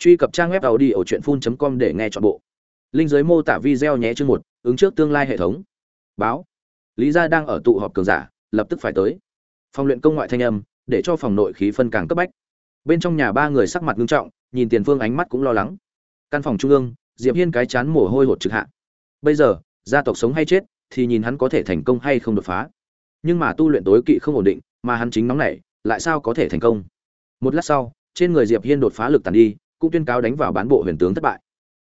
truy cập trang web tàu đi ở truyện phun com để nghe chọn bộ. Linh giới mô tả video nhé chương một, ứng trước tương lai hệ thống. Báo. Lý gia đang ở tụ họp cường giả, lập tức phải tới. Phòng luyện công ngoại thanh âm, để cho phòng nội khí phân càng cấp bách. Bên trong nhà ba người sắc mặt nghiêm trọng, nhìn tiền phương ánh mắt cũng lo lắng. Căn phòng trung ương, diệp hiên cái chán mồ hôi hột trực hạ. Bây giờ, gia tộc sống hay chết, thì nhìn hắn có thể thành công hay không đột phá. Nhưng mà tu luyện tối kỵ không ổn định, mà hắn chính nóng nảy, lại sao có thể thành công? Một lát sau, trên người diệp hiên đột phá lực tàn đi cũng tuyên cáo đánh vào bán bộ huyền tướng thất bại.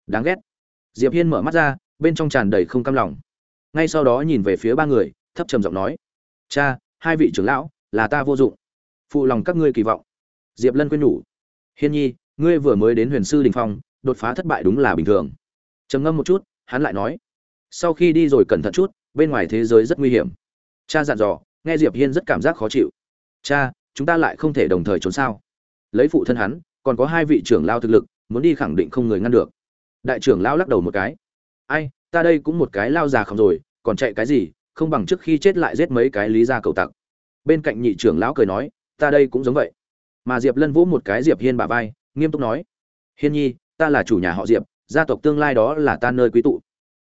Đáng ghét. Diệp hiên mở mắt ra, bên trong tràn đầy không cam lòng. Ngay sau đó nhìn về phía ba người, thấp trầm giọng nói, cha, hai vị trưởng lão, là ta vô dụng. Phụ lòng các ngươi kỳ vọng. Diệp lân quên nhủ, hiên nhi, ngươi vừa mới đến huyền sư đình phong, đột phá thất bại đúng là bình thường. Trầm ngâm một chút, hắn lại nói, sau khi đi rồi cẩn thận chút, bên ngoài thế giới rất nguy hiểm. Cha dặn dò, nghe diệp hiên rất cảm giác khó chịu, cha, chúng ta lại không thể đồng thời trốn sao? Lấy phụ thân hắn còn có hai vị trưởng lao thực lực, muốn đi khẳng định không người ngăn được. Đại trưởng lao lắc đầu một cái. Ai, ta đây cũng một cái lao già không rồi, còn chạy cái gì, không bằng trước khi chết lại giết mấy cái lý ra cầu tặc. Bên cạnh nhị trưởng lão cười nói, ta đây cũng giống vậy. Mà diệp lân vỗ một cái diệp hiên bà vai, nghiêm túc nói, hiên nhi, ta là chủ nhà họ diệp, gia tộc tương lai đó là ta nơi quý tụ.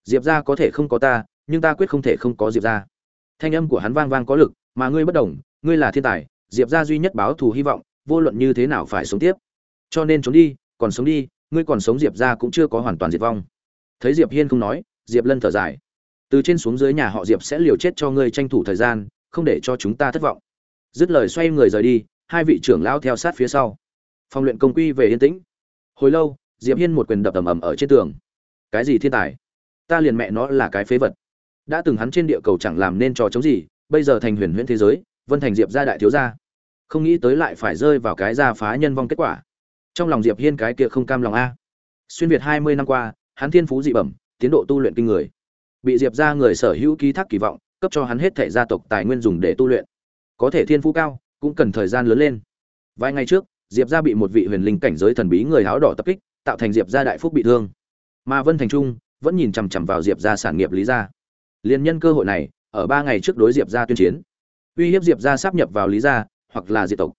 Diệp gia có thể không có ta, nhưng ta quyết không thể không có diệp gia. Thanh âm của hắn vang vang có lực, mà ngươi bất đồng, ngươi là thiên tài, diệp gia duy nhất báo thù hy vọng, vô luận như thế nào phải sống tiếp cho nên trốn đi, còn sống đi, ngươi còn sống diệp gia cũng chưa có hoàn toàn diệt vong. Thấy diệp hiên không nói, diệp lân thở dài. Từ trên xuống dưới nhà họ diệp sẽ liều chết cho ngươi tranh thủ thời gian, không để cho chúng ta thất vọng. Dứt lời xoay người rời đi, hai vị trưởng lao theo sát phía sau. Phòng luyện công quy về yên tĩnh. Hồi lâu, diệp hiên một quyền đập ầm ầm ở trên tường. Cái gì thiên tài? Ta liền mẹ nó là cái phế vật. Đã từng hắn trên địa cầu chẳng làm nên trò chống gì, bây giờ thành huyền huyễn thế giới, vân thành diệp gia đại thiếu gia. Không nghĩ tới lại phải rơi vào cái gia phá nhân vong kết quả trong lòng diệp hiên cái kia không cam lòng a. Xuyên việt hai mươi năm qua, hắn thiên phú dị bẩm, tiến độ tu luyện kinh người. Bị diệp gia người sở hữu ký thác kỳ vọng, cấp cho hắn hết thể gia tộc tài nguyên dùng để tu luyện. Có thể thiên phú cao, cũng cần thời gian lớn lên. Vài ngày trước, diệp gia bị một vị huyền linh cảnh giới thần bí người áo đỏ tập kích, tạo thành diệp gia đại phúc bị thương. Mà vân thành trung vẫn nhìn chằm chằm vào diệp gia sản nghiệp lý gia. Liên nhân cơ hội này, ở ba ngày trước đối diệp gia tuyên chiến. Uy hiếp diệp gia sắp nhập vào lý gia, hoặc là diệt tộc.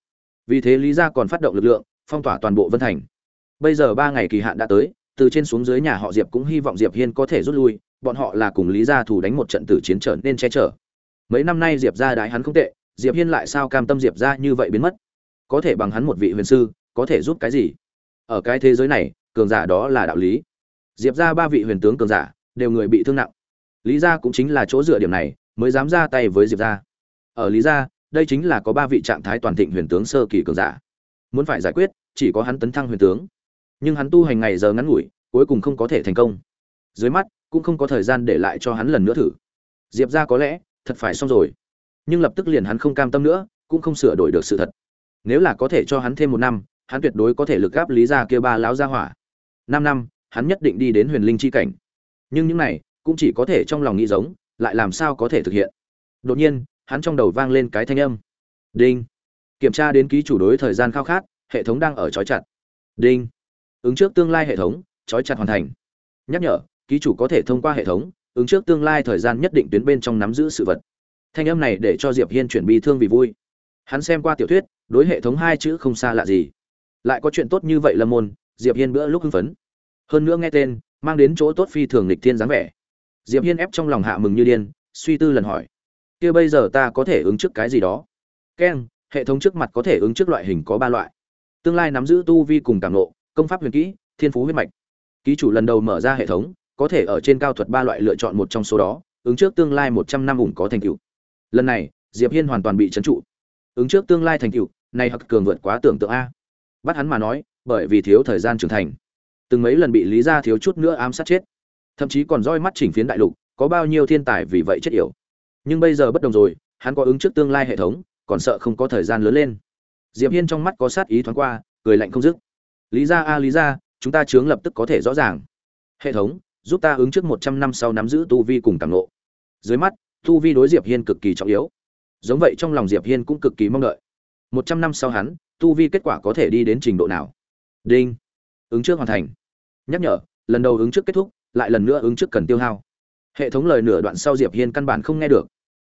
Vì thế lý gia còn phát động lực lượng phong tỏa toàn bộ vân thành. Bây giờ ba ngày kỳ hạn đã tới, từ trên xuống dưới nhà họ diệp cũng hy vọng diệp hiên có thể rút lui, bọn họ là cùng lý gia thủ đánh một trận tử chiến trở nên che chở. Mấy năm nay diệp gia đái hắn không tệ, diệp hiên lại sao cam tâm diệp gia như vậy biến mất? Có thể bằng hắn một vị huyền sư, có thể giúp cái gì? Ở cái thế giới này, cường giả đó là đạo lý. Diệp gia ba vị huyền tướng cường giả, đều người bị thương nặng. Lý gia cũng chính là chỗ dựa điểm này, mới dám ra tay với diệp gia. Ở lý gia, đây chính là có ba vị trạng thái toàn thịnh huyền tướng sơ kỳ cường giả muốn phải giải quyết, chỉ có hắn tấn thăng huyền tướng. Nhưng hắn tu hành ngày giờ ngắn ngủi, cuối cùng không có thể thành công. Dưới mắt, cũng không có thời gian để lại cho hắn lần nữa thử. Diệp ra có lẽ, thật phải xong rồi. Nhưng lập tức liền hắn không cam tâm nữa, cũng không sửa đổi được sự thật. Nếu là có thể cho hắn thêm một năm, hắn tuyệt đối có thể lực gáp lý ra kia ba lão gia hỏa. Năm năm, hắn nhất định đi đến huyền linh chi cảnh. Nhưng những này, cũng chỉ có thể trong lòng nghĩ giống, lại làm sao có thể thực hiện. Đột nhiên, hắn trong đầu vang lên cái thanh âm. Đinh kiểm tra đến ký chủ đối thời gian khao khát, hệ thống đang ở trói chặt. Đinh. Ứng trước tương lai hệ thống, trói chặt hoàn thành. Nhắc nhở, ký chủ có thể thông qua hệ thống, ứng trước tương lai thời gian nhất định tuyến bên trong nắm giữ sự vật. Thanh âm này để cho diệp hiên chuyển bi thương vì vui. Hắn xem qua tiểu thuyết, đối hệ thống hai chữ không xa lạ gì. Lại có chuyện tốt như vậy lâm môn, diệp hiên bữa lúc hưng phấn. Hơn nữa nghe tên, mang đến chỗ tốt phi thường lịch thiên dáng vẻ. Diệp hiên ép trong lòng hạ mừng như điên, suy tư lần hỏi. Kia bây giờ ta có thể ứng trước cái gì đó? Keng hệ thống trước mặt có thể ứng trước loại hình có ba loại. Tương lai nắm giữ tu vi cùng cảm nộ công pháp huyền kỹ, thiên phú huyết mạch. Ký chủ lần đầu mở ra hệ thống, có thể ở trên cao thuật ba loại lựa chọn một trong số đó, ứng trước tương lai một trăm năm ủng có thành tựu. Lần này, diệp hiên hoàn toàn bị trấn trụ. Ứng trước tương lai thành tựu, này hặc cường vượt quá tưởng tượng a. Bắt hắn mà nói, bởi vì thiếu thời gian trưởng thành. Từng mấy lần bị lý gia thiếu chút nữa ám sát chết. Thậm chí còn roi mắt chỉnh phiến đại lục, có bao nhiêu thiên tài vì vậy chết yểu. Nhưng bây giờ bất đồng rồi, hắn có ứng trước tương lai hệ thống còn sợ không có thời gian lớn lên. Diệp hiên trong mắt có sát ý thoáng qua, cười lạnh không dứt. Lý gia a, lý gia chúng ta chướng lập tức có thể rõ ràng. Hệ thống, giúp ta ứng trước một trăm năm sau nắm giữ tu vi cùng cảm nộ dưới mắt, tu vi đối diệp hiên cực kỳ trọng yếu. Giống vậy trong lòng diệp hiên cũng cực kỳ mong đợi. Một trăm năm sau hắn, tu vi kết quả có thể đi đến trình độ nào? Đinh. Ứng trước hoàn thành. Nhắc nhở, lần đầu ứng trước kết thúc, lại lần nữa ứng trước cần tiêu hao. Hệ thống lời nửa đoạn sau diệp hiên căn bản không nghe được.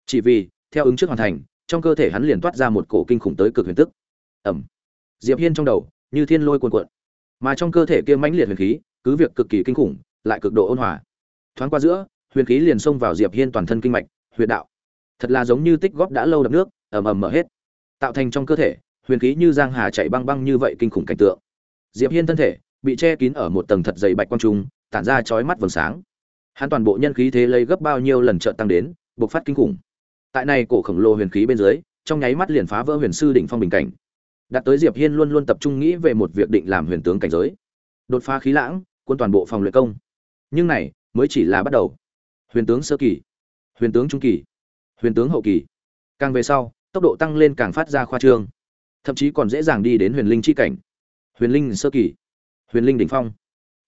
Chỉ vì, theo ứng trước hoàn thành trong cơ thể hắn liền toát ra một cổ kinh khủng tới cực huyền tức. Ẩm diệp hiên trong đầu, như thiên lôi cuồn cuộn. Mà trong cơ thể kia mãnh liệt huyền khí, cứ việc cực kỳ kinh khủng, lại cực độ ôn hòa. Thoáng qua giữa, huyền khí liền xông vào diệp hiên toàn thân kinh mạch huyệt đạo. Thật là giống như tích góp đã lâu đập nước, ầm ầm mở hết. Tạo thành trong cơ thể, huyền khí như giang hà chảy băng băng như vậy kinh khủng cảnh tượng. Diệp hiên thân thể, bị che kín ở một tầng thật dày bạch quang trung, tản ra chói mắt vầng sáng. Hắn toàn bộ nhân khí thế lấy gấp bao nhiêu lần trợ tăng đến, bộc phát kinh khủng tại này cổ khổng lồ huyền khí bên dưới, trong nháy mắt liền phá vỡ huyền sư đỉnh phong bình cảnh. Đạt tới diệp hiên luôn luôn tập trung nghĩ về một việc định làm huyền tướng cảnh giới. Đột phá khí lãng, quân toàn bộ phòng luyện công. Nhưng này, mới chỉ là bắt đầu. Huyền tướng sơ kỳ, huyền tướng trung kỳ, huyền tướng hậu kỳ. Càng về sau, tốc độ tăng lên càng phát ra khoa trương. Thậm chí còn dễ dàng đi đến huyền linh chi cảnh. Huyền linh sơ kỳ, huyền linh đỉnh phong.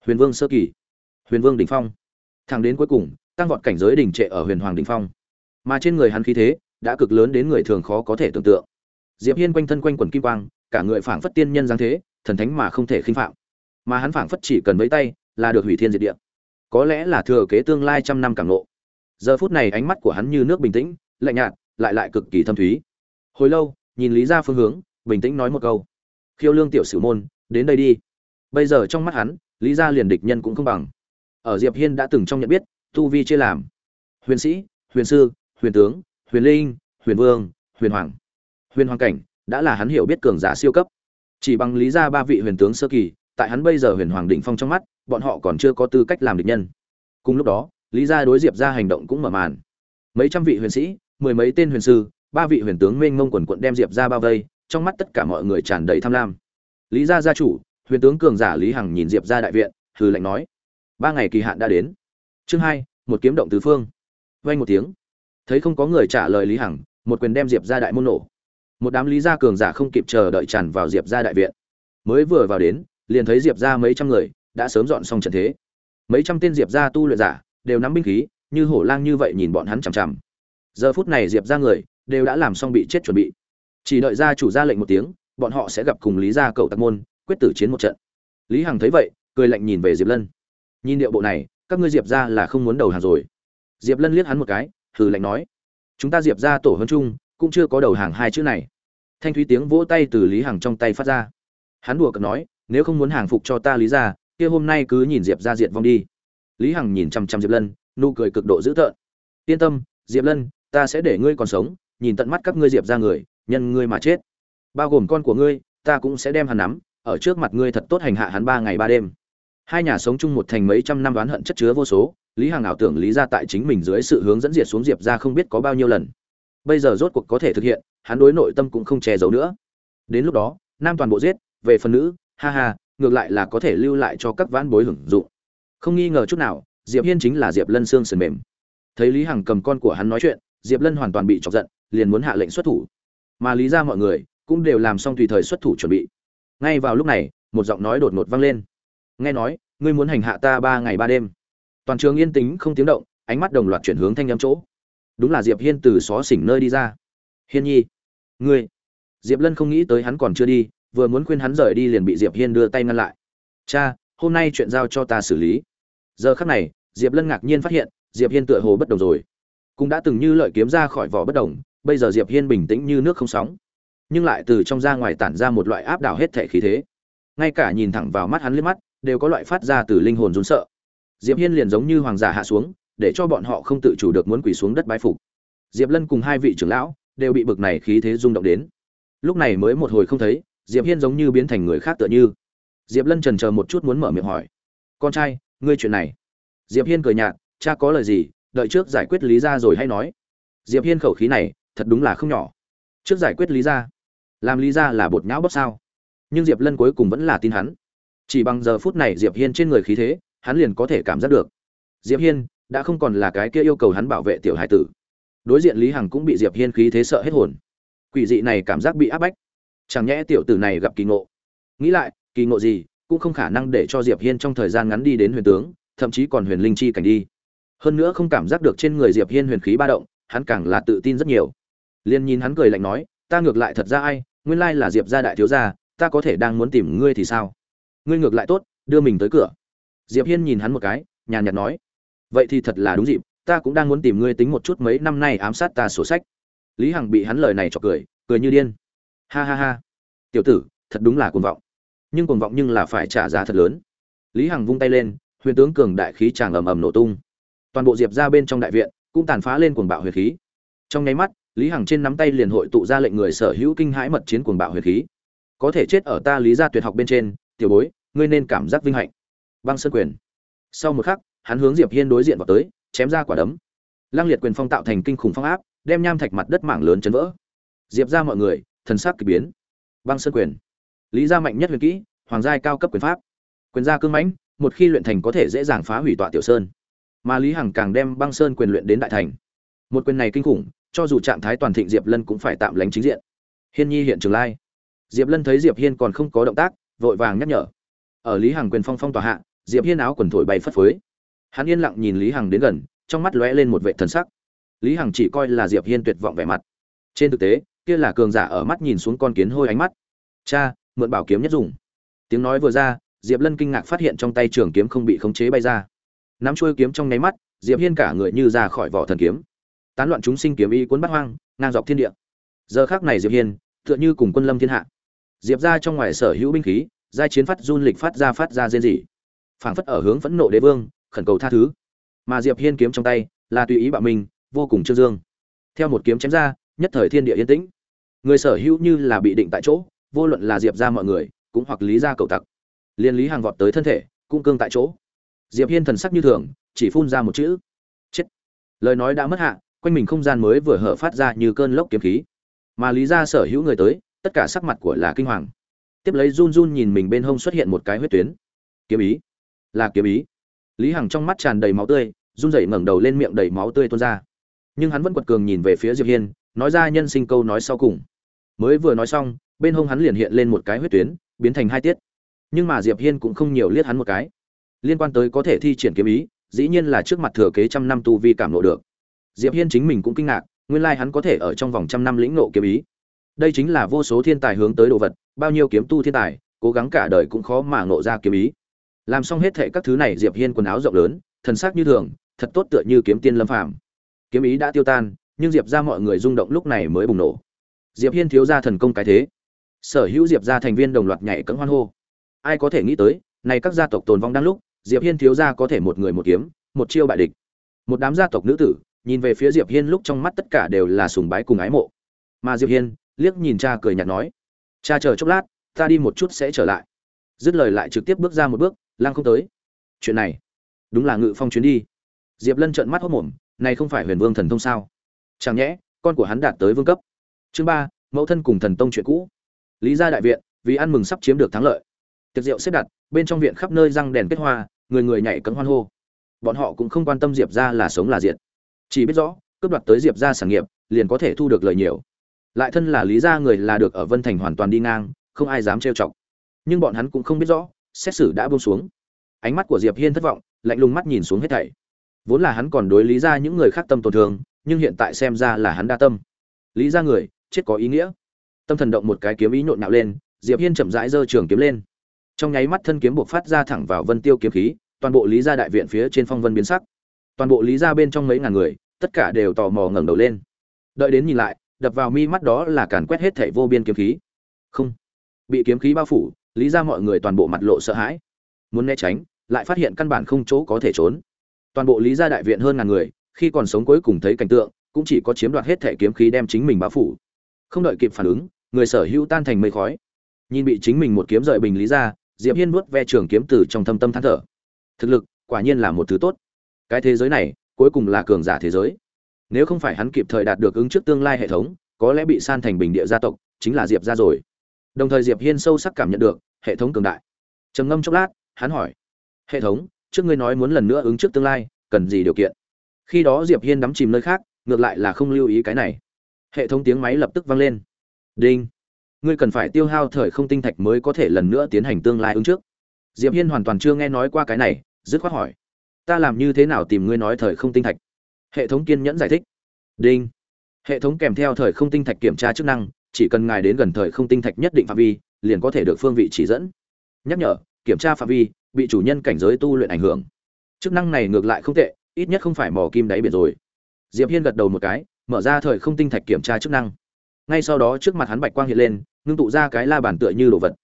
Huyền vương sơ kỳ, huyền vương đỉnh phong. Thẳng đến cuối cùng, tăng vọt cảnh giới đỉnh trệ ở huyền hoàng đỉnh phong mà trên người hắn khí thế đã cực lớn đến người thường khó có thể tưởng tượng. Diệp hiên quanh thân quanh quần kim quang, cả người phảng phất tiên nhân giáng thế, thần thánh mà không thể khinh phạm. Mà hắn phảng phất chỉ cần vẫy tay là được hủy thiên diệt địa. Có lẽ là thừa kế tương lai trăm năm càng lộ giờ phút này ánh mắt của hắn như nước bình tĩnh, lạnh nhạt, lại lại cực kỳ thâm thúy. Hồi lâu, nhìn lý ra phương hướng, bình tĩnh nói một câu. Khiêu lương tiểu sử môn, đến đây đi. Bây giờ trong mắt hắn, lý ra liền địch nhân cũng không bằng. Ở diệp hiên đã từng trong nhận biết, tu vi chia làm. Huyền sĩ, huyền sư huyền tướng, huyền linh, huyền vương, huyền hoàng. Huyền hoàng cảnh, đã là hắn hiểu biết cường giả siêu cấp. Chỉ bằng lý ra ba vị huyền tướng sơ kỳ, tại hắn bây giờ huyền hoàng đỉnh phong trong mắt, bọn họ còn chưa có tư cách làm địch nhân. Cùng lúc đó, lý ra đối diệp ra hành động cũng mở màn. Mấy trăm vị huyền sĩ, mười mấy tên huyền sư, ba vị huyền tướng mênh mông quần quận đem diệp ra bao vây, trong mắt tất cả mọi người tràn đầy tham lam. Lý gia gia chủ, huyền tướng cường giả lý hằng nhìn diệp ra đại viện, hừ lạnh nói, ba ngày kỳ hạn đã đến. Chương hai, một kiếm động tứ phương. Vay một tiếng thấy không có người trả lời lý hằng, một quyền đem diệp ra đại môn nổ. Một đám lý gia cường giả không kịp chờ đợi tràn vào diệp ra đại viện. Mới vừa vào đến, liền thấy diệp ra mấy trăm người đã sớm dọn xong trận thế. Mấy trăm tên diệp ra tu luyện giả đều nắm binh khí, như hổ lang như vậy nhìn bọn hắn chằm chằm. Giờ phút này diệp ra người đều đã làm xong bị chết chuẩn bị. Chỉ đợi gia chủ ra lệnh một tiếng, bọn họ sẽ gặp cùng lý gia cầu tạc môn, quyết tử chiến một trận. Lý hằng thấy vậy, cười lạnh nhìn về diệp lân. Nhìn điệu bộ này, các ngươi diệp ra là không muốn đầu hàng rồi. Diệp lân liếc hắn một cái hừ lạnh nói. Chúng ta diệp ra tổ hơn chung cũng chưa có đầu hàng hai chữ này. Thanh thúy tiếng vỗ tay từ lý hằng trong tay phát ra. Hắn đùa cợt nói, nếu không muốn hàng phục cho ta lý ra kia hôm nay cứ nhìn diệp ra diệt vong đi. Lý hằng nhìn chăm chăm diệp lân, nụ cười cực độ dữ tợn. Yên tâm, diệp lân, ta sẽ để ngươi còn sống, nhìn tận mắt các ngươi diệp ra người, nhân ngươi mà chết. Bao gồm con của ngươi, ta cũng sẽ đem hắn nắm, ở trước mặt ngươi thật tốt hành hạ hắn ba ngày ba đêm. Hai nhà sống chung một thành mấy trăm năm đoán hận chất chứa vô số lý hằng ảo tưởng lý ra tại chính mình dưới sự hướng dẫn diệt xuống diệp ra không biết có bao nhiêu lần. Bây giờ rốt cuộc có thể thực hiện, hắn đối nội tâm cũng không che giấu nữa. Đến lúc đó, nam toàn bộ giết, về phần nữ, ha ha, ngược lại là có thể lưu lại cho các vãn bối hưởng dụng. Không nghi ngờ chút nào, diệp hiên chính là diệp lân xương sườn mềm. Thấy lý hằng cầm con của hắn nói chuyện, diệp lân hoàn toàn bị chọc giận, liền muốn hạ lệnh xuất thủ. Mà lý ra mọi người cũng đều làm xong tùy thời xuất thủ chuẩn bị. Ngay vào lúc này, một giọng nói đột ngột vang lên. Nghe nói, ngươi muốn hành hạ ta ba ngày ba đêm toàn trường yên tĩnh không tiếng động, ánh mắt đồng loạt chuyển hướng thanh âm chỗ. Đúng là diệp hiên từ xó xỉnh nơi đi ra. Hiên nhi, ngươi. Diệp lân không nghĩ tới hắn còn chưa đi, vừa muốn khuyên hắn rời đi liền bị diệp hiên đưa tay ngăn lại. Cha, hôm nay chuyện giao cho ta xử lý. Giờ khắc này, diệp lân ngạc nhiên phát hiện, diệp hiên tựa hồ bất đồng rồi. Cũng đã từng như lợi kiếm ra khỏi vỏ bất đồng, bây giờ diệp hiên bình tĩnh như nước không sóng. Nhưng lại từ trong ra ngoài tản ra một loại áp đảo hết thể khí thế. Ngay cả nhìn thẳng vào mắt hắn liếc mắt, đều có loại phát ra từ linh hồn run sợ diệp hiên liền giống như hoàng giả hạ xuống, để cho bọn họ không tự chủ được muốn quỳ xuống đất bái phục. Diệp lân cùng hai vị trưởng lão đều bị bực này khí thế rung động đến. Lúc này mới một hồi không thấy, diệp hiên giống như biến thành người khác tựa như. Diệp lân trần chờ một chút muốn mở miệng hỏi, con trai, ngươi chuyện này? Diệp hiên cười nhạt, cha có lời gì, đợi trước giải quyết lý ra rồi hay nói. Diệp hiên khẩu khí này, thật đúng là không nhỏ. Trước giải quyết lý ra, làm lý ra là bột nhão bóc sao. Nhưng diệp lân cuối cùng vẫn là tin hắn. Chỉ bằng giờ phút này diệp hiên trên người khí thế hắn liền có thể cảm giác được. Diệp hiên đã không còn là cái kia yêu cầu hắn bảo vệ tiểu hải tử. Đối diện lý hằng cũng bị diệp hiên khí thế sợ hết hồn. Quỷ dị này cảm giác bị áp bách. Chẳng nhẽ tiểu tử này gặp kỳ ngộ. Nghĩ lại, kỳ ngộ gì cũng không khả năng để cho diệp hiên trong thời gian ngắn đi đến huyền tướng, thậm chí còn huyền linh chi cảnh đi. Hơn nữa không cảm giác được trên người diệp hiên huyền khí ba động, hắn càng là tự tin rất nhiều. Liên nhìn hắn cười lạnh nói, ta ngược lại thật ra ai, nguyên lai là diệp gia đại thiếu gia, ta có thể đang muốn tìm ngươi thì sao? Ngươi ngược lại tốt, đưa mình tới cửa diệp hiên nhìn hắn một cái, nhàn nhạt nói, vậy thì thật là đúng dịp, ta cũng đang muốn tìm ngươi tính một chút mấy năm nay ám sát ta sổ sách. Lý hằng bị hắn lời này chọc cười cười như điên. Ha ha ha, tiểu tử, thật đúng là cuồng vọng. Nhưng cuồng vọng nhưng là phải trả giá thật lớn. Lý hằng vung tay lên, huyền tướng cường đại khí tràng ầm ầm nổ tung. Toàn bộ diệp ra bên trong đại viện cũng tàn phá lên cuồng bạo huyền khí. Trong nháy mắt, lý hằng trên nắm tay liền hội tụ ra lệnh người sở hữu kinh hãi mật chiến cuồng bạo huyền khí. Có thể chết ở ta lý gia tuyệt học bên trên, tiểu bối, ngươi nên cảm giác vinh hạnh băng sơn quyền. Sau một khắc, hắn hướng diệp hiên đối diện vào tới, chém ra quả đấm. Lăng liệt quyền phong tạo thành kinh khủng phong áp, đem nham thạch mặt đất mảng lớn chấn vỡ. Diệp ra mọi người, thần sắc kỳ biến. Băng sơn quyền. Lý gia mạnh nhất huyền kỹ, hoàng giai cao cấp quyền pháp. Quyền gia cương mãnh, một khi luyện thành có thể dễ dàng phá hủy tọa tiểu sơn. Mà lý hằng càng đem băng sơn quyền luyện đến đại thành. Một quyền này kinh khủng, cho dù trạng thái toàn thịnh diệp lân cũng phải tạm lánh chính diện. Hiên nhi hiện trường lai. Diệp lân thấy diệp hiên còn không có động tác, vội vàng nhắc nhở. Ở lý hằng quyền phong phong tòa hạ diệp hiên áo quần thổi bay phất phới. Hắn yên lặng nhìn lý hằng đến gần, trong mắt lóe lên một vệ thần sắc. Lý hằng chỉ coi là diệp hiên tuyệt vọng vẻ mặt. Trên thực tế, kia là cường giả ở mắt nhìn xuống con kiến hôi ánh mắt. Cha, mượn bảo kiếm nhất dùng. Tiếng nói vừa ra, diệp lân kinh ngạc phát hiện trong tay trường kiếm không bị khống chế bay ra. Nắm chuôi kiếm trong nháy mắt, diệp hiên cả người như ra khỏi vỏ thần kiếm. Tán loạn chúng sinh kiếm y cuốn bắt hoang, ngang dọc thiên địa. Giờ khắc này diệp hiên, tựa như cùng quân lâm thiên hạ. Diệp ra trong ngoài sở hữu binh khí, giai chiến phát run lịch phát ra phát ra rên rỉ phảng phất ở hướng phẫn nộ đế vương, khẩn cầu tha thứ. Mà diệp hiên kiếm trong tay là tùy ý bạo mình, vô cùng trương dương. Theo một kiếm chém ra, nhất thời thiên địa yên tĩnh. Người sở hữu như là bị định tại chỗ, vô luận là diệp ra mọi người, cũng hoặc lý ra cầu tặc. Liên lý hàng vọt tới thân thể, cũng cương tại chỗ. Diệp hiên thần sắc như thường, chỉ phun ra một chữ. Chết. Lời nói đã mất hạ, quanh mình không gian mới vừa hở phát ra như cơn lốc kiếm khí. Mà lý ra sở hữu người tới, tất cả sắc mặt của là kinh hoàng. Tiếp lấy run run nhìn mình bên hông xuất hiện một cái huyết tuyến. Kiếm ý là kiếm ý. Lý hằng trong mắt tràn đầy máu tươi, run rẩy ngẩng đầu lên miệng đầy máu tươi tuôn ra. Nhưng hắn vẫn quật cường nhìn về phía diệp hiên, nói ra nhân sinh câu nói sau cùng. Mới vừa nói xong, bên hông hắn liền hiện lên một cái huyết tuyến, biến thành hai tiết. Nhưng mà diệp hiên cũng không nhiều liếc hắn một cái. Liên quan tới có thể thi triển kiếm ý, dĩ nhiên là trước mặt thừa kế trăm năm tu vi cảm nộ được. Diệp hiên chính mình cũng kinh ngạc, nguyên lai hắn có thể ở trong vòng trăm năm lĩnh nộ kiếm ý. Đây chính là vô số thiên tài hướng tới đồ vật, bao nhiêu kiếm tu thiên tài, cố gắng cả đời cũng khó mà nộ ra kiếm ý làm xong hết thệ các thứ này, diệp hiên quần áo rộng lớn, thần sắc như thường, thật tốt tựa như kiếm tiên lâm phàm. Kiếm ý đã tiêu tan, nhưng diệp ra mọi người rung động lúc này mới bùng nổ. Diệp hiên thiếu ra thần công cái thế. Sở hữu diệp ra thành viên đồng loạt nhảy cẫng hoan hô. Ai có thể nghĩ tới, này các gia tộc tồn vong đang lúc, diệp hiên thiếu gia có thể một người một kiếm, một chiêu bại địch. Một đám gia tộc nữ tử, nhìn về phía diệp hiên lúc trong mắt tất cả đều là sùng bái cùng ái mộ. Mà diệp hiên, liếc nhìn cha cười nhạt nói, cha chờ chốc lát, ta đi một chút sẽ trở lại. Dứt lời lại trực tiếp bước ra một bước lang không tới. Chuyện này, đúng là ngự phong chuyến đi. Diệp lân trợn mắt hốt mồm, này không phải huyền vương thần thông sao? Chẳng nhẽ, con của hắn đạt tới vương cấp? Chương ba, mẫu thân cùng thần tông chuyện cũ. Lý gia đại viện, vì ăn mừng sắp chiếm được thắng lợi. Tiệc rượu xếp đặt, bên trong viện khắp nơi răng đèn kết hoa, người người nhảy cấm hoan hô. Bọn họ cũng không quan tâm diệp ra là sống là diệt. Chỉ biết rõ, cướp đoạt tới diệp ra sản nghiệp, liền có thể thu được lợi nhiều. Lại thân là lý gia người là được ở vân thành hoàn toàn đi ngang, không ai dám trêu chọc. Nhưng bọn hắn cũng không biết rõ xét xử đã buông xuống. Ánh mắt của diệp hiên thất vọng, lạnh lùng mắt nhìn xuống hết thảy. Vốn là hắn còn đối lý ra những người khác tâm tổn thương, nhưng hiện tại xem ra là hắn đa tâm. Lý ra người, chết có ý nghĩa. Tâm thần động một cái kiếm ý nhộn nhạo lên, diệp hiên chậm rãi giơ trường kiếm lên. Trong nháy mắt thân kiếm buộc phát ra thẳng vào vân tiêu kiếm khí, toàn bộ lý gia đại viện phía trên phong vân biến sắc. Toàn bộ lý gia bên trong mấy ngàn người, tất cả đều tò mò ngẩng đầu lên. Đợi đến nhìn lại, đập vào mi mắt đó là càn quét hết thảy vô biên kiếm khí. Không. Bị kiếm khí bao phủ lý gia mọi người toàn bộ mặt lộ sợ hãi. Muốn né tránh, lại phát hiện căn bản không chỗ có thể trốn. Toàn bộ lý gia đại viện hơn ngàn người, khi còn sống cuối cùng thấy cảnh tượng, cũng chỉ có chiếm đoạt hết thẻ kiếm khí đem chính mình báo phủ. Không đợi kịp phản ứng, người sở hữu tan thành mây khói. Nhìn bị chính mình một kiếm rời bình lý ra, diệp hiên vuốt ve trường kiếm từ trong thâm tâm than thở. Thực lực, quả nhiên là một thứ tốt. Cái thế giới này, cuối cùng là cường giả thế giới. Nếu không phải hắn kịp thời đạt được ứng trước tương lai hệ thống, có lẽ bị san thành bình địa gia tộc, chính là diệp ra rồi đồng thời diệp hiên sâu sắc cảm nhận được, hệ thống cường đại. Trầm ngâm chốc lát, hắn hỏi, hệ thống, trước ngươi nói muốn lần nữa ứng trước tương lai, cần gì điều kiện? Khi đó diệp hiên đắm chìm nơi khác, ngược lại là không lưu ý cái này. Hệ thống tiếng máy lập tức vang lên. Đinh, ngươi cần phải tiêu hao thời không tinh thạch mới có thể lần nữa tiến hành tương lai ứng trước. Diệp hiên hoàn toàn chưa nghe nói qua cái này, dứt khoát hỏi, ta làm như thế nào tìm ngươi nói thời không tinh thạch? Hệ thống kiên nhẫn giải thích, đinh, hệ thống kèm theo thời không tinh thạch kiểm tra chức năng chỉ cần ngài đến gần thời không tinh thạch nhất định phạm vi, liền có thể được phương vị chỉ dẫn. Nhắc nhở, kiểm tra phạm vi, bị chủ nhân cảnh giới tu luyện ảnh hưởng. Chức năng này ngược lại không tệ, ít nhất không phải mò kim đáy biển rồi. Diệp hiên gật đầu một cái, mở ra thời không tinh thạch kiểm tra chức năng. Ngay sau đó trước mặt hắn bạch quang hiện lên, ngưng tụ ra cái la bàn tựa như đồ vật.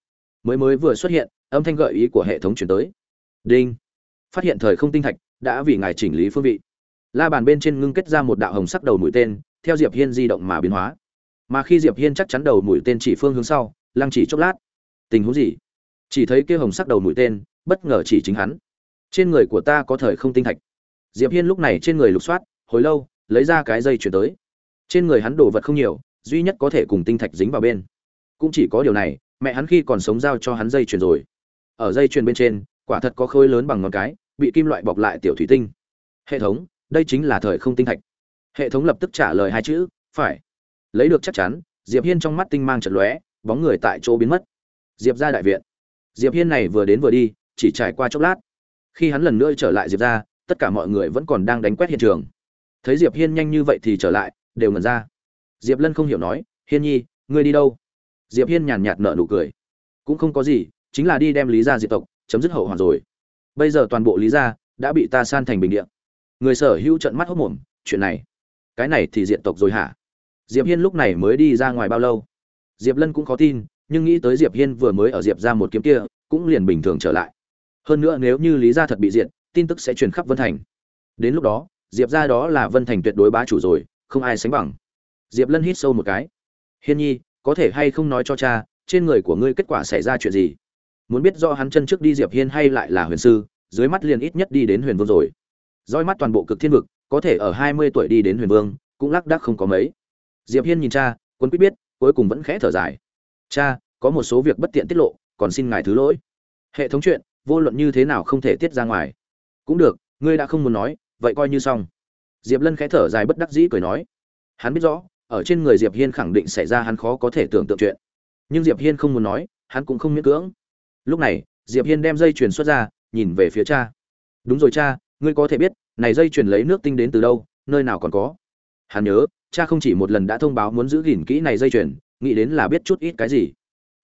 Mới mới vừa xuất hiện, âm thanh gợi ý của hệ thống chuyển tới. Đinh. Phát hiện thời không tinh thạch, đã vì ngài chỉnh lý phương vị. La bàn bên trên ngưng kết ra một đạo hồng sắc đầu mũi tên, theo diệp hiên di động mà biến hóa mà khi diệp hiên chắc chắn đầu mũi tên chỉ phương hướng sau, lăng chỉ chốc lát. Tình huống gì? Chỉ thấy kia hồng sắc đầu mũi tên, bất ngờ chỉ chính hắn. Trên người của ta có thời không tinh thạch. Diệp hiên lúc này trên người lục soát, hồi lâu, lấy ra cái dây chuyển tới. Trên người hắn đồ vật không nhiều, duy nhất có thể cùng tinh thạch dính vào bên. Cũng chỉ có điều này, mẹ hắn khi còn sống giao cho hắn dây chuyền rồi. Ở dây chuyền bên trên, quả thật có khối lớn bằng ngón cái, bị kim loại bọc lại tiểu thủy tinh. Hệ thống, đây chính là thời không tinh thạch. Hệ thống lập tức trả lời hai chữ, phải lấy được chắc chắn, diệp hiên trong mắt tinh mang trận lóe, bóng người tại chỗ biến mất. Diệp ra đại viện. Diệp hiên này vừa đến vừa đi, chỉ trải qua chốc lát. Khi hắn lần nữa trở lại diệp ra, tất cả mọi người vẫn còn đang đánh quét hiện trường. Thấy diệp hiên nhanh như vậy thì trở lại, đều ngẩn ra. Diệp lân không hiểu nói, hiên nhi, ngươi đi đâu? Diệp hiên nhàn nhạt nở nụ cười. Cũng không có gì, chính là đi đem lý gia diệt tộc, chấm dứt hậu hoàn rồi. Bây giờ toàn bộ lý gia đã bị ta san thành bình địa. Người sở hữu trận mắt hốc mồm, chuyện này, cái này thì diệt tộc rồi hả? Diệp hiên lúc này mới đi ra ngoài bao lâu? Diệp lân cũng khó tin, nhưng nghĩ tới diệp hiên vừa mới ở diệp ra một kiếm kia, cũng liền bình thường trở lại. Hơn nữa nếu như lý gia thật bị diệt, tin tức sẽ truyền khắp vân thành. Đến lúc đó, diệp ra đó là vân thành tuyệt đối bá chủ rồi, không ai sánh bằng. Diệp lân hít sâu một cái. Hiên nhi, có thể hay không nói cho cha, trên người của ngươi kết quả xảy ra chuyện gì? Muốn biết do hắn chân trước đi diệp hiên hay lại là huyền sư, dưới mắt liền ít nhất đi đến huyền vương rồi. Roi mắt toàn bộ cực thiên vực, có thể ở hai mươi tuổi đi đến huyền vương, cũng lác đác không có mấy diệp hiên nhìn cha quân quyết biết, cuối cùng vẫn khẽ thở dài. Cha, có một số việc bất tiện tiết lộ, còn xin ngài thứ lỗi. Hệ thống chuyện, vô luận như thế nào không thể tiết ra ngoài. Cũng được, ngươi đã không muốn nói, vậy coi như xong. Diệp lân khẽ thở dài bất đắc dĩ cười nói. Hắn biết rõ, ở trên người diệp hiên khẳng định xảy ra hắn khó có thể tưởng tượng chuyện. Nhưng diệp hiên không muốn nói, hắn cũng không miễn cưỡng. Lúc này, diệp hiên đem dây chuyền xuất ra, nhìn về phía cha. Đúng rồi cha, ngươi có thể biết, này dây chuyền lấy nước tinh đến từ đâu, nơi nào còn có. Hắn nhớ cha không chỉ một lần đã thông báo muốn giữ gìn kỹ này dây chuyền, nghĩ đến là biết chút ít cái gì.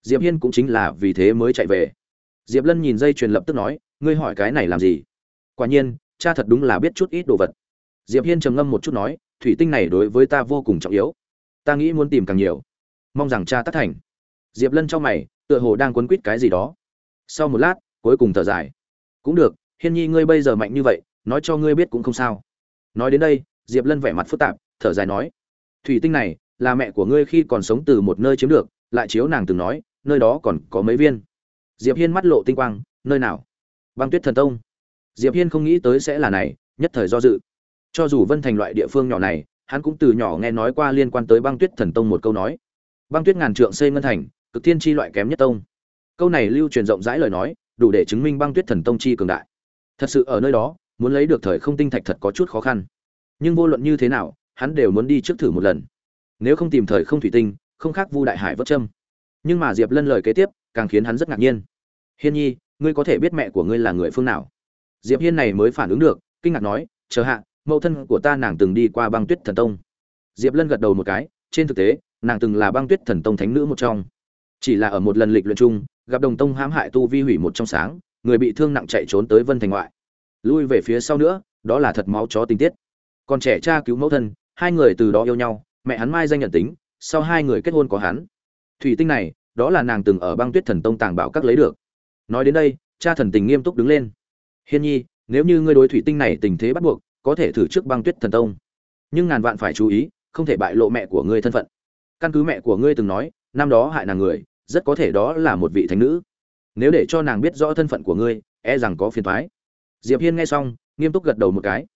Diệp hiên cũng chính là vì thế mới chạy về. Diệp lân nhìn dây chuyền lập tức nói, ngươi hỏi cái này làm gì? Quả nhiên, cha thật đúng là biết chút ít đồ vật. Diệp hiên trầm ngâm một chút nói, thủy tinh này đối với ta vô cùng trọng yếu. Ta nghĩ muốn tìm càng nhiều. Mong rằng cha tác thành. Diệp lân cho mày, tựa hồ đang quấn quýt cái gì đó. Sau một lát, cuối cùng thở dài. Cũng được, hiên nhi ngươi bây giờ mạnh như vậy, nói cho ngươi biết cũng không sao. Nói đến đây, diệp lân vẻ mặt phức tạp thở dài nói, thủy tinh này là mẹ của ngươi khi còn sống từ một nơi chiếm được, lại chiếu nàng từng nói, nơi đó còn có mấy viên. Diệp hiên mắt lộ tinh quang, nơi nào? Băng tuyết thần tông. Diệp hiên không nghĩ tới sẽ là này, nhất thời do dự. Cho dù vân thành loại địa phương nhỏ này, hắn cũng từ nhỏ nghe nói qua liên quan tới băng tuyết thần tông một câu nói. Băng tuyết ngàn trượng xây ngân thành, cực thiên chi loại kém nhất tông. Câu này lưu truyền rộng rãi lời nói, đủ để chứng minh băng tuyết thần tông chi cường đại. Thật sự ở nơi đó, muốn lấy được thời không tinh thạch thật có chút khó khăn. Nhưng vô luận như thế nào hắn đều muốn đi trước thử một lần. Nếu không tìm thời không thủy tinh, không khác vu đại hải vất châm. Nhưng mà diệp lân lời kế tiếp, càng khiến hắn rất ngạc nhiên. Hiên nhi, ngươi có thể biết mẹ của ngươi là người phương nào? Diệp hiên này mới phản ứng được, kinh ngạc nói, chờ hạ, mẫu thân của ta nàng từng đi qua băng tuyết thần tông. Diệp lân gật đầu một cái, trên thực tế, nàng từng là băng tuyết thần tông thánh nữ một trong. Chỉ là ở một lần lịch luyện chung, gặp đồng tông hãm hại tu vi hủy một trong sáng, người bị thương nặng chạy trốn tới vân thành ngoại. Lui về phía sau nữa, đó là thật máu chó tình tiết. Còn trẻ cha cứu mẫu thân hai người từ đó yêu nhau, mẹ hắn mai danh nhận tính, sau hai người kết hôn có hắn. Thủy tinh này, đó là nàng từng ở băng tuyết thần tông tàng bảo các lấy được. Nói đến đây, cha thần tình nghiêm túc đứng lên. Hiên nhi, nếu như ngươi đối thủy tinh này tình thế bắt buộc, có thể thử trước băng tuyết thần tông. Nhưng ngàn vạn phải chú ý, không thể bại lộ mẹ của ngươi thân phận. Căn cứ mẹ của ngươi từng nói, năm đó hại nàng người, rất có thể đó là một vị thánh nữ. Nếu để cho nàng biết rõ thân phận của ngươi e rằng có phiền thoái. Diệp hiên nghe xong, nghiêm túc gật đầu một cái.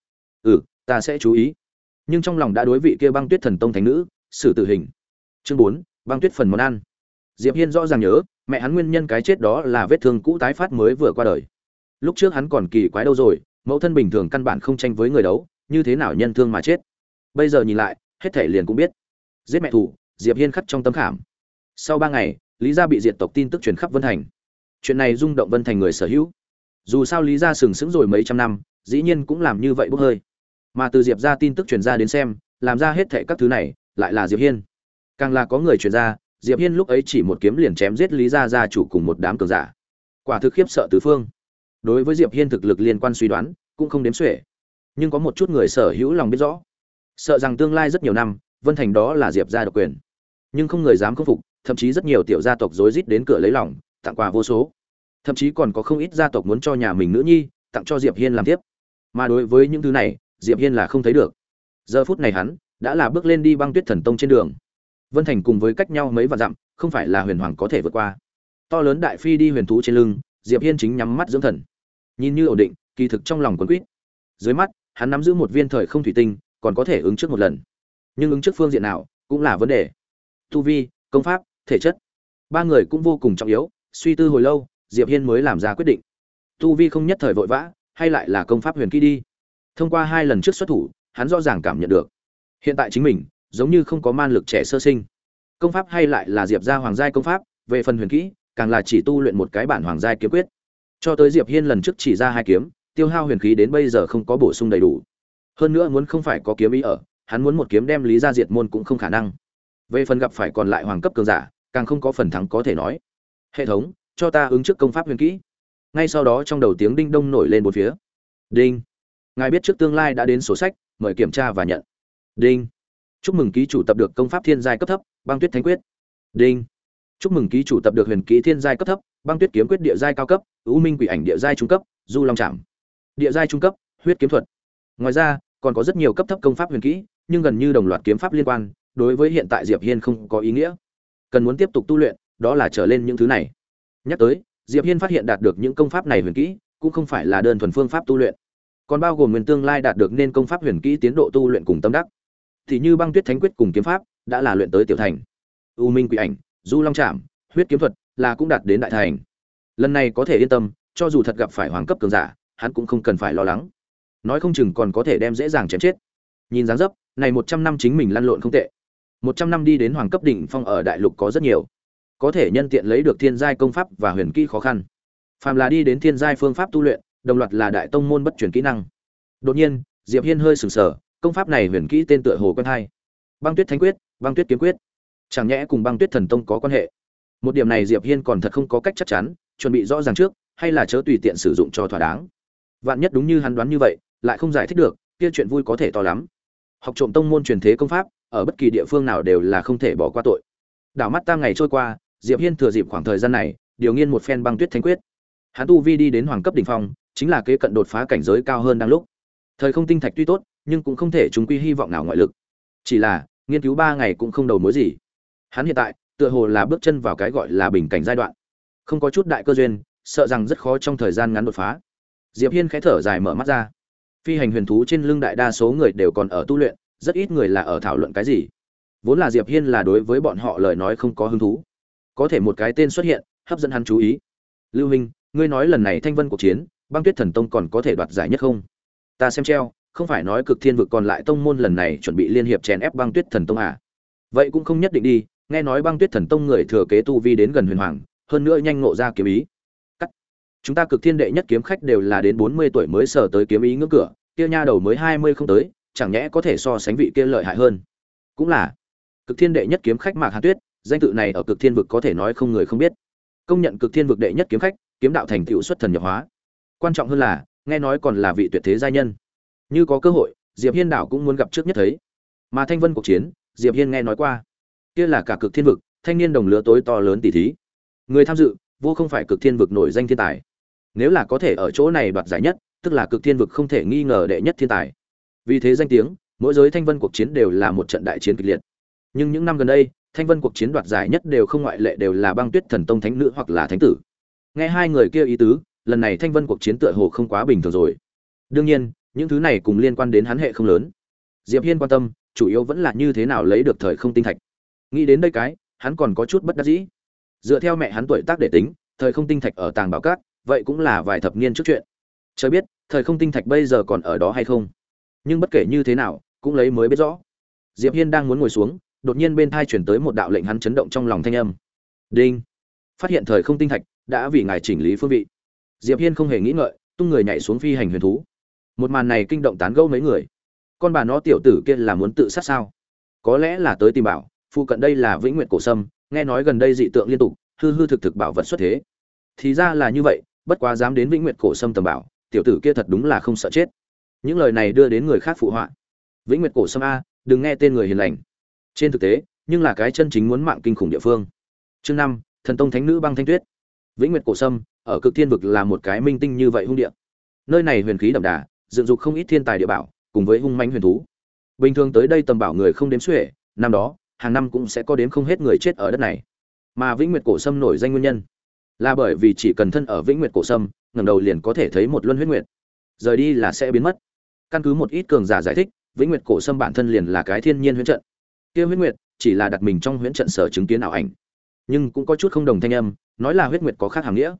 Ừ ta sẽ chú ý nhưng trong lòng đã đối vị kia băng tuyết thần tông thánh nữ, xử tử hình. Chương bốn, băng tuyết phần món ăn. Diệp hiên rõ ràng nhớ, mẹ hắn nguyên nhân cái chết đó là vết thương cũ tái phát mới vừa qua đời. Lúc trước hắn còn kỳ quái đâu rồi, mẫu thân bình thường căn bản không tranh với người đấu, như thế nào nhân thương mà chết. Bây giờ nhìn lại, hết thể liền cũng biết. Giết mẹ thủ, diệp hiên khắc trong tấm khảm. Sau ba ngày, lý gia bị diệt tộc tin tức truyền khắp vân thành. Chuyện này rung động vân thành người sở hữu. Dù sao lý gia sừng sững rồi mấy trăm năm, dĩ nhiên cũng làm như vậy bốc hơi mà từ diệp ra tin tức truyền ra đến xem, làm ra hết thệ các thứ này, lại là diệp hiên. Càng là có người truyền ra, diệp hiên lúc ấy chỉ một kiếm liền chém giết lý gia gia chủ cùng một đám cường giả. Quả thực khiếp sợ tứ phương. Đối với diệp hiên thực lực liên quan suy đoán, cũng không đếm xuể. Nhưng có một chút người sở hữu lòng biết rõ. Sợ rằng tương lai rất nhiều năm, vân thành đó là diệp gia độc quyền. Nhưng không người dám khâm phục, thậm chí rất nhiều tiểu gia tộc rối rít đến cửa lấy lòng, tặng quà vô số. Thậm chí còn có không ít gia tộc muốn cho nhà mình nữ nhi, tặng cho diệp hiên làm tiếp. Mà đối với những thứ này diệp hiên là không thấy được. Giờ phút này hắn đã là bước lên đi băng tuyết thần tông trên đường. Vân thành cùng với cách nhau mấy vạn dặm, không phải là huyền hoàng có thể vượt qua. To lớn đại phi đi huyền thú trên lưng, diệp hiên chính nhắm mắt dưỡng thần. Nhìn như ổn định, kỳ thực trong lòng quấn quýt. Dưới mắt, hắn nắm giữ một viên thời không thủy tinh, còn có thể ứng trước một lần. Nhưng ứng trước phương diện nào cũng là vấn đề. Tu vi, công pháp, thể chất. Ba người cũng vô cùng trọng yếu, suy tư hồi lâu, diệp hiên mới làm ra quyết định. Tu vi không nhất thời vội vã, hay lại là công pháp huyền kỹ đi thông qua hai lần trước xuất thủ, hắn rõ ràng cảm nhận được. Hiện tại chính mình, giống như không có man lực trẻ sơ sinh. Công pháp hay lại là diệp gia hoàng giai công pháp, về phần huyền kỹ, càng là chỉ tu luyện một cái bản hoàng giai kiếm quyết. Cho tới diệp hiên lần trước chỉ ra hai kiếm, tiêu hao huyền khí đến bây giờ không có bổ sung đầy đủ. Hơn nữa muốn không phải có kiếm ý ở, hắn muốn một kiếm đem lý ra diệt môn cũng không khả năng. Về phần gặp phải còn lại hoàng cấp cường giả, càng không có phần thắng có thể nói. Hệ thống, cho ta ứng trước công pháp huyền kỹ. Ngay sau đó trong đầu tiếng đinh đông nổi lên một phía. Đinh ngài biết trước tương lai đã đến sổ sách, mời kiểm tra và nhận. Đinh. Chúc mừng ký chủ tập được công pháp thiên giai cấp thấp, băng tuyết thánh quyết. Đinh. Chúc mừng ký chủ tập được huyền kỹ thiên giai cấp thấp, băng tuyết kiếm quyết địa giai cao cấp, ưu minh quỷ ảnh địa giai trung cấp, du long trảm. Địa giai trung cấp, huyết kiếm thuật. Ngoài ra, còn có rất nhiều cấp thấp công pháp huyền kỹ, nhưng gần như đồng loạt kiếm pháp liên quan, đối với hiện tại diệp hiên không có ý nghĩa. Cần muốn tiếp tục tu luyện, đó là trở lên những thứ này. Nhắc tới, diệp hiên phát hiện đạt được những công pháp này huyền kỹ, cũng không phải là đơn thuần phương pháp tu luyện còn bao gồm nguyên tương lai đạt được nên công pháp huyền kỹ tiến độ tu luyện cùng tâm đắc. Thì như băng tuyết thánh quyết cùng kiếm pháp, đã là luyện tới tiểu thành. U minh quỷ ảnh, du long trảm, huyết kiếm thuật, là cũng đạt đến đại thành. Lần này có thể yên tâm, cho dù thật gặp phải hoàng cấp cường giả, hắn cũng không cần phải lo lắng. Nói không chừng còn có thể đem dễ dàng chém chết. Nhìn dáng dấp, này một trăm năm chính mình lăn lộn không tệ. Một trăm năm đi đến hoàng cấp đỉnh phong ở đại lục có rất nhiều. Có thể nhân tiện lấy được thiên giai công pháp và huyền kỹ khó khăn. Phàm là đi đến thiên giai phương pháp tu luyện đồng loạt là đại tông môn bất truyền kỹ năng. Đột nhiên, diệp hiên hơi sửng sờ, công pháp này huyền kỹ tên tựa hồ quen hay. Băng tuyết thánh quyết, băng tuyết kiếm quyết. Chẳng nhẽ cùng băng tuyết thần tông có quan hệ? Một điểm này diệp hiên còn thật không có cách chắc chắn, chuẩn bị rõ ràng trước, hay là chớ tùy tiện sử dụng cho thỏa đáng. Vạn nhất đúng như hắn đoán như vậy, lại không giải thích được, kia chuyện vui có thể to lắm. Học trộm tông môn truyền thế công pháp, ở bất kỳ địa phương nào đều là không thể bỏ qua tội. Đảo mắt tam ngày trôi qua, diệp hiên thừa dịp khoảng thời gian này, điều nghiên một phen băng tuyết thánh quyết. Hắn tu vi đi đến hoàng cấp đỉnh phong chính là kế cận đột phá cảnh giới cao hơn đang lúc. Thời không tinh thạch tuy tốt, nhưng cũng không thể chúng quy hy vọng nào ngoại lực. Chỉ là, nghiên cứu ba ngày cũng không đầu mối gì. Hắn hiện tại, tựa hồ là bước chân vào cái gọi là bình cảnh giai đoạn. Không có chút đại cơ duyên, sợ rằng rất khó trong thời gian ngắn đột phá. Diệp hiên khẽ thở dài mở mắt ra. Phi hành huyền thú trên lưng đại đa số người đều còn ở tu luyện, rất ít người là ở thảo luận cái gì. Vốn là diệp hiên là đối với bọn họ lời nói không có hứng thú. Có thể một cái tên xuất hiện, hấp dẫn hắn chú ý. Lưu minh ngươi nói lần này thanh vân cuộc chiến băng tuyết thần tông còn có thể đoạt giải nhất không? Ta xem treo, không phải nói cực thiên vực còn lại tông môn lần này chuẩn bị liên hiệp chèn ép băng tuyết thần tông à? Vậy cũng không nhất định đi, nghe nói băng tuyết thần tông người thừa kế tu vi đến gần huyền hoàng, hơn nữa nhanh ngộ ra kiếm ý. Cắt. Chúng ta cực thiên đệ nhất kiếm khách đều là đến bốn mươi tuổi mới sở tới kiếm ý ngưỡng cửa, kia nha đầu mới hai mươi không tới, chẳng nhẽ có thể so sánh vị kia lợi hại hơn? Cũng là. Cực thiên đệ nhất kiếm khách mạc hàn tuyết, danh tự này ở cực thiên vực có thể nói không người không biết. Công nhận cực thiên vực đệ nhất kiếm khách, kiếm đạo thành tựu xuất thần nhập hóa quan trọng hơn là, nghe nói còn là vị tuyệt thế gia nhân. Như có cơ hội, diệp hiên đảo cũng muốn gặp trước nhất thấy. Mà thanh vân cuộc chiến, diệp hiên nghe nói qua. Kia là cả cực thiên vực, thanh niên đồng lứa tối to lớn tỷ thí. Người tham dự, vô không phải cực thiên vực nổi danh thiên tài. Nếu là có thể ở chỗ này đoạt giải nhất, tức là cực thiên vực không thể nghi ngờ đệ nhất thiên tài. Vì thế danh tiếng, mỗi giới thanh vân cuộc chiến đều là một trận đại chiến kịch liệt. Nhưng những năm gần đây, thanh vân cuộc chiến đoạt giải nhất đều không ngoại lệ đều là băng tuyết thần tông thánh nữ hoặc là thánh tử. Nghe hai người kia ý tứ lần này thanh vân cuộc chiến tựa hồ không quá bình thường rồi. Đương nhiên, những thứ này cùng liên quan đến hắn hệ không lớn. Diệp hiên quan tâm, chủ yếu vẫn là như thế nào lấy được thời không tinh thạch. Nghĩ đến đây cái, hắn còn có chút bất đắc dĩ. Dựa theo mẹ hắn tuổi tác để tính, thời không tinh thạch ở tàng bảo cát, vậy cũng là vài thập niên trước chuyện. Chờ biết, thời không tinh thạch bây giờ còn ở đó hay không? Nhưng bất kể như thế nào, cũng lấy mới biết rõ. Diệp hiên đang muốn ngồi xuống, đột nhiên bên thai chuyển tới một đạo lệnh hắn chấn động trong lòng thanh âm. Đinh! Phát hiện thời không tinh thạch đã vì ngài chỉnh lý phương vị diệp hiên không hề nghĩ ngợi, tung người nhảy xuống phi hành huyền thú. Một màn này kinh động tán gẫu mấy người. Con bà nó tiểu tử kia là muốn tự sát sao? Có lẽ là tới tìm bảo, phụ cận đây là vĩnh nguyện cổ sâm, nghe nói gần đây dị tượng liên tục, hư hư thực thực bảo vật xuất thế. Thì ra là như vậy, bất quá dám đến vĩnh nguyện cổ sâm tầm bảo, tiểu tử kia thật đúng là không sợ chết. Những lời này đưa đến người khác phụ họa. Vĩnh nguyệt cổ sâm a, đừng nghe tên người hiền lành. Trên thực tế, nhưng là cái chân chính muốn mạng kinh khủng địa phương. Chương năm, thần tông thánh nữ băng thanh tuyết. Vĩnh nguyệt cổ sâm ở cực thiên vực là một cái minh tinh như vậy hung địa. Nơi này huyền khí đậm đà, dựng dục không ít thiên tài địa bảo, cùng với hung mãnh huyền thú. Bình thường tới đây tầm bảo người không đếm xuể, năm đó, hàng năm cũng sẽ có đếm không hết người chết ở đất này. Mà vĩnh nguyệt cổ sâm nổi danh nguyên nhân, là bởi vì chỉ cần thân ở vĩnh nguyệt cổ sâm, ngẩng đầu liền có thể thấy một luân huyết nguyệt. Rời đi là sẽ biến mất. Căn cứ một ít cường giả giải thích, vĩnh nguyệt cổ sâm bản thân liền là cái thiên nhiên huyễn trận. Kia huyết nguyệt, chỉ là đặt mình trong huyễn trận sở chứng kiến ảo ảnh. Nhưng cũng có chút không đồng thanh âm, nói là huyết nguyệt có khác hàm nghĩa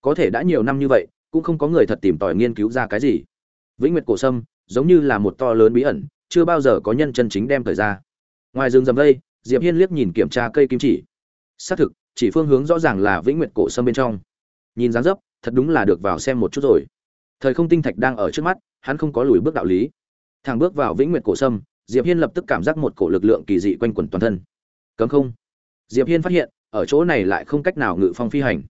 có thể đã nhiều năm như vậy, cũng không có người thật tìm tòi nghiên cứu ra cái gì. Vĩnh nguyệt cổ sâm, giống như là một to lớn bí ẩn, chưa bao giờ có nhân chân chính đem thời ra. Ngoài rừng rầm đây, diệp hiên liếc nhìn kiểm tra cây kim chỉ. Xác thực, chỉ phương hướng rõ ràng là vĩnh nguyệt cổ sâm bên trong. Nhìn dáng dấp, thật đúng là được vào xem một chút rồi. Thời không tinh thạch đang ở trước mắt, hắn không có lùi bước đạo lý. Thằng bước vào vĩnh nguyệt cổ sâm, diệp hiên lập tức cảm giác một cổ lực lượng kỳ dị quanh quẩn toàn thân. Cấm không? Diệp hiên phát hiện, ở chỗ này lại không cách nào ngự phong phi hành.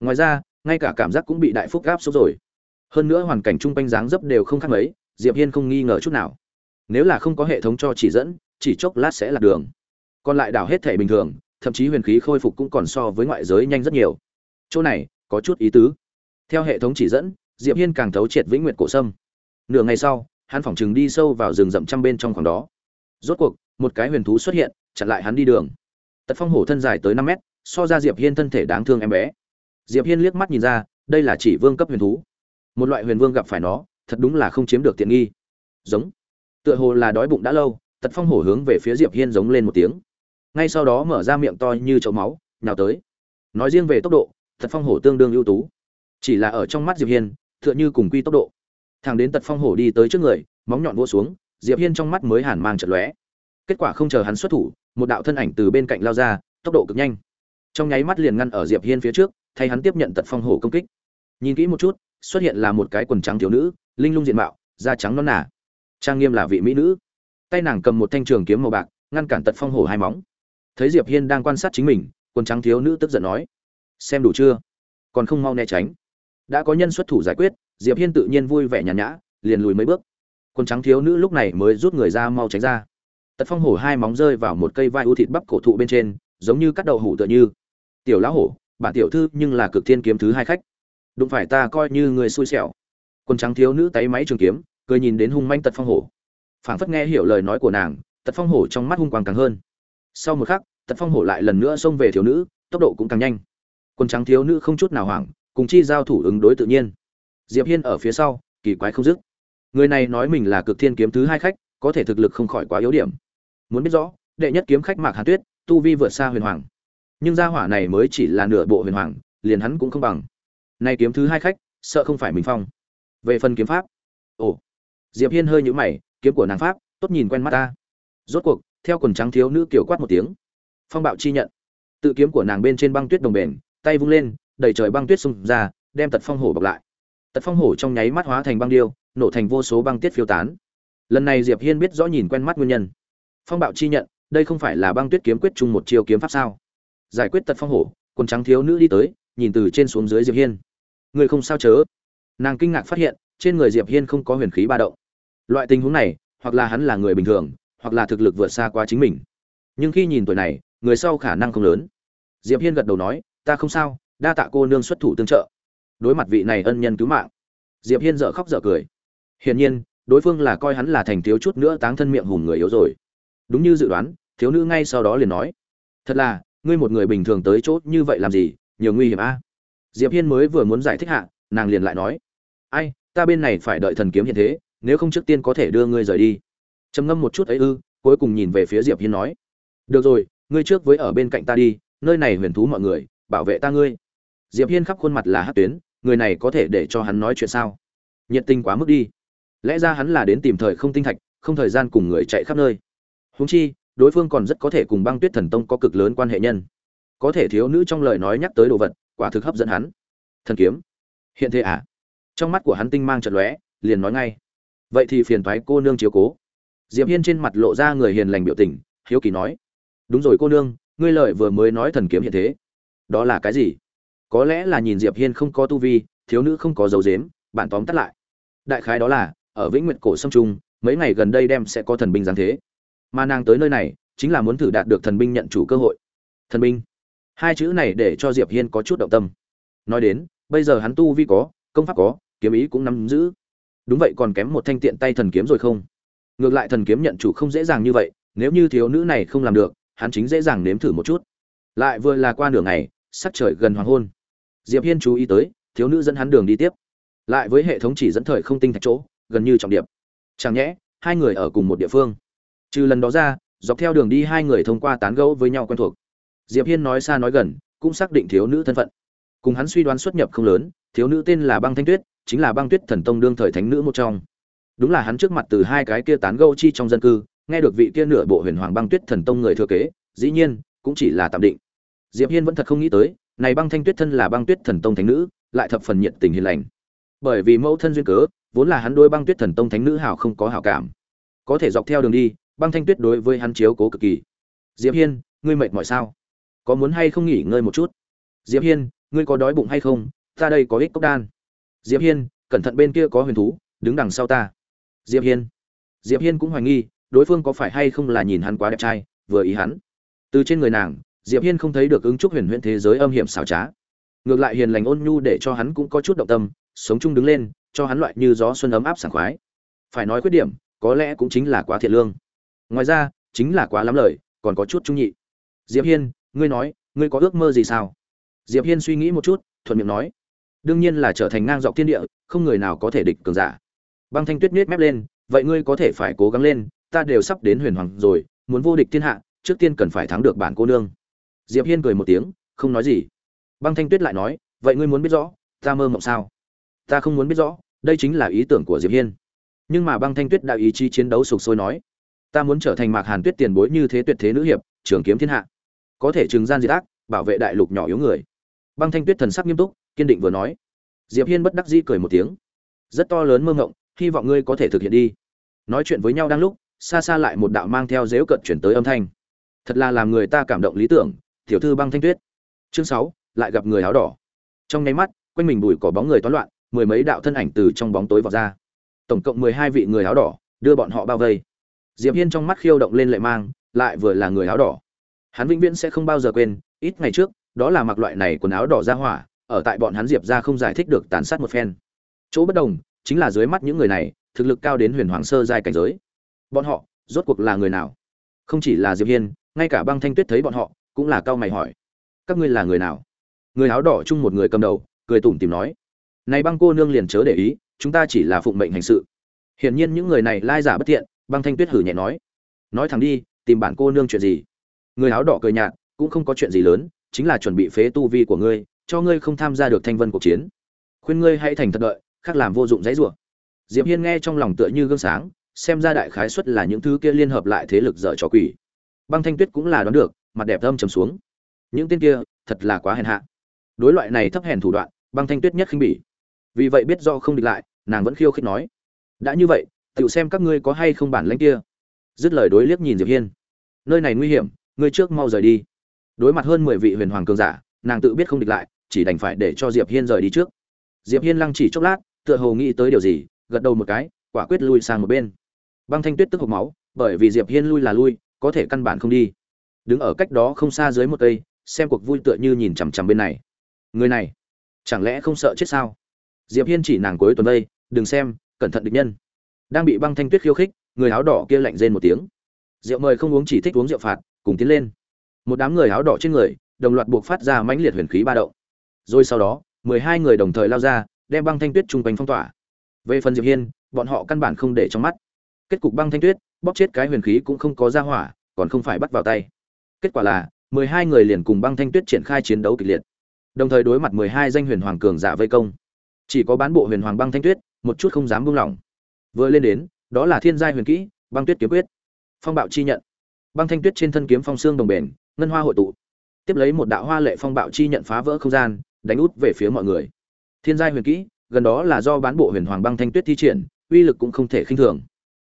Ngoài ra ngay cả cảm giác cũng bị đại phúc gáp số rồi. Hơn nữa hoàn cảnh chung quanh dáng dấp đều không khác mấy, diệp hiên không nghi ngờ chút nào. Nếu là không có hệ thống cho chỉ dẫn, chỉ chốc lát sẽ là đường. Còn lại đảo hết thể bình thường, thậm chí huyền khí khôi phục cũng còn so với ngoại giới nhanh rất nhiều. Chỗ này, có chút ý tứ. Theo hệ thống chỉ dẫn, diệp hiên càng thấu triệt vĩnh nguyệt cổ sâm. Nửa ngày sau, hắn phỏng chừng đi sâu vào rừng rậm trăm bên trong khoảng đó. Rốt cuộc, một cái huyền thú xuất hiện, chặn lại hắn đi đường. Tật phong hổ thân dài tới năm mét, so ra diệp hiên thân thể đáng thương em bé diệp hiên liếc mắt nhìn ra, đây là chỉ vương cấp huyền thú. Một loại huyền vương gặp phải nó, thật đúng là không chiếm được tiện nghi. Giống. Tựa hồ là đói bụng đã lâu, tật phong hổ hướng về phía diệp hiên giống lên một tiếng. Ngay sau đó mở ra miệng to như chậu máu, nhào tới. Nói riêng về tốc độ, tật phong hổ tương đương ưu tú. Chỉ là ở trong mắt diệp hiên, tựa như cùng quy tốc độ. Thằng đến tật phong hổ đi tới trước người, móng nhọn vỗ xuống, diệp hiên trong mắt mới hàn mang trận lóe. Kết quả không chờ hắn xuất thủ, một đạo thân ảnh từ bên cạnh lao ra, tốc độ cực nhanh. Trong nháy mắt liền ngăn ở diệp hiên phía trước thay hắn tiếp nhận tật phong hổ công kích. Nhìn kỹ một chút xuất hiện là một cái quần trắng thiếu nữ linh lung diện mạo da trắng non nà, trang nghiêm là vị mỹ nữ. Tay nàng cầm một thanh trường kiếm màu bạc ngăn cản tật phong hổ hai móng. Thấy diệp hiên đang quan sát chính mình quần trắng thiếu nữ tức giận nói xem đủ chưa? Còn không mau né tránh. Đã có nhân xuất thủ giải quyết diệp hiên tự nhiên vui vẻ nhàn nhã liền lùi mấy bước. Quần trắng thiếu nữ lúc này mới rút người ra mau tránh ra. Tật phong hổ hai móng rơi vào một cây vai ưu thịt bắp cổ thụ bên trên giống như cắt đầu hủ tựa như. Tiểu lão hổ bản tiểu thư nhưng là cực thiên kiếm thứ hai khách. Đụng phải ta coi như người xui xẻo. Quần trắng thiếu nữ tay máy trường kiếm, cười nhìn đến hung manh tật phong hổ. Phảng phất nghe hiểu lời nói của nàng, tật phong hổ trong mắt hung quang càng hơn. Sau một khắc, tật phong hổ lại lần nữa xông về thiếu nữ, tốc độ cũng càng nhanh. Quần trắng thiếu nữ không chút nào hoảng, cùng chi giao thủ ứng đối tự nhiên. Diệp hiên ở phía sau, kỳ quái không dứt. Người này nói mình là cực thiên kiếm thứ hai khách, có thể thực lực không khỏi quá yếu điểm. Muốn biết rõ, đệ nhất kiếm khách mạc hàn tuyết, tu vi vượt xa huyền hoàng nhưng gia hỏa này mới chỉ là nửa bộ huyền hoàng, liền hắn cũng không bằng. Nay kiếm thứ hai khách, sợ không phải mình phong. Về phần kiếm pháp. Ồ. Diệp hiên hơi nhũ mày, kiếm của nàng pháp, tốt nhìn quen mắt ta. Rốt cuộc, theo quần trắng thiếu nữ kiểu quát một tiếng. Phong bạo chi nhận. Tự kiếm của nàng bên trên băng tuyết đồng bền, tay vung lên đẩy trời băng tuyết xung ra, đem tật phong hổ bọc lại. Tật phong hổ trong nháy mắt hóa thành băng điêu, nổ thành vô số băng tiết phiêu tán. Lần này diệp hiên biết rõ nhìn quen mắt nguyên nhân. Phong bạo chi nhận, đây không phải là băng tuyết kiếm quyết chung một chiêu kiếm pháp sao? Giải quyết tật phong hổ, quần trắng thiếu nữ đi tới, nhìn từ trên xuống dưới diệp hiên. Người không sao chớ? Nàng kinh ngạc phát hiện, trên người diệp hiên không có huyền khí ba động. Loại tình huống này, hoặc là hắn là người bình thường, hoặc là thực lực vượt xa quá chính mình. Nhưng khi nhìn tuổi này, người sau khả năng không lớn. Diệp hiên gật đầu nói, ta không sao, đa tạ cô nương xuất thủ tương trợ. Đối mặt vị này ân nhân cứu mạng, diệp hiên dở khóc dở cười. Hiển nhiên, đối phương là coi hắn là thành thiếu chút nữa táng thân miệng hùm người yếu rồi. Đúng như dự đoán, thiếu nữ ngay sau đó liền nói, thật là ngươi một người bình thường tới chỗ như vậy làm gì, nhiều nguy hiểm a. Diệp hiên mới vừa muốn giải thích hạ, nàng liền lại nói, ai, ta bên này phải đợi thần kiếm hiện thế, nếu không trước tiên có thể đưa ngươi rời đi. Trầm ngâm một chút ấy ư, cuối cùng nhìn về phía diệp hiên nói, được rồi, ngươi trước với ở bên cạnh ta đi, nơi này huyền thú mọi người, bảo vệ ta ngươi. Diệp hiên khắp khuôn mặt là hát tuyến, người này có thể để cho hắn nói chuyện sao? Nhiệt tình quá mức đi. Lẽ ra hắn là đến tìm thời không tinh thạch, không thời gian cùng người chạy khắp nơi. Huống chi đối phương còn rất có thể cùng băng tuyết thần tông có cực lớn quan hệ nhân. Có thể thiếu nữ trong lời nói nhắc tới đồ vật, quả thực hấp dẫn hắn. Thần kiếm. Hiện thế à? Trong mắt của hắn tinh mang trận lóe, liền nói ngay. Vậy thì phiền thoái cô nương chiếu cố. Diệp hiên trên mặt lộ ra người hiền lành biểu tình, hiếu kỳ nói. Đúng rồi cô nương, ngươi lợi vừa mới nói thần kiếm hiện thế. Đó là cái gì? Có lẽ là nhìn diệp hiên không có tu vi, thiếu nữ không có dấu dếm bản tóm tắt lại. Đại khái đó là, ở vĩnh nguyệt cổ sông trung, mấy ngày gần đây đem sẽ có thần binh giáng thế mà nàng tới nơi này chính là muốn thử đạt được thần binh nhận chủ cơ hội. Thần binh. Hai chữ này để cho diệp hiên có chút động tâm. Nói đến, bây giờ hắn tu vi có, công pháp có, kiếm ý cũng nắm giữ. Đúng vậy còn kém một thanh tiện tay thần kiếm rồi không? Ngược lại thần kiếm nhận chủ không dễ dàng như vậy, nếu như thiếu nữ này không làm được, hắn chính dễ dàng nếm thử một chút. Lại vừa là qua nửa ngày, sắc trời gần hoàng hôn. Diệp hiên chú ý tới, thiếu nữ dẫn hắn đường đi tiếp. Lại với hệ thống chỉ dẫn thời không tinh thạch chỗ, gần như trọng điểm. Chẳng nhẽ, hai người ở cùng một địa phương trừ lần đó ra, dọc theo đường đi hai người thông qua tán gẫu với nhau quen thuộc. Diệp hiên nói xa nói gần, cũng xác định thiếu nữ thân phận. Cùng hắn suy đoán xuất nhập không lớn, thiếu nữ tên là băng thanh tuyết, chính là băng tuyết thần tông đương thời thánh nữ một trong. Đúng là hắn trước mặt từ hai cái kia tán gẫu chi trong dân cư, nghe được vị kia nửa bộ huyền hoàng băng tuyết thần tông người thừa kế, dĩ nhiên, cũng chỉ là tạm định. Diệp hiên vẫn thật không nghĩ tới, này băng thanh tuyết thân là băng tuyết thần tông thánh nữ, lại thập phần nhiệt tình hiền lành. Bởi vì mẫu thân duyên cớ, vốn là hắn đối băng tuyết thần tông thánh nữ hảo không có hảo cảm. Có thể dọc theo đường đi băng thanh tuyết đối với hắn chiếu cố cực kỳ. Diệp hiên, ngươi mệt mỏi sao? Có muốn hay không nghỉ ngơi một chút? Diệp hiên, ngươi có đói bụng hay không? Ta đây có ích cốc đan. Diệp hiên, cẩn thận bên kia có huyền thú, đứng đằng sau ta. Diệp hiên. Diệp hiên cũng hoài nghi, đối phương có phải hay không là nhìn hắn quá đẹp trai, vừa ý hắn. Từ trên người nàng, diệp hiên không thấy được ứng trúc huyền huyễn thế giới âm hiểm xảo trá. Ngược lại hiền lành ôn nhu để cho hắn cũng có chút động tâm, sống chung đứng lên, cho hắn loại như gió xuân ấm áp sảng khoái. Phải nói khuyết điểm, có lẽ cũng chính là quá thiệt lương ngoài ra, chính là quá lắm lời, còn có chút trung nhị. Diệp hiên, ngươi nói, ngươi có ước mơ gì sao? Diệp hiên suy nghĩ một chút, thuận miệng nói. Đương nhiên là trở thành ngang dọc thiên địa, không người nào có thể địch cường giả. Băng thanh tuyết miết mép lên, vậy ngươi có thể phải cố gắng lên, ta đều sắp đến huyền hoàng rồi, muốn vô địch thiên hạ, trước tiên cần phải thắng được bản cô nương. Diệp hiên cười một tiếng, không nói gì. Băng thanh tuyết lại nói, vậy ngươi muốn biết rõ, ta mơ mộng sao? Ta không muốn biết rõ, đây chính là ý tưởng của diệp hiên. Nhưng mà băng thanh tuyết đã ý chí chiến đấu sục sôi nói ta muốn trở thành mạc hàn tuyết tiền bối như thế tuyệt thế nữ hiệp, trường kiếm thiên hạ. Có thể trừng gian diệt ác, bảo vệ đại lục nhỏ yếu người. Băng thanh tuyết thần sắc nghiêm túc, kiên định vừa nói. Diệp hiên bất đắc dĩ cười một tiếng. Rất to lớn mơ ngộng hy vọng ngươi có thể thực hiện đi. Nói chuyện với nhau đang lúc, xa xa lại một đạo mang theo dếu cận chuyển tới âm thanh. Thật là làm người ta cảm động lý tưởng, tiểu thư băng thanh tuyết. Chương sáu, lại gặp người áo đỏ. Trong nháy mắt, quanh mình bụi cỏ bóng người toán loạn, mười mấy đạo thân ảnh từ trong bóng tối vọt ra. Tổng cộng mười hai vị người áo đỏ, đưa bọn họ bao vây diệp hiên trong mắt khiêu động lên lệ mang, lại vừa là người áo đỏ. Hắn vĩnh viễn sẽ không bao giờ quên, ít ngày trước, đó là mặc loại này quần áo đỏ ra hỏa, ở tại bọn hắn diệp ra không giải thích được tàn sát một phen. Chỗ bất đồng, chính là dưới mắt những người này, thực lực cao đến huyền hoàng sơ giai cảnh giới. Bọn họ, rốt cuộc là người nào? Không chỉ là diệp hiên, ngay cả băng thanh tuyết thấy bọn họ, cũng là cao mày hỏi. Các ngươi là người nào? Người áo đỏ chung một người cầm đầu, cười tủm tìm nói. Này băng cô nương liền chớ để ý, chúng ta chỉ là phụng mệnh hành sự. Hiển nhiên những người này lai giả bất thiện băng thanh tuyết hử nhẹ nói. Nói thẳng đi, tìm bản cô nương chuyện gì? Người áo đỏ cười nhạt, cũng không có chuyện gì lớn, chính là chuẩn bị phế tu vi của ngươi, cho ngươi không tham gia được thanh vân cuộc chiến. Khuyên ngươi hãy thành thật đợi, khác làm vô dụng dãy rủa. Diệp hiên nghe trong lòng tựa như gương sáng, xem ra đại khái suất là những thứ kia liên hợp lại thế lực dở trò quỷ. Băng thanh tuyết cũng là đoán được, mặt đẹp thâm trầm xuống. Những tên kia, thật là quá hèn hạ. Đối loại này thấp hèn thủ đoạn, băng thanh tuyết nhất khinh bỉ. Vì vậy biết do không địch lại, nàng vẫn khiêu khích nói. Đã như vậy tự xem các ngươi có hay không bản lãnh kia. Dứt lời đối liếc nhìn diệp hiên. Nơi này nguy hiểm, ngươi trước mau rời đi. Đối mặt hơn mười vị huyền hoàng cường giả, nàng tự biết không địch lại, chỉ đành phải để cho diệp hiên rời đi trước. Diệp hiên lăng chỉ chốc lát, tựa hồ nghĩ tới điều gì, gật đầu một cái, quả quyết lui sang một bên. Băng thanh tuyết tức hộc máu, bởi vì diệp hiên lui là lui, có thể căn bản không đi. Đứng ở cách đó không xa dưới một cây, xem cuộc vui tựa như nhìn chằm chằm bên này. Người này, chẳng lẽ không sợ chết sao? Diệp hiên chỉ nàng cuối tuần đây, đừng xem, cẩn thận địch nhân đang bị băng thanh tuyết khiêu khích, người áo đỏ kia lạnh rên một tiếng. Rượu mời không uống chỉ thích uống rượu phạt, cùng tiến lên. Một đám người áo đỏ trên người, đồng loạt buộc phát ra mãnh liệt huyền khí ba động. Rồi sau đó, mười hai người đồng thời lao ra, đem băng thanh tuyết chung quanh phong tỏa. Về phần diệp hiên, bọn họ căn bản không để trong mắt. Kết cục băng thanh tuyết, bóp chết cái huyền khí cũng không có ra hỏa, còn không phải bắt vào tay. Kết quả là, mười hai người liền cùng băng thanh tuyết triển khai chiến đấu kịch liệt. Đồng thời đối mặt mười hai danh huyền hoàng cường giả vây công. Chỉ có bán bộ huyền hoàng băng thanh tuyết, một chút không dám buông lỏng vừa lên đến, đó là thiên giai huyền kỹ, băng tuyết kiếm quyết. Phong bạo chi nhận. Băng thanh tuyết trên thân kiếm phong xương đồng bền, ngân hoa hội tụ. Tiếp lấy một đạo hoa lệ phong bạo chi nhận phá vỡ không gian, đánh út về phía mọi người. Thiên giai huyền kỹ, gần đó là do bán bộ huyền hoàng băng thanh tuyết thi triển, uy lực cũng không thể khinh thường.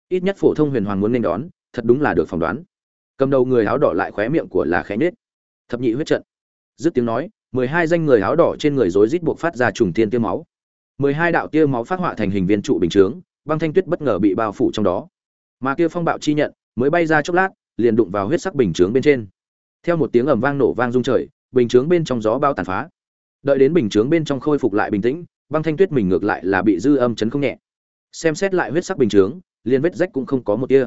Ít nhất phổ thông huyền hoàng muốn nên đón, thật đúng là được phỏng đoán. Cầm đầu người áo đỏ lại khóe miệng của là khẽ nết thập nhị huyết trận. Dứt tiếng nói, mười hai danh người áo đỏ trên người rối rít buộc phát ra trùng tiên tiêu máu. Mười hai đạo tiêu máu phát họa thành hình viên trụ bình chướng băng thanh tuyết bất ngờ bị bao phủ trong đó. Mà kia phong bạo chi nhận mới bay ra chốc lát, liền đụng vào huyết sắc bình chướng bên trên. Theo một tiếng ầm vang nổ vang rung trời, bình chướng bên trong gió bao tàn phá. Đợi đến bình chướng bên trong khôi phục lại bình tĩnh, băng thanh tuyết mình ngược lại là bị dư âm chấn không nhẹ. Xem xét lại huyết sắc bình chướng, liền vết rách cũng không có một tia.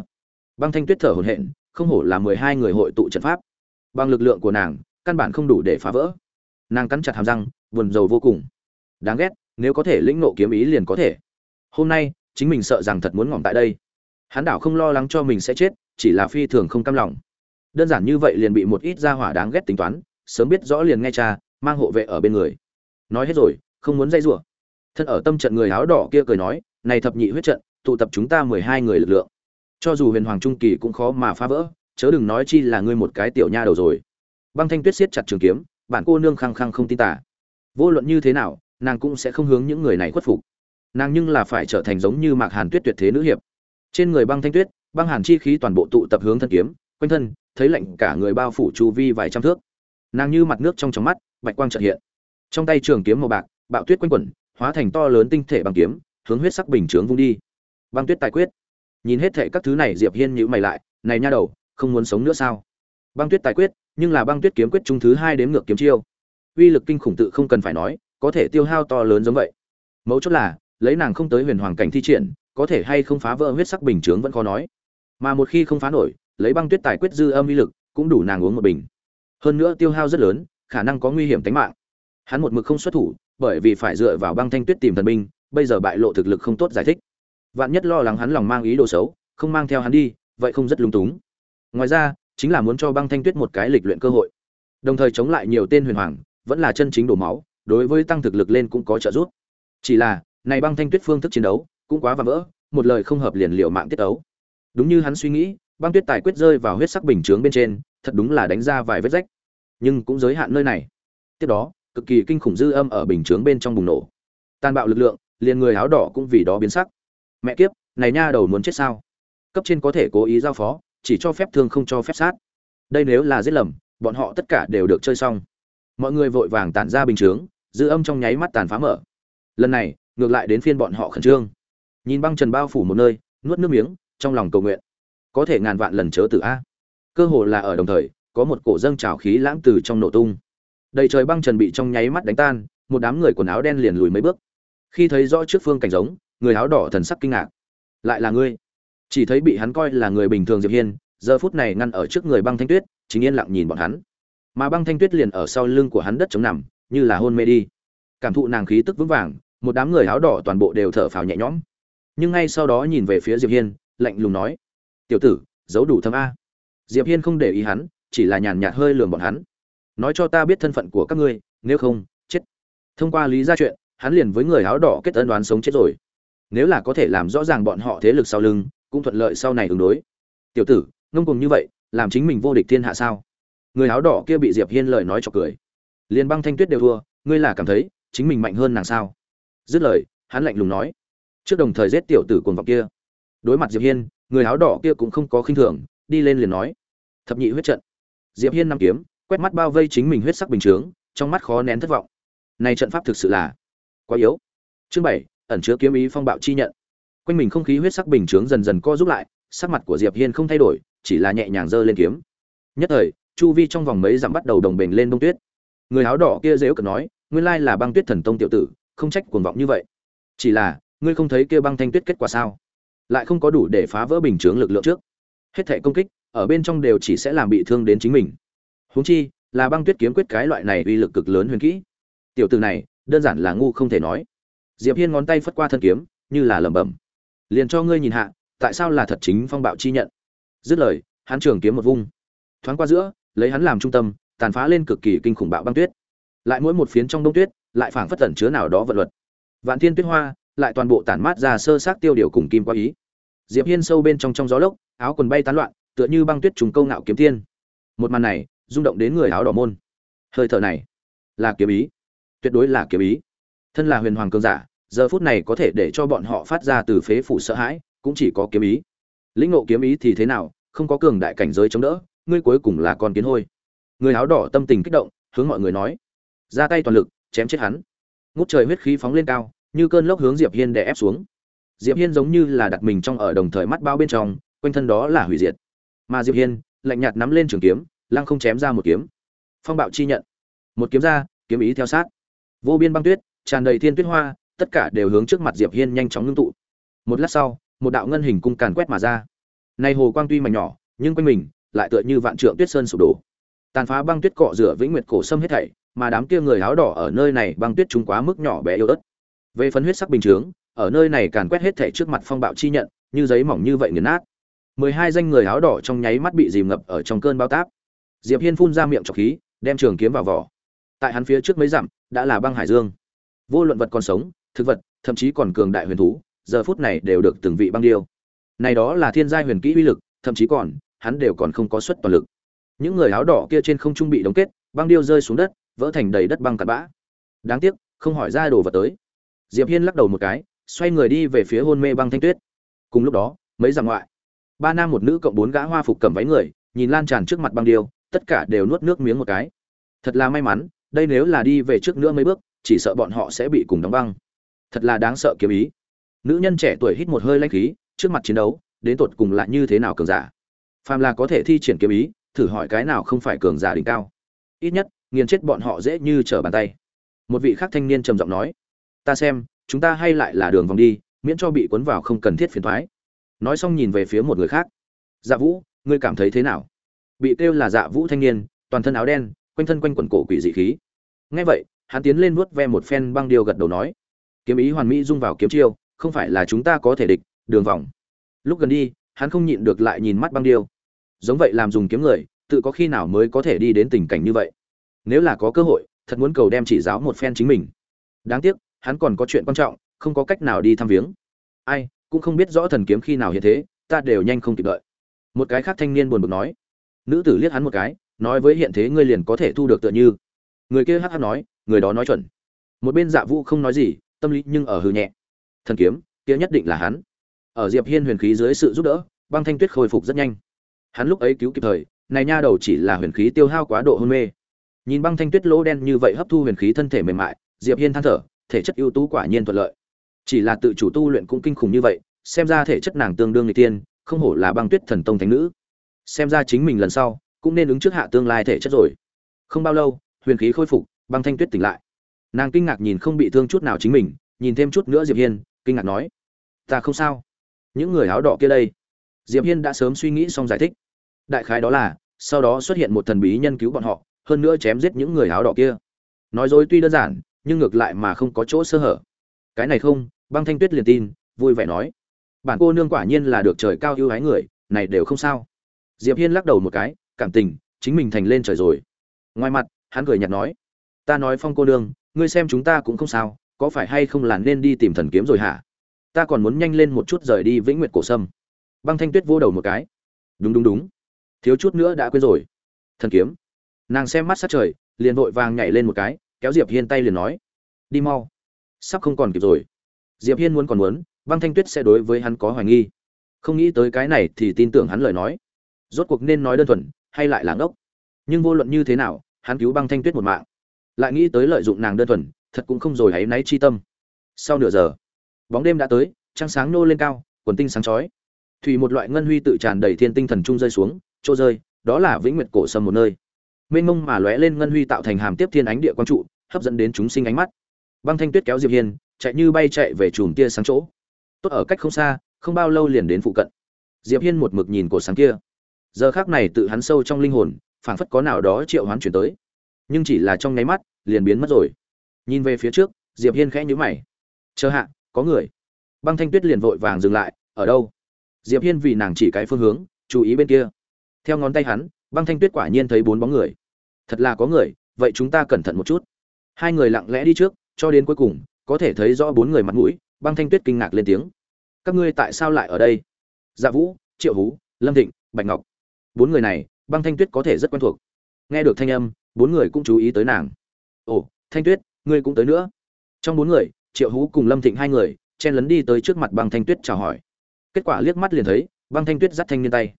Băng thanh tuyết thở hổn hển, không hổ là mười hai người hội tụ trận pháp. Bằng lực lượng của nàng, căn bản không đủ để phá vỡ. Nàng cắn chặt hàm răng, buồn rầu vô cùng. Đáng ghét, nếu có thể lĩnh nộ kiếm ý liền có thể. Hôm nay chính mình sợ rằng thật muốn ngỏm tại đây. Hắn đảo không lo lắng cho mình sẽ chết, chỉ là phi thường không cam lòng. Đơn giản như vậy liền bị một ít gia hỏa đáng ghét tính toán, sớm biết rõ liền nghe cha, mang hộ vệ ở bên người. Nói hết rồi, không muốn dây rủa. Thân ở tâm trận người áo đỏ kia cười nói, này thập nhị huyết trận, tụ tập chúng ta mười hai người lực lượng. Cho dù huyền hoàng trung kỳ cũng khó mà phá vỡ, chớ đừng nói chi là ngươi một cái tiểu nha đầu rồi. Băng thanh tuyết siết chặt trường kiếm, bản cô nương khăng khăng không tin tả vô luận như thế nào, nàng cũng sẽ không hướng những người này khuất phục nàng nhưng là phải trở thành giống như mạc hàn tuyết tuyệt thế nữ hiệp. Trên người băng thanh tuyết, băng hàn chi khí toàn bộ tụ tập hướng thân kiếm, quanh thân, thấy lạnh cả người bao phủ chu vi vài trăm thước. Nàng như mặt nước trong trong mắt, bạch quang trợ hiện. Trong tay trường kiếm màu bạc, bạo tuyết quanh quẩn, hóa thành to lớn tinh thể băng kiếm, hướng huyết sắc bình chướng vung đi. Băng tuyết tài quyết. Nhìn hết thệ các thứ này, diệp hiên nhữ mày lại, này nha đầu, không muốn sống nữa sao? Băng tuyết tài quyết, nhưng là băng tuyết kiếm quyết trung thứ hai đếm ngược kiếm chiêu. Uy lực kinh khủng tự không cần phải nói, có thể tiêu hao to lớn giống vậy. Mấu chốt là lấy nàng không tới huyền hoàng cảnh thi triển, có thể hay không phá vỡ huyết sắc bình chướng vẫn khó nói. Mà một khi không phá nổi, lấy băng tuyết tài quyết dư âm uy lực, cũng đủ nàng uống một bình. Hơn nữa tiêu hao rất lớn, khả năng có nguy hiểm tính mạng. Hắn một mực không xuất thủ, bởi vì phải dựa vào băng thanh tuyết tìm thần binh, bây giờ bại lộ thực lực không tốt giải thích. Vạn nhất lo lắng hắn lòng mang ý đồ xấu, không mang theo hắn đi, vậy không rất lung túng. Ngoài ra, chính là muốn cho băng thanh tuyết một cái lịch luyện cơ hội. Đồng thời chống lại nhiều tên huyền hoàng, vẫn là chân chính đổ máu, đối với tăng thực lực lên cũng có trợ giúp. Chỉ là này băng thanh tuyết phương thức chiến đấu cũng quá và vỡ, một lời không hợp liền liệu mạng tiết đấu đúng như hắn suy nghĩ, băng tuyết tài quyết rơi vào huyết sắc bình chướng bên trên, thật đúng là đánh ra vài vết rách. Nhưng cũng giới hạn nơi này. Tiếp đó, cực kỳ kinh khủng dư âm ở bình chướng bên trong bùng nổ. Tàn bạo lực lượng, liền người áo đỏ cũng vì đó biến sắc. Mẹ kiếp, này nha đầu muốn chết sao? Cấp trên có thể cố ý giao phó, chỉ cho phép thương không cho phép sát. Đây nếu là giết lầm, bọn họ tất cả đều được chơi xong. Mọi người vội vàng tản ra bình chướng, dư âm trong nháy mắt tàn phá mở. Lần này ngược lại đến phiên bọn họ khẩn trương. Nhìn băng trần bao phủ một nơi, nuốt nước miếng, trong lòng cầu nguyện. Có thể ngàn vạn lần chớ tử a. Cơ hồ là ở đồng thời, có một cổ dâng trào khí lãng từ trong nổ tung. Đầy trời băng trần bị trong nháy mắt đánh tan, một đám người quần áo đen liền lùi mấy bước. Khi thấy rõ trước phương cảnh giống, người áo đỏ thần sắc kinh ngạc. Lại là ngươi. Chỉ thấy bị hắn coi là người bình thường diệp hiên, giờ phút này ngăn ở trước người băng thanh tuyết, chính yên lặng nhìn bọn hắn. Mà băng thanh tuyết liền ở sau lưng của hắn đất chống nằm, như là hôn mê đi. Cảm thụ nàng khí tức vững vàng một đám người áo đỏ toàn bộ đều thở phào nhẹ nhõm. Nhưng ngay sau đó nhìn về phía diệp hiên, lạnh lùng nói, tiểu tử, giấu đủ thâm a. Diệp hiên không để ý hắn, chỉ là nhàn nhạt hơi lườm bọn hắn. Nói cho ta biết thân phận của các ngươi, nếu không, chết. Thông qua lý ra chuyện, hắn liền với người áo đỏ kết ân đoán sống chết rồi. Nếu là có thể làm rõ ràng bọn họ thế lực sau lưng, cũng thuận lợi sau này ứng đối. Tiểu tử, ngông cùng như vậy, làm chính mình vô địch thiên hạ sao? Người áo đỏ kia bị diệp hiên lời nói cho cười. Liền băng thanh tuyết đều thua, ngươi là cảm thấy chính mình mạnh hơn nàng sao? Dứt lời, hắn lạnh lùng nói, trước đồng thời giết tiểu tử cuồng vọng kia. Đối mặt diệp hiên, người áo đỏ kia cũng không có khinh thường, đi lên liền nói, thập nhị huyết trận. Diệp hiên năm kiếm, quét mắt bao vây chính mình huyết sắc bình chướng, trong mắt khó nén thất vọng. Này trận pháp thực sự là quá yếu. Chương bảy, ẩn chứa kiếm ý phong bạo chi nhận. Quanh mình không khí huyết sắc bình chướng dần dần co rút lại, sắc mặt của diệp hiên không thay đổi, chỉ là nhẹ nhàng giơ lên kiếm. Nhất thời, chu vi trong vòng mấy dặm bắt đầu đồng bền lên đông tuyết. Người áo đỏ kia dễ cợt nói, nguyên lai là băng tuyết thần tông tiểu tử không trách cuồng vọng như vậy. Chỉ là, ngươi không thấy kia băng thanh tuyết kết quả sao? Lại không có đủ để phá vỡ bình chướng lực lượng trước. Hết thể công kích, ở bên trong đều chỉ sẽ làm bị thương đến chính mình. Huống chi, là băng tuyết kiếm quyết cái loại này uy lực cực lớn huyền kỹ. Tiểu tử này, đơn giản là ngu không thể nói. Diệp hiên ngón tay phất qua thân kiếm, như là lẩm bẩm. Liền cho ngươi nhìn hạ, tại sao là thật chính phong bạo chi nhận? Dứt lời, hắn trường kiếm một vung. Thoáng qua giữa, lấy hắn làm trung tâm, tàn phá lên cực kỳ kinh khủng bạo băng tuyết. Lại mỗi một phiến trong đông tuyết lại phảng phất tẩn chứa nào đó vật luật. Vạn thiên tuyết hoa lại toàn bộ tản mát ra sơ sát tiêu điều cùng kim qua ý. Diệp hiên sâu bên trong trong gió lốc, áo quần bay tán loạn, tựa như băng tuyết trùng câu ngạo kiếm tiên. Một màn này rung động đến người áo đỏ môn. Hơi thở này là kiếm ý. Tuyệt đối là kiếm ý. Thân là huyền hoàng cường giả, giờ phút này có thể để cho bọn họ phát ra từ phế phủ sợ hãi, cũng chỉ có kiếm ý. Lĩnh ngộ kiếm ý thì thế nào, không có cường đại cảnh giới chống đỡ, ngươi cuối cùng là con kiến hôi. Người áo đỏ tâm tình kích động, hướng mọi người nói. Ra tay toàn lực chém chết hắn. Ngút trời huyết khí phóng lên cao, như cơn lốc hướng diệp hiên đè ép xuống. Diệp hiên giống như là đặt mình trong ở đồng thời mắt bao bên trong, quanh thân đó là hủy diệt. Mà diệp hiên, lạnh nhạt nắm lên trường kiếm, lăng không chém ra một kiếm. Phong bạo chi nhận. Một kiếm ra, kiếm ý theo sát. Vô biên băng tuyết, tràn đầy thiên tuyết hoa, tất cả đều hướng trước mặt diệp hiên nhanh chóng ngưng tụ. Một lát sau, một đạo ngân hình cung càn quét mà ra. Nay hồ quang tuy mà nhỏ, nhưng quanh mình lại tựa như vạn trượng tuyết sơn sụp đổ. Tàn phá băng tuyết cọ rửa vĩnh nguyệt cổ sâm hết thảy mà đám kia người áo đỏ ở nơi này băng tuyết chúng quá mức nhỏ bé yếu ớt. Về phấn huyết sắc bình chướng, ở nơi này càn quét hết thảy trước mặt phong bạo chi nhận, như giấy mỏng như vậy nghiền nát. Mười hai danh người áo đỏ trong nháy mắt bị dìm ngập ở trong cơn bão táp. Diệp hiên phun ra miệng trọc khí, đem trường kiếm vào vỏ. Tại hắn phía trước mấy dặm, đã là băng hải dương. Vô luận vật còn sống, thực vật, thậm chí còn cường đại huyền thú, giờ phút này đều được từng vị băng điêu. Này đó là thiên giai huyền kỹ uy lực, thậm chí còn, hắn đều còn không có suất toàn lực. Những người áo đỏ kia trên không trung bị đóng kết, băng điêu rơi xuống đất vỡ thành đầy đất băng cặn bã. Đáng tiếc, không hỏi ra đồ vật tới. Diệp hiên lắc đầu một cái, xoay người đi về phía hôn mê băng thanh tuyết. Cùng lúc đó, mấy dặm ngoại. Ba nam một nữ cộng bốn gã hoa phục cầm váy người, nhìn lan tràn trước mặt băng điêu, tất cả đều nuốt nước miếng một cái. Thật là may mắn, đây nếu là đi về trước nữa mấy bước, chỉ sợ bọn họ sẽ bị cùng đóng băng. Thật là đáng sợ kiếm ý. Nữ nhân trẻ tuổi hít một hơi lanh khí, trước mặt chiến đấu, đến tột cùng lại như thế nào cường giả? Phàm là có thể thi triển kiếm ý, thử hỏi cái nào không phải cường giả đỉnh cao? Ít nhất nghiền chết bọn họ dễ như trở bàn tay. Một vị khác thanh niên trầm giọng nói, ta xem, chúng ta hay lại là đường vòng đi, miễn cho bị cuốn vào không cần thiết phiền thoái. Nói xong nhìn về phía một người khác. Dạ vũ, ngươi cảm thấy thế nào? Bị kêu là dạ vũ thanh niên, toàn thân áo đen, quanh thân quanh quần cổ quỷ dị khí. Ngay vậy, hắn tiến lên nuốt ve một phen băng điêu gật đầu nói, kiếm ý hoàn mỹ dung vào kiếm chiêu, không phải là chúng ta có thể địch, đường vòng. Lúc gần đi, hắn không nhịn được lại nhìn mắt băng điêu. Giống vậy làm dùng kiếm người, tự có khi nào mới có thể đi đến tình cảnh như vậy? Nếu là có cơ hội, thật muốn cầu đem chỉ giáo một phen chính mình. Đáng tiếc, hắn còn có chuyện quan trọng, không có cách nào đi thăm viếng. Ai, cũng không biết rõ thần kiếm khi nào hiện thế, ta đều nhanh không kịp đợi. Một cái khác thanh niên buồn bực nói. Nữ tử liếc hắn một cái, nói với hiện thế ngươi liền có thể thu được tựa như. Người kia hắc hắc nói, người đó nói chuẩn. Một bên dạ vũ không nói gì, tâm lý nhưng ở hư nhẹ. Thần kiếm, kia nhất định là hắn. Ở diệp hiên huyền khí dưới sự giúp đỡ, băng thanh tuyết khôi phục rất nhanh. Hắn lúc ấy cứu kịp thời, này nha đầu chỉ là huyền khí tiêu hao quá độ hôn mê nhìn băng thanh tuyết lỗ đen như vậy hấp thu huyền khí thân thể mềm mại, diệp hiên than thở, thể chất ưu tú quả nhiên thuận lợi. Chỉ là tự chủ tu luyện cũng kinh khủng như vậy, xem ra thể chất nàng tương đương người tiên không hổ là băng tuyết thần tông thánh nữ. Xem ra chính mình lần sau cũng nên ứng trước hạ tương lai thể chất rồi. Không bao lâu, huyền khí khôi phục, băng thanh tuyết tỉnh lại. Nàng kinh ngạc nhìn không bị thương chút nào chính mình, nhìn thêm chút nữa diệp hiên, kinh ngạc nói, ta không sao. Những người áo đỏ kia đây. Diệp hiên đã sớm suy nghĩ xong giải thích. Đại khái đó là, sau đó xuất hiện một thần bí nhân cứu bọn họ hơn nữa chém giết những người áo đỏ kia. Nói dối tuy đơn giản, nhưng ngược lại mà không có chỗ sơ hở. Cái này không, băng thanh tuyết liền tin, vui vẻ nói. Bản cô nương quả nhiên là được trời cao ưu ái người, này đều không sao. Diệp hiên lắc đầu một cái, cảm tình, chính mình thành lên trời rồi. Ngoài mặt, hắn cười nhạt nói. Ta nói phong cô nương, ngươi xem chúng ta cũng không sao, có phải hay không là nên đi tìm thần kiếm rồi hả? Ta còn muốn nhanh lên một chút rời đi vĩnh nguyệt cổ sâm. Băng thanh tuyết vô đầu một cái. Đúng đúng đúng. Thiếu chút nữa đã quên rồi. Thần kiếm nàng xem mắt sát trời, liền vội vàng nhảy lên một cái, kéo diệp hiên tay liền nói, đi mau. Sắp không còn kịp rồi. Diệp hiên muốn còn muốn, băng thanh tuyết sẽ đối với hắn có hoài nghi. Không nghĩ tới cái này thì tin tưởng hắn lời nói. Rốt cuộc nên nói đơn thuần, hay lại là ngốc. Nhưng vô luận như thế nào, hắn cứu băng thanh tuyết một mạng. Lại nghĩ tới lợi dụng nàng đơn thuần, thật cũng không rồi hãy náy chi tâm. Sau nửa giờ, bóng đêm đã tới, trăng sáng nô lên cao, quần tinh sáng chói. Thủy một loại ngân huy tự tràn đầy thiên tinh thần trung rơi xuống, chỗ rơi, đó là vĩnh nguyệt cổ sâm một nơi mênh mông mà lóe lên ngân huy tạo thành hàm tiếp thiên ánh địa quang trụ, hấp dẫn đến chúng sinh ánh mắt. Băng thanh tuyết kéo diệp hiên, chạy như bay chạy về chùm tia sáng chỗ. Tốt ở cách không xa, không bao lâu liền đến phụ cận. Diệp hiên một mực nhìn cổ sáng kia. Giờ khác này tự hắn sâu trong linh hồn, phảng phất có nào đó triệu hoán chuyển tới. Nhưng chỉ là trong nháy mắt, liền biến mất rồi. Nhìn về phía trước, diệp hiên khẽ nhíu mày. Chờ hạ, có người. Băng thanh tuyết liền vội vàng dừng lại, ở đâu? Diệp hiên vì nàng chỉ cái phương hướng, chú ý bên kia. Theo ngón tay hắn băng thanh tuyết quả nhiên thấy bốn bóng người. Thật là có người, vậy chúng ta cẩn thận một chút. Hai người lặng lẽ đi trước, cho đến cuối cùng, có thể thấy rõ bốn người mặt mũi, băng thanh tuyết kinh ngạc lên tiếng. Các ngươi tại sao lại ở đây? Dạ vũ, triệu hú, lâm thịnh, bạch ngọc. Bốn người này, băng thanh tuyết có thể rất quen thuộc. Nghe được thanh âm, bốn người cũng chú ý tới nàng. Ồ, thanh tuyết, ngươi cũng tới nữa. Trong bốn người, triệu hú cùng lâm thịnh hai người, chen lấn đi tới trước mặt băng thanh tuyết chào hỏi. Kết quả liếc mắt liền thấy, băng thanh tuyết dắt thanh niên tay.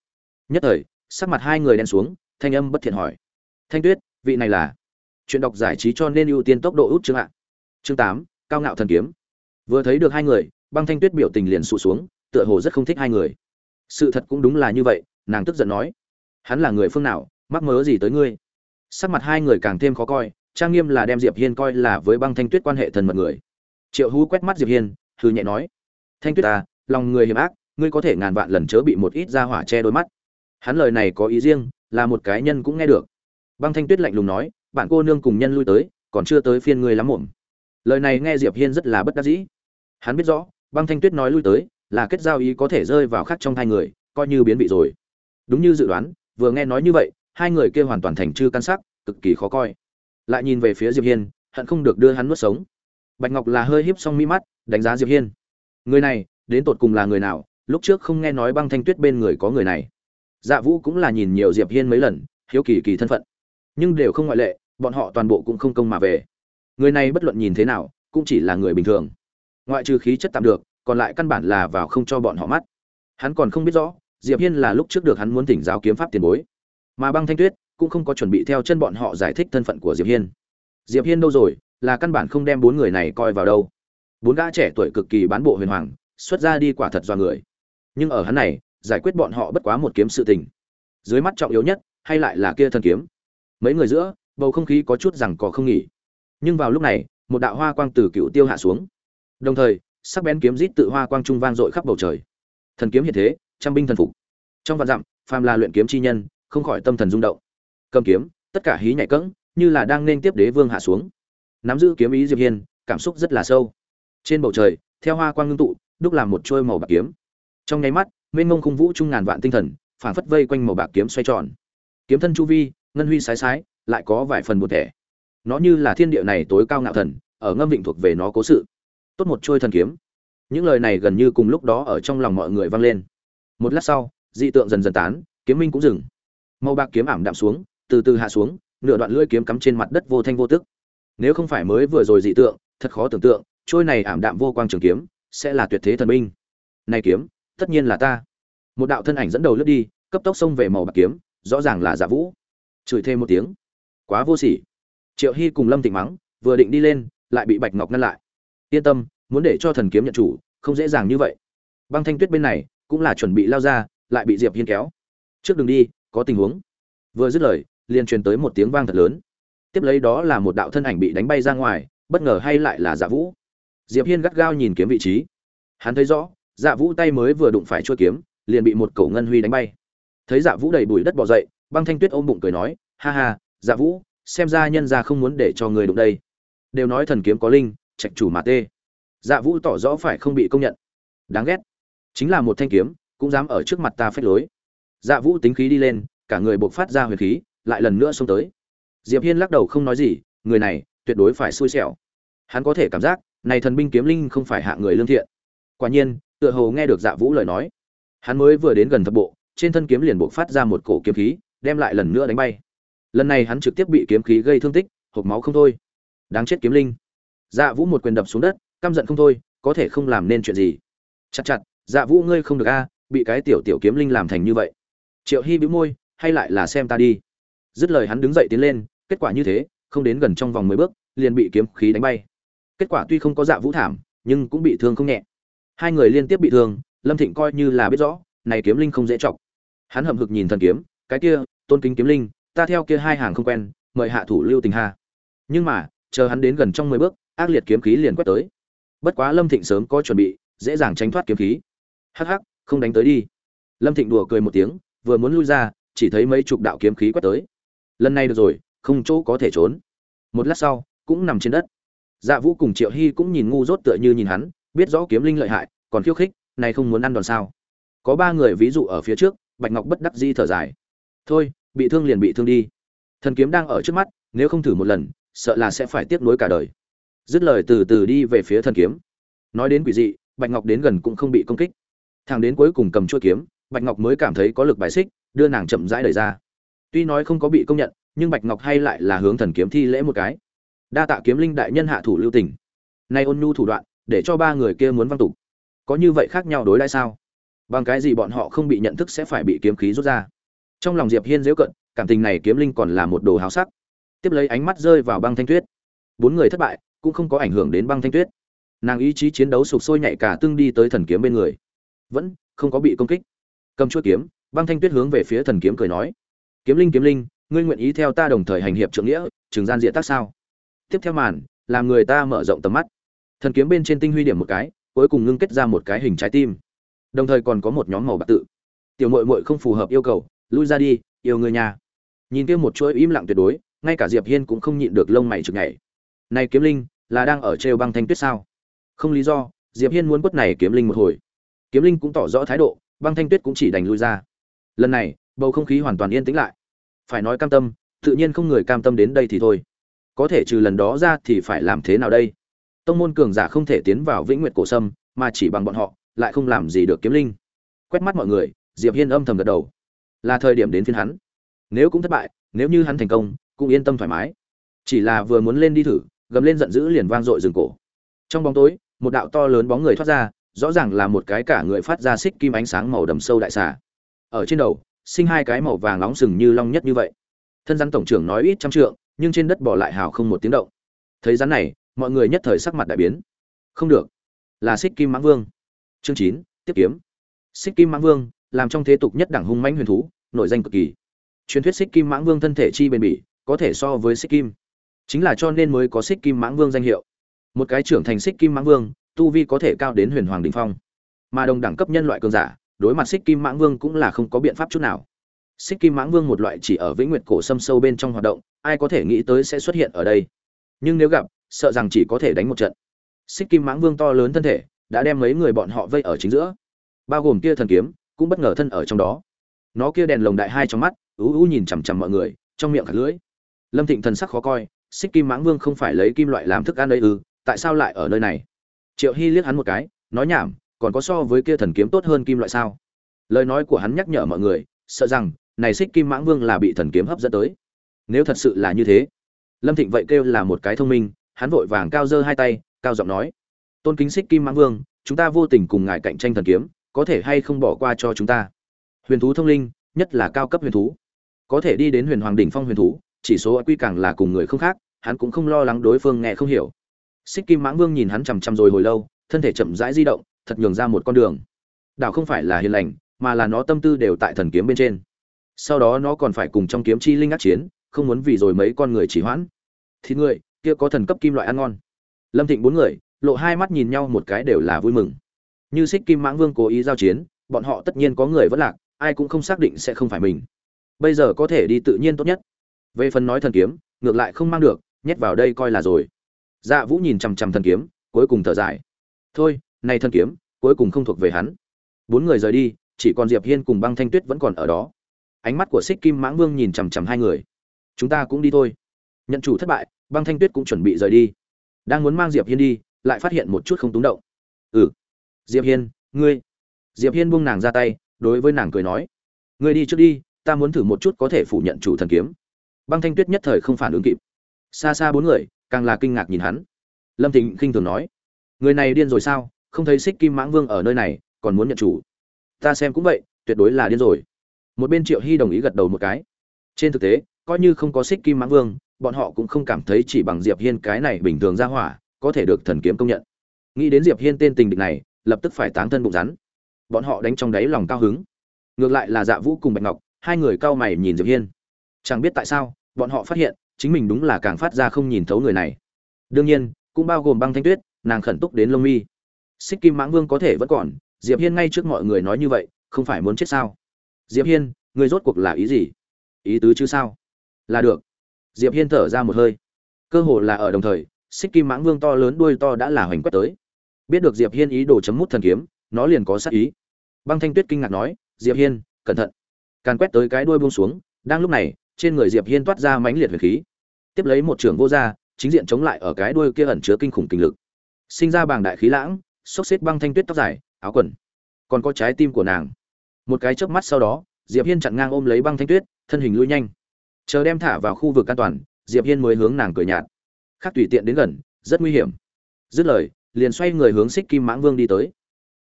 Nhất thời sắc mặt hai người đen xuống, thanh âm bất thiện hỏi. Thanh tuyết, vị này là? Chuyện đọc giải trí cho nên ưu tiên tốc độ út chương ạ. Chương tám, cao ngạo thần kiếm. Vừa thấy được hai người, băng thanh tuyết biểu tình liền sụt xuống, tựa hồ rất không thích hai người. Sự thật cũng đúng là như vậy, nàng tức giận nói. Hắn là người phương nào, mắc mớ gì tới ngươi? Sắc mặt hai người càng thêm khó coi, trang nghiêm là đem diệp hiên coi là với băng thanh tuyết quan hệ thân mật người. Triệu hú quét mắt diệp hiên, hừ nhẹ nói. Thanh tuyết ta lòng người hiểm ác, ngươi có thể ngàn vạn lần chớ bị một ít ra hỏa che đôi mắt hắn lời này có ý riêng, là một cái nhân cũng nghe được. Băng thanh tuyết lạnh lùng nói, bạn cô nương cùng nhân lui tới, còn chưa tới phiên ngươi lắm muộn. Lời này nghe diệp hiên rất là bất đắc dĩ. Hắn biết rõ, băng thanh tuyết nói lui tới, là kết giao ý có thể rơi vào khắc trong hai người, coi như biến vị rồi. Đúng như dự đoán, vừa nghe nói như vậy, hai người kia hoàn toàn thành chưa căn sắc, cực kỳ khó coi. Lại nhìn về phía diệp hiên, hận không được đưa hắn nuốt sống. Bạch ngọc là hơi híp xong mi mắt, đánh giá diệp hiên. Người này, đến tột cùng là người nào? Lúc trước không nghe nói băng thanh tuyết bên người có người này dạ vũ cũng là nhìn nhiều diệp hiên mấy lần, hiếu kỳ kỳ thân phận. Nhưng đều không ngoại lệ, bọn họ toàn bộ cũng không công mà về. Người này bất luận nhìn thế nào, cũng chỉ là người bình thường. Ngoại trừ khí chất tạm được, còn lại căn bản là vào không cho bọn họ mắt. Hắn còn không biết rõ, diệp hiên là lúc trước được hắn muốn tỉnh giáo kiếm pháp tiền bối. Mà băng thanh tuyết cũng không có chuẩn bị theo chân bọn họ giải thích thân phận của diệp hiên. Diệp hiên đâu rồi, là căn bản không đem bốn người này coi vào đâu. Bốn gã trẻ tuổi cực kỳ bán bộ huyền hoàng, xuất ra đi quả thật do người. Nhưng ở hắn này giải quyết bọn họ bất quá một kiếm sự tình. Dưới mắt trọng yếu nhất, hay lại là kia thần kiếm. Mấy người giữa, bầu không khí có chút rằng có không nghỉ. Nhưng vào lúc này, một đạo hoa quang từ cựu tiêu hạ xuống. Đồng thời, sắc bén kiếm rít tự hoa quang trung vang dội khắp bầu trời. Thần kiếm hiện thế, trăm binh thần phục. Trong vạn dặm, phàm là luyện kiếm chi nhân, không khỏi tâm thần rung động. Cầm kiếm, tất cả hí nhảy cẫng, như là đang nên tiếp đế vương hạ xuống. Nắm giữ kiếm ý diệp hiên, cảm xúc rất là sâu. Trên bầu trời, theo hoa quang ngưng tụ, đúc làm một trôi màu bạc kiếm. Trong nháy mắt mênh mông khung vũ trung ngàn vạn tinh thần, phảng phất vây quanh màu bạc kiếm xoay tròn. Kiếm thân chu vi, ngân huy sái sái, lại có vài phần một thể. Nó như là thiên địa này tối cao ngạo thần, ở ngâm vịnh thuộc về nó cố sự. Tốt một trôi thần kiếm. Những lời này gần như cùng lúc đó ở trong lòng mọi người vang lên. Một lát sau, dị tượng dần dần tán, kiếm minh cũng dừng. Màu bạc kiếm ảm đạm xuống, từ từ hạ xuống, nửa đoạn lưỡi kiếm cắm trên mặt đất vô thanh vô tức. Nếu không phải mới vừa rồi dị tượng, thật khó tưởng tượng, trôi này ảm đạm vô quang trường kiếm, sẽ là tuyệt thế thần minh. này kiếm tất nhiên là ta. Một đạo thân ảnh dẫn đầu lướt đi, cấp tốc xông về màu bạc kiếm, rõ ràng là giả vũ. Chửi thêm một tiếng. Quá vô sỉ. Triệu hy cùng lâm thịnh mắng, vừa định đi lên, lại bị bạch ngọc ngăn lại. Yên tâm, muốn để cho thần kiếm nhận chủ, không dễ dàng như vậy. Băng thanh tuyết bên này, cũng là chuẩn bị lao ra, lại bị diệp hiên kéo. Trước đường đi, có tình huống. Vừa dứt lời, liền truyền tới một tiếng vang thật lớn. Tiếp lấy đó là một đạo thân ảnh bị đánh bay ra ngoài, bất ngờ hay lại là dạ vũ. Diệp hiên gắt gao nhìn kiếm vị trí. Hắn thấy rõ dạ vũ tay mới vừa đụng phải chuôi kiếm, liền bị một cổ ngân huy đánh bay. Thấy dạ vũ đầy bụi đất bỏ dậy, băng thanh tuyết ôm bụng cười nói, ha ha dạ vũ, xem ra nhân gia không muốn để cho người đụng đây. Đều nói thần kiếm có linh, trạch chủ mà tê. Dạ vũ tỏ rõ phải không bị công nhận. Đáng ghét. Chính là một thanh kiếm, cũng dám ở trước mặt ta phách lối. Dạ vũ tính khí đi lên, cả người buộc phát ra huyền khí, lại lần nữa xông tới. Diệp hiên lắc đầu không nói gì, người này, tuyệt đối phải xui xẻo. Hắn có thể cảm giác, này thần binh kiếm linh không phải hạ người lương thiện. Quả nhiên tựa hồ nghe được dạ vũ lời nói. Hắn mới vừa đến gần thập bộ, trên thân kiếm liền buộc phát ra một cổ kiếm khí, đem lại lần nữa đánh bay. Lần này hắn trực tiếp bị kiếm khí gây thương tích hộp máu không thôi. Đáng chết kiếm linh. Dạ vũ một quyền đập xuống đất, căm giận không thôi, có thể không làm nên chuyện gì. Chặt chặt dạ vũ ngươi không được a, bị cái tiểu tiểu kiếm linh làm thành như vậy. Triệu hy bĩu môi, hay lại là xem ta đi. Dứt lời hắn đứng dậy tiến lên, kết quả như thế, không đến gần trong vòng mười bước, liền bị kiếm khí đánh bay. Kết quả tuy không có dạ vũ thảm, nhưng cũng bị thương không nhẹ hai người liên tiếp bị thương, lâm thịnh coi như là biết rõ, này kiếm linh không dễ chọc. Hắn hậm hực nhìn thần kiếm, cái kia, tôn kính kiếm linh, ta theo kia hai hàng không quen, mời hạ thủ lưu tình ha nhưng mà, chờ hắn đến gần trong mười bước, ác liệt kiếm khí liền quét tới. Bất quá lâm thịnh sớm có chuẩn bị, dễ dàng tránh thoát kiếm khí. Hắc hắc, không đánh tới đi. Lâm thịnh đùa cười một tiếng, vừa muốn lui ra, chỉ thấy mấy chục đạo kiếm khí quét tới. Lần này được rồi, không chỗ có thể trốn. Một lát sau, cũng nằm trên đất. Dạ vũ cùng triệu hy cũng nhìn ngu dốt tựa như nhìn hắn biết rõ kiếm linh lợi hại, còn khiêu khích, này không muốn ăn đòn sao? Có ba người ví dụ ở phía trước, bạch ngọc bất đắc di thở dài. Thôi, bị thương liền bị thương đi. Thần kiếm đang ở trước mắt, nếu không thử một lần, sợ là sẽ phải tiếc nuối cả đời. Dứt lời từ từ đi về phía thần kiếm. Nói đến quỷ dị, bạch ngọc đến gần cũng không bị công kích. Thằng đến cuối cùng cầm chuôi kiếm, bạch ngọc mới cảm thấy có lực bài xích, đưa nàng chậm rãi đẩy ra. Tuy nói không có bị công nhận, nhưng bạch ngọc hay lại là hướng thần kiếm thi lễ một cái. Đa tạ kiếm linh đại nhân hạ thủ lưu tình. Nay ôn nhu thủ đoạn để cho ba người kia muốn văn tục. Có như vậy khác nhau đối đãi sao? Bằng cái gì bọn họ không bị nhận thức sẽ phải bị kiếm khí rút ra? Trong lòng diệp hiên dễu cận, cảm tình này kiếm linh còn là một đồ háo sắc. Tiếp lấy ánh mắt rơi vào băng thanh tuyết. Bốn người thất bại, cũng không có ảnh hưởng đến băng thanh tuyết. Nàng ý chí chiến đấu sục sôi nhạy cả tương đi tới thần kiếm bên người. Vẫn không có bị công kích. Cầm chuôi kiếm, băng thanh tuyết hướng về phía thần kiếm cười nói. Kiếm linh kiếm linh, ngươi nguyện ý theo ta đồng thời hành hiệp trượng nghĩa, trường gian diện tác sao? Tiếp theo màn, làm người ta mở rộng tầm mắt thần kiếm bên trên tinh huy điểm một cái, cuối cùng ngưng kết ra một cái hình trái tim. Đồng thời còn có một nhóm màu bạc tự. Tiểu mội mội không phù hợp yêu cầu, lui ra đi, yêu người nhà. Nhìn kia một chuỗi im lặng tuyệt đối, ngay cả diệp hiên cũng không nhịn được lông mày chực nhảy. Này kiếm linh, là đang ở trêu băng thanh tuyết sao? Không lý do, diệp hiên muốn quất này kiếm linh một hồi. Kiếm linh cũng tỏ rõ thái độ, băng thanh tuyết cũng chỉ đành lui ra. Lần này, bầu không khí hoàn toàn yên tĩnh lại. Phải nói cam tâm, tự nhiên không người cam tâm đến đây thì thôi. Có thể trừ lần đó ra thì phải làm thế nào đây? Tông môn cường giả không thể tiến vào vĩnh nguyệt cổ sâm, mà chỉ bằng bọn họ, lại không làm gì được kiếm linh. Quét mắt mọi người, diệp hiên âm thầm gật đầu. Là thời điểm đến phiên hắn. Nếu cũng thất bại, nếu như hắn thành công, cũng yên tâm thoải mái. Chỉ là vừa muốn lên đi thử, gầm lên giận dữ liền vang dội rừng cổ. Trong bóng tối, một đạo to lớn bóng người thoát ra, rõ ràng là một cái cả người phát ra xích kim ánh sáng màu đầm sâu đại xà. Ở trên đầu, sinh hai cái màu vàng nóng sừng như long nhất như vậy. Thân rắn tổng trưởng nói ít trăm trượng, nhưng trên đất bỏ lại hào không một tiếng động. Thấy rắn này mọi người nhất thời sắc mặt đại biến. Không được. Là xích kim mãng vương. Chương chín, tiếp kiếm. Xích kim mãng vương, làm trong thế tục nhất đẳng hung mãnh huyền thú nội danh cực kỳ. Truyền thuyết xích kim mãng vương thân thể chi bền bỉ, có thể so với xích kim. Chính là cho nên mới có xích kim mãng vương danh hiệu. Một cái trưởng thành xích kim mãng vương, tu vi có thể cao đến huyền hoàng đình phong. Mà đồng đẳng cấp nhân loại cường giả, đối mặt xích kim mãng vương cũng là không có biện pháp chút nào. Xích kim mãng vương một loại chỉ ở vĩnh nguyệt cổ xâm sâu bên trong hoạt động, ai có thể nghĩ tới sẽ xuất hiện ở đây. Nhưng nếu gặp sợ rằng chỉ có thể đánh một trận. Xích kim mãng vương to lớn thân thể đã đem mấy người bọn họ vây ở chính giữa. Bao gồm kia thần kiếm cũng bất ngờ thân ở trong đó. Nó kia đèn lồng đại hai trong mắt, ú ú nhìn chằm chằm mọi người, trong miệng khát lưỡi. Lâm thịnh thần sắc khó coi, xích kim mãng vương không phải lấy kim loại làm thức ăn đây ư, tại sao lại ở nơi này? Triệu hy liếc hắn một cái, nói nhảm, còn có so với kia thần kiếm tốt hơn kim loại sao? Lời nói của hắn nhắc nhở mọi người, sợ rằng, này xích kim mãng vương là bị thần kiếm hấp dẫn tới. Nếu thật sự là như thế, lâm thịnh vậy kêu là một cái thông minh hắn vội vàng cao giơ hai tay, cao giọng nói, tôn kính xích kim mãng vương, chúng ta vô tình cùng ngài cạnh tranh thần kiếm, có thể hay không bỏ qua cho chúng ta? Huyền thú thông linh, nhất là cao cấp huyền thú, có thể đi đến huyền hoàng đỉnh phong huyền thú, chỉ số quy càng là cùng người không khác, hắn cũng không lo lắng đối phương nghe không hiểu. Xích kim mãng vương nhìn hắn chằm chằm rồi hồi lâu, thân thể chậm rãi di động, thật nhường ra một con đường. Đảo không phải là hiền lành, mà là nó tâm tư đều tại thần kiếm bên trên. Sau đó nó còn phải cùng trong kiếm chi linh ác chiến, không muốn vì rồi mấy con người chỉ hoãn. Thì người kia có thần cấp kim loại ăn ngon. Lâm thịnh bốn người, lộ hai mắt nhìn nhau một cái đều là vui mừng. Như xích kim mãng vương cố ý giao chiến, bọn họ tất nhiên có người vẫn lạc, ai cũng không xác định sẽ không phải mình. Bây giờ có thể đi tự nhiên tốt nhất. Về phần nói thần kiếm, ngược lại không mang được, nhét vào đây coi là rồi. Dạ vũ nhìn chằm chằm thần kiếm, cuối cùng thở dài. Thôi, này thần kiếm, cuối cùng không thuộc về hắn. Bốn người rời đi, chỉ còn diệp hiên cùng băng thanh tuyết vẫn còn ở đó. Ánh mắt của xích kim mãng vương nhìn chằm chằm hai người. Chúng ta cũng đi thôi. Nhận chủ thất bại băng thanh tuyết cũng chuẩn bị rời đi. Đang muốn mang diệp hiên đi, lại phát hiện một chút không túng động. Ừ. Diệp hiên, ngươi. Diệp hiên buông nàng ra tay, đối với nàng cười nói. Ngươi đi trước đi, ta muốn thử một chút có thể phủ nhận chủ thần kiếm. Băng thanh tuyết nhất thời không phản ứng kịp. Xa xa bốn người, càng là kinh ngạc nhìn hắn. Lâm thịnh khinh thường nói. Người này điên rồi sao? Không thấy xích kim mãng vương ở nơi này, còn muốn nhận chủ. Ta xem cũng vậy, tuyệt đối là điên rồi. Một bên triệu hy đồng ý gật đầu một cái. Trên thực tế, coi như không có xích kim mãng vương bọn họ cũng không cảm thấy chỉ bằng diệp hiên cái này bình thường ra hỏa, có thể được thần kiếm công nhận. Nghĩ đến diệp hiên tên tình địch này, lập tức phải tán thân bụng rắn. Bọn họ đánh trong đáy lòng cao hứng. Ngược lại là dạ vũ cùng bạch ngọc, hai người cao mày nhìn diệp hiên. Chẳng biết tại sao, bọn họ phát hiện, chính mình đúng là càng phát ra không nhìn thấu người này. Đương nhiên, cũng bao gồm băng thanh tuyết, nàng khẩn túc đến lông mi. Xích kim mãng vương có thể vẫn còn, diệp hiên ngay trước mọi người nói như vậy, không phải muốn chết sao? Diệp hiên ngươi rốt cuộc là ý gì? Ý tứ chứ sao? Là được diệp hiên thở ra một hơi. Cơ hồ là ở đồng thời, xích kim mãng vương to lớn đuôi to đã là hoành quét tới. Biết được diệp hiên ý đồ chấm mút thần kiếm, nó liền có sát ý. Băng thanh tuyết kinh ngạc nói, diệp hiên, cẩn thận. Càn quét tới cái đuôi buông xuống, đang lúc này, trên người diệp hiên toát ra mãnh liệt huyền khí. Tiếp lấy một trường vô gia, chính diện chống lại ở cái đuôi kia ẩn chứa kinh khủng kinh lực. Sinh ra bàng đại khí lãng xốc xếp băng thanh tuyết tóc dài, áo quần. Còn có trái tim của nàng. Một cái chớp mắt sau đó, diệp hiên chặn ngang ôm lấy băng thanh tuyết, thân hình lui nhanh chờ đem thả vào khu vực an toàn, diệp hiên mới hướng nàng cười nhạt. Khác tùy tiện đến gần, rất nguy hiểm. Dứt lời, liền xoay người hướng xích kim mãng vương đi tới.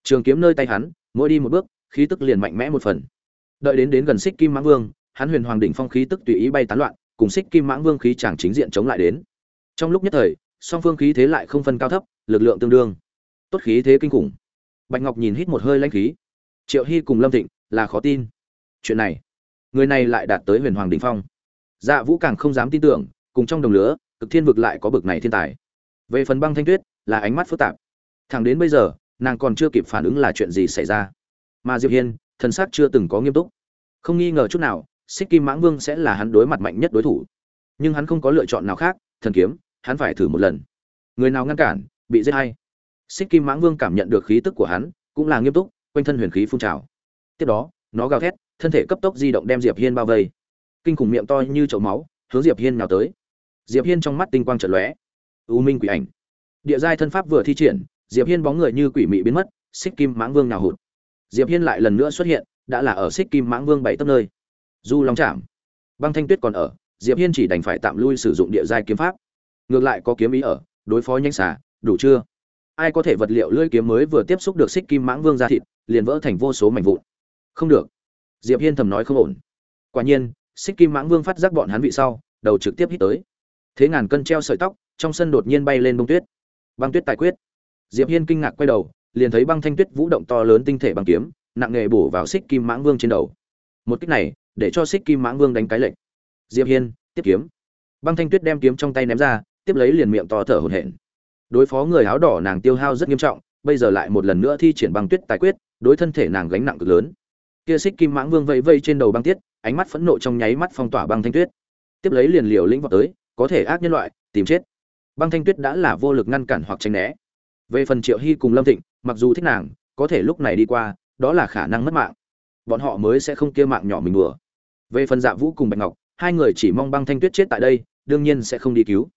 Trường kiếm nơi tay hắn, mỗi đi một bước, khí tức liền mạnh mẽ một phần. Đợi đến đến gần xích kim mãng vương, hắn huyền hoàng đỉnh phong khí tức tùy ý bay tán loạn, cùng xích kim mãng vương khí chẳng chính diện chống lại đến. Trong lúc nhất thời, song phương khí thế lại không phân cao thấp, lực lượng tương đương. Tốt khí thế kinh khủng. Bạch ngọc nhìn hít một hơi lãnh khí. Triệu hy cùng lâm thịnh là khó tin. Chuyện này, người này lại đạt tới huyền hoàng đình phong dạ vũ càng không dám tin tưởng, cùng trong đồng lứa, cực thiên vực lại có bực này thiên tài. Về phần băng thanh tuyết, là ánh mắt phức tạp. Thẳng đến bây giờ, nàng còn chưa kịp phản ứng là chuyện gì xảy ra. Mà diệp hiên, thần sắc chưa từng có nghiêm túc. Không nghi ngờ chút nào, xích kim mãng vương sẽ là hắn đối mặt mạnh nhất đối thủ. Nhưng hắn không có lựa chọn nào khác, thần kiếm, hắn phải thử một lần. Người nào ngăn cản, bị giết hay. Xích kim mãng vương cảm nhận được khí tức của hắn, cũng là nghiêm túc, quanh thân huyền khí phun trào. Tiếp đó, nó gào thét, thân thể cấp tốc di động đem diệp hiên bao vây kinh khủng miệng to như chậu máu, hướng diệp hiên nào tới. Diệp hiên trong mắt tinh quang chợt lóe. U minh quỷ ảnh. Địa giai thân pháp vừa thi triển, diệp hiên bóng người như quỷ mị biến mất, xích kim mãng vương nào hụt. Diệp hiên lại lần nữa xuất hiện, đã là ở xích kim mãng vương bảy tấc nơi. Du long chạm băng thanh tuyết còn ở, diệp hiên chỉ đành phải tạm lui sử dụng địa giai kiếm pháp. Ngược lại có kiếm ý ở, đối phó nhanh xả đủ chưa? Ai có thể vật liệu lưỡi kiếm mới vừa tiếp xúc được xích kim mãng vương ra thịt, liền vỡ thành vô số mảnh vụn. Không được. Diệp hiên thầm nói không ổn. Quả nhiên xích kim mãng vương phát giác bọn hắn vị sau, đầu trực tiếp hít tới. Thế ngàn cân treo sợi tóc, trong sân đột nhiên bay lên bông tuyết. Băng tuyết tài quyết. Diệp hiên kinh ngạc quay đầu, liền thấy băng thanh tuyết vũ động to lớn tinh thể băng kiếm, nặng nghề bổ vào xích kim mãng vương trên đầu. Một kích này, để cho xích kim mãng vương đánh cái lệnh diệp hiên, tiếp kiếm. Băng thanh tuyết đem kiếm trong tay ném ra, tiếp lấy liền miệng to thở hổn hển. Đối phó người áo đỏ nàng tiêu hao rất nghiêm trọng, bây giờ lại một lần nữa thi triển băng tuyết tài quyết, đối thân thể nàng gánh nặng cực lớn. Kia xích kim mãng vương vẫy vây trên đầu băng tiết ánh mắt phẫn nộ trong nháy mắt phong tỏa băng thanh tuyết. Tiếp lấy liền liều lĩnh vào tới, có thể ác nhân loại, tìm chết. Băng thanh tuyết đã là vô lực ngăn cản hoặc tránh né. Về phần triệu hy cùng lâm thịnh, mặc dù thích nàng, có thể lúc này đi qua, đó là khả năng mất mạng. Bọn họ mới sẽ không kia mạng nhỏ mình bừa về phần dạ vũ cùng bạch ngọc, hai người chỉ mong băng thanh tuyết chết tại đây, đương nhiên sẽ không đi cứu.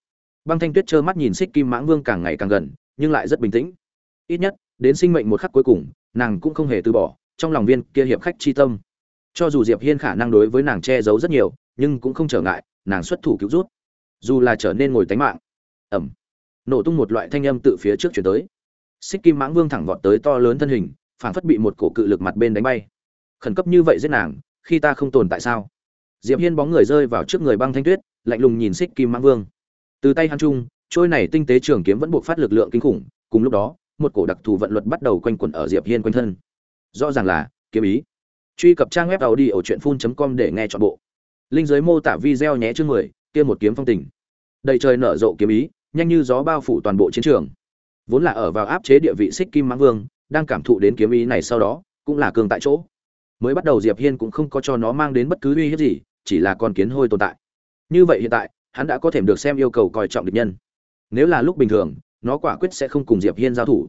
Băng thanh tuyết trơ mắt nhìn xích kim mãng vương càng ngày càng gần, nhưng lại rất bình tĩnh. Ít nhất, đến sinh mệnh một khắc cuối cùng, nàng cũng không hề từ bỏ, trong lòng viên kia hiệp khách chi tâm cho dù diệp hiên khả năng đối với nàng che giấu rất nhiều, nhưng cũng không trở ngại, nàng xuất thủ cứu rút. Dù là trở nên ngồi tánh mạng. Ẩm. Nổ tung một loại thanh âm tự phía trước chuyển tới. Xích kim mãng vương thẳng vọt tới to lớn thân hình, phảng phất bị một cổ cự lực mặt bên đánh bay. Khẩn cấp như vậy giết nàng, khi ta không tồn tại sao? Diệp hiên bóng người rơi vào trước người băng thanh tuyết, lạnh lùng nhìn xích kim mãng vương. Từ tay hắn trung trôi này tinh tế trường kiếm vẫn buộc phát lực lượng kinh khủng, cùng lúc đó, một cổ đặc thù vận luật bắt đầu quanh quẩn ở diệp hiên quanh thân. Rõ ràng là kiếm ý truy cập trang web tàu đi ở truyện com để nghe chọn bộ. Linh giới mô tả video nhé chương mười, kia một kiếm phong tình. Đầy trời nở rộ kiếm ý, nhanh như gió bao phủ toàn bộ chiến trường. Vốn là ở vào áp chế địa vị xích kim mãng vương, đang cảm thụ đến kiếm ý này sau đó, cũng là cường tại chỗ. Mới bắt đầu diệp hiên cũng không có cho nó mang đến bất cứ uy hiếp gì, chỉ là con kiến hôi tồn tại. Như vậy hiện tại, hắn đã có thể được xem yêu cầu coi trọng địch nhân. Nếu là lúc bình thường, nó quả quyết sẽ không cùng diệp hiên giao thủ.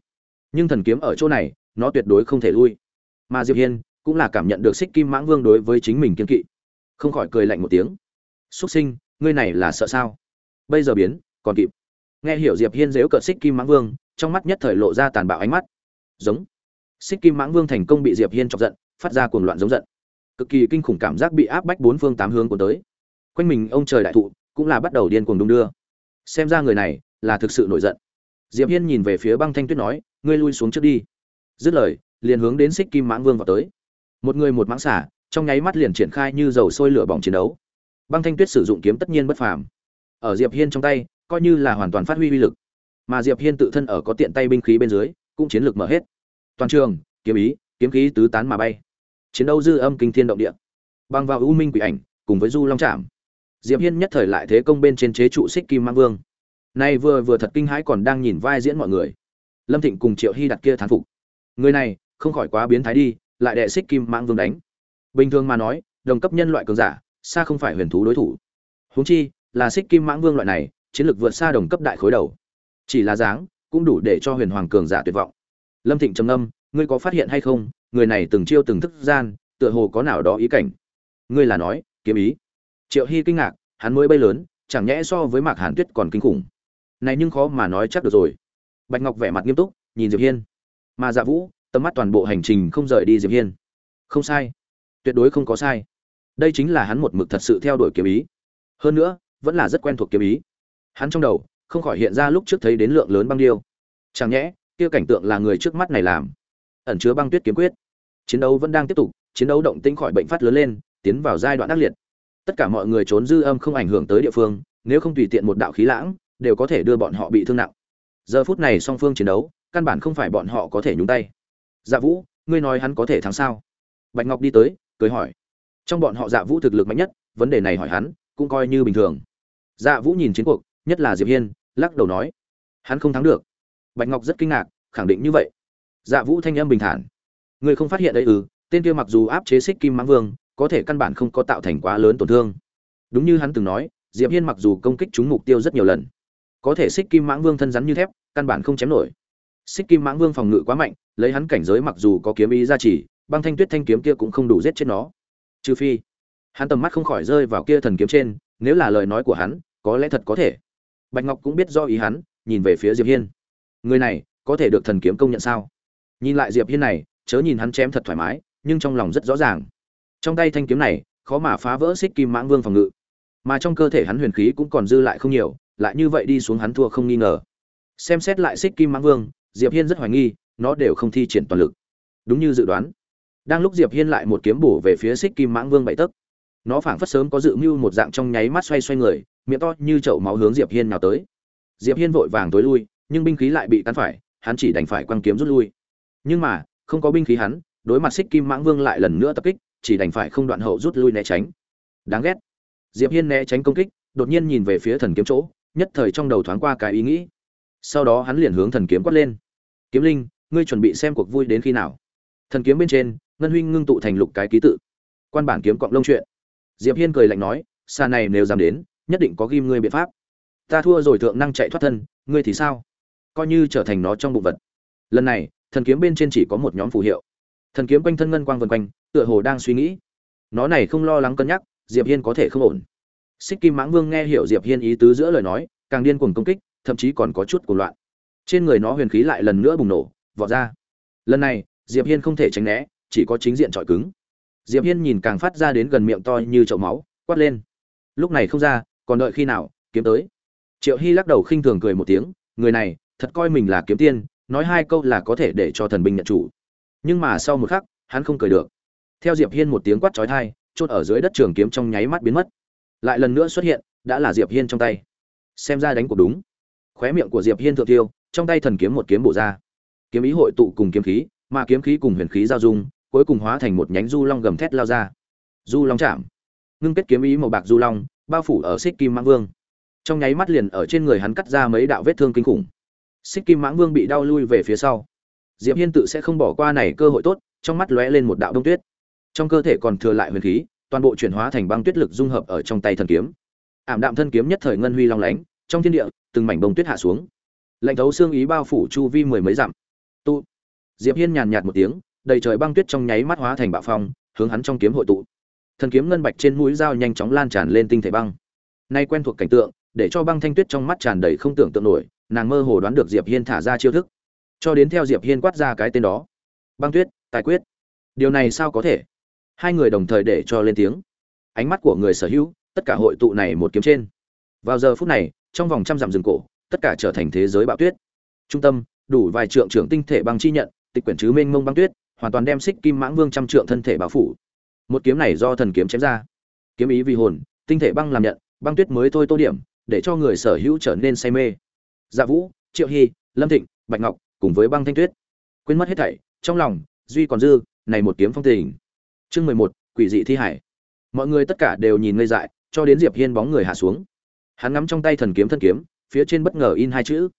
Nhưng thần kiếm ở chỗ này, nó tuyệt đối không thể lui. Mà diệp hiên cũng là cảm nhận được xích kim mãng vương đối với chính mình kiên kỵ. Không khỏi cười lạnh một tiếng. Xuất sinh, ngươi này là sợ sao? Bây giờ biến, còn kịp. Nghe hiểu diệp hiên dếu cợt xích kim mãng vương, trong mắt nhất thời lộ ra tàn bạo ánh mắt. Giống. Xích kim mãng vương thành công bị diệp hiên chọc giận, phát ra cuồng loạn giống giận. Cực kỳ kinh khủng cảm giác bị áp bách bốn phương tám hướng của tới. Quanh mình ông trời đại thụ cũng là bắt đầu điên cuồng đung đưa. Xem ra người này là thực sự nổi giận. Diệp hiên nhìn về phía băng thanh tuyết nói, ngươi lui xuống trước đi. Dứt lời, liền hướng đến xích kim mãng vương vào tới một người một mãng xả, trong nháy mắt liền triển khai như dầu sôi lửa bỏng chiến đấu. Băng thanh tuyết sử dụng kiếm tất nhiên bất phàm. Ở diệp hiên trong tay, coi như là hoàn toàn phát huy uy lực, mà diệp hiên tự thân ở có tiện tay binh khí bên dưới, cũng chiến lược mở hết. Toàn trường, kiếm ý, kiếm khí tứ tán mà bay. Chiến đấu dư âm kinh thiên động địa. Băng vào u minh quỷ ảnh, cùng với du long trạm diệp hiên nhất thời lại thế công bên trên chế trụ xích kim mang vương. Nay vừa vừa thật kinh hãi còn đang nhìn vai diễn mọi người. Lâm thịnh cùng triệu hy đặt kia thán phục. Người này, không khỏi quá biến thái đi lại đệ xích kim mãng vương đánh. Bình thường mà nói, đồng cấp nhân loại cường giả, xa không phải huyền thú đối thủ. Huống chi, là xích kim mãng vương loại này, chiến lược vượt xa đồng cấp đại khối đầu. Chỉ là dáng, cũng đủ để cho huyền hoàng cường giả tuyệt vọng. Lâm thịnh trầm ngâm, ngươi có phát hiện hay không? Người này từng chiêu từng thức gian, tựa hồ có nào đó ý cảnh. Ngươi là nói, kiếm ý. Triệu hy kinh ngạc, hắn mới bay lớn, chẳng nhẽ so với mạc hàn tuyết còn kinh khủng. Này nhưng khó mà nói chắc được rồi. Bạch ngọc vẻ mặt nghiêm túc, nhìn diệp hiên. Mà dạ vũ tầm mắt toàn bộ hành trình không rời đi diệp hiên. Không sai. Tuyệt đối không có sai. Đây chính là hắn một mực thật sự theo đuổi kiếm ý. Hơn nữa, vẫn là rất quen thuộc kiếm ý. Hắn trong đầu, không khỏi hiện ra lúc trước thấy đến lượng lớn băng điêu. Chẳng nhẽ, kia cảnh tượng là người trước mắt này làm. Ẩn chứa băng tuyết kiếm quyết. Chiến đấu vẫn đang tiếp tục, chiến đấu động tĩnh khỏi bệnh phát lớn lên, tiến vào giai đoạn ác liệt. Tất cả mọi người trốn dư âm không ảnh hưởng tới địa phương, nếu không tùy tiện một đạo khí lãng, đều có thể đưa bọn họ bị thương nặng. Giờ phút này song phương chiến đấu, căn bản không phải bọn họ có thể nhúng tay dạ vũ, ngươi nói hắn có thể thắng sao? Bạch ngọc đi tới, cười hỏi. Trong bọn họ dạ vũ thực lực mạnh nhất, vấn đề này hỏi hắn, cũng coi như bình thường. Dạ vũ nhìn chiến cuộc, nhất là diệp hiên, lắc đầu nói. Hắn không thắng được. Bạch ngọc rất kinh ngạc, khẳng định như vậy. Dạ vũ thanh âm bình thản. Người không phát hiện đấy ừ tên kia mặc dù áp chế xích kim mãng vương, có thể căn bản không có tạo thành quá lớn tổn thương. Đúng như hắn từng nói, diệp hiên mặc dù công kích chúng mục tiêu rất nhiều lần, có thể xích kim mãng vương thân rắn như thép, căn bản không chém nổi xích kim mãng vương phòng ngự quá mạnh, lấy hắn cảnh giới mặc dù có kiếm ý gia trì, băng thanh tuyết thanh kiếm kia cũng không đủ giết chết nó. Trừ phi, hắn tầm mắt không khỏi rơi vào kia thần kiếm trên, nếu là lời nói của hắn, có lẽ thật có thể. Bạch ngọc cũng biết do ý hắn, nhìn về phía diệp hiên. Người này, có thể được thần kiếm công nhận sao? Nhìn lại diệp hiên này, chớ nhìn hắn chém thật thoải mái, nhưng trong lòng rất rõ ràng. Trong tay thanh kiếm này, khó mà phá vỡ xích kim mãng vương phòng ngự. Mà trong cơ thể hắn huyền khí cũng còn dư lại không nhiều, lại như vậy đi xuống hắn thua không nghi ngờ. Xem xét lại xích kim mãng vương diệp hiên rất hoài nghi, nó đều không thi triển toàn lực. Đúng như dự đoán. Đang lúc diệp hiên lại một kiếm bổ về phía xích kim mãng vương bảy tấc. Nó phảng phất sớm có dự mưu một dạng trong nháy mắt xoay xoay người, miệng to như chậu máu hướng diệp hiên nào tới. Diệp hiên vội vàng tối lui, nhưng binh khí lại bị cắn phải, hắn chỉ đành phải quăng kiếm rút lui. Nhưng mà, không có binh khí hắn, đối mặt xích kim mãng vương lại lần nữa tập kích, chỉ đành phải không đoạn hậu rút lui né tránh. Đáng ghét. Diệp hiên né tránh công kích, đột nhiên nhìn về phía thần kiếm chỗ, nhất thời trong đầu thoáng qua cái ý nghĩ sau đó hắn liền hướng thần kiếm quát lên. Kiếm linh, ngươi chuẩn bị xem cuộc vui đến khi nào? Thần kiếm bên trên, ngân huynh ngưng tụ thành lục cái ký tự. Quan bản kiếm cọng lông chuyện. Diệp hiên cười lạnh nói, xa này nếu dám đến, nhất định có ghim ngươi biện pháp. Ta thua rồi thượng năng chạy thoát thân, ngươi thì sao? Coi như trở thành nó trong bụng vật. Lần này, thần kiếm bên trên chỉ có một nhóm phù hiệu. Thần kiếm quanh thân ngân quang vần quanh, tựa hồ đang suy nghĩ. Nó này không lo lắng cân nhắc, diệp hiên có thể không ổn. Xích kim mãng vương nghe hiểu diệp hiên ý tứ giữa lời nói, càng điên cuồng công kích thậm chí còn có chút cuồng loạn. Trên người nó huyền khí lại lần nữa bùng nổ, vọt ra. Lần này, diệp hiên không thể tránh né, chỉ có chính diện trọi cứng. Diệp hiên nhìn càng phát ra đến gần miệng to như chậu máu, quát lên. Lúc này không ra, còn đợi khi nào, kiếm tới. Triệu hy lắc đầu khinh thường cười một tiếng, người này, thật coi mình là kiếm tiên, nói hai câu là có thể để cho thần binh nhận chủ. Nhưng mà sau một khắc, hắn không cười được. Theo diệp hiên một tiếng quát chói tai, chốt ở dưới đất trường kiếm trong nháy mắt biến mất. Lại lần nữa xuất hiện, đã là diệp hiên trong tay. Xem ra đánh cuộc đúng khóe miệng của diệp hiên thượng tiêu trong tay thần kiếm một kiếm bổ ra. Kiếm ý hội tụ cùng kiếm khí, mà kiếm khí cùng huyền khí giao dung, cuối cùng hóa thành một nhánh du long gầm thét lao ra. Du long chạm. Ngưng kết kiếm ý màu bạc du long, bao phủ ở xích kim mãng vương. Trong nháy mắt liền ở trên người hắn cắt ra mấy đạo vết thương kinh khủng. Xích kim mãng vương bị đau lui về phía sau. Diệp hiên tự sẽ không bỏ qua này cơ hội tốt, trong mắt lóe lên một đạo đông tuyết. Trong cơ thể còn thừa lại huyền khí, toàn bộ chuyển hóa thành băng tuyết lực dung hợp ở trong tay thần kiếm. Ảm đạm thân kiếm nhất thời ngân huy long lánh, trong thiên địa từng mảnh bông tuyết hạ xuống. Lạnh thấu xương ý bao phủ chu vi mười mấy dặm. Tu. Diệp hiên nhàn nhạt một tiếng, đầy trời băng tuyết trong nháy mắt hóa thành bạo phong, hướng hắn trong kiếm hội tụ. Thần kiếm ngân bạch trên mũi dao nhanh chóng lan tràn lên tinh thể băng. Nay quen thuộc cảnh tượng, để cho băng thanh tuyết trong mắt tràn đầy không tưởng tượng nổi, nàng mơ hồ đoán được diệp hiên thả ra chiêu thức. Cho đến theo diệp hiên quát ra cái tên đó. Băng tuyết, tài quyết. Điều này sao có thể? Hai người đồng thời để cho lên tiếng. Ánh mắt của người sở hữu, tất cả hội tụ này một kiếm trên. Vào giờ phút này trong vòng trăm dặm rừng cổ, tất cả trở thành thế giới bạo tuyết. Trung tâm, đủ vài trượng trưởng tinh thể băng chi nhận, tịch quyển chứ mênh mông băng tuyết, hoàn toàn đem xích kim mãng vương trăm trượng thân thể bao phủ. Một kiếm này do thần kiếm chém ra. Kiếm ý vì hồn, tinh thể băng làm nhận, băng tuyết mới thôi tô điểm, để cho người sở hữu trở nên say mê. Dạ vũ, triệu hy, lâm thịnh, bạch ngọc cùng với băng thanh tuyết. Quên mất hết thảy, trong lòng, duy còn dư, này một kiếm phong tình. Chương mười một, quỷ dị thi hải. Mọi người tất cả đều nhìn ngây dại, cho đến diệp hiên bóng người hạ xuống hắn ngắm trong tay thần kiếm thân kiếm, phía trên bất ngờ in hai chữ.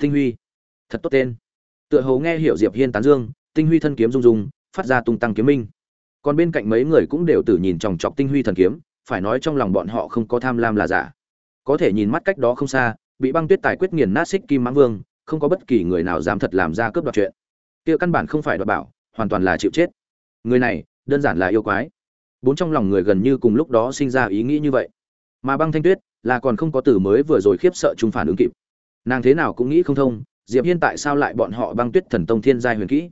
Tinh huy. Thật tốt tên. Tựa hồ nghe hiểu diệp hiên tán dương, tinh huy thân kiếm rung rung, phát ra tung tăng kiếm minh. Còn bên cạnh mấy người cũng đều tự nhìn chòng chọc tinh huy thần kiếm, phải nói trong lòng bọn họ không có tham lam là giả. Có thể nhìn mắt cách đó không xa, bị băng tuyết tài quyết nghiền nát xích kim mãng vương, không có bất kỳ người nào dám thật làm ra cướp đoạt chuyện. Kia căn bản không phải đoạt bảo, hoàn toàn là chịu chết. Người này, đơn giản là yêu quái. Bốn trong lòng người gần như cùng lúc đó sinh ra ý nghĩ như vậy. Mà băng thanh tuyết là còn không có từ mới vừa rồi khiếp sợ chung phản ứng kịp. Nàng thế nào cũng nghĩ không thông, diệp hiên tại sao lại bọn họ băng tuyết thần tông thiên giai huyền kỹ?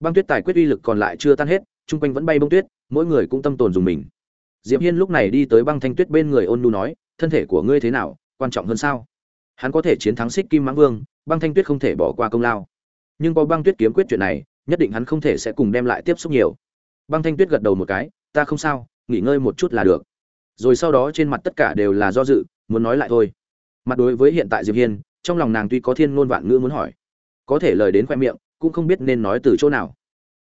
Băng tuyết tài quyết uy lực còn lại chưa tan hết, chung quanh vẫn bay bông tuyết, mỗi người cũng tâm tồn dùng mình. Diệp hiên lúc này đi tới băng thanh tuyết bên người ôn nu nói, thân thể của ngươi thế nào, quan trọng hơn sao? Hắn có thể chiến thắng xích kim mãng vương, băng thanh tuyết không thể bỏ qua công lao. Nhưng có băng tuyết kiếm quyết chuyện này, nhất định hắn không thể sẽ cùng đem lại tiếp xúc nhiều. Băng thanh tuyết gật đầu một cái, ta không sao, nghỉ ngơi một chút là được rồi sau đó trên mặt tất cả đều là do dự, muốn nói lại thôi. Mặt đối với hiện tại diệp hiên, trong lòng nàng tuy có thiên ngôn vạn ngữ muốn hỏi, có thể lời đến khoe miệng, cũng không biết nên nói từ chỗ nào.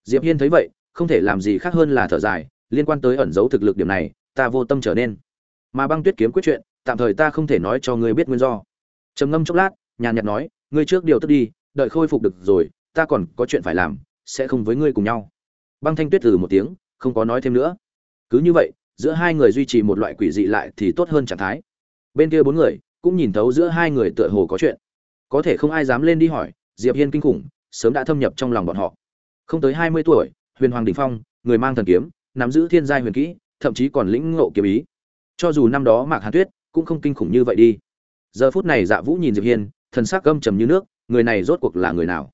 Diệp hiên thấy vậy, không thể làm gì khác hơn là thở dài, liên quan tới ẩn giấu thực lực điểm này, ta vô tâm trở nên. Mà băng tuyết kiếm quyết chuyện, tạm thời ta không thể nói cho ngươi biết nguyên do. Trầm ngâm chốc lát, nhàn nhạt nói, ngươi trước điều tức đi, đợi khôi phục được rồi, ta còn có chuyện phải làm, sẽ không với ngươi cùng nhau. Băng thanh tuyết từ một tiếng, không có nói thêm nữa. Cứ như vậy giữa hai người duy trì một loại quỷ dị lại thì tốt hơn trạng thái. Bên kia bốn người cũng nhìn thấu giữa hai người tựa hồ có chuyện. Có thể không ai dám lên đi hỏi, diệp hiên kinh khủng, sớm đã thâm nhập trong lòng bọn họ. Không tới hai mươi tuổi, huyền hoàng đỉnh phong, người mang thần kiếm, nắm giữ thiên giai huyền kỹ, thậm chí còn lĩnh ngộ kiếm ý. Cho dù năm đó mạc hàn tuyết cũng không kinh khủng như vậy đi. Giờ phút này dạ vũ nhìn diệp hiên, thần sắc gâm trầm như nước, người này rốt cuộc là người nào?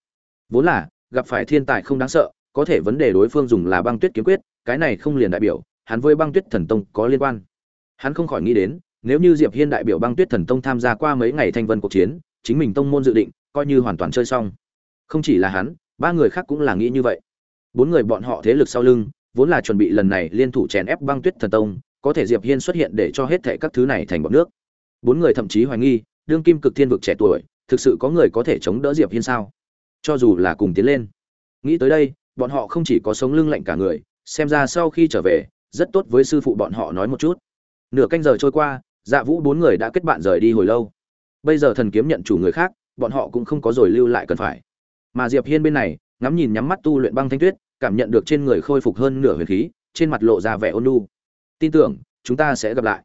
Vốn là, gặp phải thiên tài không đáng sợ, có thể vấn đề đối phương dùng là băng tuyết kiếm quyết, cái này không liền đại biểu hắn với băng tuyết thần tông có liên quan. Hắn không khỏi nghĩ đến, nếu như diệp hiên đại biểu băng tuyết thần tông tham gia qua mấy ngày thanh vân cuộc chiến, chính mình tông môn dự định, coi như hoàn toàn chơi xong. Không chỉ là hắn, ba người khác cũng là nghĩ như vậy. Bốn người bọn họ thế lực sau lưng, vốn là chuẩn bị lần này liên thủ chèn ép băng tuyết thần tông, có thể diệp hiên xuất hiện để cho hết thảy các thứ này thành bọn nước. Bốn người thậm chí hoài nghi, đương kim cực thiên vực trẻ tuổi, thực sự có người có thể chống đỡ diệp hiên sao? Cho dù là cùng tiến lên. Nghĩ tới đây, bọn họ không chỉ có sống lưng lạnh cả người, xem ra sau khi trở về rất tốt với sư phụ bọn họ nói một chút. Nửa canh giờ trôi qua dạ vũ bốn người đã kết bạn rời đi hồi lâu. Bây giờ thần kiếm nhận chủ người khác, bọn họ cũng không có rồi lưu lại cần phải. Mà diệp hiên bên này, ngắm nhìn nhắm mắt tu luyện băng thanh tuyết, cảm nhận được trên người khôi phục hơn nửa huyền khí, trên mặt lộ ra vẻ ôn nhu. Tin tưởng, chúng ta sẽ gặp lại.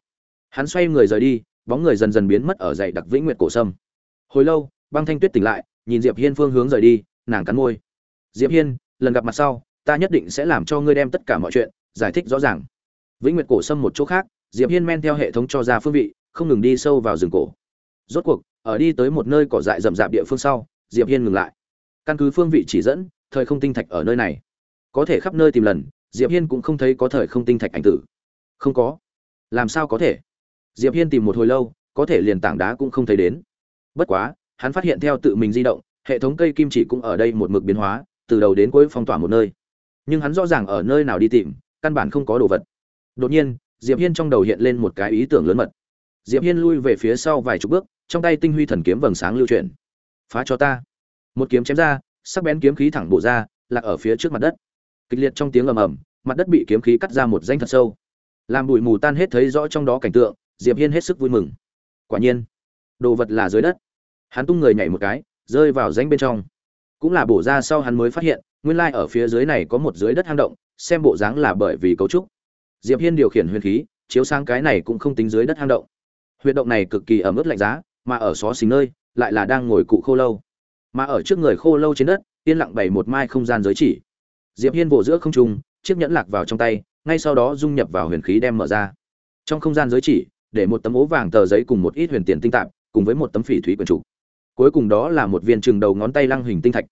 Hắn xoay người rời đi, bóng người dần dần biến mất ở dãy đặc vĩnh nguyệt cổ sâm. Hồi lâu, băng thanh tuyết tỉnh lại, nhìn diệp hiên phương hướng rời đi, nàng cắn môi. Diệp hiên, lần gặp mặt sau, ta nhất định sẽ làm cho ngươi đem tất cả mọi chuyện giải thích rõ ràng. Vĩnh nguyệt cổ sâm một chỗ khác, diệp hiên men theo hệ thống cho ra phương vị, không ngừng đi sâu vào rừng cổ. Rốt cuộc, ở đi tới một nơi cỏ dại rậm rạp địa phương sau, diệp hiên ngừng lại. Căn cứ phương vị chỉ dẫn, thời không tinh thạch ở nơi này. Có thể khắp nơi tìm lần, diệp hiên cũng không thấy có thời không tinh thạch ảnh tử. Không có. Làm sao có thể? Diệp hiên tìm một hồi lâu, có thể liền tảng đá cũng không thấy đến. Bất quá, hắn phát hiện theo tự mình di động, hệ thống cây kim chỉ cũng ở đây một mực biến hóa, từ đầu đến cuối phong tỏa một nơi. Nhưng hắn rõ ràng ở nơi nào đi tìm căn bản không có đồ vật. Đột nhiên, diệp hiên trong đầu hiện lên một cái ý tưởng lớn mật. Diệp hiên lui về phía sau vài chục bước, trong tay tinh huy thần kiếm vầng sáng lưu chuyển. Phá cho ta. Một kiếm chém ra, sắc bén kiếm khí thẳng bổ ra, lạc ở phía trước mặt đất. Kịch liệt trong tiếng ầm ầm, mặt đất bị kiếm khí cắt ra một danh thật sâu. Làm bụi mù tan hết thấy rõ trong đó cảnh tượng, diệp hiên hết sức vui mừng. Quả nhiên, đồ vật là dưới đất. Hắn tung người nhảy một cái, rơi vào danh bên trong. Cũng là bổ ra sau hắn mới phát hiện, nguyên lai ở phía dưới này có một dưới đất hang động xem bộ dáng là bởi vì cấu trúc. Diệp hiên điều khiển huyền khí, chiếu sáng cái này cũng không tính dưới đất hang động. Huyệt động này cực kỳ ẩm ướt lạnh giá, mà ở xó xỉnh nơi, lại là đang ngồi cụ khô lâu. Mà ở trước người khô lâu trên đất, yên lặng bày một mai không gian giới chỉ. Diệp hiên vỗ giữa không trung, chiếc nhẫn lạc vào trong tay, ngay sau đó dung nhập vào huyền khí đem mở ra. Trong không gian giới chỉ, để một tấm ố vàng tờ giấy cùng một ít huyền tiền tinh tạp, cùng với một tấm phỉ thúy quyển trục. Cuối cùng đó là một viên trường đầu ngón tay lăng hình tinh thạch.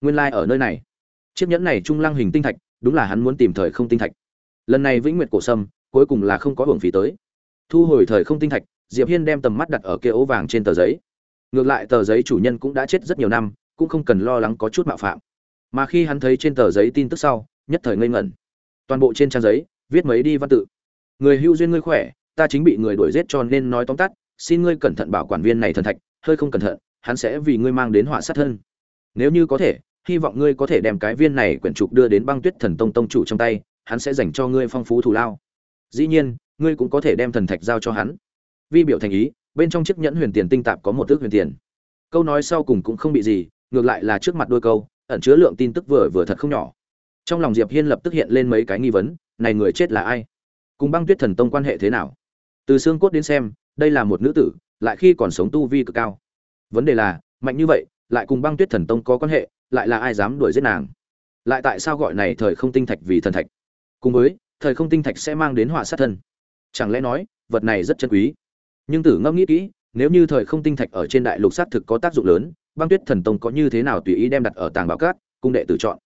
Nguyên lai like ở nơi này. Chiếc nhẫn này trung lăng hình tinh thạch đúng là hắn muốn tìm thời không tinh thạch. Lần này vĩnh nguyệt cổ sâm, cuối cùng là không có hưởng phí tới. Thu hồi thời không tinh thạch, diệp hiên đem tầm mắt đặt ở kia ố vàng trên tờ giấy. Ngược lại tờ giấy chủ nhân cũng đã chết rất nhiều năm, cũng không cần lo lắng có chút mạo phạm. Mà khi hắn thấy trên tờ giấy tin tức sau, nhất thời ngây ngẩn. Toàn bộ trên trang giấy, viết mấy đi văn tự. Người hưu duyên ngươi khỏe, ta chính bị người đuổi giết cho nên nói tóm tắt, xin ngươi cẩn thận bảo quản viên này thần thạch, hơi không cẩn thận, hắn sẽ vì ngươi mang đến họa sát thân. Nếu như có thể hy vọng ngươi có thể đem cái viên này quyển trục đưa đến băng tuyết thần tông tông chủ trong tay, hắn sẽ dành cho ngươi phong phú thù lao. Dĩ nhiên, ngươi cũng có thể đem thần thạch giao cho hắn. Vi biểu thành ý, bên trong chiếc nhẫn huyền tiền tinh tạp có một thước huyền tiền. Câu nói sau cùng cũng không bị gì, ngược lại là trước mặt đôi câu, ẩn chứa lượng tin tức vừa vừa thật không nhỏ. Trong lòng diệp hiên lập tức hiện lên mấy cái nghi vấn, này người chết là ai? Cùng băng tuyết thần tông quan hệ thế nào? Từ xương cốt đến xem, đây là một nữ tử, lại khi còn sống tu vi cực cao. Vấn đề là, mạnh như vậy, lại cùng băng tuyết thần tông có quan hệ lại là ai dám đuổi giết nàng? Lại tại sao gọi này thời không tinh thạch vì thần thạch? Cùng với, thời không tinh thạch sẽ mang đến họa sát thân. Chẳng lẽ nói, vật này rất chân quý? Nhưng tử ngẫm nghĩ kỹ, nếu như thời không tinh thạch ở trên đại lục sát thực có tác dụng lớn, băng tuyết thần tông có như thế nào tùy ý đem đặt ở tàng bảo cát, cung đệ tự chọn?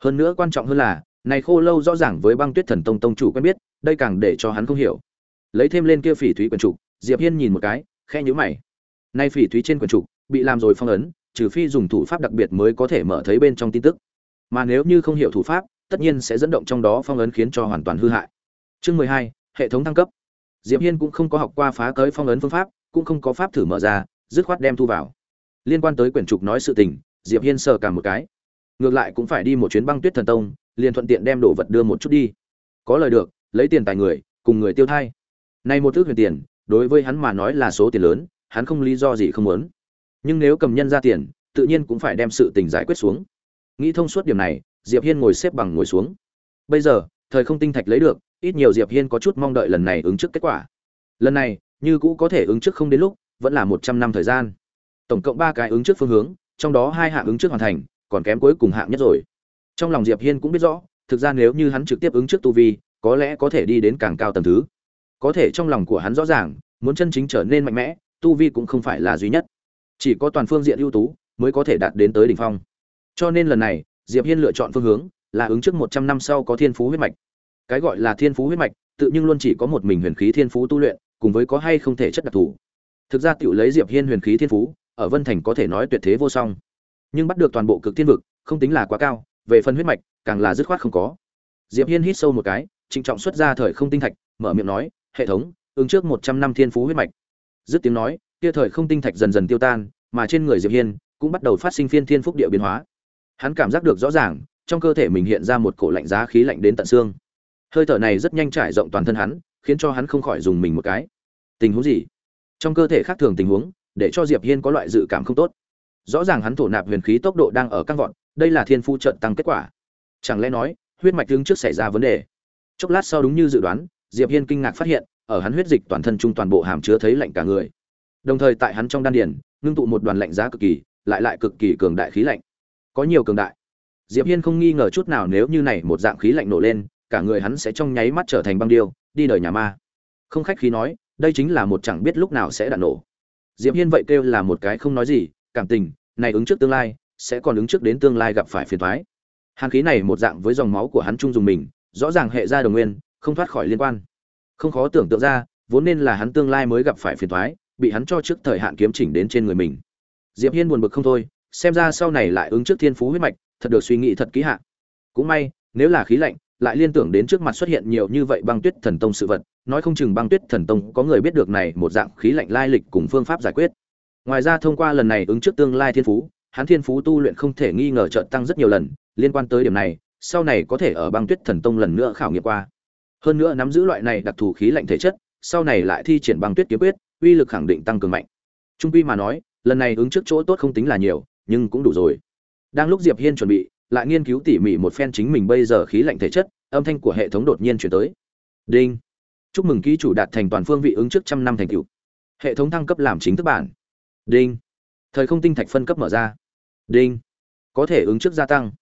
Hơn nữa quan trọng hơn là, này khô lâu rõ ràng với băng tuyết thần tông tông chủ quen biết, đây càng để cho hắn không hiểu. Lấy thêm lên kia phỉ thúy quần trục, diệp hiên nhìn một cái khe nhíu mày. Nay phỉ thúy trên quần trục, bị làm rồi phong ấn trừ phi dùng thủ pháp đặc biệt mới có thể mở thấy bên trong tin tức. Mà nếu như không hiểu thủ pháp, tất nhiên sẽ dẫn động trong đó phong ấn khiến cho hoàn toàn hư hại. Chương mười hai, hệ thống thăng cấp. Diệp hiên cũng không có học qua phá cới phong ấn phương pháp, cũng không có pháp thử mở ra, dứt khoát đem thu vào. Liên quan tới quyển trục nói sự tình, diệp hiên sờ cả một cái. Ngược lại cũng phải đi một chuyến băng tuyết thần tông, liền thuận tiện đem đồ vật đưa một chút đi. Có lời được, lấy tiền tài người, cùng người tiêu thai. Nay một thước huyền tiền, đối với hắn mà nói là số tiền lớn, hắn không lý do gì không muốn nhưng nếu cầm nhân ra tiền, tự nhiên cũng phải đem sự tình giải quyết xuống. Nghĩ thông suốt điểm này, diệp hiên ngồi xếp bằng ngồi xuống. Bây giờ, thời không tinh thạch lấy được, ít nhiều diệp hiên có chút mong đợi lần này ứng trước kết quả. Lần này, như cũ có thể ứng trước không đến lúc, vẫn là một trăm năm thời gian. Tổng cộng ba cái ứng trước phương hướng, trong đó hai hạng ứng trước hoàn thành, còn kém cuối cùng hạng nhất rồi. Trong lòng diệp hiên cũng biết rõ, thực ra nếu như hắn trực tiếp ứng trước tu vi, có lẽ có thể đi đến càng cao tầng thứ. Có thể trong lòng của hắn rõ ràng, muốn chân chính trở nên mạnh mẽ, tu vi cũng không phải là duy nhất chỉ có toàn phương diện ưu tú mới có thể đạt đến tới đỉnh phong. Cho nên lần này, diệp hiên lựa chọn phương hướng là ứng trước một trăm năm sau có thiên phú huyết mạch. Cái gọi là thiên phú huyết mạch, tự nhưng luôn chỉ có một mình huyền khí thiên phú tu luyện, cùng với có hay không thể chất đặc thù. Thực ra tiểu lấy diệp hiên huyền khí thiên phú, ở vân thành có thể nói tuyệt thế vô song. Nhưng bắt được toàn bộ cực thiên vực, không tính là quá cao, về phần huyết mạch, càng là dứt khoát không có. Diệp hiên hít sâu một cái, trịnh trọng xuất ra thời không tinh thạch, mở miệng nói, hệ thống, ứng trước một trăm năm thiên phú huyết mạch. Dứt tiếng nói kia thời không tinh thạch dần dần tiêu tan, mà trên người diệp hiên cũng bắt đầu phát sinh phiên thiên phúc địa biến hóa. Hắn cảm giác được rõ ràng, trong cơ thể mình hiện ra một cổ lạnh giá khí lạnh đến tận xương. Hơi thở này rất nhanh trải rộng toàn thân hắn, khiến cho hắn không khỏi dùng mình một cái. Tình huống gì? Trong cơ thể khác thường tình huống, để cho diệp hiên có loại dự cảm không tốt. Rõ ràng hắn thổ nạp huyền khí tốc độ đang ở căng vọt, đây là thiên phu trận tăng kết quả. Chẳng lẽ nói, huyết mạch tướng trước xảy ra vấn đề? Chốc lát sau đúng như dự đoán, diệp hiên kinh ngạc phát hiện, ở hắn huyết dịch toàn thân trung toàn bộ hàm chứa thấy lạnh cả người đồng thời tại hắn trong đan điền, ngưng tụ một đoàn lạnh giá cực kỳ, lại lại cực kỳ cường đại khí lạnh. Có nhiều cường đại. Diệp hiên không nghi ngờ chút nào nếu như này một dạng khí lạnh nổ lên, cả người hắn sẽ trong nháy mắt trở thành băng điêu, đi đời nhà ma. Không khách khí nói, đây chính là một chẳng biết lúc nào sẽ đạn nổ. Diệp hiên vậy kêu là một cái không nói gì, cảm tình, này ứng trước tương lai, sẽ còn ứng trước đến tương lai gặp phải phiền toái. Hàn khí này một dạng với dòng máu của hắn chung dùng mình, rõ ràng hệ gia đồng nguyên, không thoát khỏi liên quan. Không khó tưởng tượng ra, vốn nên là hắn tương lai mới gặp phải phiền toái bị hắn cho trước thời hạn kiếm chỉnh đến trên người mình. Diệp hiên buồn bực không thôi, xem ra sau này lại ứng trước thiên phú huyết mạch, thật được suy nghĩ thật kỹ hạ. Cũng may, nếu là khí lạnh, lại liên tưởng đến trước mặt xuất hiện nhiều như vậy băng tuyết thần tông sự vật, nói không chừng băng tuyết thần tông có người biết được này một dạng khí lạnh lai lịch cùng phương pháp giải quyết. Ngoài ra thông qua lần này ứng trước tương lai thiên phú, hắn thiên phú tu luyện không thể nghi ngờ chợt tăng rất nhiều lần, liên quan tới điểm này, sau này có thể ở băng tuyết thần tông lần nữa khảo nghiệm qua. Hơn nữa nắm giữ loại này đặc thù khí lạnh thể chất, sau này lại thi triển băng tuyết kiếm quyết uy lực khẳng định tăng cường mạnh. Trung quy mà nói, lần này ứng trước chỗ tốt không tính là nhiều, nhưng cũng đủ rồi. Đang lúc diệp hiên chuẩn bị, lại nghiên cứu tỉ mỉ một phen chính mình bây giờ khí lạnh thể chất, âm thanh của hệ thống đột nhiên chuyển tới. Đinh. Chúc mừng ký chủ đạt thành toàn phương vị ứng trước trăm năm thành tựu. Hệ thống thăng cấp làm chính thức bản. Đinh. Thời không tinh thạch phân cấp mở ra. Đinh. Có thể ứng trước gia tăng.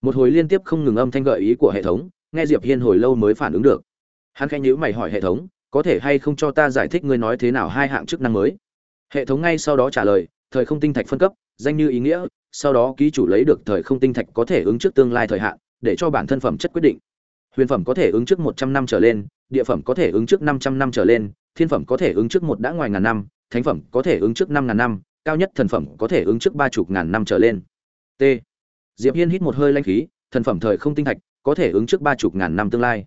Một hồi liên tiếp không ngừng âm thanh gợi ý của hệ thống, nghe diệp hiên hồi lâu mới phản ứng được. Hắn khẽ nhíu mày hỏi hệ thống có thể hay không cho ta giải thích ngươi nói thế nào hai hạng chức năng mới? Hệ thống ngay sau đó trả lời, thời không tinh thạch phân cấp, danh như ý nghĩa, sau đó ký chủ lấy được thời không tinh thạch có thể ứng trước tương lai thời hạn, để cho bản thân phẩm chất quyết định. Huyền phẩm có thể ứng trước một trăm năm trở lên, địa phẩm có thể ứng trước năm trăm năm trở lên, thiên phẩm có thể ứng trước một đã ngoài ngàn năm, thánh phẩm có thể ứng trước năm ngàn năm, cao nhất thần phẩm có thể ứng trước ba chục ngàn năm trở lên. T. Diệp hiên hít một hơi lanh khí, thần phẩm thời không tinh thạch có thể ứng trước ba chục ngàn năm tương lai.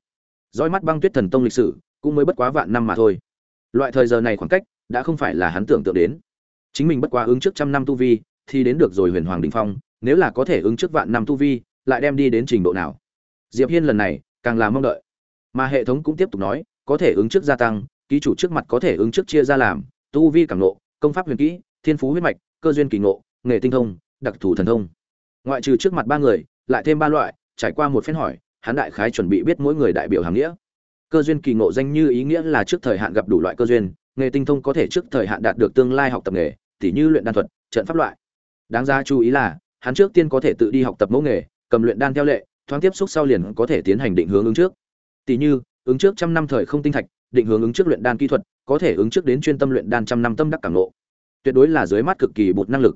Dõi mắt băng tuyết thần tông lịch sử cũng mới bất quá vạn năm mà thôi. Loại thời giờ này khoảng cách đã không phải là hắn tưởng tượng đến. Chính mình bất quá ứng trước trăm năm tu vi thì đến được rồi huyền hoàng đình phong, nếu là có thể ứng trước vạn năm tu vi, lại đem đi đến trình độ nào? Diệp hiên lần này càng là mong đợi. Mà hệ thống cũng tiếp tục nói, có thể ứng trước gia tăng, ký chủ trước mặt có thể ứng trước chia ra làm, tu vi cảm nộ công pháp huyền kỹ, thiên phú huyết mạch, cơ duyên kỳ ngộ, nghề tinh thông, đặc thù thần thông. Ngoại trừ trước mặt ba người, lại thêm ba loại, trải qua một phen hỏi, hắn đại khái chuẩn bị biết mỗi người đại biểu hàng nghĩa cơ duyên kỳ ngộ danh như ý nghĩa là trước thời hạn gặp đủ loại cơ duyên nghề tinh thông có thể trước thời hạn đạt được tương lai học tập nghề tỉ như luyện đan thuật trận pháp loại. Đáng ra chú ý là hắn trước tiên có thể tự đi học tập mẫu nghề cầm luyện đan theo lệ thoáng tiếp xúc sau liền có thể tiến hành định hướng ứng trước. Tỉ như ứng trước trăm năm thời không tinh thạch định hướng ứng trước luyện đan kỹ thuật có thể ứng trước đến chuyên tâm luyện đan trăm năm tâm đắc cảm lộ, tuyệt đối là dưới mắt cực kỳ bột năng lực.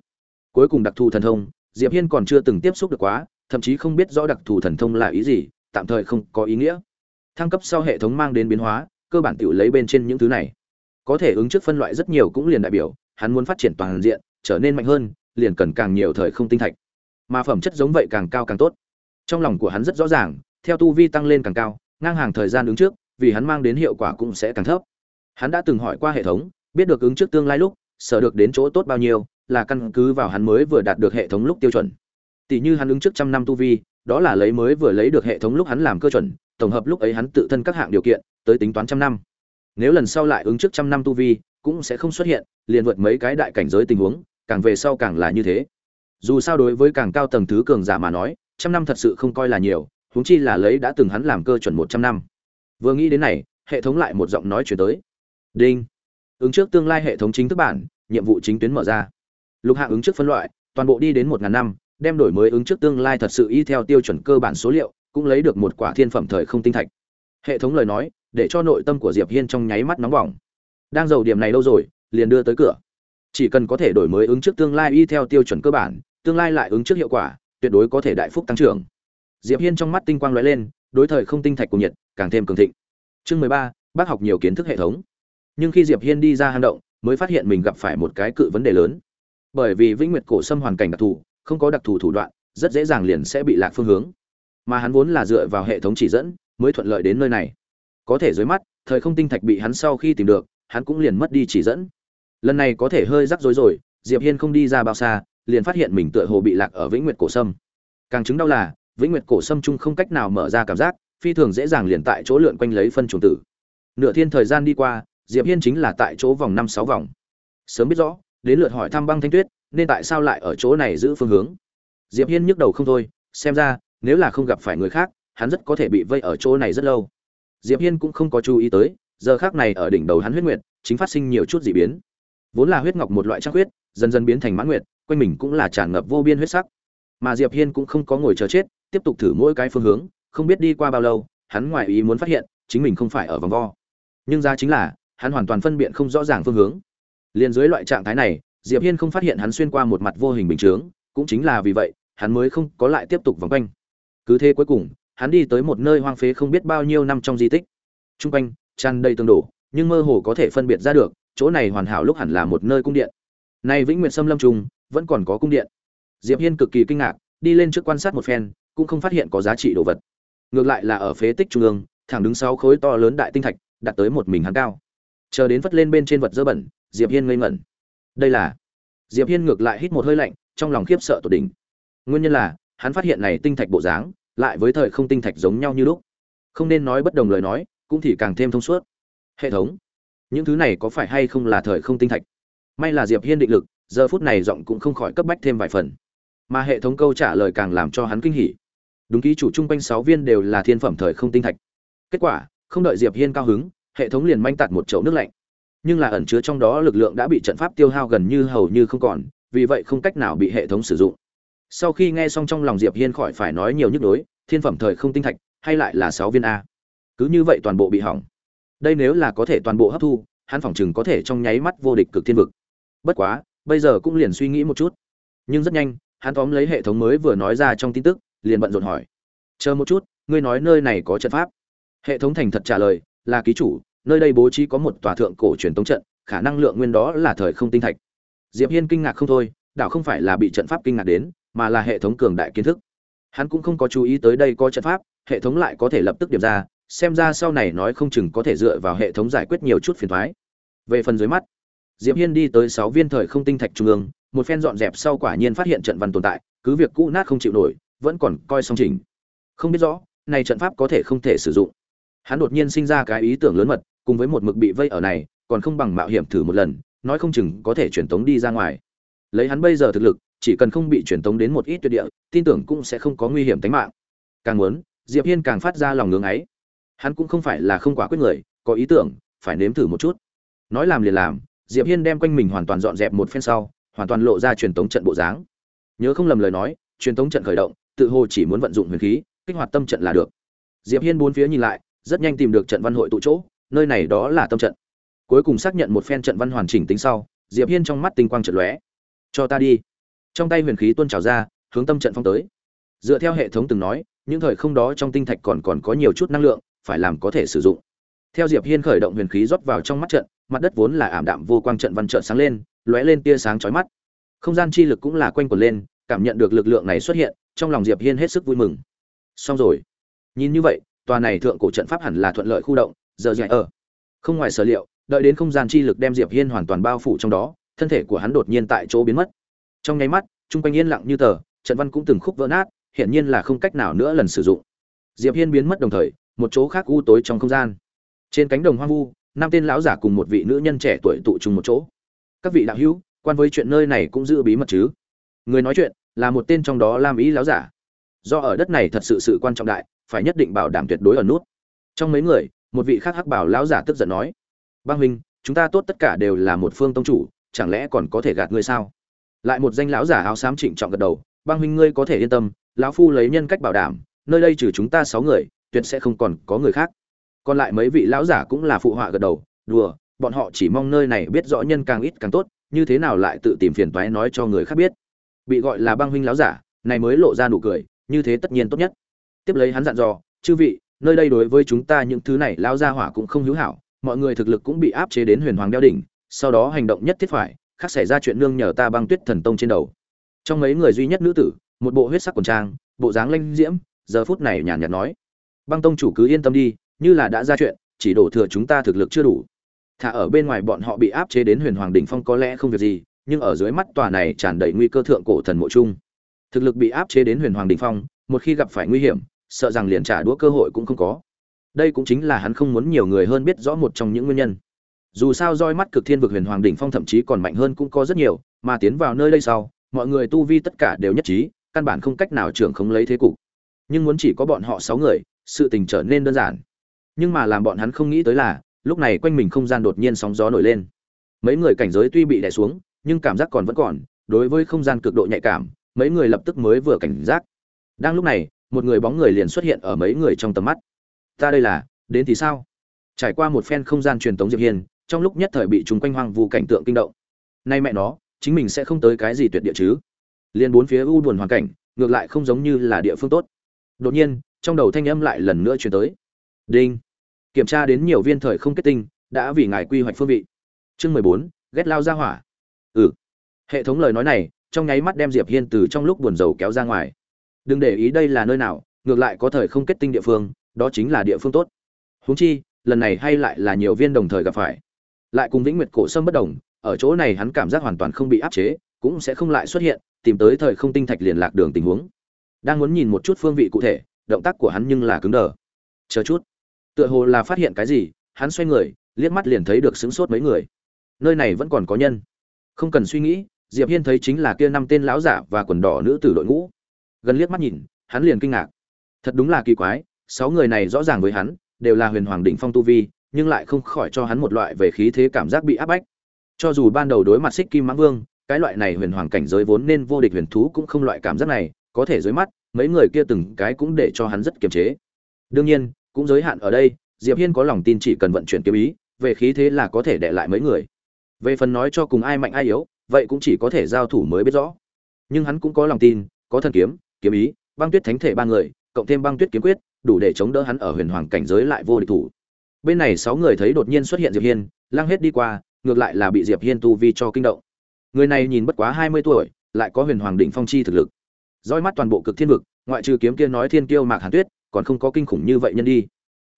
Cuối cùng đặc thù thần thông diệp hiên còn chưa từng tiếp xúc được quá thậm chí không biết rõ đặc thù thần thông là ý gì tạm thời không có ý nghĩa thăng cấp sau hệ thống mang đến biến hóa, cơ bản tự lấy bên trên những thứ này. Có thể ứng trước phân loại rất nhiều cũng liền đại biểu, hắn muốn phát triển toàn diện, trở nên mạnh hơn, liền cần càng nhiều thời không tinh thạch. Mà phẩm chất giống vậy càng cao càng tốt. Trong lòng của hắn rất rõ ràng, theo tu vi tăng lên càng cao, ngang hàng thời gian ứng trước, vì hắn mang đến hiệu quả cũng sẽ càng thấp. Hắn đã từng hỏi qua hệ thống, biết được ứng trước tương lai lúc, sở được đến chỗ tốt bao nhiêu, là căn cứ vào hắn mới vừa đạt được hệ thống lúc tiêu chuẩn. Tỷ như hắn ứng trước trăm năm tu vi đó là lấy mới vừa lấy được hệ thống lúc hắn làm cơ chuẩn, tổng hợp lúc ấy hắn tự thân các hạng điều kiện, tới tính toán trăm năm. Nếu lần sau lại ứng trước trăm năm tu vi, cũng sẽ không xuất hiện, liền vượt mấy cái đại cảnh giới tình huống, càng về sau càng là như thế. Dù sao đối với càng cao tầng thứ cường giả mà nói, trăm năm thật sự không coi là nhiều, huống chi là lấy đã từng hắn làm cơ chuẩn một trăm năm. Vừa nghĩ đến này, hệ thống lại một giọng nói chuyển tới. Đinh. Ứng trước tương lai hệ thống chính thức bản, nhiệm vụ chính tuyến mở ra. Lục hạ ứng trước phân loại, toàn bộ đi đến một ngàn năm đem đổi mới ứng trước tương lai thật sự y theo tiêu chuẩn cơ bản số liệu, cũng lấy được một quả thiên phẩm thời không tinh thạch. Hệ thống lời nói, để cho nội tâm của diệp hiên trong nháy mắt nóng bỏng. Đang giàu điểm này lâu rồi, liền đưa tới cửa. Chỉ cần có thể đổi mới ứng trước tương lai y theo tiêu chuẩn cơ bản, tương lai lại ứng trước hiệu quả, tuyệt đối có thể đại phúc tăng trưởng. Diệp hiên trong mắt tinh quang lóe lên, đối thời không tinh thạch của nhiệt càng thêm cường thịnh. Chương mười ba, bác học nhiều kiến thức hệ thống. Nhưng khi diệp hiên đi ra hang động, mới phát hiện mình gặp phải một cái cự vấn đề lớn. Bởi vì vĩnh nguyệt cổ xâm hoàn cảnh đặc thù không có đặc thù thủ đoạn, rất dễ dàng liền sẽ bị lạc phương hướng. Mà hắn vốn là dựa vào hệ thống chỉ dẫn, mới thuận lợi đến nơi này. Có thể dưới mắt, thời không tinh thạch bị hắn sau khi tìm được, hắn cũng liền mất đi chỉ dẫn. Lần này có thể hơi rắc rối rồi, diệp hiên không đi ra bao xa, liền phát hiện mình tựa hồ bị lạc ở vĩnh nguyệt cổ sâm. Càng chứng đau là, vĩnh nguyệt cổ sâm chung không cách nào mở ra cảm giác, phi thường dễ dàng liền tại chỗ lượn quanh lấy phân trùng tử. Nửa thiên thời gian đi qua, diệp hiên chính là tại chỗ vòng năm sáu vòng. Sớm biết rõ, đến lượt hỏi thăm băng thanh tuyết nên tại sao lại ở chỗ này giữ phương hướng? Diệp hiên nhức đầu không thôi, xem ra, nếu là không gặp phải người khác, hắn rất có thể bị vây ở chỗ này rất lâu. Diệp hiên cũng không có chú ý tới, giờ khác này ở đỉnh đầu hắn huyết nguyệt, chính phát sinh nhiều chút dị biến. Vốn là huyết ngọc một loại trăng huyết, dần dần biến thành mãn nguyệt, quanh mình cũng là tràn ngập vô biên huyết sắc. Mà diệp hiên cũng không có ngồi chờ chết, tiếp tục thử mỗi cái phương hướng, không biết đi qua bao lâu, hắn ngoài ý muốn phát hiện, chính mình không phải ở vòng vo. Nhưng ra chính là, hắn hoàn toàn phân biện không rõ ràng phương hướng. Liền dưới loại trạng thái này diệp hiên không phát hiện hắn xuyên qua một mặt vô hình bình chướng, cũng chính là vì vậy, hắn mới không có lại tiếp tục vòng quanh. Cứ thế cuối cùng, hắn đi tới một nơi hoang phế không biết bao nhiêu năm trong di tích. Trung quanh, tràn đầy tương đổ, nhưng mơ hồ có thể phân biệt ra được, chỗ này hoàn hảo lúc hẳn là một nơi cung điện. Nay vĩnh nguyệt sâm lâm trung, vẫn còn có cung điện. Diệp hiên cực kỳ kinh ngạc, đi lên trước quan sát một phen, cũng không phát hiện có giá trị đồ vật. Ngược lại là ở phế tích trung ương, thẳng đứng sáu khối to lớn đại tinh thạch, đặt tới một mình hắn cao. Chờ đến vất lên bên trên vật dơ bẩn, diệp hiên ngây ngẩn đây là diệp hiên ngược lại hít một hơi lạnh, trong lòng khiếp sợ tột đỉnh. Nguyên nhân là, hắn phát hiện này tinh thạch bộ dáng, lại với thời không tinh thạch giống nhau như lúc. Không nên nói bất đồng lời nói, cũng thì càng thêm thông suốt. Hệ thống, những thứ này có phải hay không là thời không tinh thạch? May là diệp hiên định lực, giờ phút này giọng cũng không khỏi cấp bách thêm vài phần. Mà hệ thống câu trả lời càng làm cho hắn kinh hỉ. Đúng ký chủ chung quanh sáu viên đều là thiên phẩm thời không tinh thạch. Kết quả, không đợi diệp hiên cao hứng, hệ thống liền manh tạt một chậu nước lạnh nhưng là ẩn chứa trong đó lực lượng đã bị trận pháp tiêu hao gần như hầu như không còn, vì vậy không cách nào bị hệ thống sử dụng. Sau khi nghe xong trong lòng diệp hiên khỏi phải nói nhiều nhức đối thiên phẩm thời không tinh thạch, hay lại là sáu viên a. Cứ như vậy toàn bộ bị hỏng. Đây nếu là có thể toàn bộ hấp thu, hắn phỏng chừng có thể trong nháy mắt vô địch cực thiên vực. Bất quá, bây giờ cũng liền suy nghĩ một chút. Nhưng rất nhanh, hắn tóm lấy hệ thống mới vừa nói ra trong tin tức, liền bận rộn hỏi. Chờ một chút, ngươi nói nơi này có trận pháp. Hệ thống thành thật trả lời, là ký chủ nơi đây bố trí có một tòa thượng cổ truyền tống trận, khả năng lượng nguyên đó là thời không tinh thạch diệp hiên kinh ngạc không thôi, đảo không phải là bị trận pháp kinh ngạc đến, mà là hệ thống cường đại kiến thức hắn cũng không có chú ý tới đây có trận pháp, hệ thống lại có thể lập tức điểm ra, xem ra sau này nói không chừng có thể dựa vào hệ thống giải quyết nhiều chút phiền toái. về phần dưới mắt, diệp hiên đi tới sáu viên thời không tinh thạch trung ương, một phen dọn dẹp sau quả nhiên phát hiện trận văn tồn tại, cứ việc cũ nát không chịu nổi, vẫn còn coi song chỉnh. không biết rõ, này trận pháp có thể không thể sử dụng hắn đột nhiên sinh ra cái ý tưởng lớn mật cùng với một mực bị vây ở này, còn không bằng mạo hiểm thử một lần, nói không chừng có thể truyền tống đi ra ngoài. Lấy hắn bây giờ thực lực, chỉ cần không bị truyền tống đến một ít tuyệt địa, tin tưởng cũng sẽ không có nguy hiểm tính mạng. Càng muốn, diệp hiên càng phát ra lòng ngưỡng ấy. Hắn cũng không phải là không quả quyết người, có ý tưởng, phải nếm thử một chút. Nói làm liền làm, diệp hiên đem quanh mình hoàn toàn dọn dẹp một phen sau, hoàn toàn lộ ra truyền tống trận bộ dáng. Nhớ không lầm lời nói, truyền tống trận khởi động, tự hồ chỉ muốn vận dụng huyền khí, kích hoạt tâm trận là được. Diệp hiên bốn phía nhìn lại, rất nhanh tìm được trận văn hội tụ chỗ nơi này đó là tâm trận. Cuối cùng xác nhận một phen trận văn hoàn chỉnh tính sau, diệp hiên trong mắt tinh quang trận lóe. Cho ta đi. Trong tay huyền khí tuôn trào ra, hướng tâm trận phong tới. Dựa theo hệ thống từng nói, những thời không đó trong tinh thạch còn còn có nhiều chút năng lượng, phải làm có thể sử dụng. Theo diệp hiên khởi động huyền khí rót vào trong mắt trận, mặt đất vốn là ảm đạm vô quang trận văn trận sáng lên, lóe lên tia sáng chói mắt. Không gian chi lực cũng là quanh quẩn lên, cảm nhận được lực lượng này xuất hiện, trong lòng diệp hiên hết sức vui mừng. Xong rồi. Nhìn như vậy, tòa này thượng cổ trận pháp hẳn là thuận lợi khu động giờ dạy ở. Không ngoài sở liệu, đợi đến không gian chi lực đem diệp hiên hoàn toàn bao phủ trong đó, thân thể của hắn đột nhiên tại chỗ biến mất. Trong nháy mắt trung quanh yên lặng như tờ, trận văn cũng từng khúc vỡ nát, hiển nhiên là không cách nào nữa lần sử dụng. Diệp hiên biến mất đồng thời, một chỗ khác u tối trong không gian. Trên cánh đồng hoang vu, năm tên lão giả cùng một vị nữ nhân trẻ tuổi tụ chung một chỗ. Các vị đạo hữu, quan với chuyện nơi này cũng giữ bí mật chứ? Người nói chuyện, là một tên trong đó lam ý lão giả. Do ở đất này thật sự sự quan trọng đại, phải nhất định bảo đảm tuyệt đối ở nút. Trong mấy người một vị khác hắc bảo lão giả tức giận nói băng huynh, chúng ta tốt tất cả đều là một phương tông chủ, chẳng lẽ còn có thể gạt ngươi sao? Lại một danh lão giả áo xám trịnh trọng gật đầu băng huynh ngươi có thể yên tâm, lão phu lấy nhân cách bảo đảm, nơi đây trừ chúng ta sáu người, tuyệt sẽ không còn có người khác. Còn lại mấy vị lão giả cũng là phụ họa gật đầu, đùa, bọn họ chỉ mong nơi này biết rõ nhân càng ít càng tốt, như thế nào lại tự tìm phiền toái nói cho người khác biết. Bị gọi là băng huynh lão giả, này mới lộ ra nụ cười, như thế tất nhiên tốt nhất. Tiếp lấy hắn dặn dò, chư vị nơi đây đối với chúng ta những thứ này lao ra hỏa cũng không hữu hảo, mọi người thực lực cũng bị áp chế đến huyền hoàng đeo đỉnh, sau đó hành động nhất thiết phải khác xảy ra chuyện nương nhờ ta băng tuyết thần tông trên đầu. Trong mấy người duy nhất nữ tử, một bộ huyết sắc quần trang, bộ dáng lanh diễm, giờ phút này nhàn nhạt nói, băng tông chủ cứ yên tâm đi, như là đã ra chuyện, chỉ đổ thừa chúng ta thực lực chưa đủ. Thả ở bên ngoài bọn họ bị áp chế đến huyền hoàng đỉnh phong có lẽ không việc gì, nhưng ở dưới mắt tòa này tràn đầy nguy cơ thượng cổ thần mộ chung. Thực lực bị áp chế đến huyền hoàng đỉnh phong, một khi gặp phải nguy hiểm sợ rằng liền trả đũa cơ hội cũng không có. Đây cũng chính là hắn không muốn nhiều người hơn biết rõ một trong những nguyên nhân. Dù sao roi mắt cực thiên vực huyền hoàng đỉnh phong thậm chí còn mạnh hơn cũng có rất nhiều, mà tiến vào nơi đây sau, mọi người tu vi tất cả đều nhất trí, căn bản không cách nào trưởng không lấy thế cục. Nhưng muốn chỉ có bọn họ sáu người, sự tình trở nên đơn giản. Nhưng mà làm bọn hắn không nghĩ tới là, lúc này quanh mình không gian đột nhiên sóng gió nổi lên. Mấy người cảnh giới tuy bị đè xuống, nhưng cảm giác còn vẫn còn, đối với không gian cực độ nhạy cảm, mấy người lập tức mới vừa cảnh giác. Đang lúc này một người bóng người liền xuất hiện ở mấy người trong tầm mắt. Ta đây là, đến thì sao? Trải qua một phen không gian truyền tống diệp hiên, trong lúc nhất thời bị chúng quanh hoang vu cảnh tượng kinh động. Nay mẹ nó, chính mình sẽ không tới cái gì tuyệt địa chứ? Liên bốn phía u buồn hoàn cảnh, ngược lại không giống như là địa phương tốt. Đột nhiên, trong đầu thanh âm lại lần nữa truyền tới. Đinh. Kiểm tra đến nhiều viên thời không kết tinh, đã vì ngài quy hoạch phương vị. Chương mười bốn, ghét lao ra hỏa. Ừ. Hệ thống lời nói này, trong nháy mắt đem diệp hiên từ trong lúc buồn rầu kéo ra ngoài đừng để ý đây là nơi nào, ngược lại có thời không kết tinh địa phương, đó chính là địa phương tốt. Huống chi, lần này hay lại là nhiều viên đồng thời gặp phải. Lại cùng vĩnh nguyệt cổ sâm bất đồng, ở chỗ này hắn cảm giác hoàn toàn không bị áp chế, cũng sẽ không lại xuất hiện, tìm tới thời không tinh thạch liền lạc đường tình huống. Đang muốn nhìn một chút phương vị cụ thể, động tác của hắn nhưng là cứng đờ. Chờ chút. Tựa hồ là phát hiện cái gì, hắn xoay người, liếc mắt liền thấy được sững sốt mấy người. Nơi này vẫn còn có nhân. Không cần suy nghĩ, diệp hiên thấy chính là kia năm tên lão giả và quần đỏ nữ tử đội ngũ gần liếc mắt nhìn, hắn liền kinh ngạc. Thật đúng là kỳ quái, sáu người này rõ ràng với hắn, đều là huyền hoàng đỉnh phong tu vi, nhưng lại không khỏi cho hắn một loại về khí thế cảm giác bị áp bách. Cho dù ban đầu đối mặt xích kim mãng vương, cái loại này huyền hoàng cảnh giới vốn nên vô địch huyền thú cũng không loại cảm giác này, có thể dưới mắt, mấy người kia từng cái cũng để cho hắn rất kiềm chế. Đương nhiên, cũng giới hạn ở đây, diệp hiên có lòng tin chỉ cần vận chuyển kiếm ý, về khí thế là có thể để lại mấy người. Về phần nói cho cùng ai mạnh ai yếu, vậy cũng chỉ có thể giao thủ mới biết rõ. Nhưng hắn cũng có lòng tin, có thần kiếm kiếm ý, băng tuyết thánh thể ba người, cộng thêm băng tuyết kiếm quyết, đủ để chống đỡ hắn ở huyền hoàng cảnh giới lại vô địch thủ. Bên này sáu người thấy đột nhiên xuất hiện diệp hiên, lăng hết đi qua, ngược lại là bị diệp hiên tu vi cho kinh động. Người này nhìn bất quá hai mươi tuổi, lại có huyền hoàng đỉnh phong chi thực lực. Dõi mắt toàn bộ cực thiên vực, ngoại trừ kiếm kia nói thiên kiêu mạc hàn tuyết, còn không có kinh khủng như vậy nhân đi.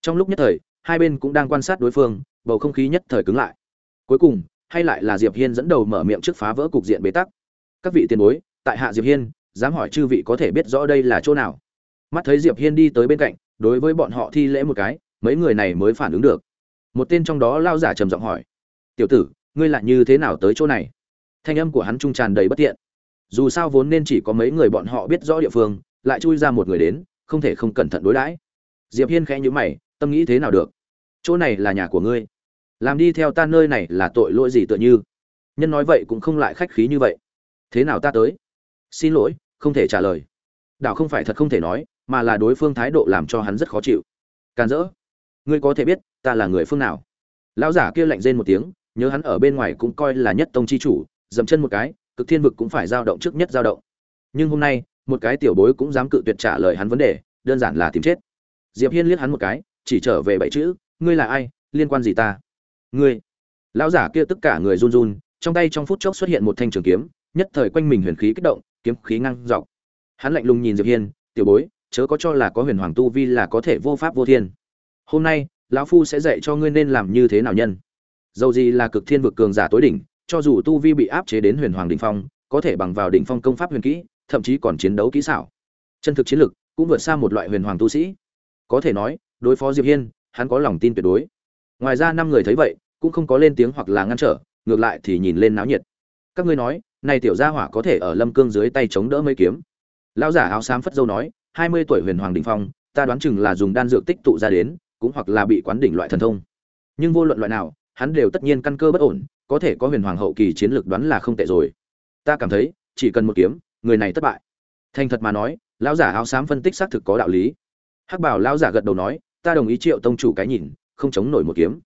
Trong lúc nhất thời, hai bên cũng đang quan sát đối phương, bầu không khí nhất thời cứng lại. Cuối cùng, hay lại là diệp hiên dẫn đầu mở miệng trước phá vỡ cục diện bế tắc. Các vị tiền bối, tại hạ diệp hiên dám hỏi chư vị có thể biết rõ đây là chỗ nào. Mắt thấy diệp hiên đi tới bên cạnh, đối với bọn họ thi lễ một cái, mấy người này mới phản ứng được. Một tên trong đó lao giả trầm giọng hỏi, tiểu tử, ngươi lại như thế nào tới chỗ này? Thanh âm của hắn trung tràn đầy bất tiện. Dù sao vốn nên chỉ có mấy người bọn họ biết rõ địa phương, lại chui ra một người đến, không thể không cẩn thận đối đãi. Diệp hiên khẽ nhíu mày, tâm nghĩ thế nào được? Chỗ này là nhà của ngươi. Làm đi theo ta nơi này là tội lỗi gì tựa như? Nhân nói vậy cũng không lại khách khí như vậy. Thế nào ta tới? Xin lỗi không thể trả lời. Đảo không phải thật không thể nói, mà là đối phương thái độ làm cho hắn rất khó chịu. Can dỡ ngươi có thể biết ta là người phương nào. Lão giả kia lạnh rên một tiếng, nhớ hắn ở bên ngoài cũng coi là nhất tông chi chủ, dậm chân một cái, cực thiên vực cũng phải dao động trước nhất dao động. Nhưng hôm nay, một cái tiểu bối cũng dám cự tuyệt trả lời hắn vấn đề, đơn giản là tìm chết. Diệp hiên liếc hắn một cái, chỉ trở về bảy chữ, ngươi là ai? Liên quan gì ta? Ngươi. Lão giả kia tất cả người run run, trong tay trong phút chốc xuất hiện một thanh trường kiếm, nhất thời quanh mình huyền khí kích động kiếm khí ngang dọc. Hắn lạnh lùng nhìn diệp hiên, tiểu bối, chớ có cho là có huyền hoàng tu vi là có thể vô pháp vô thiên. Hôm nay, lão phu sẽ dạy cho ngươi nên làm như thế nào nhân. Dầu gì là cực thiên vực cường giả tối đỉnh, cho dù tu vi bị áp chế đến huyền hoàng đỉnh phong, có thể bằng vào đỉnh phong công pháp huyền kỹ, thậm chí còn chiến đấu kỹ xảo. Chân thực chiến lực cũng vượt xa một loại huyền hoàng tu sĩ. Có thể nói, đối phó diệp hiên, hắn có lòng tin tuyệt đối. Ngoài ra năm người thấy vậy, cũng không có lên tiếng hoặc là ngăn trở, ngược lại thì nhìn lên náo nhiệt. Các ngươi nói này tiểu gia hỏa có thể ở lâm cương dưới tay chống đỡ mấy kiếm. Lão giả áo xám phất dâu nói, hai mươi tuổi huyền hoàng đình phong, ta đoán chừng là dùng đan dược tích tụ ra đến, cũng hoặc là bị quán đỉnh loại thần thông. Nhưng vô luận loại nào, hắn đều tất nhiên căn cơ bất ổn, có thể có huyền hoàng hậu kỳ chiến lược đoán là không tệ rồi. Ta cảm thấy, chỉ cần một kiếm, người này thất bại. Thành thật mà nói, lão giả áo xám phân tích xác thực có đạo lý. Hắc bảo lão giả gật đầu nói, ta đồng ý triệu tông chủ cái nhìn, không chống nổi một kiếm.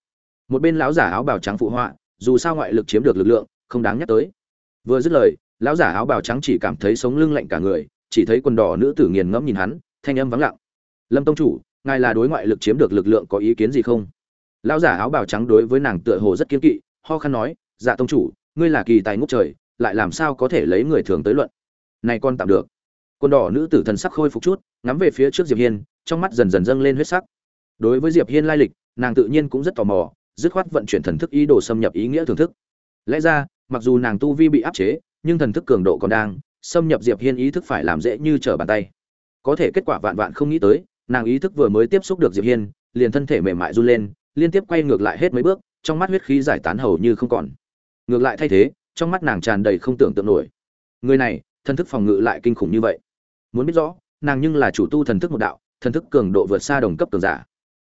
Một bên lão giả áo bào trắng phụ họa, dù sao ngoại lực chiếm được lực lượng, không đáng nhắc tới vừa dứt lời, lão giả áo bào trắng chỉ cảm thấy sống lưng lạnh cả người, chỉ thấy quần đỏ nữ tử nghiền ngẫm nhìn hắn, thanh âm vắng lặng. Lâm tông chủ, ngài là đối ngoại lực chiếm được lực lượng có ý kiến gì không? Lão giả áo bào trắng đối với nàng tựa hồ rất kiên kỵ, ho khăn nói dạ tông chủ, ngươi là kỳ tài ngốc trời, lại làm sao có thể lấy người thường tới luận? Này con tạm được. Quần đỏ nữ tử thần sắc khôi phục chút, ngắm về phía trước diệp hiên, trong mắt dần dần dâng lên huyết sắc. Đối với diệp hiên lai lịch, nàng tự nhiên cũng rất tò mò, dứt khoát vận chuyển thần thức ý đồ xâm nhập ý nghĩa thưởng thức. Lẽ ra mặc dù nàng tu vi bị áp chế, nhưng thần thức cường độ còn đang, xâm nhập diệp hiên ý thức phải làm dễ như trở bàn tay. Có thể kết quả vạn vạn không nghĩ tới, nàng ý thức vừa mới tiếp xúc được diệp hiên, liền thân thể mềm mại run lên, liên tiếp quay ngược lại hết mấy bước, trong mắt huyết khí giải tán hầu như không còn. Ngược lại thay thế, trong mắt nàng tràn đầy không tưởng tượng nổi. Người này, thần thức phòng ngự lại kinh khủng như vậy. Muốn biết rõ, nàng nhưng là chủ tu thần thức một đạo, thần thức cường độ vượt xa đồng cấp cường giả.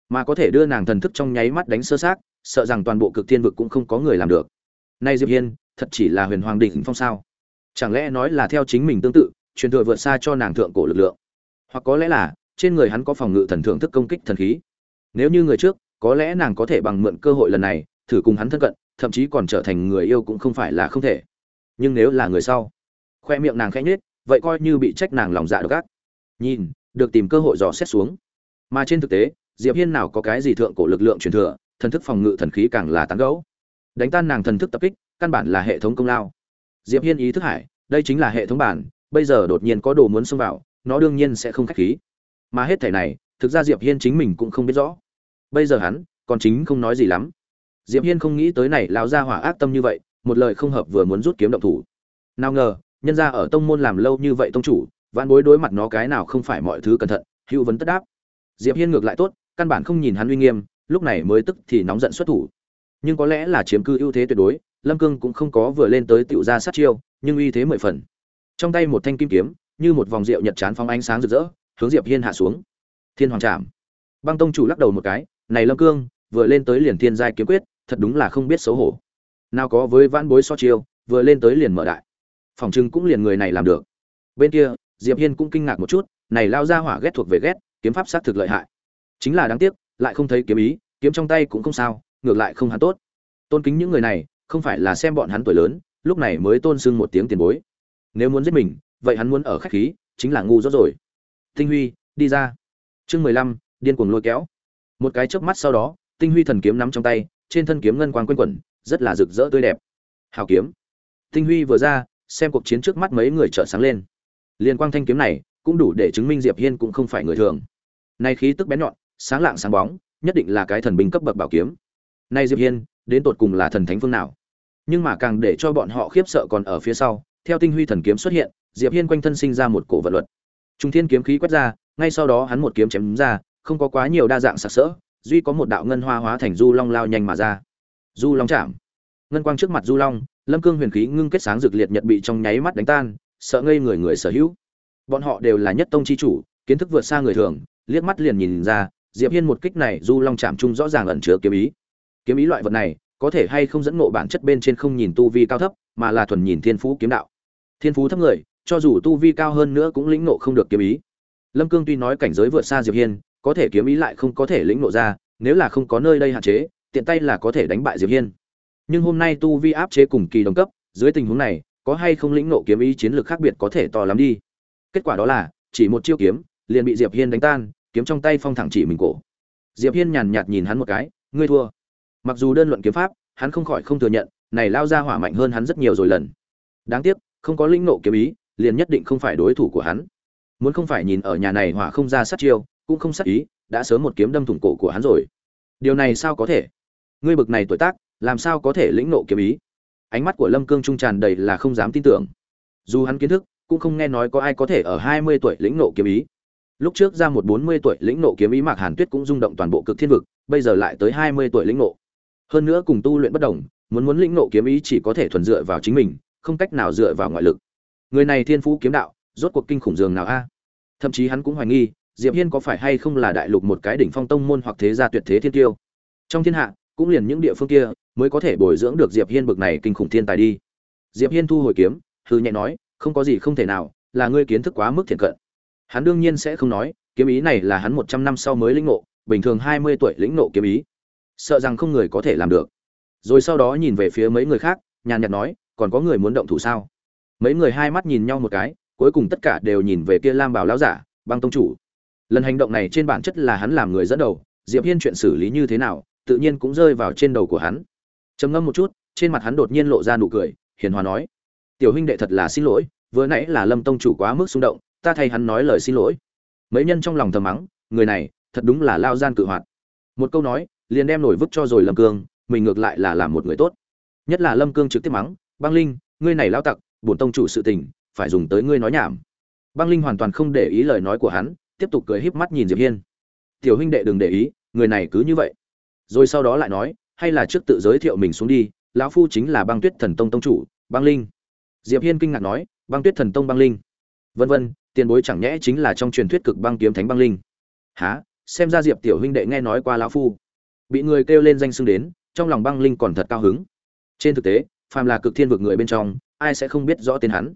Mà có thể đưa nàng thần thức trong nháy mắt đánh sơ sát sợ rằng toàn bộ cực thiên vực cũng không có người làm được. Nay diệp hiên thật chỉ là huyền hoàng đỉnh phong sao? Chẳng lẽ nói là theo chính mình tương tự, truyền thừa vượt xa cho nàng thượng cổ lực lượng? Hoặc có lẽ là, trên người hắn có phòng ngự thần thượng thức công kích thần khí. Nếu như người trước, có lẽ nàng có thể bằng mượn cơ hội lần này, thử cùng hắn thân cận, thậm chí còn trở thành người yêu cũng không phải là không thể. Nhưng nếu là người sau, khoe miệng nàng khẽ nhếch, vậy coi như bị trách nàng lòng dạ độc ác. Nhìn, được tìm cơ hội dò xét xuống. Mà trên thực tế, diệp hiên nào có cái gì thượng cổ lực lượng truyền thừa, thần thức phòng ngự thần khí càng là tán gẫu. Đánh tan nàng thần thức tập kích căn bản là hệ thống công lao. Diệp hiên ý thức hải, đây chính là hệ thống bản, bây giờ đột nhiên có đồ muốn xông vào, nó đương nhiên sẽ không khách khí. Mà hết thể này, thực ra diệp hiên chính mình cũng không biết rõ. Bây giờ hắn, còn chính không nói gì lắm. Diệp hiên không nghĩ tới này lão gia hỏa ác tâm như vậy, một lời không hợp vừa muốn rút kiếm động thủ. Nào ngờ, nhân gia ở tông môn làm lâu như vậy tông chủ vạn bối đối mặt nó cái nào không phải mọi thứ cẩn thận, hữu vấn tất đáp. Diệp hiên ngược lại tốt, căn bản không nhìn hắn uy nghiêm, lúc này mới tức thì nóng giận xuất thủ. Nhưng có lẽ là chiếm cư ưu thế tuyệt đối lâm cương cũng không có vừa lên tới tựu ra sát chiêu nhưng uy thế mười phần. Trong tay một thanh kim kiếm như một vòng rượu nhật chán phóng ánh sáng rực rỡ hướng diệp hiên hạ xuống. Thiên hoàng Trạm, băng tông chủ lắc đầu một cái này lâm cương vừa lên tới liền thiên giai kiếm quyết thật đúng là không biết xấu hổ. Nào có với vãn bối so chiêu vừa lên tới liền mở đại. Phòng trưng cũng liền người này làm được. Bên kia diệp hiên cũng kinh ngạc một chút này lao ra hỏa ghét thuộc về ghét kiếm pháp sát thực lợi hại. Chính là đáng tiếc lại không thấy kiếm ý kiếm trong tay cũng không sao ngược lại không hắn tốt. Tôn kính những người này không phải là xem bọn hắn tuổi lớn, lúc này mới tôn sưng một tiếng tiền bối. Nếu muốn giết mình, vậy hắn muốn ở khách khí, chính là ngu dốt rồi. Tinh huy, đi ra. Chương mười lăm, điên cuồng lôi kéo. Một cái chớp mắt sau đó, tinh huy thần kiếm nắm trong tay, trên thân kiếm ngân quang quanh quẩn, rất là rực rỡ tươi đẹp. Hào kiếm. Tinh huy vừa ra, xem cuộc chiến trước mắt mấy người trợ sáng lên. Liên quang thanh kiếm này, cũng đủ để chứng minh diệp hiên cũng không phải người thường. Nay khí tức bén nhọn, sáng lạng sáng bóng, nhất định là cái thần binh cấp bậc bảo kiếm. Nay diệp hiên, đến tột cùng là thần thánh phương nào? Nhưng mà càng để cho bọn họ khiếp sợ còn ở phía sau, theo tinh huy thần kiếm xuất hiện, diệp hiên quanh thân sinh ra một cổ vật luật. Trung thiên kiếm khí quét ra, ngay sau đó hắn một kiếm chém ra, không có quá nhiều đa dạng sặc sỡ, duy có một đạo ngân hoa hóa thành du long lao nhanh mà ra. Du long chạm. Ngân quang trước mặt du long, lâm cương huyền khí ngưng kết sáng rực liệt nhật bị trong nháy mắt đánh tan, sợ ngây người người sở hữu. Bọn họ đều là nhất tông chi chủ, kiến thức vượt xa người thường, liếc mắt liền nhìn ra, diệp hiên một kích này du long chạm trung rõ ràng ẩn chứa kiếm ý. Kiếm ý loại vật này có thể hay không dẫn ngộ bản chất bên trên không nhìn tu vi cao thấp, mà là thuần nhìn thiên phú kiếm đạo. Thiên phú thấp người, cho dù tu vi cao hơn nữa cũng lĩnh ngộ không được kiếm ý. Lâm cương tuy nói cảnh giới vượt xa diệp hiên, có thể kiếm ý lại không có thể lĩnh ngộ ra, nếu là không có nơi đây hạn chế, tiện tay là có thể đánh bại diệp hiên. Nhưng hôm nay tu vi áp chế cùng kỳ đồng cấp, dưới tình huống này, có hay không lĩnh ngộ kiếm ý chiến lược khác biệt có thể to lắm đi. Kết quả đó là, chỉ một chiêu kiếm, liền bị diệp hiên đánh tan, kiếm trong tay phong thẳng chỉ mình cổ. Diệp hiên nhàn nhạt nhìn hắn một cái, ngươi thua mặc dù đơn luận kiếm pháp, hắn không khỏi không thừa nhận, này lao ra hỏa mạnh hơn hắn rất nhiều rồi lần. Đáng tiếc, không có lĩnh nộ kiếm ý, liền nhất định không phải đối thủ của hắn. Muốn không phải nhìn ở nhà này hỏa không ra sát chiêu, cũng không sát ý, đã sớm một kiếm đâm thủng cổ của hắn rồi. Điều này sao có thể? Ngươi bực này tuổi tác, làm sao có thể lĩnh nộ kiếm ý? Ánh mắt của lâm cương trung tràn đầy là không dám tin tưởng. Dù hắn kiến thức, cũng không nghe nói có ai có thể ở hai mươi tuổi lĩnh nộ kiếm ý. Lúc trước ra một bốn mươi tuổi lĩnh nộ kiếm ý mạc hàn tuyết cũng rung động toàn bộ cực thiên vực, bây giờ lại tới hai mươi tuổi lĩnh nộ hơn nữa cùng tu luyện bất đồng, muốn muốn lĩnh nộ kiếm ý chỉ có thể thuần dựa vào chính mình, không cách nào dựa vào ngoại lực. Người này thiên phú kiếm đạo, rốt cuộc kinh khủng dường nào a? Thậm chí hắn cũng hoài nghi, diệp hiên có phải hay không là đại lục một cái đỉnh phong tông môn hoặc thế gia tuyệt thế thiên tiêu? Trong thiên hạ, cũng liền những địa phương kia, mới có thể bồi dưỡng được diệp hiên bực này kinh khủng thiên tài đi. Diệp hiên thu hồi kiếm hư nhẹ nói, không có gì không thể nào, là ngươi kiến thức quá mức thiện cận. Hắn đương nhiên sẽ không nói, kiếm ý này là hắn một trăm năm sau mới lĩnh ngộ, bình thường hai mươi tuổi lĩnh ngộ kiếm ý sợ rằng không người có thể làm được. Rồi sau đó nhìn về phía mấy người khác, nhàn nhạt nói, còn có người muốn động thủ sao? Mấy người hai mắt nhìn nhau một cái, cuối cùng tất cả đều nhìn về kia lam bảo lão giả, băng tông chủ. Lần hành động này trên bản chất là hắn làm người dẫn đầu, diệp hiên chuyện xử lý như thế nào, tự nhiên cũng rơi vào trên đầu của hắn. Trầm ngâm một chút, trên mặt hắn đột nhiên lộ ra nụ cười, hiền hòa nói, tiểu huynh đệ thật là xin lỗi, vừa nãy là lâm tông chủ quá mức xung động, ta thay hắn nói lời xin lỗi. Mấy nhân trong lòng thầm mắng, người này, thật đúng là lao gian cự hoạt. Một câu nói liền đem nổi vứt cho rồi lâm cương, mình ngược lại là làm một người tốt. Nhất là lâm cương trực tiếp mắng, băng linh, ngươi này lao tặc, bổn tông chủ sự tình, phải dùng tới ngươi nói nhảm. Băng linh hoàn toàn không để ý lời nói của hắn, tiếp tục cười híp mắt nhìn diệp hiên. Tiểu huynh đệ đừng để ý, người này cứ như vậy. Rồi sau đó lại nói, hay là trước tự giới thiệu mình xuống đi, lão phu chính là băng tuyết thần tông tông chủ, băng linh. Diệp hiên kinh ngạc nói, băng tuyết thần tông băng linh. Vân vân, tiền bối chẳng nhẽ chính là trong truyền thuyết cực băng kiếm thánh băng linh. Há xem ra diệp tiểu huynh đệ nghe nói qua lão phu bị người kêu lên danh xưng đến, trong lòng băng linh còn thật cao hứng. Trên thực tế, phàm là cực thiên vực người bên trong, ai sẽ không biết rõ tên hắn.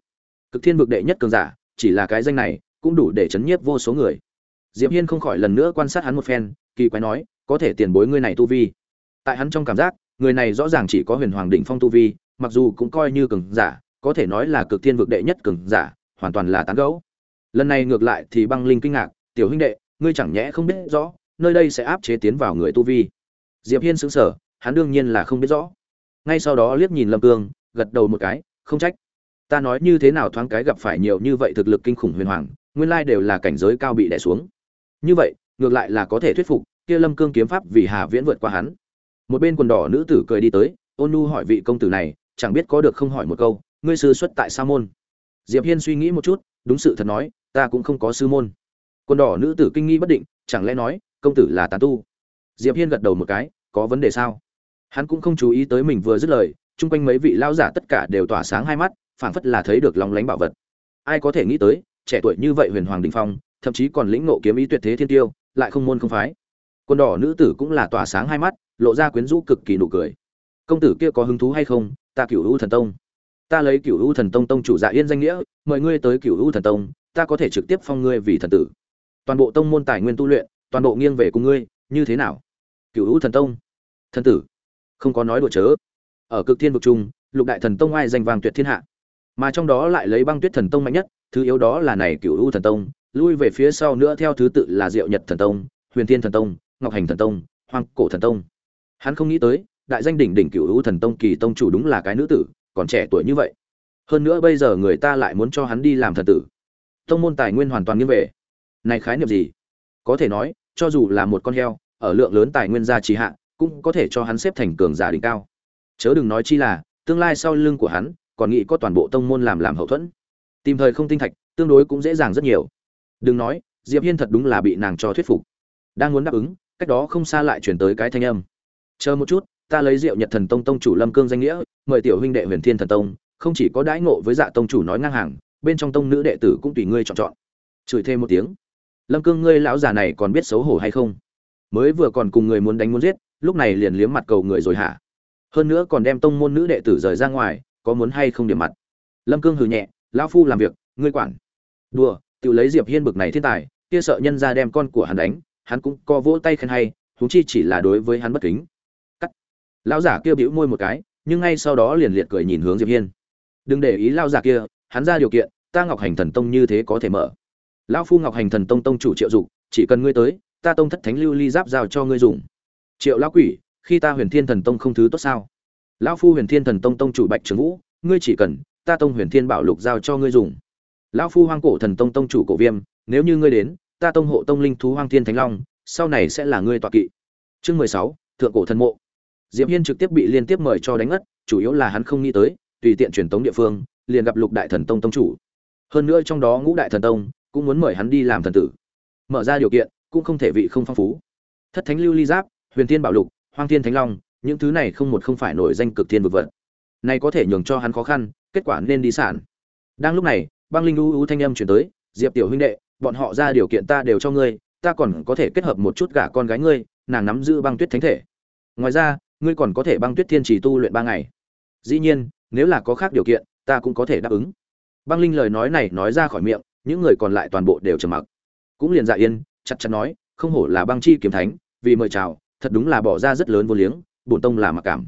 Cực thiên vực đệ nhất cường giả, chỉ là cái danh này, cũng đủ để chấn nhiếp vô số người. Diệp hiên không khỏi lần nữa quan sát hắn một phen, kỳ quái nói, có thể tiền bối ngươi này tu vi. Tại hắn trong cảm giác, người này rõ ràng chỉ có huyền hoàng đỉnh phong tu vi, mặc dù cũng coi như cường giả, có thể nói là cực thiên vực đệ nhất cường giả, hoàn toàn là tán gẫu. Lần này ngược lại thì băng linh kinh ngạc, tiểu huynh đệ, ngươi chẳng nhẽ không biết rõ, nơi đây sẽ áp chế tiến vào người tu vi? Diệp hiên sững sờ, hắn đương nhiên là không biết rõ. Ngay sau đó liếc nhìn lâm cương, gật đầu một cái, không trách. Ta nói như thế nào thoáng cái gặp phải nhiều như vậy thực lực kinh khủng huyền hoàng, nguyên lai đều là cảnh giới cao bị đè xuống. Như vậy, ngược lại là có thể thuyết phục, kia lâm cương kiếm pháp vì hà viễn vượt qua hắn. Một bên quần đỏ nữ tử cười đi tới, ôn nu hỏi vị công tử này, chẳng biết có được không hỏi một câu, ngươi sư xuất tại sao môn? Diệp hiên suy nghĩ một chút, đúng sự thật nói, ta cũng không có sư môn. Quần đỏ nữ tử kinh nghi bất định, chẳng lẽ nói, công tử là tán tu? Diệp hiên gật đầu một cái, có vấn đề sao? Hắn cũng không chú ý tới mình vừa dứt lời, chung quanh mấy vị lão giả tất cả đều tỏa sáng hai mắt, phảng phất là thấy được lòng lánh bảo vật. Ai có thể nghĩ tới, trẻ tuổi như vậy huyền hoàng đình phong, thậm chí còn lĩnh ngộ kiếm ý tuyệt thế thiên tiêu, lại không môn không phái. Quân đỏ nữ tử cũng là tỏa sáng hai mắt, lộ ra quyến rũ cực kỳ nụ cười. Công tử kia có hứng thú hay không? Ta cửu u thần tông. Ta lấy cửu u thần tông tông chủ dạ yên danh nghĩa, mời ngươi tới cửu u thần tông, ta có thể trực tiếp phong ngươi vì thần tử. Toàn bộ tông môn tài nguyên tu luyện, toàn bộ nghiêng về cùng ngươi, như thế nào? Cựu u thần tông. Thần tử, không có nói đùa chớ. Ở cực thiên vực trung, lục đại thần tông ai danh vàng tuyệt thiên hạ. Mà trong đó lại lấy băng tuyết thần tông mạnh nhất, thứ yếu đó là này Cựu u thần tông, lui về phía sau nữa theo thứ tự là diệu nhật thần tông, huyền thiên thần tông, ngọc hành thần tông Hoàng cổ thần tông. Hắn không nghĩ tới, đại danh đỉnh đỉnh Cựu u thần tông kỳ tông chủ đúng là cái nữ tử, còn trẻ tuổi như vậy. Hơn nữa bây giờ người ta lại muốn cho hắn đi làm thần tử. Tông môn tài nguyên hoàn toàn nghiêng về. Này khái niệm gì? Có thể nói, cho dù là một con heo ở lượng lớn tài nguyên gia trì hạ, cũng có thể cho hắn xếp thành cường giả đỉnh cao. Chớ đừng nói chi là, tương lai sau lưng của hắn, còn nghĩ có toàn bộ tông môn làm làm hậu thuẫn. Tìm thời không tinh thạch, tương đối cũng dễ dàng rất nhiều. Đừng nói, diệp hiên thật đúng là bị nàng cho thuyết phục. Đang muốn đáp ứng, cách đó không xa lại chuyển tới cái thanh âm. Chờ một chút, ta lấy rượu nhật thần tông tông chủ lâm cương danh nghĩa, mời tiểu huynh đệ huyền thiên thần tông, không chỉ có đãi ngộ với dạ tông chủ nói ngang hàng, bên trong tông nữ đệ tử cũng tùy ngươi chọn chọn. Chửi thêm một tiếng. Lâm cương ngươi lão già này còn biết xấu hổ hay không? Mới vừa còn cùng người muốn đánh muốn giết, lúc này liền liếm mặt cầu người rồi hả? Hơn nữa còn đem tông môn nữ đệ tử rời ra ngoài, có muốn hay không điểm mặt? Lâm cương hừ nhẹ, lão phu làm việc, ngươi quản. Đùa, tự lấy diệp hiên bực này thiên tài, kia sợ nhân ra đem con của hắn đánh, hắn cũng co vỗ tay khen hay, huống chi chỉ là đối với hắn bất kính. Cắt. Lão giả kia bĩu môi một cái, nhưng ngay sau đó liền liệt cười nhìn hướng diệp hiên. Đừng để ý lão giả kia, hắn ra điều kiện, ta ngọc hành thần tông như thế có thể mở. Lão phu ngọc hành thần tông tông chủ triệu dục, chỉ cần ngươi tới ta tông thất thánh lưu ly giáp giao cho ngươi dùng. Triệu lão quỷ, khi ta huyền thiên thần tông không thứ tốt sao? Lão phu huyền thiên thần tông tông chủ bạch trường vũ, ngươi chỉ cần, ta tông huyền thiên bảo lục giao cho ngươi dùng. Lão phu hoang cổ thần tông tông chủ cổ viêm, nếu như ngươi đến, ta tông hộ tông linh thú hoang thiên thánh long, sau này sẽ là ngươi tọa kỵ. Chương mười sáu, thượng cổ thần mộ. Diệp hiên trực tiếp bị liên tiếp mời cho đánh ngất, chủ yếu là hắn không nghĩ tới, tùy tiện truyền tống địa phương, liền gặp lục đại thần tông tông chủ. Hơn nữa trong đó ngũ đại thần tông, cũng muốn mời hắn đi làm thần tử. Mở ra điều kiện cũng không thể vị không phong phú. Thất thánh lưu ly giáp, huyền thiên bảo lục, hoang thiên thánh long, những thứ này không một không phải nổi danh cực thiên vực vật. Này có thể nhường cho hắn khó khăn, kết quả nên đi sản đang lúc này, băng linh u u thanh âm chuyển tới, diệp tiểu huynh đệ, bọn họ ra điều kiện ta đều cho ngươi, ta còn có thể kết hợp một chút gả con gái ngươi, nàng nắm giữ băng tuyết thánh thể. Ngoài ra, ngươi còn có thể băng tuyết thiên trì tu luyện ba ngày. Dĩ nhiên, nếu là có khác điều kiện, ta cũng có thể đáp ứng. Băng linh lời nói này nói ra khỏi miệng, những người còn lại toàn bộ đều trầm mặc. Cũng liền dạ yên chặt chặt nói, không hổ là băng chi kiếm thánh, vì mời chào, thật đúng là bỏ ra rất lớn vô liếng, bổn tông là mặc cảm.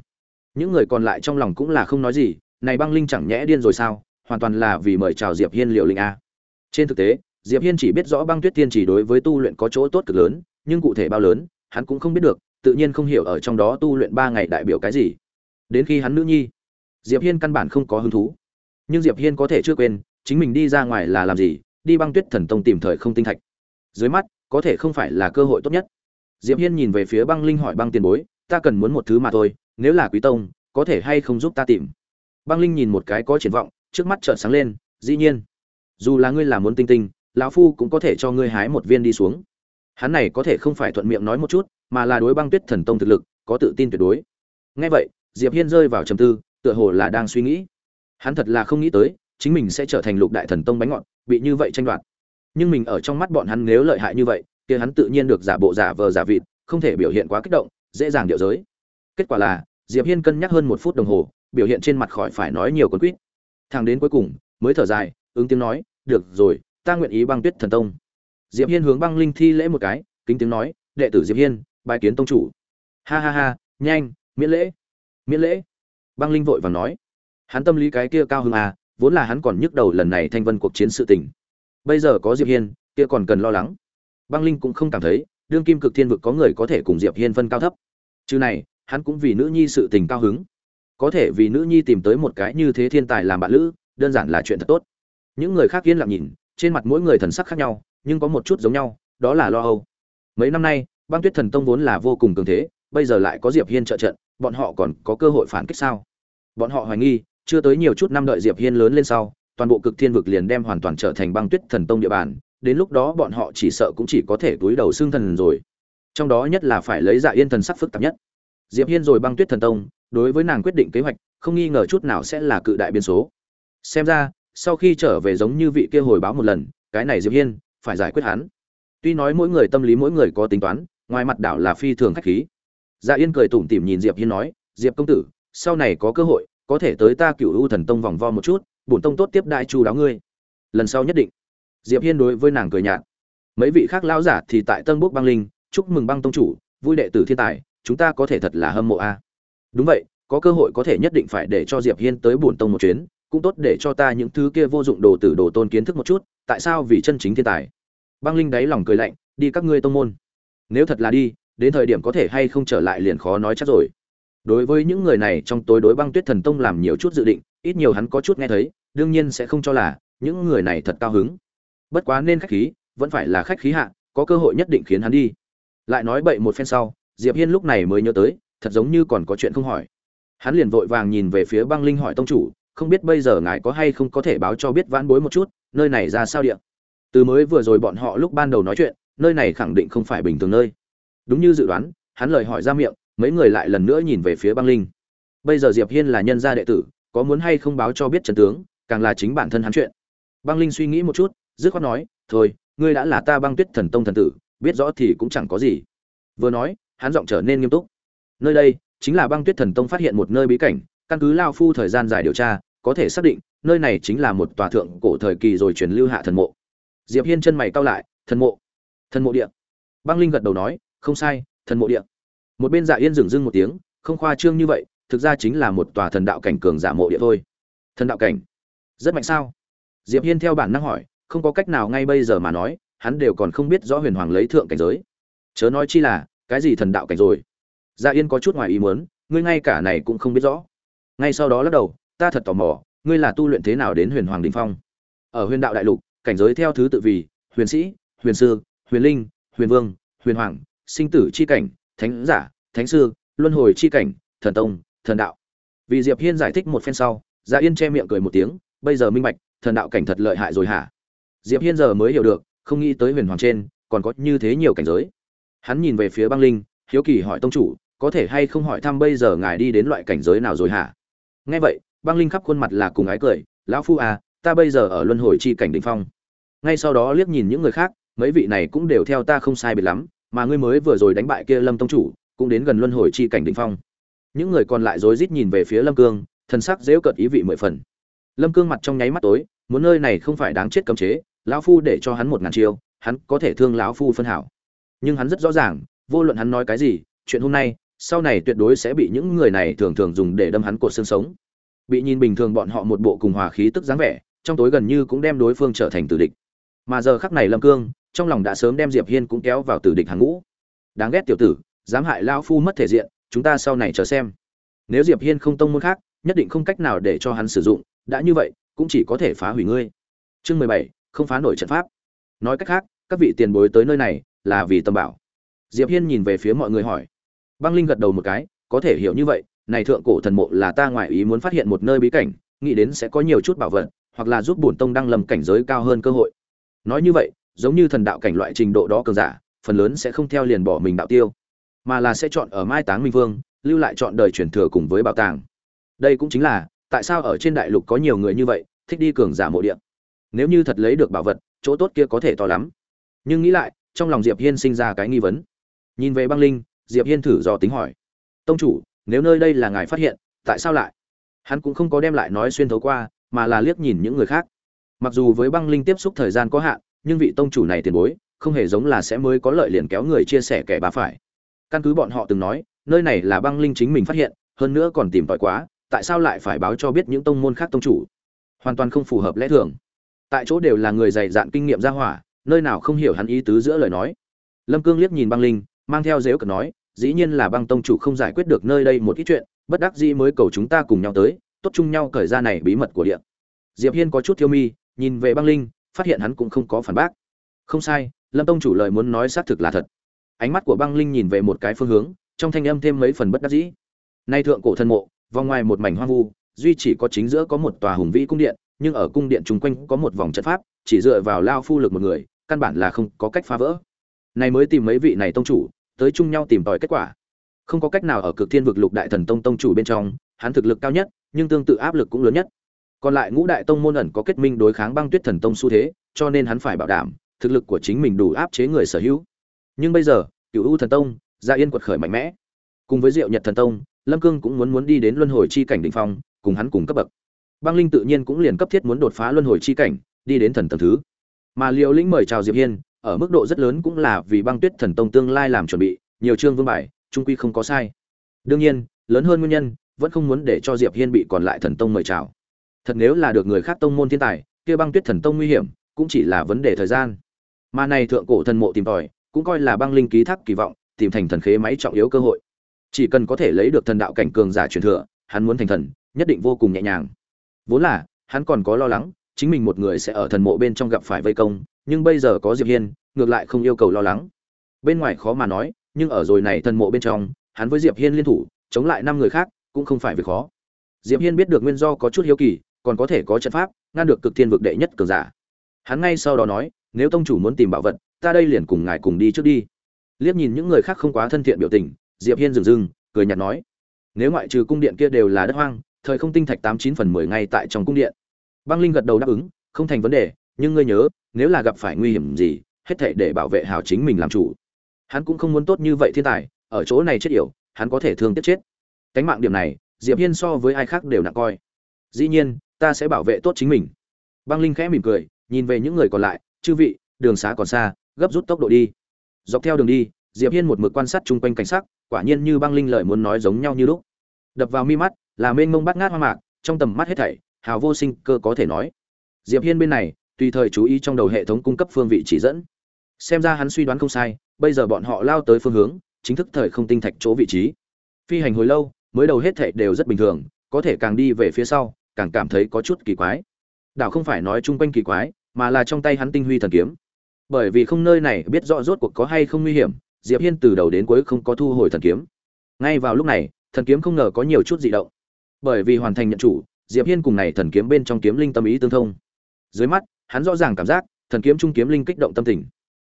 Những người còn lại trong lòng cũng là không nói gì, này băng linh chẳng nhẽ điên rồi sao, hoàn toàn là vì mời chào diệp hiên liệu linh a. Trên thực tế, diệp hiên chỉ biết rõ băng tuyết tiên chỉ đối với tu luyện có chỗ tốt cực lớn, nhưng cụ thể bao lớn, hắn cũng không biết được, tự nhiên không hiểu ở trong đó tu luyện ba ngày đại biểu cái gì. Đến khi hắn nữ nhi, diệp hiên căn bản không có hứng thú. Nhưng diệp hiên có thể chưa quên, chính mình đi ra ngoài là làm gì, đi băng tuyết thần tông tìm thời không tinh thạch. Dưới mắt có thể không phải là cơ hội tốt nhất. Diệp hiên nhìn về phía băng linh hỏi băng tiền bối, ta cần muốn một thứ mà thôi, nếu là quý tông, có thể hay không giúp ta tìm? Băng linh nhìn một cái có triển vọng, trước mắt chợt sáng lên, dĩ nhiên. Dù là ngươi là muốn tinh tinh, lão phu cũng có thể cho ngươi hái một viên đi xuống. Hắn này có thể không phải thuận miệng nói một chút, mà là đối băng tuyết thần tông thực lực, có tự tin tuyệt đối. Ngay vậy, diệp hiên rơi vào trầm tư, tựa hồ là đang suy nghĩ. Hắn thật là không nghĩ tới, chính mình sẽ trở thành lục đại thần tông bánh ngọt, bị như vậy tranh đoạt nhưng mình ở trong mắt bọn hắn nếu lợi hại như vậy, kia hắn tự nhiên được giả bộ giả vờ giả vịt, không thể biểu hiện quá kích động, dễ dàng điệu giới. Kết quả là, diệp hiên cân nhắc hơn một phút đồng hồ, biểu hiện trên mặt khỏi phải nói nhiều con quýt. Thằng đến cuối cùng, mới thở dài, ứng tiếng nói, được rồi, ta nguyện ý băng tuyết thần tông. Diệp hiên hướng băng linh thi lễ một cái, kính tiếng nói, đệ tử diệp hiên bài kiến tông chủ. Ha ha ha, nhanh, miễn lễ miễn lễ. Băng linh vội vàng nói. Hắn tâm lý cái kia cao hơn à vốn là hắn còn nhức đầu lần này thanh vân cuộc chiến sự tình bây giờ có diệp hiên, kia còn cần lo lắng. Băng linh cũng không cảm thấy, đương kim cực thiên vực có người có thể cùng diệp hiên phân cao thấp. Chứ này, hắn cũng vì nữ nhi sự tình cao hứng. Có thể vì nữ nhi tìm tới một cái như thế thiên tài làm bạn lữ, đơn giản là chuyện thật tốt. Những người khác yên lặng nhìn, trên mặt mỗi người thần sắc khác nhau, nhưng có một chút giống nhau, đó là lo âu. Mấy năm nay, băng tuyết thần tông vốn là vô cùng cường thế, bây giờ lại có diệp hiên trợ trận, bọn họ còn có cơ hội phản kích sao? Bọn họ hoài nghi, chưa tới nhiều chút năm đợi diệp hiên lớn lên sau toàn bộ cực thiên vực liền đem hoàn toàn trở thành băng tuyết thần tông địa bàn, đến lúc đó bọn họ chỉ sợ cũng chỉ có thể túi đầu xương thần rồi. Trong đó nhất là phải lấy dạ yên thần sắc phức tạp nhất. Diệp hiên rồi băng tuyết thần tông, đối với nàng quyết định kế hoạch, không nghi ngờ chút nào sẽ là cự đại biên số. Xem ra, sau khi trở về giống như vị kia hồi báo một lần, cái này diệp hiên, phải giải quyết hắn. Tuy nói mỗi người tâm lý mỗi người có tính toán, ngoài mặt đảo là phi thường khách khí. Dạ yên cười tủm tỉm nhìn diệp hiên nói, diệp công tử, sau này có cơ hội, có thể tới ta cựu u thần tông vòng vo một chút bổn tông tốt tiếp đại chu đáo ngươi. Lần sau nhất định. Diệp hiên đối với nàng cười nhạt. Mấy vị khác lão giả thì tại tân bốc băng linh, chúc mừng băng tông chủ, vui đệ tử thiên tài, chúng ta có thể thật là hâm mộ a. Đúng vậy, có cơ hội có thể nhất định phải để cho diệp hiên tới bổn tông một chuyến, cũng tốt để cho ta những thứ kia vô dụng đồ tử đồ tôn kiến thức một chút, tại sao vì chân chính thiên tài? Băng linh đáy lòng cười lạnh, đi các ngươi tông môn. Nếu thật là đi, đến thời điểm có thể hay không trở lại liền khó nói chắc rồi. Đối với những người này trong tối đối băng tuyết thần tông làm nhiều chút dự định ít nhiều hắn có chút nghe thấy, đương nhiên sẽ không cho là những người này thật cao hứng. Bất quá nên khách khí, vẫn phải là khách khí hạ, có cơ hội nhất định khiến hắn đi. Lại nói bậy một phen sau, diệp hiên lúc này mới nhớ tới, thật giống như còn có chuyện không hỏi. Hắn liền vội vàng nhìn về phía băng linh hỏi tông chủ, không biết bây giờ ngài có hay không có thể báo cho biết vãn bối một chút, nơi này ra sao địa? từ mới vừa rồi bọn họ lúc ban đầu nói chuyện, nơi này khẳng định không phải bình thường nơi. Đúng như dự đoán, hắn lời hỏi ra miệng, mấy người lại lần nữa nhìn về phía băng linh. Bây giờ diệp hiên là nhân gia đệ tử có muốn hay không báo cho biết trần tướng, càng là chính bản thân hắn chuyện. Băng linh suy nghĩ một chút, dứt khoát nói, thôi, ngươi đã là ta băng tuyết thần tông thần tử, biết rõ thì cũng chẳng có gì. Vừa nói, hắn giọng trở nên nghiêm túc. Nơi đây, chính là băng tuyết thần tông phát hiện một nơi bí cảnh, căn cứ lao phu thời gian dài điều tra, có thể xác định, nơi này chính là một tòa thượng cổ thời kỳ rồi truyền lưu hạ thần mộ. Diệp hiên chân mày cau lại, thần mộ? Thần mộ địa? Băng linh gật đầu nói, không sai, thần mộ địa. Một bên dạ yên dừng dưng một tiếng, không khoa trương như vậy thực ra chính là một tòa thần đạo cảnh cường giả mộ địa thôi. Thần đạo cảnh? Rất mạnh sao? Diệp hiên theo bản năng hỏi, không có cách nào ngay bây giờ mà nói, hắn đều còn không biết rõ huyền hoàng lấy thượng cảnh giới. Chớ nói chi là, cái gì thần đạo cảnh rồi? Dạ yên có chút ngoài ý muốn, ngươi ngay cả này cũng không biết rõ. Ngay sau đó lắc đầu, ta thật tò mò, ngươi là tu luyện thế nào đến huyền hoàng đình phong? Ở huyền đạo đại lục, cảnh giới theo thứ tự vì, huyền sĩ, huyền sư, huyền linh, huyền vương, huyền hoàng, sinh tử chi cảnh, thánh giả, thánh sư, luân hồi chi cảnh, thần tông thần đạo. Vì diệp hiên giải thích một phen sau dạ yên che miệng cười một tiếng, bây giờ minh bạch, thần đạo cảnh thật lợi hại rồi hả? Diệp hiên giờ mới hiểu được, không nghĩ tới huyền hoàng trên, còn có như thế nhiều cảnh giới. Hắn nhìn về phía băng linh, hiếu kỳ hỏi tông chủ, có thể hay không hỏi thăm bây giờ ngài đi đến loại cảnh giới nào rồi hả? Nghe vậy, băng linh khắp khuôn mặt là cùng ái cười, lão phu à ta bây giờ ở luân hồi chi cảnh đỉnh phong. Ngay sau đó liếc nhìn những người khác, mấy vị này cũng đều theo ta không sai biệt lắm, mà ngươi mới vừa rồi đánh bại kia lâm tông chủ, cũng đến gần luân hồi chi cảnh đỉnh phong những người còn lại rối rít nhìn về phía lâm cương thân sắc dễu cợt ý vị mười phần. Lâm cương mặt trong nháy mắt tối, muốn nơi này không phải đáng chết cấm chế, lão phu để cho hắn một ngàn chiêu, hắn có thể thương lão phu phân hảo. Nhưng hắn rất rõ ràng, vô luận hắn nói cái gì, chuyện hôm nay, sau này tuyệt đối sẽ bị những người này thường thường dùng để đâm hắn cột xương sống. Bị nhìn bình thường bọn họ một bộ cùng hòa khí tức dáng vẻ, trong tối gần như cũng đem đối phương trở thành tử địch. Mà giờ khắc này lâm cương, trong lòng đã sớm đem diệp hiên cũng kéo vào tử địch hàng ngũ. Đáng ghét tiểu tử, dám hại lão phu mất thể diện chúng ta sau này chờ xem. Nếu diệp hiên không tông môn khác, nhất định không cách nào để cho hắn sử dụng, đã như vậy, cũng chỉ có thể phá hủy ngươi. Chương mười bảy, không phá nổi trận pháp. Nói cách khác, các vị tiền bối tới nơi này, là vì tâm bảo. Diệp hiên nhìn về phía mọi người hỏi. Băng linh gật đầu một cái, có thể hiểu như vậy, này thượng cổ thần mộ là ta ngoại ý muốn phát hiện một nơi bí cảnh, nghĩ đến sẽ có nhiều chút bảo vật, hoặc là giúp bổn tông đăng lầm cảnh giới cao hơn cơ hội. Nói như vậy, giống như thần đạo cảnh loại trình độ đó cường giả, phần lớn sẽ không theo liền bỏ mình đạo tiêu mà là sẽ chọn ở mai táng minh vương, lưu lại chọn đời truyền thừa cùng với bảo tàng. Đây cũng chính là, tại sao ở trên đại lục có nhiều người như vậy, thích đi cường giả mộ địa? Nếu như thật lấy được bảo vật, chỗ tốt kia có thể to lắm. Nhưng nghĩ lại, trong lòng diệp hiên sinh ra cái nghi vấn. Nhìn về băng linh, diệp hiên thử dò tính hỏi. Tông chủ, nếu nơi đây là ngài phát hiện, tại sao lại? Hắn cũng không có đem lại nói xuyên thấu qua, mà là liếc nhìn những người khác. Mặc dù với băng linh tiếp xúc thời gian có hạn, nhưng vị tông chủ này tiền bối, không hề giống là sẽ mới có lợi liền kéo người chia sẻ kẻ bà phải căn cứ bọn họ từng nói, nơi này là băng linh chính mình phát hiện, hơn nữa còn tìm tòi quá, tại sao lại phải báo cho biết những tông môn khác tông chủ? Hoàn toàn không phù hợp lẽ thường. Tại chỗ đều là người dày dạn kinh nghiệm ra hỏa, nơi nào không hiểu hắn ý tứ giữa lời nói. Lâm cương liếc nhìn băng linh, mang theo dếu cật nói, dĩ nhiên là băng tông chủ không giải quyết được nơi đây một ít chuyện, bất đắc dĩ mới cầu chúng ta cùng nhau tới, tốt chung nhau cởi ra này bí mật của điện. Diệp hiên có chút thiêu mi, nhìn về băng linh, phát hiện hắn cũng không có phản bác. Không sai, lâm tông chủ lời muốn nói xác thực là thật ánh mắt của băng linh nhìn về một cái phương hướng, trong thanh âm thêm mấy phần bất đắc dĩ. Nay thượng cổ thân mộ, vòng ngoài một mảnh hoang vu, duy chỉ có chính giữa có một tòa hùng vĩ cung điện, nhưng ở cung điện chung quanh có một vòng trận pháp, chỉ dựa vào lao phu lực một người, căn bản là không có cách phá vỡ. Này mới tìm mấy vị này tông chủ, tới chung nhau tìm tòi kết quả. Không có cách nào ở cực thiên vực lục đại thần tông tông chủ bên trong, hắn thực lực cao nhất, nhưng tương tự áp lực cũng lớn nhất. Còn lại ngũ đại tông môn ẩn có kết minh đối kháng băng tuyết thần tông xu thế, cho nên hắn phải bảo đảm, thực lực của chính mình đủ áp chế người sở hữu nhưng bây giờ, cựu u thần tông, gia yên quật khởi mạnh mẽ. Cùng với diệu nhật thần tông, lâm cương cũng muốn muốn đi đến luân hồi chi cảnh đỉnh phong, cùng hắn cùng cấp bậc. Băng linh tự nhiên cũng liền cấp thiết muốn đột phá luân hồi chi cảnh, đi đến thần tầm thứ. Mà liệu lĩnh mời chào diệp hiên, ở mức độ rất lớn cũng là vì băng tuyết thần tông tương lai làm chuẩn bị, nhiều chương vương bài, trung quy không có sai. Đương nhiên, lớn hơn nguyên nhân, vẫn không muốn để cho diệp hiên bị còn lại thần tông mời chào. Thật nếu là được người khác tông môn thiên tài, kia băng tuyết thần tông nguy hiểm, cũng chỉ là vấn đề thời gian. Mà này thượng cổ thần mộ tìm tòi cũng coi là băng linh ký thác kỳ vọng, tìm thành thần khế máy trọng yếu cơ hội. Chỉ cần có thể lấy được thần đạo cảnh cường giả truyền thừa, hắn muốn thành thần, nhất định vô cùng nhẹ nhàng. Vốn là, hắn còn có lo lắng, chính mình một người sẽ ở thần mộ bên trong gặp phải vây công, nhưng bây giờ có diệp hiên, ngược lại không yêu cầu lo lắng. Bên ngoài khó mà nói, nhưng ở rồi này thần mộ bên trong, hắn với diệp hiên liên thủ, chống lại năm người khác, cũng không phải việc khó. Diệp hiên biết được nguyên do có chút hiếu kỳ, còn có thể có trận pháp, ngăn được cực thiên vực đệ nhất cường giả. Hắn ngay sau đó nói, nếu tông chủ muốn tìm bảo vật ta đây liền cùng ngài cùng đi trước đi. Liếc nhìn những người khác không quá thân thiện biểu tình, diệp hiên dừng dừng, cười nhạt nói, nếu ngoại trừ cung điện kia đều là đất hoang, thời không tinh thạch tám chín phần mười ngay tại trong cung điện. Băng linh gật đầu đáp ứng, không thành vấn đề, nhưng ngươi nhớ, nếu là gặp phải nguy hiểm gì, hết thảy để bảo vệ hảo chính mình làm chủ. Hắn cũng không muốn tốt như vậy thiên tài, ở chỗ này chết yểu, hắn có thể thương tiếc chết. Cánh mạng điểm này, diệp hiên so với ai khác đều nặng coi. Dĩ nhiên, ta sẽ bảo vệ tốt chính mình. Băng linh khẽ mỉm cười, nhìn về những người còn lại, chư vị, đường xá còn xa gấp rút tốc độ đi. Dọc theo đường đi, diệp hiên một mực quan sát chung quanh cảnh sắc, quả nhiên như băng linh lợi muốn nói giống nhau như lúc. Đập vào mi mắt, là mênh mông bát ngát hoa mạc, trong tầm mắt hết thảy, hào vô sinh cơ có thể nói. Diệp hiên bên này, tùy thời chú ý trong đầu hệ thống cung cấp phương vị chỉ dẫn. Xem ra hắn suy đoán không sai, bây giờ bọn họ lao tới phương hướng, chính thức thời không tinh thạch chỗ vị trí. Phi hành hồi lâu, mới đầu hết thảy đều rất bình thường, có thể càng đi về phía sau, càng cảm thấy có chút kỳ quái. Đảo không phải nói chung quanh kỳ quái, mà là trong tay hắn tinh huy thần kiếm bởi vì không nơi này biết rõ rốt cuộc có hay không nguy hiểm, diệp hiên từ đầu đến cuối không có thu hồi thần kiếm. Ngay vào lúc này, thần kiếm không ngờ có nhiều chút dị động. Bởi vì hoàn thành nhận chủ, diệp hiên cùng này thần kiếm bên trong kiếm linh tâm ý tương thông. Dưới mắt, hắn rõ ràng cảm giác, thần kiếm trung kiếm linh kích động tâm tình.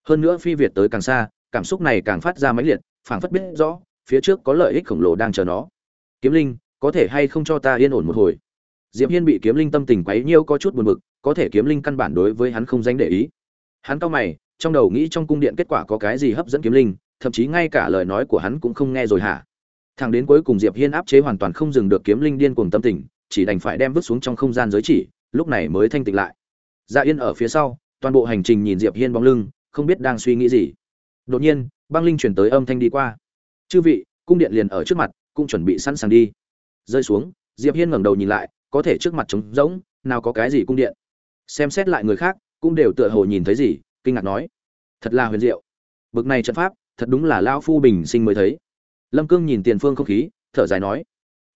Hơn nữa phi việt tới càng xa, cảm xúc này càng phát ra mãnh liệt, phảng phất biết rõ, phía trước có lợi ích khổng lồ đang chờ nó. Kiếm linh, có thể hay không cho ta yên ổn một hồi? Diệp hiên bị kiếm linh tâm tình quấy nhiêu có chút buồn bực, có thể kiếm linh căn bản đối với hắn không dánh để ý hắn cao mày, trong đầu nghĩ trong cung điện kết quả có cái gì hấp dẫn kiếm linh, thậm chí ngay cả lời nói của hắn cũng không nghe rồi hả? Thằng đến cuối cùng diệp hiên áp chế hoàn toàn không dừng được kiếm linh điên cuồng tâm tình, chỉ đành phải đem vứt xuống trong không gian giới chỉ, lúc này mới thanh tịnh lại. Dạ yên ở phía sau, toàn bộ hành trình nhìn diệp hiên bóng lưng, không biết đang suy nghĩ gì. Đột nhiên, băng linh chuyển tới âm thanh đi qua. Chư vị, cung điện liền ở trước mặt, cũng chuẩn bị sẵn sàng đi. Rơi xuống, diệp hiên ngẩng đầu nhìn lại, có thể trước mặt trống rỗng, nào có cái gì cung điện? Xem xét lại người khác cũng đều tựa hồ nhìn thấy gì, kinh ngạc nói, thật là huyền diệu. Bực này trận pháp, thật đúng là lao phu bình sinh mới thấy. Lâm cương nhìn tiền phương không khí, thở dài nói,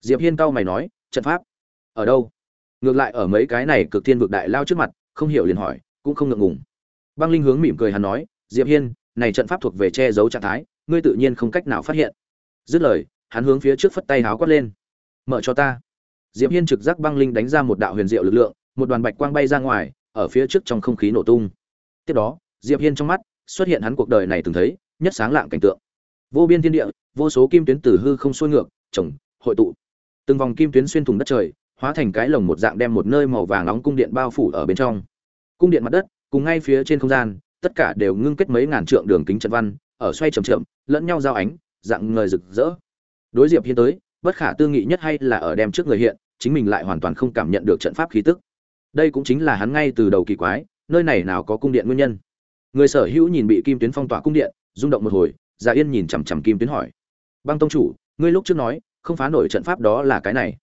diệp hiên cau mày nói, trận pháp? Ở đâu? Ngược lại ở mấy cái này cực thiên vực đại lao trước mặt, không hiểu liền hỏi, cũng không ngượng ngùng. Băng linh hướng mỉm cười hắn nói, diệp hiên, này trận pháp thuộc về che giấu trạng thái, ngươi tự nhiên không cách nào phát hiện. Dứt lời, hắn hướng phía trước phất tay háo quát lên, mở cho ta. Diệp hiên trực giác băng linh đánh ra một đạo huyền diệu lực lượng, một đoàn bạch quang bay ra ngoài ở phía trước trong không khí nổ tung. Tiếp đó, diệp hiên trong mắt xuất hiện hắn cuộc đời này từng thấy nhất sáng lạng cảnh tượng. Vô biên thiên địa, vô số kim tuyến từ hư không xuôi ngược chồng hội tụ. Từng vòng kim tuyến xuyên thủng đất trời, hóa thành cái lồng một dạng đem một nơi màu vàng nóng cung điện bao phủ ở bên trong. Cung điện mặt đất, cùng ngay phía trên không gian, tất cả đều ngưng kết mấy ngàn trượng đường kính trận văn, ở xoay chậm chậm, lẫn nhau giao ánh, dạng người rực rỡ. Đối diệp hiên tới, bất khả tư nghị nhất hay là ở đem trước người hiện, chính mình lại hoàn toàn không cảm nhận được trận pháp khí tức đây cũng chính là hắn ngay từ đầu kỳ quái, nơi này nào có cung điện nguyên nhân. Người sở hữu nhìn bị kim tuyến phong tỏa cung điện, rung động một hồi dạ yên nhìn chằm chằm kim tuyến hỏi. Băng tông chủ, ngươi lúc trước nói, không phá nổi trận pháp đó là cái này.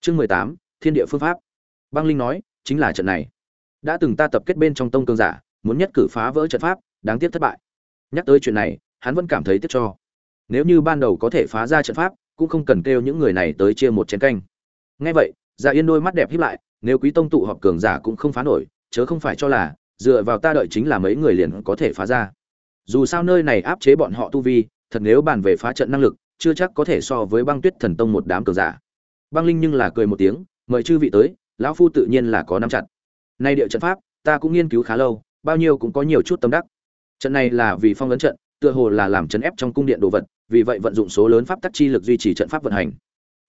Chương mười tám, thiên địa phương pháp. Băng linh nói, chính là trận này. Đã từng ta tập kết bên trong tông cương giả, muốn nhất cử phá vỡ trận pháp, đáng tiếc thất bại. Nhắc tới chuyện này, hắn vẫn cảm thấy tiếc cho. Nếu như ban đầu có thể phá ra trận pháp, cũng không cần kêu những người này tới chia một chén canh. Nghe vậy dạ yên đôi mắt đẹp hiếp lại nếu quý tông tụ họp cường giả cũng không phá nổi, chớ không phải cho là, dựa vào ta đợi chính là mấy người liền có thể phá ra. Dù sao nơi này áp chế bọn họ tu vi, thật nếu bàn về phá trận năng lực, chưa chắc có thể so với băng tuyết thần tông một đám cường giả. Băng linh nhưng là cười một tiếng, mời chư vị tới, lão phu tự nhiên là có nắm chặt. Nay địa trận pháp, ta cũng nghiên cứu khá lâu, bao nhiêu cũng có nhiều chút tâm đắc. Trận này là vì phong ấn trận, tựa hồ là làm chấn ép trong cung điện đồ vật, vì vậy vận dụng số lớn pháp tắc chi lực duy trì trận pháp vận hành.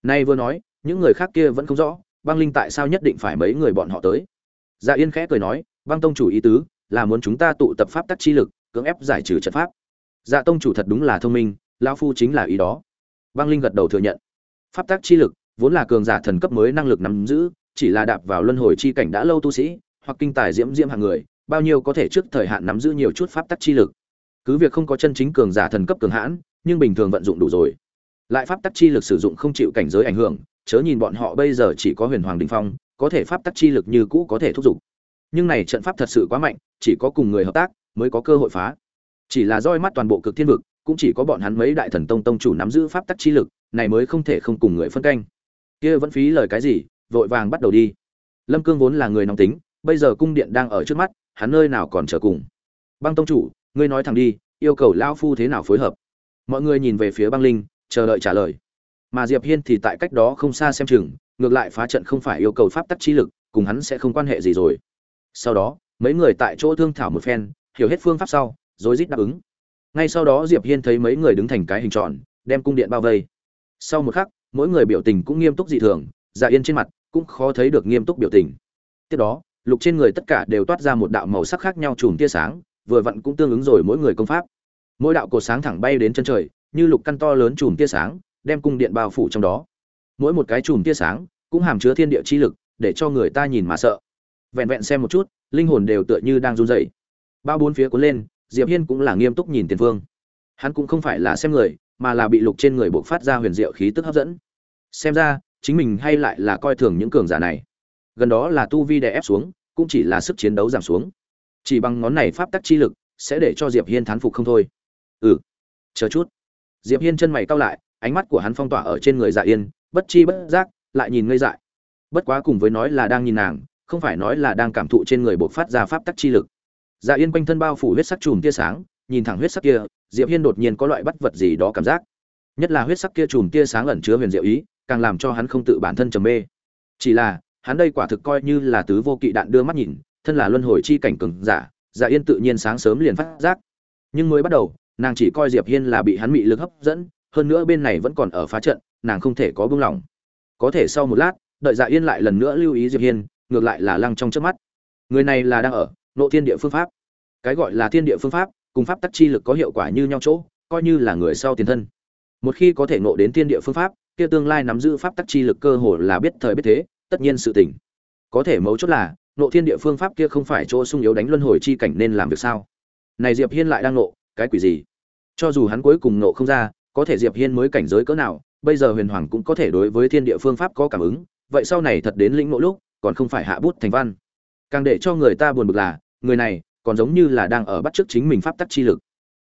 Nay vừa nói, những người khác kia vẫn không rõ băng linh tại sao nhất định phải mấy người bọn họ tới? Dạ yên khẽ cười nói, băng tông chủ ý tứ là muốn chúng ta tụ tập pháp tắc chi lực, cưỡng ép giải trừ trận pháp. Dạ tông chủ thật đúng là thông minh, lão phu chính là ý đó. Băng linh gật đầu thừa nhận. Pháp tắc chi lực vốn là cường giả thần cấp mới năng lực nắm giữ, chỉ là đạp vào luân hồi chi cảnh đã lâu tu sĩ, hoặc kinh tài diễm diễm hạng người, bao nhiêu có thể trước thời hạn nắm giữ nhiều chút pháp tắc chi lực. Cứ việc không có chân chính cường giả thần cấp cường hãn, nhưng bình thường vận dụng đủ rồi. Lại pháp tắc chi lực sử dụng không chịu cảnh giới ảnh hưởng chớ nhìn bọn họ bây giờ chỉ có huyền hoàng đình phong, có thể pháp tắc chi lực như cũ có thể thúc giục. Nhưng này trận pháp thật sự quá mạnh, chỉ có cùng người hợp tác mới có cơ hội phá. Chỉ là roi mắt toàn bộ cực thiên vực, cũng chỉ có bọn hắn mấy đại thần tông tông chủ nắm giữ pháp tắc chi lực, này mới không thể không cùng người phân canh. Kia vẫn phí lời cái gì, vội vàng bắt đầu đi. Lâm cương vốn là người nóng tính, bây giờ cung điện đang ở trước mắt, hắn nơi nào còn chờ cùng. Băng tông chủ, ngươi nói thẳng đi, yêu cầu lão phu thế nào phối hợp? Mọi người nhìn về phía băng linh, chờ đợi trả lời mà diệp hiên thì tại cách đó không xa xem chừng, ngược lại phá trận không phải yêu cầu pháp tắc chi lực, cùng hắn sẽ không quan hệ gì rồi. Sau đó, mấy người tại chỗ thương thảo một phen, hiểu hết phương pháp sau, rồi rít đáp ứng. Ngay sau đó diệp hiên thấy mấy người đứng thành cái hình tròn, đem cung điện bao vây. Sau một khắc, mỗi người biểu tình cũng nghiêm túc dị thường dạ yên trên mặt cũng khó thấy được nghiêm túc biểu tình. Tiếp đó, lục trên người tất cả đều toát ra một đạo màu sắc khác nhau chùm tia sáng, vừa vặn cũng tương ứng rồi mỗi người công pháp. Mỗi đạo cột sáng thẳng bay đến chân trời, như lục căn to lớn chùm tia sáng đem cung điện bao phủ trong đó. Mỗi một cái chùm tia sáng cũng hàm chứa thiên địa chi lực, để cho người ta nhìn mà sợ. Vẹn vẹn xem một chút, linh hồn đều tựa như đang run rẩy. Ba bốn phía cuốn lên, diệp hiên cũng là nghiêm túc nhìn tiền phương. Hắn cũng không phải là xem người, mà là bị lục trên người buộc phát ra huyền diệu khí tức hấp dẫn. Xem ra, chính mình hay lại là coi thường những cường giả này. Gần đó là tu vi đè ép xuống, cũng chỉ là sức chiến đấu giảm xuống. Chỉ bằng ngón này pháp tắc chi lực, sẽ để cho diệp hiên thán phục không thôi. Ừ chờ chút. Diệp hiên chân mày cau lại ánh mắt của hắn phong tỏa ở trên người dạ yên, bất chi bất giác, lại nhìn ngây dại. Bất quá cùng với nói là đang nhìn nàng, không phải nói là đang cảm thụ trên người buộc phát ra pháp tắc chi lực. Dạ yên quanh thân bao phủ huyết sắc chùm tia sáng, nhìn thẳng huyết sắc kia, diệp hiên đột nhiên có loại bắt vật gì đó cảm giác. Nhất là huyết sắc kia chùm tia sáng ẩn chứa huyền diệu ý, càng làm cho hắn không tự bản thân trầm mê. Chỉ là, hắn đây quả thực coi như là tứ vô kỵ đạn đưa mắt nhìn, thân là luân hồi chi cảnh cường giả dạ yên tự nhiên sáng sớm liền phát giác. Nhưng mới bắt đầu, nàng chỉ coi diệp hiên là bị hắn mị lực hấp dẫn hơn nữa bên này vẫn còn ở phá trận, nàng không thể có buông lỏng. Có thể sau một lát, đợi dạ yên lại lần nữa lưu ý diệp hiên, ngược lại là lăng trong trước mắt. Người này là đang ở nộ thiên địa phương pháp. Cái gọi là thiên địa phương pháp, cùng pháp tắc chi lực có hiệu quả như nhau chỗ, coi như là người sau tiền thân. Một khi có thể nộ đến thiên địa phương pháp, kia tương lai nắm giữ pháp tắc chi lực cơ hồ là biết thời biết thế, tất nhiên sự tỉnh có thể mấu chốt là nộ thiên địa phương pháp kia không phải chỗ sung yếu đánh luân hồi chi cảnh nên làm việc sao? Này diệp hiên lại đang nộ cái quỷ gì? Cho dù hắn cuối cùng nộ không ra có thể diệp hiên mới cảnh giới cỡ nào, bây giờ huyền hoàng cũng có thể đối với thiên địa phương pháp có cảm ứng, vậy sau này thật đến lĩnh ngộ lúc, còn không phải hạ bút thành văn. Càng để cho người ta buồn bực là, người này còn giống như là đang ở bắt trước chính mình pháp tắc chi lực.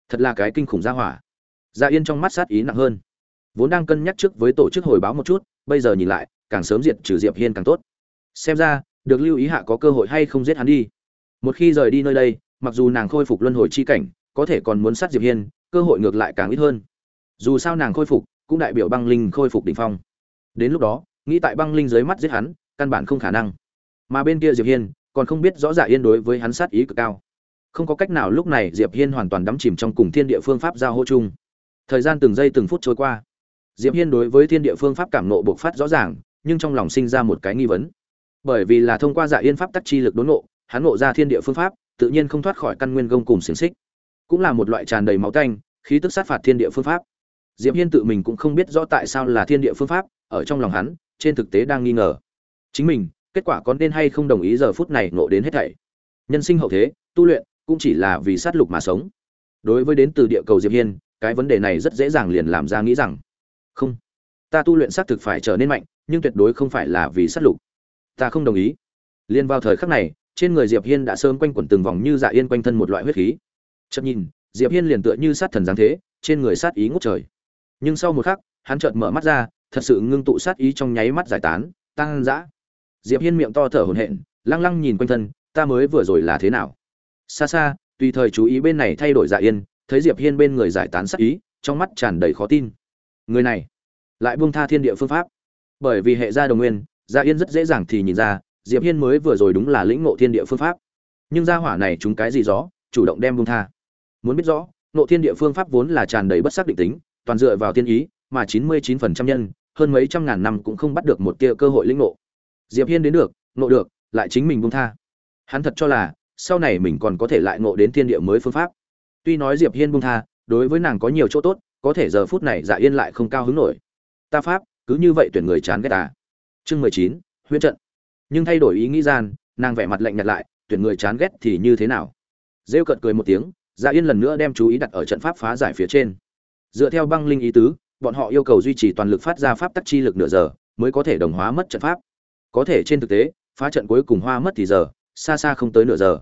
Thật là cái kinh khủng gia hỏa. Gia yên trong mắt sát ý nặng hơn. Vốn đang cân nhắc trước với tổ chức hồi báo một chút, bây giờ nhìn lại, càng sớm diệt trừ diệp hiên càng tốt. Xem ra, được lưu ý hạ có cơ hội hay không giết hắn đi. Một khi rời đi nơi đây, mặc dù nàng khôi phục luân hồi chi cảnh, có thể còn muốn sát diệp hiên, cơ hội ngược lại càng ít hơn dù sao nàng khôi phục, cũng đại biểu băng linh khôi phục đỉnh phong. Đến lúc đó, nghĩ tại băng linh dưới mắt giết hắn, căn bản không khả năng. Mà bên kia diệp hiên, còn không biết rõ dạ yên đối với hắn sát ý cực cao. Không có cách nào lúc này diệp hiên hoàn toàn đắm chìm trong cùng thiên địa phương pháp giao hô chung. Thời gian từng giây từng phút trôi qua. Diệp hiên đối với thiên địa phương pháp cảm nộ bộc phát rõ ràng, nhưng trong lòng sinh ra một cái nghi vấn. Bởi vì là thông qua dạ yên pháp tắc chi lực đốn nộ hắn ngộ ra thiên địa phương pháp, tự nhiên không thoát khỏi căn nguyên gông cùng xiềng xích. Cũng là một loại tràn đầy máu tanh, khí tức sát phạt thiên địa phương pháp diệp hiên tự mình cũng không biết rõ tại sao là thiên địa phương pháp, ở trong lòng hắn, trên thực tế đang nghi ngờ. Chính mình, kết quả có nên hay không đồng ý giờ phút này nộ đến hết thảy. Nhân sinh hậu thế, tu luyện, cũng chỉ là vì sát lục mà sống. Đối với đến từ địa cầu diệp hiên, cái vấn đề này rất dễ dàng liền làm ra nghĩ rằng, không, ta tu luyện sát thực phải trở nên mạnh, nhưng tuyệt đối không phải là vì sát lục. Ta không đồng ý. Liên vào thời khắc này, trên người diệp hiên đã sớm quanh quẩn từng vòng như dạ yên quanh thân một loại huyết khí. Chợt nhìn, diệp hiên liền tựa như sát thần dáng thế, trên người sát ý ngút trời nhưng sau một khắc, hắn chợt mở mắt ra, thật sự ngưng tụ sát ý trong nháy mắt giải tán tăng dã diệp hiên miệng to thở hổn hển, lăng lăng nhìn quanh thân, ta mới vừa rồi là thế nào? Xa xa, tùy thời chú ý bên này thay đổi dạ yên, thấy diệp hiên bên người giải tán sát ý, trong mắt tràn đầy khó tin. Người này, lại buông tha thiên địa phương pháp. Bởi vì hệ gia đồng nguyên dạ yên rất dễ dàng thì nhìn ra, diệp hiên mới vừa rồi đúng là lĩnh ngộ thiên địa phương pháp. Nhưng gia hỏa này chúng cái gì rõ chủ động đem buông tha. Muốn biết rõ, ngộ thiên địa phương pháp vốn là tràn đầy bất xác định tính toàn dựa vào tiên ý, mà 99% nhân, hơn mấy trăm ngàn năm cũng không bắt được một tia cơ hội lĩnh ngộ. Diệp hiên đến được, ngộ được, lại chính mình buông tha. Hắn thật cho là, sau này mình còn có thể lại ngộ đến thiên địa mới phương pháp. Tuy nói diệp hiên buông tha, đối với nàng có nhiều chỗ tốt, có thể giờ phút này dạ yên lại không cao hứng nổi. Ta pháp, cứ như vậy tuyển người chán ghét ta. Chương mười chín, huyễn trận. Nhưng thay đổi ý nghĩ gian, nàng vẻ mặt lạnh nhạt lại, tuyển người chán ghét thì như thế nào? Rêu cợt cười một tiếng dạ yên lần nữa đem chú ý đặt ở trận pháp phá giải phía trên dựa theo băng linh ý tứ, bọn họ yêu cầu duy trì toàn lực phát ra pháp tắc chi lực nửa giờ, mới có thể đồng hóa mất trận pháp. Có thể trên thực tế, phá trận cuối cùng hoa mất thì giờ, xa xa không tới nửa giờ.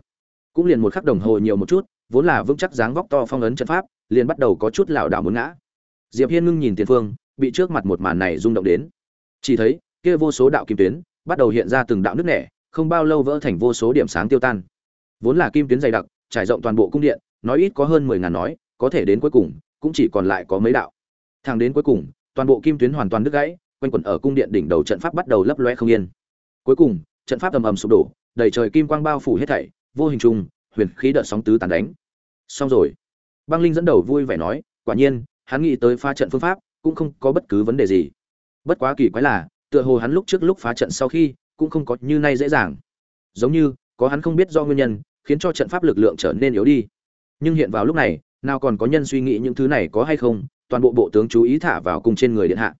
Cũng liền một khắc đồng hồ nhiều một chút, vốn là vững chắc dáng vóc to phong ấn trận pháp, liền bắt đầu có chút lảo đảo muốn ngã. Diệp hiên ngưng nhìn tiền phương, bị trước mặt một màn này rung động đến. Chỉ thấy, kia vô số đạo kim tuyến, bắt đầu hiện ra từng đạo nước nẻ, không bao lâu vỡ thành vô số điểm sáng tiêu tan. Vốn là kim tuyến dày đặc, trải rộng toàn bộ cung điện, nói ít có hơn mười ngàn nói, có thể đến cuối cùng cũng chỉ còn lại có mấy đạo. Thang đến cuối cùng, toàn bộ kim tuyến hoàn toàn đứt gãy, quanh quẩn ở cung điện đỉnh đầu trận pháp bắt đầu lấp loe không yên. Cuối cùng, trận pháp ầm ầm sụp đổ, đầy trời kim quang bao phủ hết thảy, vô hình trùng, huyền khí đợt sóng tứ tàn đánh. Xong rồi. Băng linh dẫn đầu vui vẻ nói, quả nhiên, hắn nghĩ tới phá trận phương pháp, cũng không có bất cứ vấn đề gì. Bất quá kỳ quái là, tựa hồ hắn lúc trước lúc phá trận sau khi, cũng không có như nay dễ dàng. Giống như, có hắn không biết do nguyên nhân, khiến cho trận pháp lực lượng trở nên yếu đi. Nhưng hiện vào lúc này nào còn có nhân suy nghĩ những thứ này có hay không, toàn bộ bộ tướng chú ý thả vào cung trên người điện hạ.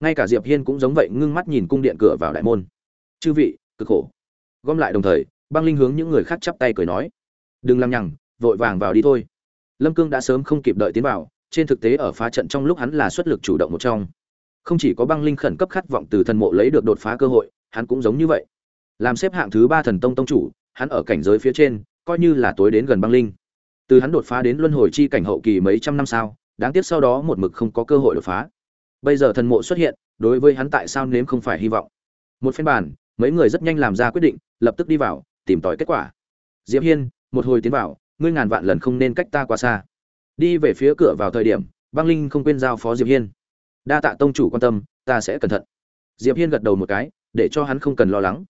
Ngay cả diệp hiên cũng giống vậy ngưng mắt nhìn cung điện cửa vào đại môn. Chư vị, cực khổ. Gom lại đồng thời, băng linh hướng những người khác chắp tay cười nói. Đừng lăng nhằng, vội vàng vào đi thôi. Lâm cương đã sớm không kịp đợi tiến vào, trên thực tế ở phá trận trong lúc hắn là xuất lực chủ động một trong. Không chỉ có băng linh khẩn cấp khát vọng từ thần mộ lấy được đột phá cơ hội, hắn cũng giống như vậy. Làm xếp hạng thứ ba thần tông tông chủ, hắn ở cảnh giới phía trên, coi như là tối đến gần băng linh từ hắn đột phá đến luân hồi chi cảnh hậu kỳ mấy trăm năm sau, đáng tiếc sau đó một mực không có cơ hội đột phá. Bây giờ thần mộ xuất hiện, đối với hắn tại sao nếm không phải hy vọng. Một phiên bản mấy người rất nhanh làm ra quyết định, lập tức đi vào, tìm tòi kết quả. Diệp hiên, một hồi tiến vào, ngươi ngàn vạn lần không nên cách ta quá xa. Đi về phía cửa vào thời điểm, băng linh không quên giao phó diệp hiên. Đa tạ tông chủ quan tâm, ta sẽ cẩn thận. Diệp hiên gật đầu một cái, để cho hắn không cần lo lắng.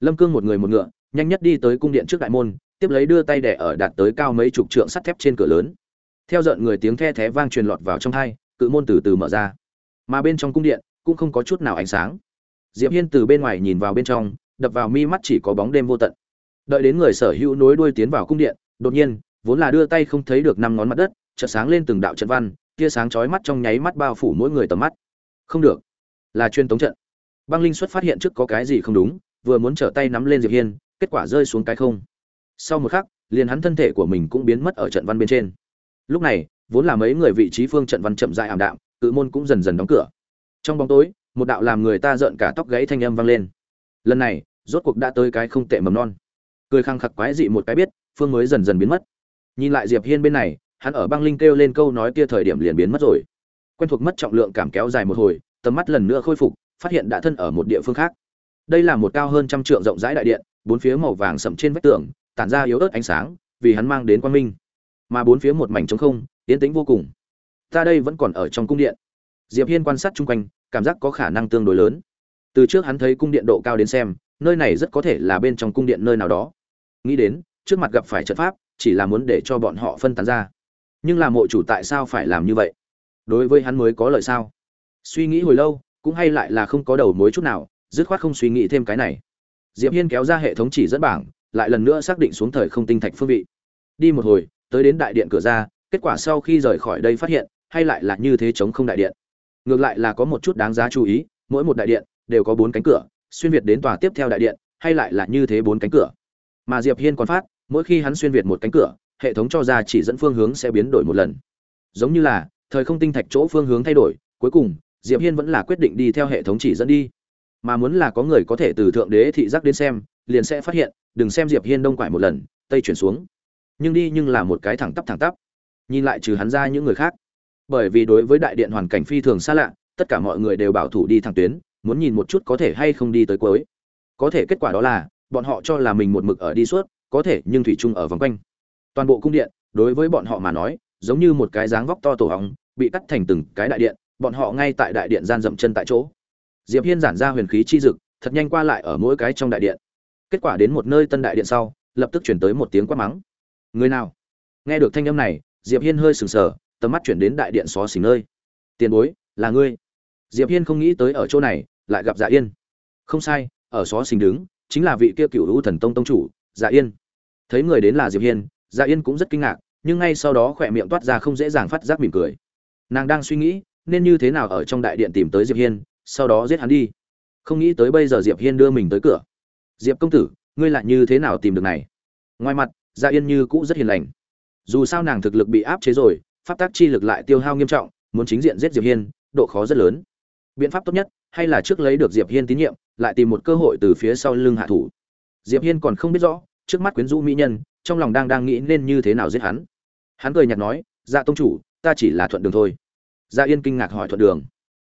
Lâm cương một người một ngựa, nhanh nhất đi tới cung điện trước đại môn tiếp lấy đưa tay đẻ ở đạt tới cao mấy chục trượng sắt thép trên cửa lớn. Theo dợn người tiếng the thé vang truyền lọt vào trong thai cự môn từ từ mở ra. Mà bên trong cung điện cũng không có chút nào ánh sáng. Diệp hiên từ bên ngoài nhìn vào bên trong, đập vào mi mắt chỉ có bóng đêm vô tận. Đợi đến người sở hữu nối đuôi tiến vào cung điện, đột nhiên, vốn là đưa tay không thấy được năm ngón mặt đất, chợt sáng lên từng đạo trận văn, tia sáng chói mắt trong nháy mắt bao phủ mỗi người tầm mắt. Không được, là chuyên tống trận. Băng linh xuất phát hiện trước có cái gì không đúng, vừa muốn trở tay nắm lên diệp hiên, kết quả rơi xuống cái không sau một khắc, liền hắn thân thể của mình cũng biến mất ở trận văn bên trên. Lúc này, vốn là mấy người vị trí phương trận văn chậm dại ảm đạm, cự môn cũng dần dần đóng cửa. Trong bóng tối, một đạo làm người ta rợn cả tóc gáy thanh âm vang lên. Lần này, rốt cuộc đã tới cái không tệ mầm non. Cười khăng khặc quái dị một cái biết, phương mới dần dần biến mất. Nhìn lại diệp hiên bên này, hắn ở băng linh kêu lên câu nói kia thời điểm liền biến mất rồi. Quen thuộc mất trọng lượng cảm kéo dài một hồi, tầm mắt lần nữa khôi phục, phát hiện đã thân ở một địa phương khác. Đây là một cao hơn trăm trượng rộng rãi đại điện, bốn phía màu vàng sẫm trên vách tường tản ra yếu ớt ánh sáng, vì hắn mang đến quang minh. Mà bốn phía một mảnh trống không, yên tĩnh vô cùng. Ta đây vẫn còn ở trong cung điện. Diệp hiên quan sát chung quanh, cảm giác có khả năng tương đối lớn. Từ trước hắn thấy cung điện độ cao đến xem, nơi này rất có thể là bên trong cung điện nơi nào đó. Nghĩ đến, trước mặt gặp phải trận pháp, chỉ là muốn để cho bọn họ phân tán ra. Nhưng là mộ chủ tại sao phải làm như vậy? Đối với hắn mới có lợi sao? Suy nghĩ hồi lâu, cũng hay lại là không có đầu mối chút nào, dứt khoát không suy nghĩ thêm cái này. Diệp hiên kéo ra hệ thống chỉ dẫn bảng lại lần nữa xác định xuống thời không tinh thạch phương vị. Đi một hồi, tới đến đại điện cửa ra, kết quả sau khi rời khỏi đây phát hiện, hay lại là như thế chống không đại điện. Ngược lại là có một chút đáng giá chú ý, mỗi một đại điện đều có bốn cánh cửa, xuyên việt đến tòa tiếp theo đại điện, hay lại là như thế bốn cánh cửa. Mà diệp hiên còn phát, mỗi khi hắn xuyên việt một cánh cửa, hệ thống cho ra chỉ dẫn phương hướng sẽ biến đổi một lần. Giống như là, thời không tinh thạch chỗ phương hướng thay đổi, cuối cùng, diệp hiên vẫn là quyết định đi theo hệ thống chỉ dẫn đi. Mà muốn là có người có thể từ thượng đế thị giác đến xem liền sẽ phát hiện, đừng xem diệp hiên đông quải một lần, tây chuyển xuống. Nhưng đi nhưng là một cái thẳng tắp thẳng tắp. Nhìn lại trừ hắn ra những người khác. Bởi vì đối với đại điện hoàn cảnh phi thường xa lạ, tất cả mọi người đều bảo thủ đi thẳng tuyến, muốn nhìn một chút có thể hay không đi tới cuối. Có thể kết quả đó là, bọn họ cho là mình một mực ở đi suốt, có thể nhưng thủy chung ở vòng quanh. Toàn bộ cung điện, đối với bọn họ mà nói, giống như một cái dáng vóc to tổ hóng, bị cắt thành từng cái đại điện, bọn họ ngay tại đại điện gian dậm chân tại chỗ. Diệp hiên giản ra huyền khí chi dực, thật nhanh qua lại ở mỗi cái trong đại điện kết quả đến một nơi tân đại điện sau, lập tức chuyển tới một tiếng quát mắng. Người nào? Nghe được thanh âm này, diệp hiên hơi sừng sờ, tầm mắt chuyển đến đại điện xó xỉnh nơi. Tiền bối, là ngươi. Diệp hiên không nghĩ tới ở chỗ này, lại gặp dạ yên. Không sai, ở xó xỉnh đứng, chính là vị kia cựu hữu thần tông tông chủ dạ yên. Thấy người đến là diệp hiên dạ yên cũng rất kinh ngạc, nhưng ngay sau đó khỏe miệng toát ra không dễ dàng phát giác mỉm cười. Nàng đang suy nghĩ, nên như thế nào ở trong đại điện tìm tới diệp hiên, sau đó giết hắn đi. Không nghĩ tới bây giờ diệp hiên đưa mình tới cửa diệp công tử, ngươi lại như thế nào tìm được này? Ngoài mặt dạ yên như cũ rất hiền lành. Dù sao nàng thực lực bị áp chế rồi, pháp tác chi lực lại tiêu hao nghiêm trọng, muốn chính diện giết diệp hiên, độ khó rất lớn. Biện pháp tốt nhất, hay là trước lấy được diệp hiên tín nhiệm, lại tìm một cơ hội từ phía sau lưng hạ thủ. Diệp hiên còn không biết rõ, trước mắt quyến rũ mỹ nhân, trong lòng đang đang nghĩ nên như thế nào giết hắn. Hắn cười nhạt nói dạ tông chủ, ta chỉ là thuận đường thôi. Dạ yên kinh ngạc hỏi thuận đường.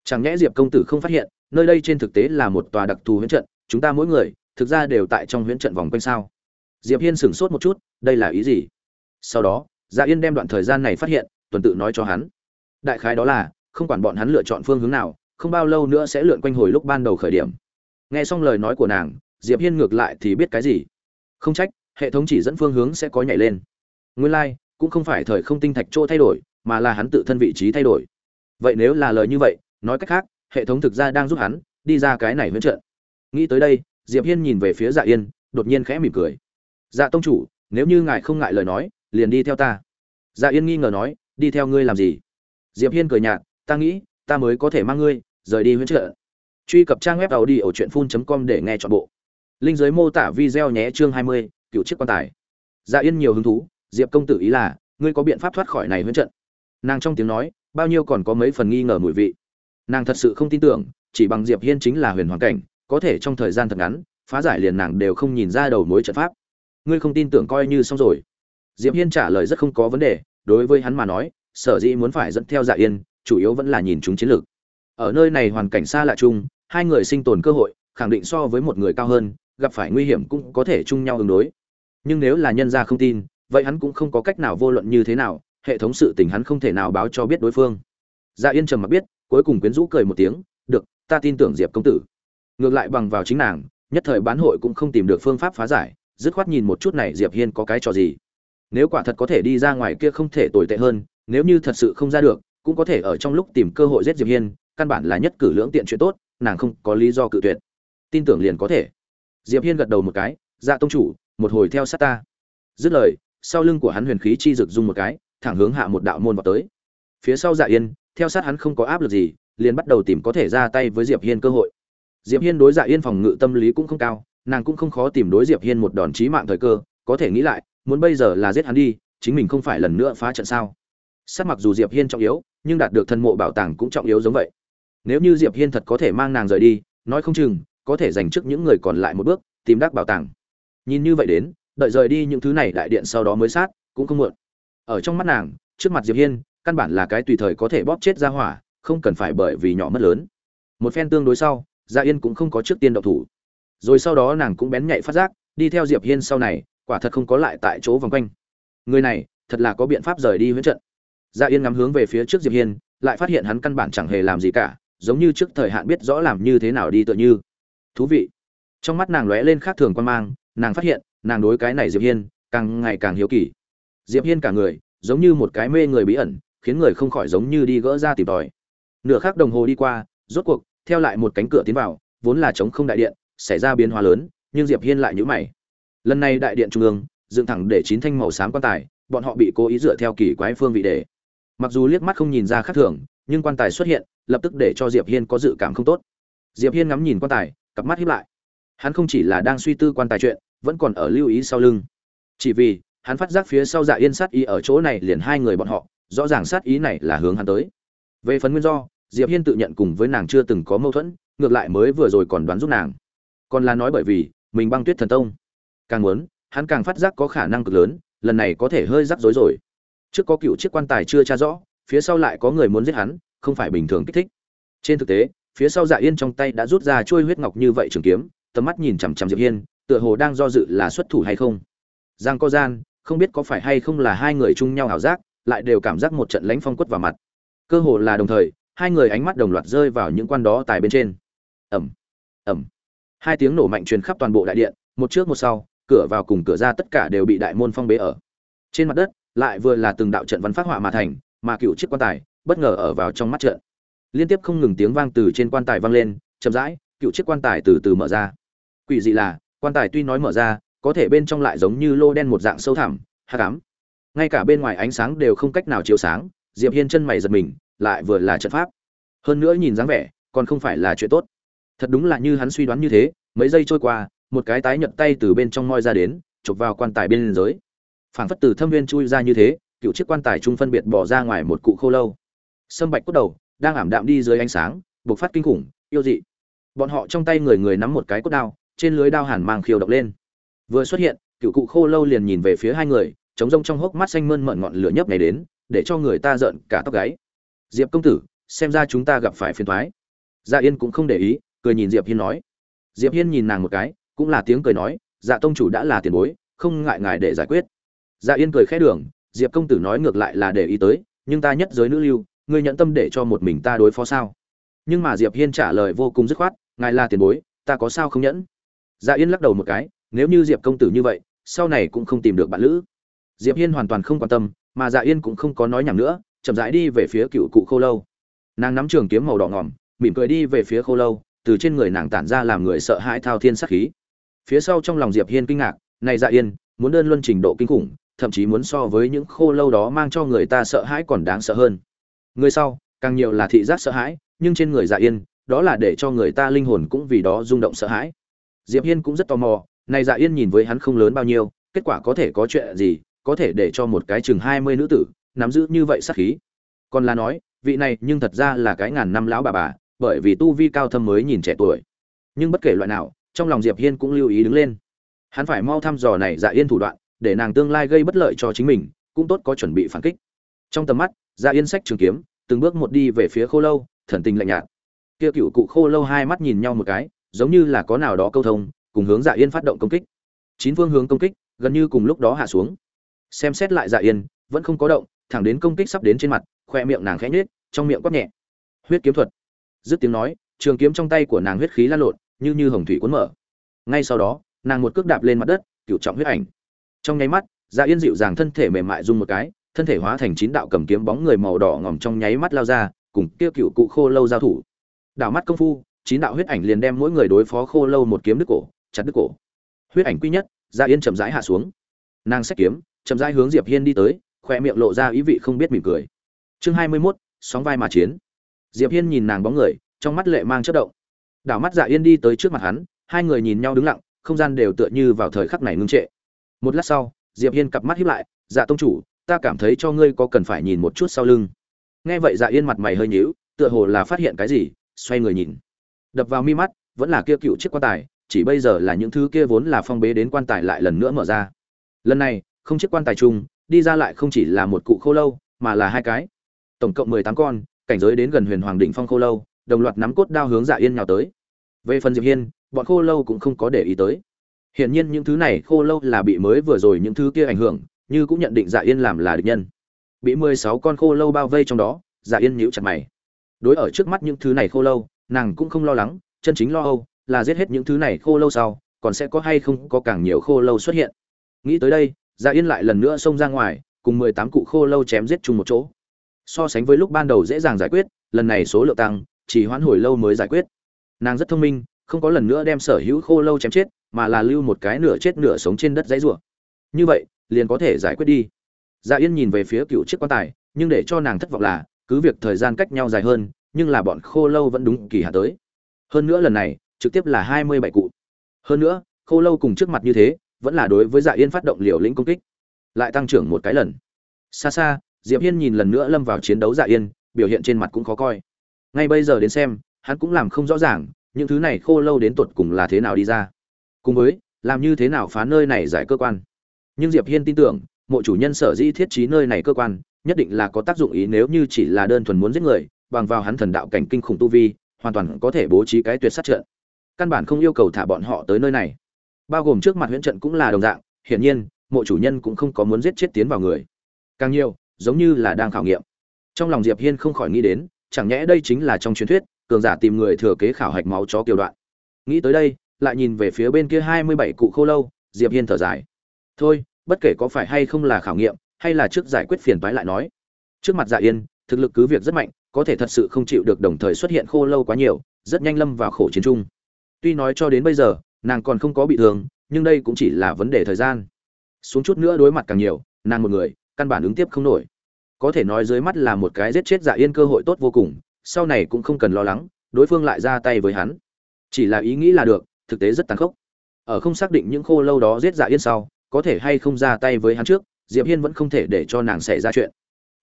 Chẳng nhẽ diệp công tử không phát hiện, nơi đây trên thực tế là một tòa đặc thù huyễn trận, chúng ta mỗi người thực ra đều tại trong huyễn trận vòng quanh sao. Diệp hiên sửng sốt một chút đây là ý gì? Sau đó dạ yên đem đoạn thời gian này phát hiện tuần tự nói cho hắn. Đại khái đó là không quản bọn hắn lựa chọn phương hướng nào không bao lâu nữa sẽ lượn quanh hồi lúc ban đầu khởi điểm. Nghe xong lời nói của nàng diệp hiên ngược lại thì biết cái gì? Không trách hệ thống chỉ dẫn phương hướng sẽ có nhảy lên. Nguyên lai like, cũng không phải thời không tinh thạch chỗ thay đổi mà là hắn tự thân vị trí thay đổi. Vậy nếu là lời như vậy nói cách khác hệ thống thực ra đang giúp hắn đi ra cái này huyễn trận. Nghĩ tới đây diệp hiên nhìn về phía dạ yên đột nhiên khẽ mỉm cười. Dạ tông chủ nếu như ngài không ngại lời nói liền đi theo ta. Dạ yên nghi ngờ nói đi theo ngươi làm gì? Diệp hiên cười nhạt ta nghĩ ta mới có thể mang ngươi rời đi huyễn trận truy cập trang web tàu đi ở truyện phun com để nghe chọn bộ. Linh giới mô tả video nhé chương 20, cựu chiếc quan tài. Dạ yên nhiều hứng thú diệp công tử ý là ngươi có biện pháp thoát khỏi này huyễn trận. Nàng trong tiếng nói bao nhiêu còn có mấy phần nghi ngờ mùi vị. Nàng thật sự không tin tưởng chỉ bằng diệp hiên chính là huyền hoàn cảnh có thể trong thời gian thật ngắn, phá giải liền nàng đều không nhìn ra đầu mối trận pháp. Ngươi không tin tưởng coi như xong rồi. Diệp hiên trả lời rất không có vấn đề, đối với hắn mà nói, sở dĩ muốn phải dẫn theo dạ yên, chủ yếu vẫn là nhìn chúng chiến lược. Ở nơi này hoàn cảnh xa lạ chung, hai người sinh tồn cơ hội, khẳng định so với một người cao hơn, gặp phải nguy hiểm cũng có thể chung nhau ứng đối. Nhưng nếu là nhân gia không tin, vậy hắn cũng không có cách nào vô luận như thế nào, hệ thống sự tình hắn không thể nào báo cho biết đối phương. Dạ yên trầm mặc biết, cuối cùng quyến rũ cười một tiếng, được, ta tin tưởng diệp công tử ngược lại bằng vào chính nàng, nhất thời bán hội cũng không tìm được phương pháp phá giải, dứt khoát nhìn một chút này diệp hiên có cái trò gì. Nếu quả thật có thể đi ra ngoài kia không thể tồi tệ hơn, nếu như thật sự không ra được, cũng có thể ở trong lúc tìm cơ hội giết diệp hiên, căn bản là nhất cử lưỡng tiện chuyện tốt, nàng không có lý do cự tuyệt. Tin tưởng liền có thể. Diệp hiên gật đầu một cái dạ tông chủ, một hồi theo sát ta. Dứt lời, sau lưng của hắn huyền khí chi rực rung một cái, thẳng hướng hạ một đạo môn vào tới. Phía sau dạ yên, theo sát hắn không có áp lực gì, liền bắt đầu tìm có thể ra tay với diệp hiên cơ hội diệp hiên đối dạ yên phòng ngự tâm lý cũng không cao, nàng cũng không khó tìm đối diệp hiên một đòn chí mạng thời cơ, có thể nghĩ lại, muốn bây giờ là giết hắn đi, chính mình không phải lần nữa phá trận sao? Sát mặc dù diệp hiên trọng yếu, nhưng đạt được thân mộ bảo tàng cũng trọng yếu giống vậy. Nếu như diệp hiên thật có thể mang nàng rời đi, nói không chừng, có thể giành trước những người còn lại một bước, tìm đắc bảo tàng. Nhìn như vậy đến, đợi rời đi những thứ này đại điện sau đó mới sát, cũng không muộn. Ở trong mắt nàng, trước mặt diệp hiên, căn bản là cái tùy thời có thể bóp chết ra hỏa, không cần phải bởi vì nhỏ mất lớn. Một phen tương đối sau gia yên cũng không có trước tiên động thủ. Rồi sau đó nàng cũng bén nhạy phát giác, đi theo diệp hiên sau này, quả thật không có lại tại chỗ vòng quanh. Người này, thật là có biện pháp rời đi huyễn trận. Gia yên ngắm hướng về phía trước diệp hiên, lại phát hiện hắn căn bản chẳng hề làm gì cả, giống như trước thời hạn biết rõ làm như thế nào đi tựa như. Thú vị. Trong mắt nàng lóe lên khác thường quan mang, nàng phát hiện, nàng đối cái này diệp hiên, càng ngày càng hiếu kỳ. Diệp hiên cả người, giống như một cái mê người bí ẩn, khiến người không khỏi giống như đi gỡ ra tìm tòi. Nửa khắc đồng hồ đi qua, rốt cuộc theo lại một cánh cửa tiến vào, vốn là chống không đại điện, xảy ra biến hóa lớn, nhưng diệp hiên lại nhíu mày. Lần này đại điện trung ương, dựng thẳng để chín thanh màu xám quan tài, bọn họ bị cố ý dựa theo kỳ quái phương vị để. Mặc dù liếc mắt không nhìn ra khác thường, nhưng quan tài xuất hiện, lập tức để cho diệp hiên có dự cảm không tốt. Diệp hiên ngắm nhìn quan tài, cặp mắt híp lại. Hắn không chỉ là đang suy tư quan tài chuyện, vẫn còn ở lưu ý sau lưng. Chỉ vì, hắn phát giác phía sau dạ yên sát ý ở chỗ này liền hai người bọn họ, rõ ràng sát ý này là hướng hắn tới. Về phần nguyên do diệp hiên tự nhận cùng với nàng chưa từng có mâu thuẫn, ngược lại mới vừa rồi còn đoán giúp nàng. Còn là nói bởi vì, mình băng tuyết thần tông. Càng muốn, hắn càng phát giác có khả năng cực lớn, lần này có thể hơi rắc rối rồi. Trước có cựu chiếc quan tài chưa tra rõ, phía sau lại có người muốn giết hắn, không phải bình thường kích thích. Trên thực tế, phía sau dạ yên trong tay đã rút ra trôi huyết ngọc như vậy trường kiếm, tầm mắt nhìn chằm chằm diệp hiên, tựa hồ đang do dự là xuất thủ hay không. Giang có gian, không biết có phải hay không là hai người chung nhau hảo giác, lại đều cảm giác một trận lãnh phong quất vào mặt. Cơ hồ là đồng thời hai người ánh mắt đồng loạt rơi vào những quan đó tài bên trên. Ẩm ẩm hai tiếng nổ mạnh truyền khắp toàn bộ đại điện, một trước một sau, cửa vào cùng cửa ra tất cả đều bị đại môn phong bế ở. Trên mặt đất, lại vừa là từng đạo trận văn phát họa mà thành, mà cựu chiếc quan tài, bất ngờ ở vào trong mắt trận. Liên tiếp không ngừng tiếng vang từ trên quan tài vang lên, chậm rãi, cựu chiếc quan tài từ từ mở ra. Quỷ dị là, quan tài tuy nói mở ra, có thể bên trong lại giống như lô đen một dạng sâu thẳm, hắc ám. Ngay cả bên ngoài ánh sáng đều không cách nào chiếu sáng, diệp hiên chân mày giật mình lại vừa là trận pháp. Hơn nữa nhìn dáng vẻ, còn không phải là chuyện tốt. Thật đúng là như hắn suy đoán như thế, mấy giây trôi qua, một cái tái nhận tay từ bên trong moi ra đến, chụp vào quan tài bên dưới. Phảng phất từ thâm viên chui ra như thế, cựu chiếc quan tài chung phân biệt bỏ ra ngoài một cụ khô lâu. Sâm bạch cốt đầu, đang ảm đạm đi dưới ánh sáng buộc phát kinh khủng, yêu dị. Bọn họ trong tay người người nắm một cái cốt đao, trên lưới đao hàn mang khiêu động lên. Vừa xuất hiện, cựu cụ khô lâu liền nhìn về phía hai người, chống rông trong hốc mắt xanh mơn mận ngọn lửa nhấp này đến, để cho người ta giận cả tóc gáy diệp công tử, xem ra chúng ta gặp phải phiền thoái. Dạ yên cũng không để ý, cười nhìn diệp hiên nói. Diệp hiên nhìn nàng một cái, cũng là tiếng cười nói dạ tông chủ đã là tiền bối, không ngại ngài để giải quyết. Dạ yên cười khẽ đường, diệp công tử nói ngược lại là để ý tới, nhưng ta nhất giới nữ lưu, ngươi nhận tâm để cho một mình ta đối phó sao? Nhưng mà diệp hiên trả lời vô cùng dứt khoát, ngài là tiền bối, ta có sao không nhẫn? Dạ yên lắc đầu một cái, nếu như diệp công tử như vậy, sau này cũng không tìm được bạn lữ. Diệp hiên hoàn toàn không quan tâm, mà dạ yên cũng không có nói nhảm nữa chậm rãi đi về phía cựu cụ khô lâu. Nàng nắm trường kiếm màu đỏ ngỏm mỉm cười đi về phía khô lâu, từ trên người nàng tản ra làm người sợ hãi thao thiên sát khí. Phía sau trong lòng diệp hiên kinh ngạc, này dạ yên, muốn đơn luân trình độ kinh khủng, thậm chí muốn so với những khô lâu đó mang cho người ta sợ hãi còn đáng sợ hơn. Người sau, càng nhiều là thị giác sợ hãi, nhưng trên người dạ yên, đó là để cho người ta linh hồn cũng vì đó rung động sợ hãi. Diệp hiên cũng rất tò mò, này dạ yên nhìn với hắn không lớn bao nhiêu, kết quả có thể có chuyện gì, có thể để cho một cái chừng hai mươi nữ tử nắm giữ như vậy sát khí. Còn là nói, vị này nhưng thật ra là cái ngàn năm lão bà bà, bởi vì tu vi cao thâm mới nhìn trẻ tuổi. Nhưng bất kể loại nào, trong lòng diệp hiên cũng lưu ý đứng lên. Hắn phải mau thăm dò này dạ yên thủ đoạn, để nàng tương lai gây bất lợi cho chính mình, cũng tốt có chuẩn bị phản kích. Trong tầm mắt dạ yên sách trường kiếm, từng bước một đi về phía khô lâu, thần tình lạnh nhạt. Kia cựu cụ khô lâu hai mắt nhìn nhau một cái, giống như là có nào đó câu thông, cùng hướng dạ yên phát động công kích. Chín phương hướng công kích, gần như cùng lúc đó hạ xuống. Xem xét lại dạ yên, vẫn không có động thẳng đến công kích sắp đến trên mặt, khoe miệng nàng khẽ nhếch, trong miệng quát nhẹ. Huyết kiếm thuật. Dứt tiếng nói, trường kiếm trong tay của nàng huyết khí lan lộn, như như hồng thủy cuốn mở. Ngay sau đó, nàng một cước đạp lên mặt đất, cựu trọng huyết ảnh. Trong nháy mắt dạ yên dịu dàng thân thể mềm mại rung một cái, thân thể hóa thành chín đạo cầm kiếm bóng người màu đỏ ngòm trong nháy mắt lao ra, cùng kia cựu cụ khô lâu giao thủ. Đảo mắt công phu, chín đạo huyết ảnh liền đem mỗi người đối phó khô lâu một kiếm đứt cổ, chặt đứt cổ. Huyết ảnh quy nhất gia yên chậm rãi hạ xuống. Nàng xét kiếm, chậm rãi hướng diệp hiên đi tới khoe miệng lộ ra ý vị không biết mỉm cười. Chương hai mươi 21, sóng vai mà chiến. Diệp hiên nhìn nàng bóng người trong mắt lệ mang chất động. Đảo mắt dạ yên đi tới trước mặt hắn hai người nhìn nhau đứng lặng không gian đều tựa như vào thời khắc này ngưng trệ. Một lát sau diệp hiên cặp mắt hiếp lại dạ tông chủ ta cảm thấy cho ngươi có cần phải nhìn một chút sau lưng. Nghe vậy dạ yên mặt mày hơi nhíu tựa hồ là phát hiện cái gì xoay người nhìn. Đập vào mi mắt vẫn là kia cựu chiếc quan tài chỉ bây giờ là những thứ kia vốn là phong bế đến quan tài lại lần nữa mở ra. Lần này không chiếc quan tài chung đi ra lại không chỉ là một cụ khô lâu, mà là hai cái. Tổng cộng mười tám con, cảnh giới đến gần huyền hoàng đỉnh phong khô lâu, đồng loạt nắm cốt đao hướng dạ yên nhào tới. Về phần diệp hiên, bọn khô lâu cũng không có để ý tới. Hiển nhiên những thứ này khô lâu là bị mới vừa rồi những thứ kia ảnh hưởng, như cũng nhận định dạ yên làm là địch nhân. Bị mười sáu con khô lâu bao vây trong đó dạ yên nhíu chặt mày. Đối ở trước mắt những thứ này khô lâu, nàng cũng không lo lắng, chân chính lo âu là giết hết những thứ này khô lâu sau, còn sẽ có hay không có càng nhiều khô lâu xuất hiện. Nghĩ tới đây dạ yên lại lần nữa xông ra ngoài, cùng mười tám cụ khô lâu chém giết chung một chỗ. So sánh với lúc ban đầu dễ dàng giải quyết, lần này số lượng tăng, chỉ hoãn hồi lâu mới giải quyết. Nàng rất thông minh, không có lần nữa đem sở hữu khô lâu chém chết, mà là lưu một cái nửa chết nửa sống trên đất dãy rủa. Như vậy, liền có thể giải quyết đi. Dạ yên nhìn về phía cựu chiếc quan tài, nhưng để cho nàng thất vọng là, cứ việc thời gian cách nhau dài hơn, nhưng là bọn khô lâu vẫn đúng kỳ hạn tới. Hơn nữa lần này, trực tiếp là hai mươi bảy cụ. Hơn nữa, khô lâu cùng trước mặt như thế vẫn là đối với dạ yên phát động liều lĩnh công kích, lại tăng trưởng một cái lần. Xa xa, diệp hiên nhìn lần nữa lâm vào chiến đấu dạ yên, biểu hiện trên mặt cũng khó coi. Ngay bây giờ đến xem, hắn cũng làm không rõ ràng, những thứ này khô lâu đến tột cùng là thế nào đi ra. Cùng với, làm như thế nào phá nơi này giải cơ quan. Nhưng diệp hiên tin tưởng, mộ chủ nhân sở dĩ thiết trí nơi này cơ quan, nhất định là có tác dụng ý nếu như chỉ là đơn thuần muốn giết người, bằng vào hắn thần đạo cảnh kinh khủng tu vi, hoàn toàn có thể bố trí cái tuyệt sát trận. Căn bản không yêu cầu thả bọn họ tới nơi này bao gồm trước mặt huyễn trận cũng là đồng dạng, hiển nhiên, mộ chủ nhân cũng không có muốn giết chết tiến vào người. Càng nhiều, giống như là đang khảo nghiệm. Trong lòng diệp hiên không khỏi nghĩ đến, chẳng nhẽ đây chính là trong truyền thuyết, cường giả tìm người thừa kế khảo hạch máu chó kiều đoạn. Nghĩ tới đây, lại nhìn về phía bên kia hai mươi bảy cụ khô lâu, diệp hiên thở dài. Thôi, bất kể có phải hay không là khảo nghiệm, hay là trước giải quyết phiền toái lại nói. Trước mặt dạ yên, thực lực cứ việc rất mạnh, có thể thật sự không chịu được đồng thời xuất hiện khô lâu quá nhiều, rất nhanh lâm vào khổ chiến chung. Tuy nói cho đến bây giờ nàng còn không có bị thương, nhưng đây cũng chỉ là vấn đề thời gian. Xuống chút nữa đối mặt càng nhiều, nàng một người, căn bản ứng tiếp không nổi. Có thể nói dưới mắt là một cái giết chết dạ yên cơ hội tốt vô cùng, sau này cũng không cần lo lắng, đối phương lại ra tay với hắn. Chỉ là ý nghĩ là được, thực tế rất tàn khốc. Ở không xác định những khô lâu đó giết dạ yên sau, có thể hay không ra tay với hắn trước, diệp hiên vẫn không thể để cho nàng xảy ra chuyện.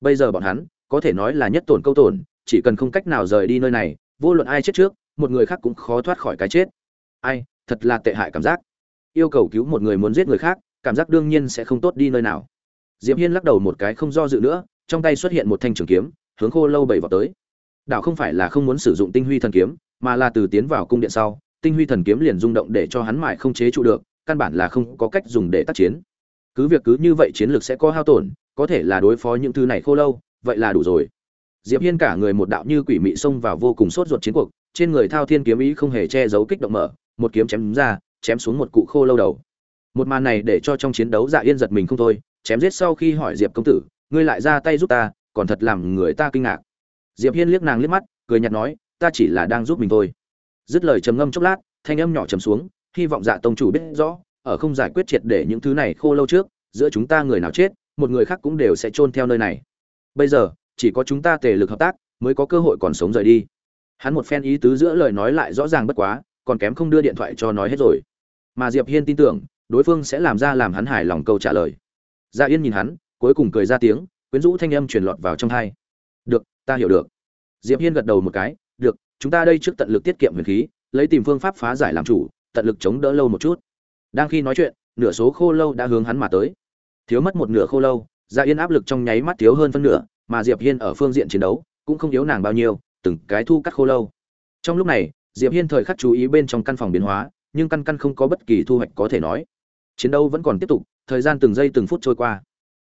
Bây giờ bọn hắn, có thể nói là nhất tổn câu tổn, chỉ cần không cách nào rời đi nơi này, vô luận ai chết trước, một người khác cũng khó thoát khỏi cái chết. Ai thật là tệ hại cảm giác. Yêu cầu cứu một người muốn giết người khác, cảm giác đương nhiên sẽ không tốt đi nơi nào. Diệp hiên lắc đầu một cái không do dự nữa, trong tay xuất hiện một thanh trường kiếm, hướng khô lâu bảy vào tới. Đảo không phải là không muốn sử dụng tinh huy thần kiếm, mà là từ tiến vào cung điện sau, tinh huy thần kiếm liền rung động để cho hắn mãi không chế trụ được, căn bản là không có cách dùng để tác chiến. Cứ việc cứ như vậy chiến lược sẽ có hao tổn, có thể là đối phó những thứ này khô lâu, vậy là đủ rồi. Diệp hiên cả người một đạo như quỷ mị xông vào vô cùng sốt ruột chiến cuộc, trên người thao thiên kiếm ý không hề che giấu kích động mở một kiếm chém ra, chém xuống một cụ khô lâu đầu. Một màn này để cho trong chiến đấu dạ yên giật mình không thôi, chém giết sau khi hỏi diệp công tử, ngươi lại ra tay giúp ta, còn thật làm người ta kinh ngạc. Diệp hiên liếc nàng liếc mắt, cười nhạt nói, ta chỉ là đang giúp mình thôi. Dứt lời trầm ngâm chốc lát, thanh âm nhỏ trầm xuống, hy vọng dạ tông chủ biết rõ, ở không giải quyết triệt để những thứ này khô lâu trước, giữa chúng ta người nào chết, một người khác cũng đều sẽ chôn theo nơi này. Bây giờ, chỉ có chúng ta tề lực hợp tác, mới có cơ hội còn sống rời đi. Hắn một phen ý tứ giữa lời nói lại rõ ràng bất quá còn kém không đưa điện thoại cho nói hết rồi. Mà diệp hiên tin tưởng, đối phương sẽ làm ra làm hắn hài lòng câu trả lời. Gia dạ yên nhìn hắn, cuối cùng cười ra tiếng, quyến rũ thanh âm truyền lọt vào trong hai. Được, ta hiểu được. Diệp hiên gật đầu một cái, được, chúng ta đây trước tận lực tiết kiệm huyền khí, lấy tìm phương pháp phá giải làm chủ, tận lực chống đỡ lâu một chút. Đang khi nói chuyện, nửa số khô lâu đã hướng hắn mà tới. Thiếu mất một nửa khô lâu gia dạ yên áp lực trong nháy mắt thiếu hơn phân nửa, mà diệp hiên ở phương diện chiến đấu, cũng không yếu nàng bao nhiêu, từng cái thu cắt khô lâu. Trong lúc này diệp hiên thời khắc chú ý bên trong căn phòng biến hóa nhưng căn căn không có bất kỳ thu hoạch có thể nói. Chiến đấu vẫn còn tiếp tục thời gian từng giây từng phút trôi qua.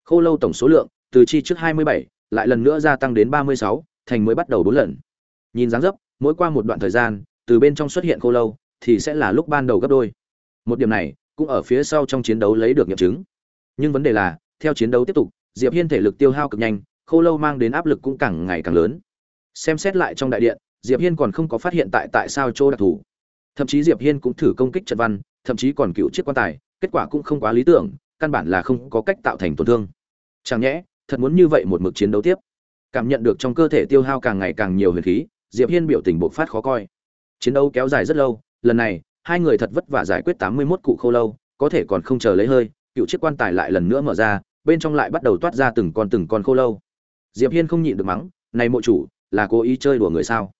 Khô lâu tổng số lượng từ chi trước 27, lại lần nữa gia tăng đến 36, thành mới bắt đầu 4 lần. Nhìn dáng dấp mỗi qua một đoạn thời gian từ bên trong xuất hiện khô lâu thì sẽ là lúc ban đầu gấp đôi. Một điểm này cũng ở phía sau trong chiến đấu lấy được nghiệm chứng. Nhưng vấn đề là theo chiến đấu tiếp tục diệp hiên thể lực tiêu hao cực nhanh khô lâu mang đến áp lực cũng càng ngày càng lớn. Xem xét lại trong đại điện diệp hiên còn không có phát hiện tại tại sao chỗ đặc thù. Thậm chí diệp hiên cũng thử công kích trận văn, thậm chí còn cựu chiếc quan tài, kết quả cũng không quá lý tưởng, căn bản là không có cách tạo thành tổn thương. Chẳng nhẽ, thật muốn như vậy một mực chiến đấu tiếp. Cảm nhận được trong cơ thể tiêu hao càng ngày càng nhiều huyền khí, diệp hiên biểu tình bộc phát khó coi. Chiến đấu kéo dài rất lâu, lần này, hai người thật vất vả giải quyết 81 cụ khô lâu, có thể còn không chờ lấy hơi, cựu chiếc quan tài lại lần nữa mở ra, bên trong lại bắt đầu toát ra từng con từng con khô lâu. Diệp hiên không nhịn được mắng, này mộ chủ, là cố ý chơi đùa người sao?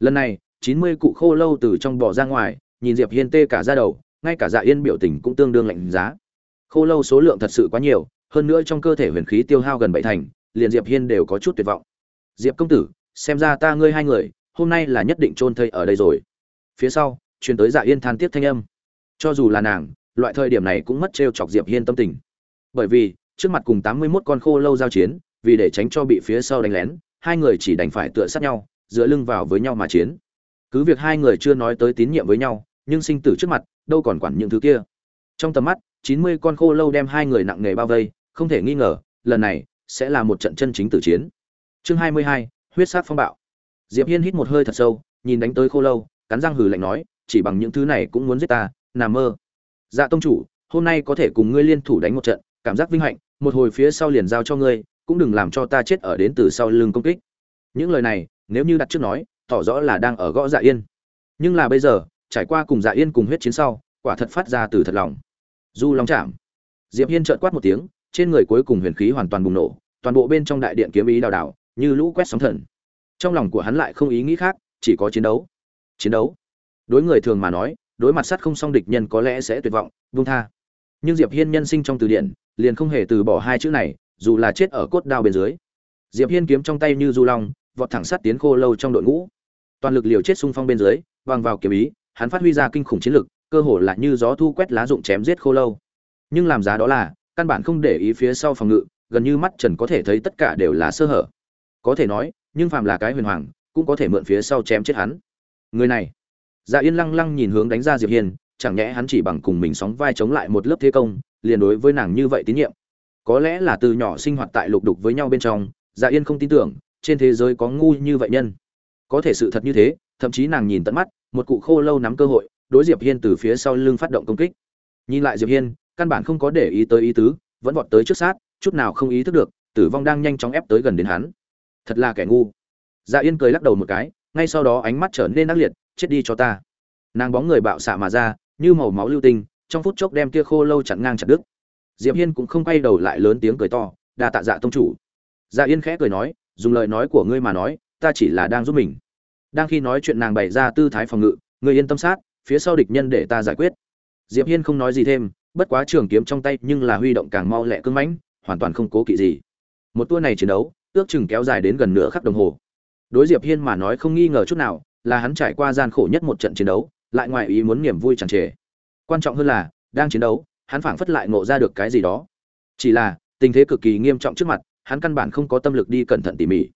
Lần này 90 cụ khô lâu từ trong bò ra ngoài, nhìn diệp hiên tê cả ra đầu, ngay cả dạ yên biểu tình cũng tương đương lạnh giá. Khô lâu số lượng thật sự quá nhiều, hơn nữa trong cơ thể huyền khí tiêu hao gần bảy thành, liền diệp hiên đều có chút tuyệt vọng. Diệp công tử, xem ra ta ngươi hai người, hôm nay là nhất định chôn thây ở đây rồi. Phía sau, truyền tới dạ yên than tiếc thanh âm. Cho dù là nàng, loại thời điểm này cũng mất trêu chọc diệp hiên tâm tình. Bởi vì, trước mặt cùng 81 con khô lâu giao chiến, vì để tránh cho bị phía sau đánh lén, hai người chỉ đành phải tựa sát nhau dựa lưng vào với nhau mà chiến. Cứ việc hai người chưa nói tới tín nhiệm với nhau nhưng sinh tử trước mặt đâu còn quản những thứ kia. Trong tầm mắt 90 con khô lâu đem hai người nặng nề bao vây không thể nghi ngờ lần này sẽ là một trận chân chính tử chiến. Chương 22, huyết sát phong bạo. Diệp hiên hít một hơi thật sâu nhìn đánh tới khô lâu cắn răng hừ lạnh nói chỉ bằng những thứ này cũng muốn giết ta nằm mơ. Dạ tông chủ hôm nay có thể cùng ngươi liên thủ đánh một trận cảm giác vinh hạnh một hồi phía sau liền giao cho ngươi cũng đừng làm cho ta chết ở đến từ sau lưng công kích. Những lời này nếu như đặt trước nói, tỏ rõ là đang ở gõ dạ yên. Nhưng là bây giờ, trải qua cùng dạ yên cùng huyết chiến sau, quả thật phát ra từ thật lòng. Du long chạm. Diệp hiên trợn quát một tiếng, trên người cuối cùng huyền khí hoàn toàn bùng nổ, toàn bộ bên trong đại điện kiếm ý đào đảo, như lũ quét sóng thần. Trong lòng của hắn lại không ý nghĩ khác, chỉ có chiến đấu. Chiến đấu? Đối người thường mà nói, đối mặt sát không song địch nhân có lẽ sẽ tuyệt vọng vung tha. Nhưng diệp hiên nhân sinh trong từ điển, liền không hề từ bỏ hai chữ này, dù là chết ở cốt đao bên dưới. Diệp hiên kiếm trong tay như du long vọt thẳng sát tiến khô lâu trong đội ngũ. Toàn lực liều chết xung phong bên dưới vang vào kiếm ý hắn phát huy ra kinh khủng chiến lực cơ hồ là như gió thu quét lá rụng chém giết khô lâu. Nhưng làm giá đó là căn bản không để ý phía sau phòng ngự gần như mắt trần có thể thấy tất cả đều là sơ hở. Có thể nói nhưng phàm là cái huyền hoàng cũng có thể mượn phía sau chém chết hắn. Người này dạ yên lăng lăng nhìn hướng đánh ra diệp hiền, chẳng nhẽ hắn chỉ bằng cùng mình sóng vai chống lại một lớp thế công liền đối với nàng như vậy tín nhiệm. Có lẽ là từ nhỏ sinh hoạt tại lục đục với nhau bên trong dạ yên không tin tưởng trên thế giới có ngu như vậy nhân. Có thể sự thật như thế, thậm chí nàng nhìn tận mắt, một cụ khô lâu nắm cơ hội, đối diệp hiên từ phía sau lưng phát động công kích. Nhìn lại diệp hiên, căn bản không có để ý tới ý tứ, vẫn vọt tới trước sát, chút nào không ý thức được, tử vong đang nhanh chóng ép tới gần đến hắn. Thật là kẻ ngu. Dạ yên cười lắc đầu một cái, ngay sau đó ánh mắt trở nên ác liệt, chết đi cho ta. Nàng bóng người bạo xạ mà ra, như màu máu lưu tinh, trong phút chốc đem kia khô lâu chặn ngang chặt đứt. Diệp hiên cũng không quay đầu lại lớn tiếng cười to, đa tạ dạ tông chủ. Dạ yên khẽ cười nói dùng lời nói của ngươi mà nói, ta chỉ là đang giúp mình. Đang khi nói chuyện nàng bày ra tư thái phòng ngự, ngươi yên tâm sát, phía sau địch nhân để ta giải quyết. Diệp hiên không nói gì thêm, bất quá trường kiếm trong tay nhưng là huy động càng mau lẹ cứng mãnh, hoàn toàn không cố kỵ gì. Một tour này chiến đấu, ước chừng kéo dài đến gần nửa khắc đồng hồ. Đối diệp hiên mà nói không nghi ngờ chút nào, là hắn trải qua gian khổ nhất một trận chiến đấu, lại ngoài ý muốn niềm vui chẳng trề. Quan trọng hơn là, đang chiến đấu, hắn phảng phất lại ngộ ra được cái gì đó. Chỉ là, tình thế cực kỳ nghiêm trọng trước mặt hắn căn bản không có tâm lực đi cẩn thận tỉ mỉ.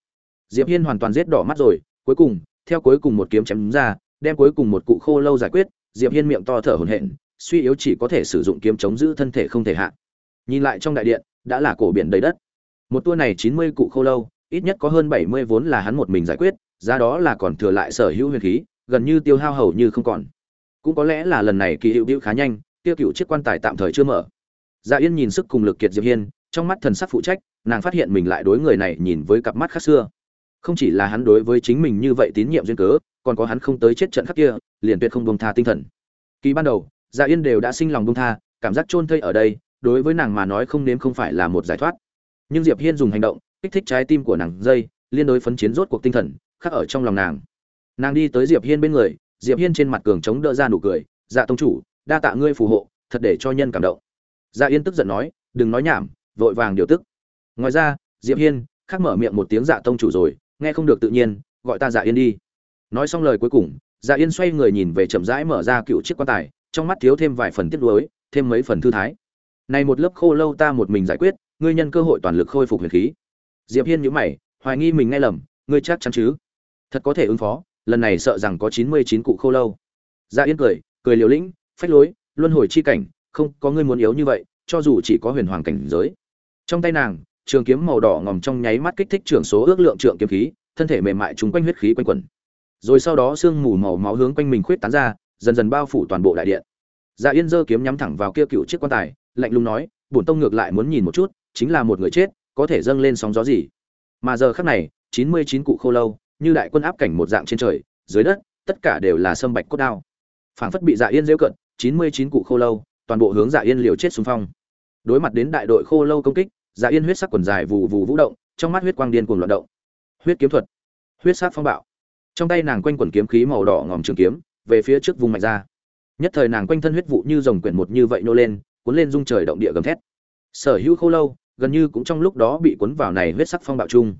Diệp hiên hoàn toàn giết đỏ mắt rồi, cuối cùng, theo cuối cùng một kiếm chém ra, đem cuối cùng một cụ khô lâu giải quyết, diệp hiên miệng to thở hổn hển, suy yếu chỉ có thể sử dụng kiếm chống giữ thân thể không thể hạ. Nhìn lại trong đại điện, đã là cổ biển đầy đất. Một tour này 90 cụ khô lâu, ít nhất có hơn 70 vốn là hắn một mình giải quyết ra đó là còn thừa lại sở hữu huyền khí, gần như tiêu hao hầu như không còn. Cũng có lẽ là lần này kỳ hiệu điệu khá nhanh, tiêu cựu chiếc quan tài tạm thời chưa mở. Dạ yên nhìn sức cùng lực kiệt diệp hiên, trong mắt thần sắc phụ trách nàng phát hiện mình lại đối người này nhìn với cặp mắt khác xưa. Không chỉ là hắn đối với chính mình như vậy tín nhiệm duyên cớ, còn có hắn không tới chết trận khắc kia, liền tuyệt không bông tha tinh thần. Kỳ ban đầu dạ yên đều đã sinh lòng bông tha, cảm giác chôn thây ở đây, đối với nàng mà nói không nếm không phải là một giải thoát. Nhưng diệp hiên dùng hành động, kích thích trái tim của nàng dây, liên đối phấn chiến rốt cuộc tinh thần, khắc ở trong lòng nàng. Nàng đi tới diệp hiên bên người, diệp hiên trên mặt cường chống đỡ ra nụ cười dạ tông chủ, đa tạ ngươi phù hộ, thật để cho nhân cảm động. Dạ yên tức giận nói, đừng nói nhảm, vội vàng điều tức ngoài ra, diệp hiên khắc mở miệng một tiếng dạ tông chủ rồi, nghe không được tự nhiên, gọi ta dạ yên đi. Nói xong lời cuối cùng dạ yên xoay người nhìn về chậm rãi mở ra cựu chiếc quan tài, trong mắt thiếu thêm vài phần tiếc nuối, thêm mấy phần thư thái. Này một lớp khô lâu ta một mình giải quyết, ngươi nhân cơ hội toàn lực khôi phục huyền khí. Diệp hiên nhíu mày, hoài nghi mình nghe lầm, ngươi chắc chắn chứ? Thật có thể ứng phó, lần này sợ rằng có chín mươi chín cụ khô lâu. Dạ yên cười cười liều lĩnh, phách lối, luân hồi chi cảnh, không có ngươi muốn yếu như vậy, cho dù chỉ có huyền hoàng cảnh giới. Trong tay nàng trường kiếm màu đỏ ngòm trong nháy mắt kích thích trưởng số ước lượng trượng kiếm khí, thân thể mềm mại chúng quanh huyết khí quanh quẩn. Rồi sau đó sương mù màu máu hướng quanh mình khuyết tán ra, dần dần bao phủ toàn bộ đại điện. Dạ yên giơ kiếm nhắm thẳng vào kia cựu chiếc quan tài, lạnh lùng nói, bổn tông ngược lại muốn nhìn một chút, chính là một người chết, có thể dâng lên sóng gió gì? Mà giờ khắc này, chín mươi chín cụ khô lâu, như đại quân áp cảnh một dạng trên trời, dưới đất, tất cả đều là sâm bạch cốt đao. Phảng phất bị dạ yên rêu cận, chín mươi chín cụ khô lâu, toàn bộ hướng dạ yên liều chết xung phong. Đối mặt đến đại đội khô lâu công kích dạ yên huyết sắc quần dài vù vù vũ động, trong mắt huyết quang điên cuồng loạn động. Huyết kiếm thuật, huyết sắc phong bạo. Trong tay nàng quanh quần kiếm khí màu đỏ ngòm trường kiếm, về phía trước vùng mạnh ra. Nhất thời nàng quanh thân huyết vụ như dòng quyển một như vậy nô lên, cuốn lên dung trời động địa gầm thét. Sở hữu khô lâu, gần như cũng trong lúc đó bị cuốn vào này huyết sắc phong bạo chung.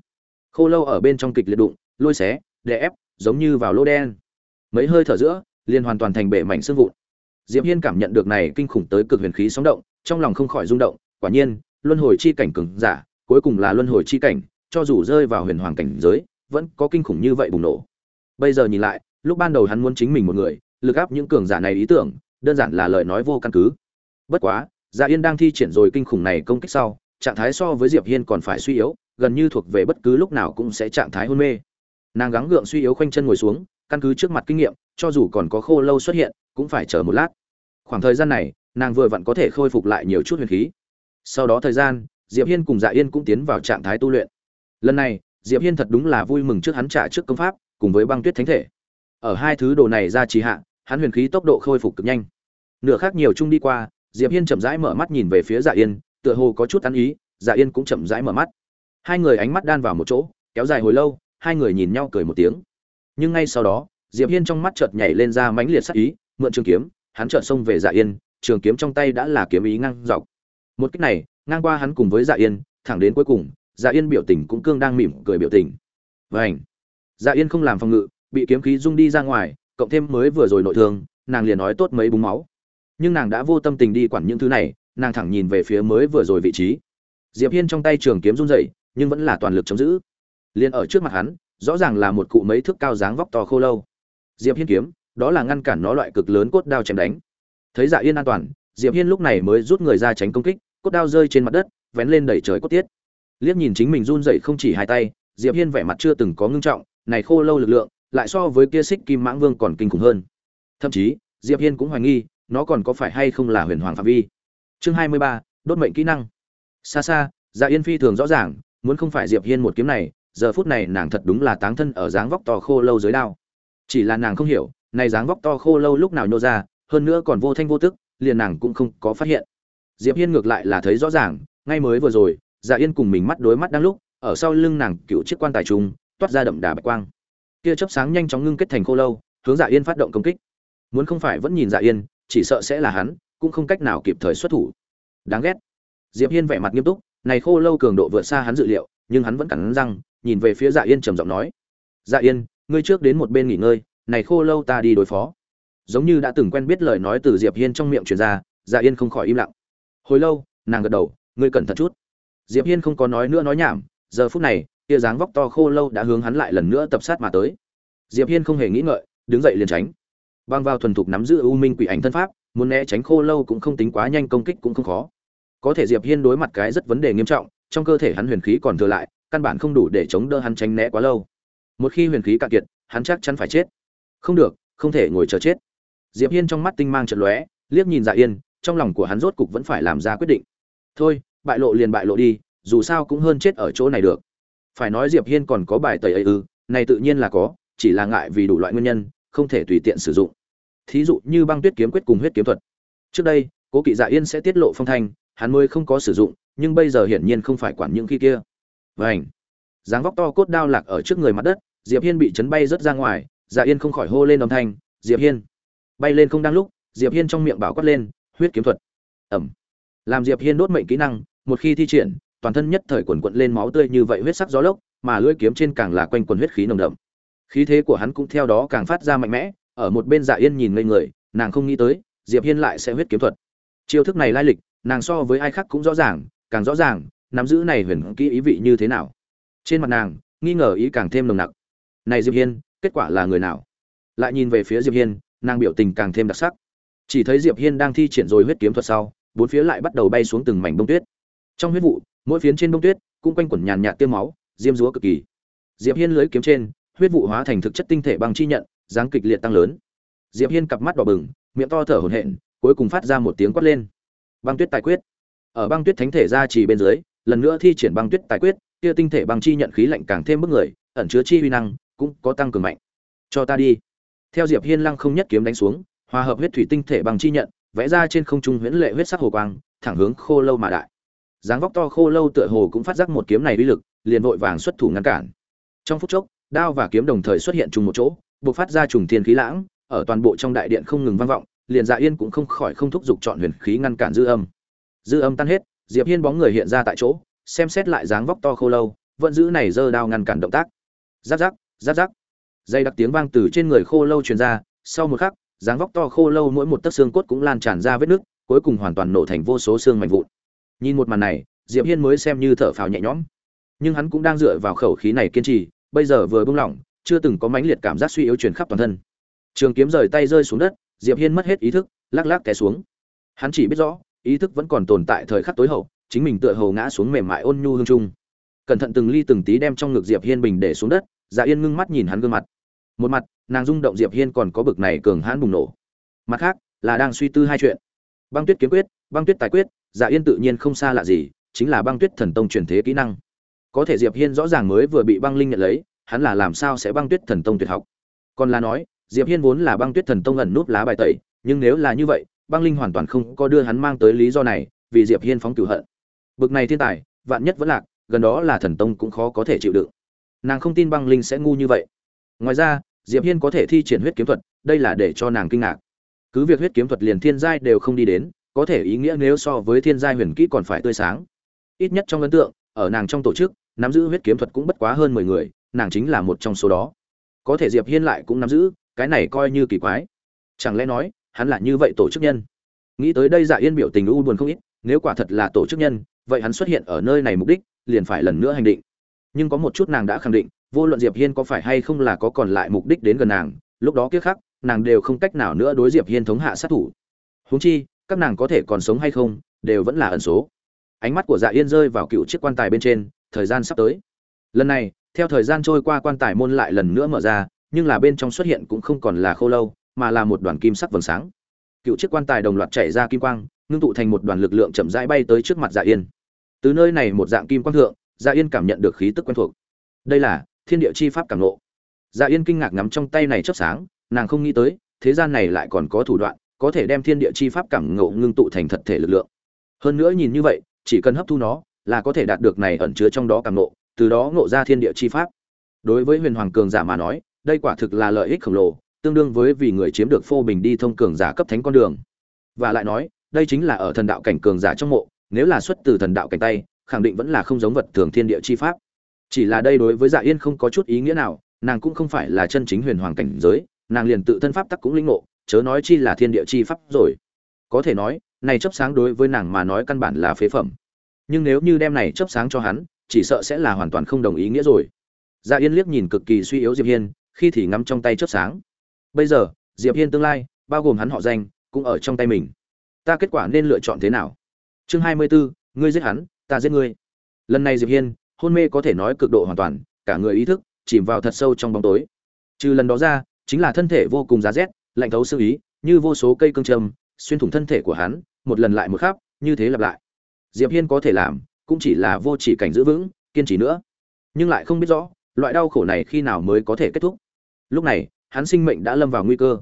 Khô lâu ở bên trong kịch liệt đụng, lôi xé, đè ép, giống như vào lô đen. Mấy hơi thở giữa, liền hoàn toàn thành bể mảnh xương vụn. Diệp hiên cảm nhận được này kinh khủng tới cực huyền khí sóng động, trong lòng không khỏi rung động, quả nhiên luân hồi chi cảnh cường giả, cuối cùng là luân hồi chi cảnh, cho dù rơi vào huyền hoàng cảnh giới, vẫn có kinh khủng như vậy bùng nổ. Bây giờ nhìn lại, lúc ban đầu hắn muốn chính mình một người, lực áp những cường giả này ý tưởng, đơn giản là lời nói vô căn cứ. Bất quá dạ yên đang thi triển rồi kinh khủng này công kích sau, trạng thái so với diệp hiên còn phải suy yếu, gần như thuộc về bất cứ lúc nào cũng sẽ trạng thái hôn mê. Nàng gắng gượng suy yếu khoanh chân ngồi xuống, căn cứ trước mặt kinh nghiệm, cho dù còn có khô lâu xuất hiện, cũng phải chờ một lát. Khoảng thời gian này, nàng vừa vặn có thể khôi phục lại nhiều chút huyền khí sau đó thời gian, diệp hiên cùng dạ yên cũng tiến vào trạng thái tu luyện. Lần này, diệp hiên thật đúng là vui mừng trước hắn trả trước công pháp, cùng với băng tuyết thánh thể. Ở hai thứ đồ này ra trì hạ, hắn huyền khí tốc độ khôi phục cực nhanh. Nửa khác nhiều chung đi qua, diệp hiên chậm rãi mở mắt nhìn về phía dạ yên, tựa hồ có chút tán ý dạ yên cũng chậm rãi mở mắt. Hai người ánh mắt đan vào một chỗ, kéo dài hồi lâu, hai người nhìn nhau cười một tiếng. Nhưng ngay sau đó, diệp hiên trong mắt chợt nhảy lên ra mãnh liệt sắc ý, mượn trường kiếm, hắn chợt xông về dạ yên, trường kiếm trong tay đã là kiếm ý ngang dọc một cách này, ngang qua hắn cùng với dạ yên, thẳng đến cuối cùng dạ yên biểu tình cũng cương đang mỉm cười biểu tình. Vảnh dạ yên không làm phòng ngự, bị kiếm khí rung đi ra ngoài, cộng thêm mới vừa rồi nội thương, nàng liền nói tốt mấy búng máu. Nhưng nàng đã vô tâm tình đi quản những thứ này, nàng thẳng nhìn về phía mới vừa rồi vị trí. Diệp hiên trong tay trường kiếm run rẩy, nhưng vẫn là toàn lực chống giữ. Liền ở trước mặt hắn, rõ ràng là một cụ mấy thước cao dáng vóc to khô lâu. Diệp hiên kiếm, đó là ngăn cản nó loại cực lớn cốt đao chém đánh. Thấy dạ yên an toàn, diệp hiên lúc này mới rút người ra tránh công kích cốt đao rơi trên mặt đất vén lên đẩy trời cốt tiết. Liếc nhìn chính mình run rẩy không chỉ hai tay diệp hiên vẻ mặt chưa từng có ngưng trọng này khô lâu lực lượng lại so với kia xích kim mãng vương còn kinh khủng hơn. Thậm chí diệp hiên cũng hoài nghi nó còn có phải hay không là huyền hoàng phạm vi. Chương 23, đốt mệnh kỹ năng. Xa xa dạ yên phi thường rõ ràng muốn không phải diệp hiên một kiếm này giờ phút này nàng thật đúng là táng thân ở dáng vóc to khô lâu dưới đao. Chỉ là nàng không hiểu này dáng vóc to khô lâu lúc nào nhô ra hơn nữa còn vô thanh vô tức liền nàng cũng không có phát hiện diệp hiên ngược lại là thấy rõ ràng, ngay mới vừa rồi dạ yên cùng mình mắt đối mắt đang lúc, ở sau lưng nàng cựu chiếc quan tài trùng toát ra đậm đà bạch quang. Kia chớp sáng nhanh chóng ngưng kết thành khô lâu, hướng dạ yên phát động công kích. Muốn không phải vẫn nhìn dạ yên, chỉ sợ sẽ là hắn, cũng không cách nào kịp thời xuất thủ. Đáng ghét. Diệp hiên vẻ mặt nghiêm túc, này khô lâu cường độ vượt xa hắn dự liệu, nhưng hắn vẫn cắn răng, nhìn về phía dạ yên trầm giọng nói. Dạ yên, ngươi trước đến một bên nghỉ ngơi, này khô lâu ta đi đối phó. Giống như đã từng quen biết lời nói từ diệp hiên trong miệng truyền ra dạ yên không khỏi im lặng hồi lâu, nàng gật đầu, ngươi cẩn thận chút. Diệp hiên không có nói nữa nói nhảm, giờ phút này kia dáng vóc to khô lâu đã hướng hắn lại lần nữa tập sát mà tới. Diệp hiên không hề nghĩ ngợi, đứng dậy liền tránh. Băng vào thuần thục nắm giữ u minh quỷ ảnh thân pháp, muốn né tránh khô lâu cũng không tính quá nhanh công kích cũng không khó. Có thể diệp hiên đối mặt cái rất vấn đề nghiêm trọng, trong cơ thể hắn huyền khí còn thừa lại, căn bản không đủ để chống đỡ hắn tránh né quá lâu. Một khi huyền khí cạn kiệt, hắn chắc chắn phải chết. Không được, không thể ngồi chờ chết. Diệp hiên trong mắt tinh mang trận lóe, liếc nhìn dạ yên trong lòng của hắn rốt cục vẫn phải làm ra quyết định. Thôi, bại lộ liền bại lộ đi, dù sao cũng hơn chết ở chỗ này được. Phải nói diệp hiên còn có bài tẩy ấy ư, này tự nhiên là có, chỉ là ngại vì đủ loại nguyên nhân, không thể tùy tiện sử dụng. Thí dụ như băng tuyết kiếm quyết cùng huyết kiếm thuật. Trước đây, cố kỵ dạ yên sẽ tiết lộ phong thanh, hắn mới không có sử dụng, nhưng bây giờ hiển nhiên không phải quản những khi kia. Vảnh dáng vóc to cốt đao lạc ở trước người mặt đất, diệp hiên bị chấn bay rất ra ngoài dạ yên không khỏi hô lên âm thanh, diệp hiên. Bay lên không đang lúc, diệp hiên trong miệng bảo quát lên huyết kiếm thuật. Ẩm. Làm diệp hiên đốt mệnh kỹ năng, một khi thi triển, toàn thân nhất thời quần quận lên máu tươi như vậy huyết sắc gió lốc, mà lưỡi kiếm trên càng là quanh quần huyết khí nồng đậm. Khí thế của hắn cũng theo đó càng phát ra mạnh mẽ, ở một bên dạ yên nhìn ngây người, nàng không nghĩ tới, diệp hiên lại sẽ huyết kiếm thuật. Chiêu thức này lai lịch, nàng so với ai khác cũng rõ ràng, càng rõ ràng, nắm giữ này huyền kỹ ý vị như thế nào. Trên mặt nàng, nghi ngờ ý càng thêm nồng nặc. Này diệp hiên, kết quả là người nào? Lại nhìn về phía diệp hiên, nàng biểu tình càng thêm đặc sắc chỉ thấy diệp hiên đang thi triển rồi huyết kiếm thuật sau, bốn phía lại bắt đầu bay xuống từng mảnh bông tuyết. Trong huyết vụ, mỗi phiến trên bông tuyết cũng quanh quẩn nhàn nhạt tiêm máu, diêm dúa cực kỳ. Diệp hiên lưới kiếm trên, huyết vụ hóa thành thực chất tinh thể băng chi nhận, dáng kịch liệt tăng lớn. Diệp hiên cặp mắt đỏ bừng, miệng to thở hổn hển, cuối cùng phát ra một tiếng quát lên. Băng tuyết tài quyết. Ở băng tuyết thánh thể ra chỉ bên dưới, lần nữa thi triển băng tuyết tài quyết kia tinh thể băng chi nhận khí lạnh càng thêm bức người, ẩn chứa chi uy năng, cũng có tăng cường mạnh. Cho ta đi. Theo diệp hiên lăng không nhất kiếm đánh xuống hòa hợp huyết thủy tinh thể bằng chi nhận, vẽ ra trên không trung huyễn lệ huyết sắc hồ quang, thẳng hướng khô lâu mà đại. Dáng vóc to khô lâu tựa hồ cũng phát giác một kiếm này uy lực, liền vội vàng xuất thủ ngăn cản. Trong phút chốc, đao và kiếm đồng thời xuất hiện chung một chỗ, buộc phát ra trùng thiên khí lãng, ở toàn bộ trong đại điện không ngừng vang vọng, liền dạ yên cũng không khỏi không thúc giục chọn huyền khí ngăn cản dư âm. Dư âm tan hết, diệp hiên bóng người hiện ra tại chỗ, xem xét lại dáng vóc to khô lâu, vẫn giữ này giơ đao ngăn cản động tác. Giáp giáp giáp giáp. Dây đặc tiếng vang từ trên người khô lâu truyền ra, sau một khắc dáng vóc to khô lâu mỗi một tấc xương cốt cũng lan tràn ra vết nước cuối cùng hoàn toàn nổ thành vô số xương mạnh vụn. Nhìn một màn này, diệp hiên mới xem như thở phào nhẹ nhõm. Nhưng hắn cũng đang dựa vào khẩu khí này kiên trì, bây giờ vừa buông lỏng, chưa từng có mãnh liệt cảm giác suy yếu truyền khắp toàn thân. Trường kiếm rời tay rơi xuống đất, diệp hiên mất hết ý thức, lắc lắc té xuống. Hắn chỉ biết rõ, ý thức vẫn còn tồn tại thời khắc tối hậu, chính mình tựa hồ ngã xuống mềm mại ôn nhu hương trung. Cẩn thận từng ly từng tí đem trong ngực diệp hiên bình để xuống đất dạ yên ngưng mắt nhìn hắn gương mặt. Một mặt nàng rung động diệp hiên còn có bực này cường hãn bùng nổ. Mặt khác, là đang suy tư hai chuyện. Băng tuyết kiếm quyết, băng tuyết tài quyết dạ yên tự nhiên không xa lạ gì, chính là băng tuyết thần tông truyền thế kỹ năng. Có thể diệp hiên rõ ràng mới vừa bị băng linh nhận lấy, hắn là làm sao sẽ băng tuyết thần tông tuyệt học? Còn là nói, diệp hiên vốn là băng tuyết thần tông ẩn núp lá bài tẩy, nhưng nếu là như vậy, băng linh hoàn toàn không có đưa hắn mang tới lý do này, vì diệp hiên phóng cửu hận. Bực này thiên tài, vạn nhất vẫn lạc, gần đó là thần tông cũng khó có thể chịu đựng. Nàng không tin băng linh sẽ ngu như vậy. Ngoài ra diệp hiên có thể thi triển huyết kiếm thuật, đây là để cho nàng kinh ngạc. Cứ việc huyết kiếm thuật liền thiên giai đều không đi đến, có thể ý nghĩa nếu so với thiên giai huyền kỹ còn phải tươi sáng. Ít nhất trong ấn tượng, ở nàng trong tổ chức, nắm giữ huyết kiếm thuật cũng bất quá hơn mười người, nàng chính là một trong số đó. Có thể diệp hiên lại cũng nắm giữ, cái này coi như kỳ quái. Chẳng lẽ nói, hắn là như vậy tổ chức nhân? Nghĩ tới đây dạ yên biểu tình u buồn không ít, nếu quả thật là tổ chức nhân, vậy hắn xuất hiện ở nơi này mục đích, liền phải lần nữa hành định. Nhưng có một chút nàng đã khẳng định vô luận diệp hiên có phải hay không là có còn lại mục đích đến gần nàng, lúc đó kiếp khác nàng đều không cách nào nữa đối diệp hiên thống hạ sát thủ. Huống chi, các nàng có thể còn sống hay không, đều vẫn là ẩn số. Ánh mắt của dạ yên rơi vào cựu chiếc quan tài bên trên, thời gian sắp tới. Lần này, theo thời gian trôi qua quan tài môn lại lần nữa mở ra, nhưng là bên trong xuất hiện cũng không còn là khô lâu, mà là một đoàn kim sắc vầng sáng. Cựu chiếc quan tài đồng loạt chảy ra kim quang, ngưng tụ thành một đoàn lực lượng chậm rãi bay tới trước mặt dạ yên. Từ nơi này một dạng kim quang thượng dạ yên cảm nhận được khí tức quen thuộc. Đây là thiên địa chi pháp càng ngộ. dạ yên kinh ngạc ngắm trong tay này chớp sáng, nàng không nghĩ tới, thế gian này lại còn có thủ đoạn, có thể đem thiên địa chi pháp cảm ngộ ngưng tụ thành thật thể lực lượng. Hơn nữa nhìn như vậy, chỉ cần hấp thu nó, là có thể đạt được này ẩn chứa trong đó cảm ngộ, từ đó ngộ ra thiên địa chi pháp. Đối với huyền hoàng cường giả mà nói, đây quả thực là lợi ích khổng lồ, tương đương với vì người chiếm được phô bình đi thông cường giả cấp thánh con đường. Và lại nói, đây chính là ở thần đạo cảnh cường giả trong mộ, nếu là xuất từ thần đạo cảnh tay, khẳng định vẫn là không giống vật thường thiên địa chi pháp chỉ là đây đối với dạ yên không có chút ý nghĩa nào nàng cũng không phải là chân chính huyền hoàng cảnh giới nàng liền tự thân pháp tắc cũng linh ngộ chớ nói chi là thiên địa chi pháp rồi. Có thể nói này chấp sáng đối với nàng mà nói căn bản là phế phẩm. Nhưng nếu như đem này chấp sáng cho hắn chỉ sợ sẽ là hoàn toàn không đồng ý nghĩa rồi. Dạ yên liếc nhìn cực kỳ suy yếu diệp hiên khi thì ngắm trong tay chấp sáng. Bây giờ diệp hiên tương lai bao gồm hắn họ danh cũng ở trong tay mình. Ta kết quả nên lựa chọn thế nào? Chương hai mươi 24, ngươi giết hắn ta giết ngươi. Lần này diệp hiên hôn mê có thể nói cực độ hoàn toàn, cả người ý thức chìm vào thật sâu trong bóng tối. Trừ lần đó ra, chính là thân thể vô cùng giá rét, lạnh thấu xương ý, như vô số cây cương châm, xuyên thủng thân thể của hắn, một lần lại một khắp, như thế lặp lại. Diệp hiên có thể làm, cũng chỉ là vô chỉ cảnh giữ vững, kiên trì nữa. Nhưng lại không biết rõ, loại đau khổ này khi nào mới có thể kết thúc. Lúc này, hắn sinh mệnh đã lâm vào nguy cơ.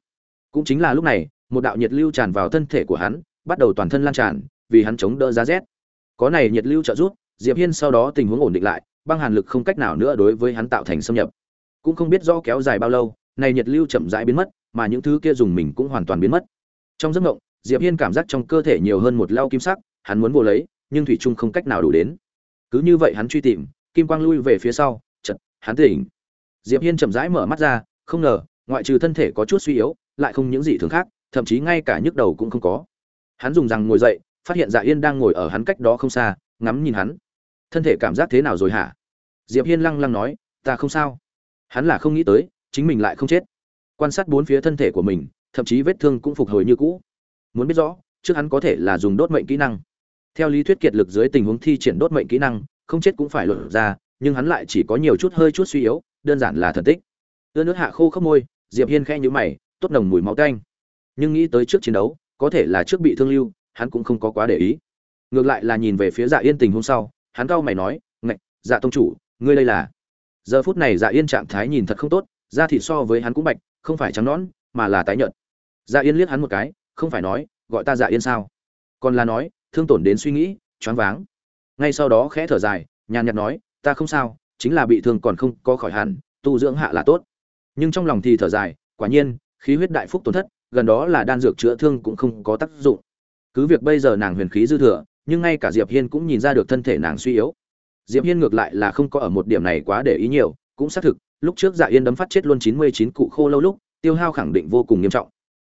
Cũng chính là lúc này, một đạo nhiệt lưu tràn vào thân thể của hắn, bắt đầu toàn thân lan tràn, vì hắn chống đỡ giá rét. Có này nhiệt lưu trợ giúp diệp hiên sau đó tình huống ổn định lại, băng hàn lực không cách nào nữa đối với hắn tạo thành xâm nhập. Cũng không biết rõ kéo dài bao lâu, này nhiệt lưu chậm rãi biến mất, mà những thứ kia dùng mình cũng hoàn toàn biến mất. Trong giấc mộng, diệp hiên cảm giác trong cơ thể nhiều hơn một lao kim sắc, hắn muốn vô lấy, nhưng thủy trung không cách nào đủ đến. Cứ như vậy hắn truy tìm, kim quang lui về phía sau chật hắn tỉnh. Diệp hiên chậm rãi mở mắt ra, không ngờ, ngoại trừ thân thể có chút suy yếu, lại không những gì thường khác, thậm chí ngay cả nhức đầu cũng không có. Hắn dùng rằng ngồi dậy, phát hiện dạ yên đang ngồi ở hắn cách đó không xa ngắm nhìn hắn. Thân thể cảm giác thế nào rồi hả? Diệp hiên lăng lăng nói, ta không sao. Hắn là không nghĩ tới, chính mình lại không chết. Quan sát bốn phía thân thể của mình, thậm chí vết thương cũng phục hồi như cũ. Muốn biết rõ, trước hắn có thể là dùng đốt mệnh kỹ năng. Theo lý thuyết kiệt lực dưới tình huống thi triển đốt mệnh kỹ năng, không chết cũng phải luận ra, nhưng hắn lại chỉ có nhiều chút hơi chút suy yếu, đơn giản là thần tích. Ưa nước hạ khô khốc môi, diệp hiên khẽ nhíu mày, tốt nồng mùi máu tanh. Nhưng nghĩ tới trước chiến đấu, có thể là trước bị thương lưu, hắn cũng không có quá để ý ngược lại là nhìn về phía dạ yên tình hôm sau, hắn cau mày nói, ngạch dạ tông chủ, ngươi đây là? Giờ phút này dạ yên trạng thái nhìn thật không tốt, da thịt so với hắn cũng bạch, không phải trắng nõn, mà là tái nhợt. Dạ yên liếc hắn một cái, không phải nói, gọi ta dạ yên sao? Còn là nói, thương tổn đến suy nghĩ, choáng váng. Ngay sau đó khẽ thở dài, nhàn nhạt nói, ta không sao, chính là bị thương còn không có khỏi hẳn, tu dưỡng hạ là tốt. Nhưng trong lòng thì thở dài, quả nhiên, khí huyết đại phúc tổn thất, gần đó là đan dược chữa thương cũng không có tác dụng. Cứ việc bây giờ nàng huyền khí dư thừa nhưng ngay cả diệp hiên cũng nhìn ra được thân thể nàng suy yếu. Diệp hiên ngược lại là không có ở một điểm này quá để ý nhiều, cũng xác thực, lúc trước dạ yên đấm phát chết luôn 99 cụ khô lâu lúc, tiêu hao khẳng định vô cùng nghiêm trọng.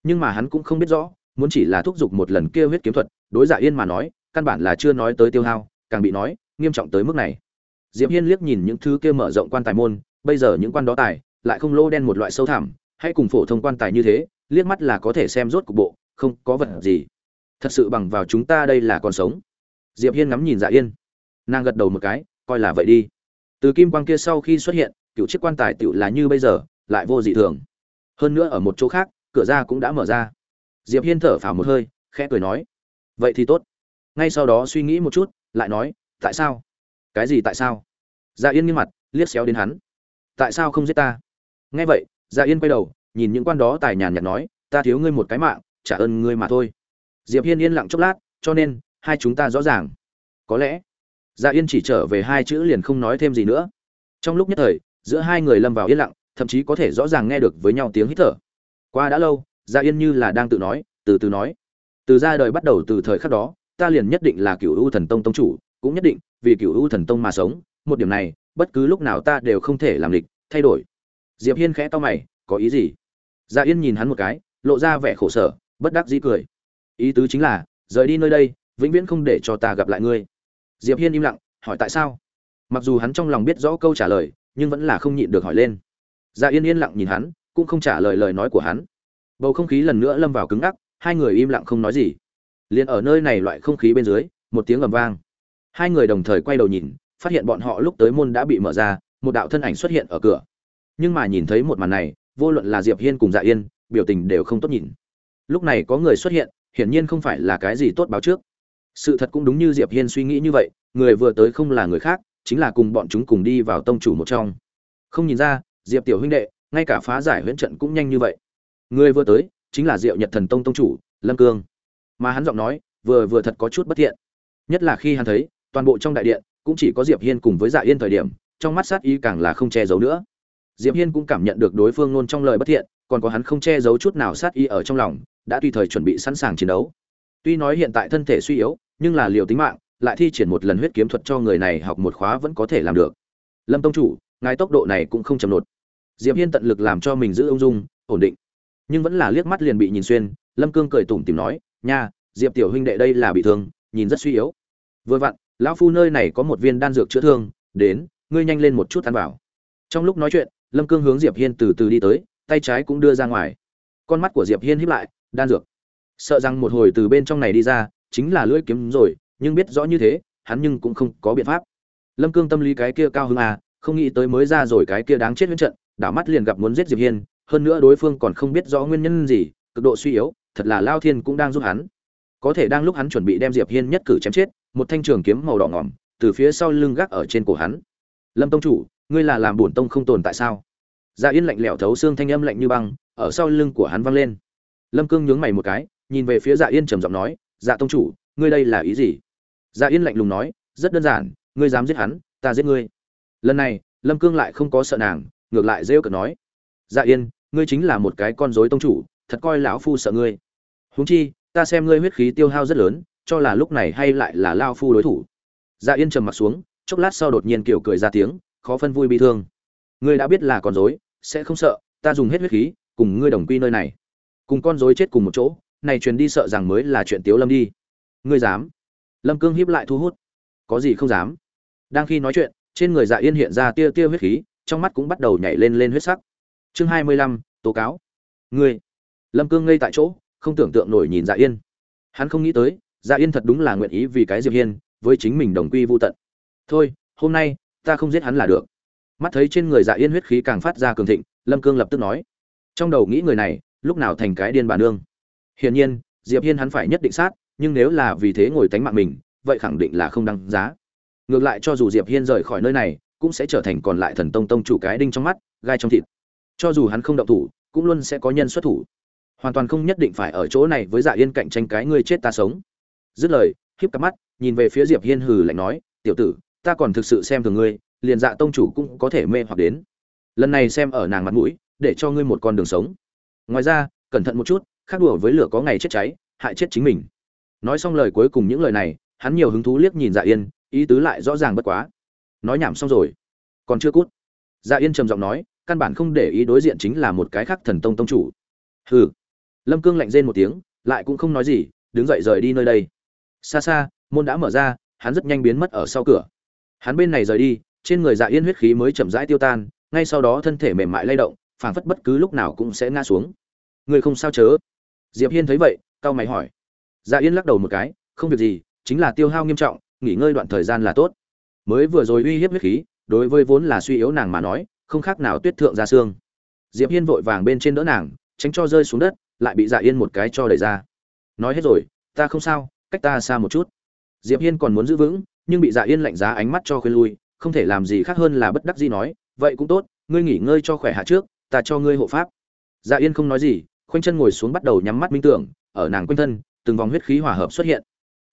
Nhưng mà hắn cũng không biết rõ, muốn chỉ là thúc giục một lần kia huyết kiếm thuật, đối dạ yên mà nói, căn bản là chưa nói tới tiêu hao, càng bị nói, nghiêm trọng tới mức này. Diệp hiên liếc nhìn những thứ kia mở rộng quan tài môn, bây giờ những quan đó tài, lại không lô đen một loại sâu thẳm hay cùng phổ thông quan tài như thế, liếc mắt là có thể xem rốt cục bộ, không có vật gì thật sự bằng vào chúng ta đây là còn sống. Diệp hiên ngắm nhìn dạ yên. Nàng gật đầu một cái, coi là vậy đi. Từ kim quang kia sau khi xuất hiện, cựu chiếc quan tài tựu là như bây giờ, lại vô dị thường. Hơn nữa ở một chỗ khác, cửa ra cũng đã mở ra. Diệp hiên thở phào một hơi, khẽ cười nói, vậy thì tốt. Ngay sau đó suy nghĩ một chút, lại nói, tại sao? Cái gì tại sao? Dạ yên nghiêm mặt, liếc xéo đến hắn. Tại sao không giết ta? Nghe vậy dạ yên quay đầu, nhìn những quan đó tài nhàn nhạt nói, ta thiếu ngươi một cái mạng, trả ơn ngươi mà thôi diệp hiên yên lặng chốc lát, cho nên, hai chúng ta rõ ràng. Có lẽ dạ yên chỉ trở về hai chữ liền không nói thêm gì nữa. Trong lúc nhất thời, giữa hai người lâm vào yên lặng, thậm chí có thể rõ ràng nghe được với nhau tiếng hít thở. Qua đã lâu dạ yên như là đang tự nói, từ từ nói. Từ ra đời bắt đầu từ thời khắc đó, ta liền nhất định là cựu u thần tông tông chủ, cũng nhất định, vì cựu u thần tông mà sống, một điểm này, bất cứ lúc nào ta đều không thể làm địch, thay đổi. Diệp hiên khẽ to mày, có ý gì? Dạ yên nhìn hắn một cái, lộ ra vẻ khổ sở, bất đắc dĩ cười ý tứ chính là, rời đi nơi đây, vĩnh viễn không để cho ta gặp lại ngươi. Diệp hiên im lặng, hỏi tại sao? Mặc dù hắn trong lòng biết rõ câu trả lời, nhưng vẫn là không nhịn được hỏi lên. Dạ yên yên lặng nhìn hắn, cũng không trả lời lời nói của hắn. Bầu không khí lần nữa lâm vào cứng ngắc, hai người im lặng không nói gì. Liền ở nơi này loại không khí bên dưới, một tiếng ầm vang. Hai người đồng thời quay đầu nhìn, phát hiện bọn họ lúc tới môn đã bị mở ra, một đạo thân ảnh xuất hiện ở cửa. Nhưng mà nhìn thấy một màn này, vô luận là diệp hiên cùng dạ yên, biểu tình đều không tốt nhìn. Lúc này có người xuất hiện hiển nhiên không phải là cái gì tốt báo trước. Sự thật cũng đúng như diệp hiên suy nghĩ như vậy, người vừa tới không là người khác, chính là cùng bọn chúng cùng đi vào tông chủ một trong. Không nhìn ra, diệp tiểu huynh đệ, ngay cả phá giải huyễn trận cũng nhanh như vậy. Người vừa tới, chính là diệu nhật thần tông tông chủ, lâm cương. Mà hắn giọng nói, vừa vừa thật có chút bất thiện. Nhất là khi hắn thấy, toàn bộ trong đại điện, cũng chỉ có diệp hiên cùng với dạ yên thời điểm, trong mắt sát ý càng là không che giấu nữa diệp hiên cũng cảm nhận được đối phương luôn trong lời bất thiện, còn có hắn không che giấu chút nào sát ý ở trong lòng, đã tùy thời chuẩn bị sẵn sàng chiến đấu. Tuy nói hiện tại thân thể suy yếu, nhưng là liều tính mạng, lại thi triển một lần huyết kiếm thuật cho người này học một khóa vẫn có thể làm được. Lâm tông chủ, ngài tốc độ này cũng không chậm nột. Diệp hiên tận lực làm cho mình giữ ung dung, ổn định. Nhưng vẫn là liếc mắt liền bị nhìn xuyên, lâm cương cười tủm tỉm nói, nha, diệp tiểu huynh đệ đây là bị thương, nhìn rất suy yếu. Vừa vặn, lão phu nơi này có một viên đan dược chữa thương, đến, ngươi nhanh lên một chút ăn vào. Trong lúc nói chuyện lâm cương hướng diệp hiên từ từ đi tới, tay trái cũng đưa ra ngoài. Con mắt của diệp hiên híp lại, đan dược. Sợ rằng một hồi từ bên trong này đi ra, chính là lưỡi kiếm rồi, nhưng biết rõ như thế, hắn nhưng cũng không có biện pháp. Lâm cương tâm lý cái kia cao hứng à không nghĩ tới mới ra rồi cái kia đáng chết huyễn trận, đảo mắt liền gặp muốn giết diệp hiên, hơn nữa đối phương còn không biết rõ nguyên nhân gì, cực độ suy yếu, thật là lao thiên cũng đang giúp hắn. Có thể đang lúc hắn chuẩn bị đem diệp hiên nhất cử chém chết, một thanh trường kiếm màu đỏ ngỏm, từ phía sau lưng gác ở trên cổ hắn. Lâm tông chủ, ngươi là làm bổn tông không tồn tại sao? Dạ yên lạnh lẽo thấu xương thanh âm lạnh như băng, ở sau lưng của hắn vang lên. Lâm cương nhướng mày một cái, nhìn về phía dạ yên trầm giọng nói dạ tông chủ, ngươi đây là ý gì? Dạ yên lạnh lùng nói, rất đơn giản, ngươi dám giết hắn, ta giết ngươi. Lần này, lâm cương lại không có sợ nàng, ngược lại rêu cợt nói dạ yên, ngươi chính là một cái con rối tông chủ, thật coi lão phu sợ ngươi. Huống chi, ta xem ngươi huyết khí tiêu hao rất lớn, cho là lúc này hay lại là Lão phu đối thủ. Dạ yên trầm mặt xuống, chốc lát sau đột nhiên kiểu cười ra tiếng, khó phân vui bi thương. Ngươi đã biết là con rối sẽ không sợ, ta dùng hết huyết khí, cùng ngươi đồng quy nơi này. Cùng con rối chết cùng một chỗ, này truyền đi sợ rằng mới là chuyện tiếu lâm đi. Ngươi dám? Lâm cương hiếp lại thu hút. Có gì không dám? Đang khi nói chuyện, trên người dạ yên hiện ra tia tia huyết khí, trong mắt cũng bắt đầu nhảy lên lên huyết sắc. Chương hai mươi lăm, tố cáo. Ngươi. Lâm cương ngây tại chỗ, không tưởng tượng nổi nhìn dạ yên. Hắn không nghĩ tới dạ yên thật đúng là nguyện ý vì cái diệp hiên, với chính mình đồng quy vô tận. Thôi, hôm nay, ta không giết hắn là được mắt thấy trên người dạ yên huyết khí càng phát ra cường thịnh, lâm cương lập tức nói, trong đầu nghĩ người này, lúc nào thành cái điên bà nương? Hiển nhiên, diệp hiên hắn phải nhất định sát, nhưng nếu là vì thế ngồi tánh mạng mình, vậy khẳng định là không đăng giá. Ngược lại cho dù diệp hiên rời khỏi nơi này, cũng sẽ trở thành còn lại thần tông tông chủ cái đinh trong mắt, gai trong thịt. Cho dù hắn không động thủ, cũng luôn sẽ có nhân xuất thủ. Hoàn toàn không nhất định phải ở chỗ này với dạ yên cạnh tranh cái ngươi chết ta sống. Dứt lời khiếp cặp mắt, nhìn về phía diệp hiên hừ lạnh nói, tiểu tử, ta còn thực sự xem thường ngươi liền dạ tông chủ cũng có thể mê hoặc đến. Lần này xem ở nàng mặt mũi, để cho ngươi một con đường sống. Ngoài ra, cẩn thận một chút, khác đùa với lửa có ngày chết cháy, hại chết chính mình. Nói xong lời cuối cùng những lời này, hắn nhiều hứng thú liếc nhìn dạ yên, ý tứ lại rõ ràng bất quá. Nói nhảm xong rồi. Còn chưa cút. Dạ yên trầm giọng nói, căn bản không để ý đối diện chính là một cái khác thần tông tông chủ. Hừ. Lâm cương lạnh rên một tiếng, lại cũng không nói gì, đứng dậy rời đi nơi đây. Xa xa, môn đã mở ra, hắn rất nhanh biến mất ở sau cửa. Hắn bên này rời đi trên người dạ yên huyết khí mới chậm rãi tiêu tan, ngay sau đó thân thể mềm mại lay động, phảng phất bất cứ lúc nào cũng sẽ ngã xuống. Người không sao chớ? Diệp hiên thấy vậy, cau mày hỏi. Dạ yên lắc đầu một cái, không việc gì, chính là tiêu hao nghiêm trọng, nghỉ ngơi đoạn thời gian là tốt. Mới vừa rồi uy hiếp huyết khí, đối với vốn là suy yếu nàng mà nói, không khác nào tuyết thượng ra xương. Diệp hiên vội vàng bên trên đỡ nàng, tránh cho rơi xuống đất, lại bị dạ yên một cái cho đẩy ra. Nói hết rồi, ta không sao, cách ta xa một chút. Diệp hiên còn muốn giữ vững, nhưng bị dạ yên lạnh giá ánh mắt cho khuyên lui không thể làm gì khác hơn là bất đắc dĩ nói, vậy cũng tốt, ngươi nghỉ ngơi cho khỏe hạ trước, ta cho ngươi hộ pháp. Dạ yên không nói gì, khoanh chân ngồi xuống bắt đầu nhắm mắt minh tưởng, ở nàng quanh thân, từng vòng huyết khí hòa hợp xuất hiện.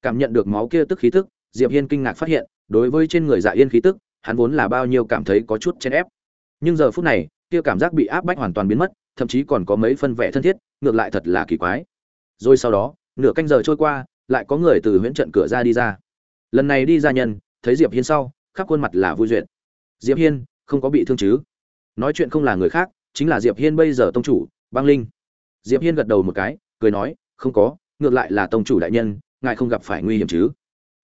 Cảm nhận được máu kia tức khí tức, diệp hiên kinh ngạc phát hiện, đối với trên người dạ yên khí tức, hắn vốn là bao nhiêu cảm thấy có chút chen ép. Nhưng giờ phút này, kia cảm giác bị áp bách hoàn toàn biến mất, thậm chí còn có mấy phân vẻ thân thiết, ngược lại thật là kỳ quái. Rồi sau đó, nửa canh giờ trôi qua, lại có người từ huyễn trận cửa ra đi ra. Lần này đi ra nhân, thấy diệp hiên sau khắp khuôn mặt là vui duyệt. Diệp hiên, không có bị thương chứ? Nói chuyện không là người khác, chính là diệp hiên bây giờ tông chủ, băng linh. Diệp hiên gật đầu một cái, cười nói, không có, ngược lại là tông chủ đại nhân, ngài không gặp phải nguy hiểm chứ?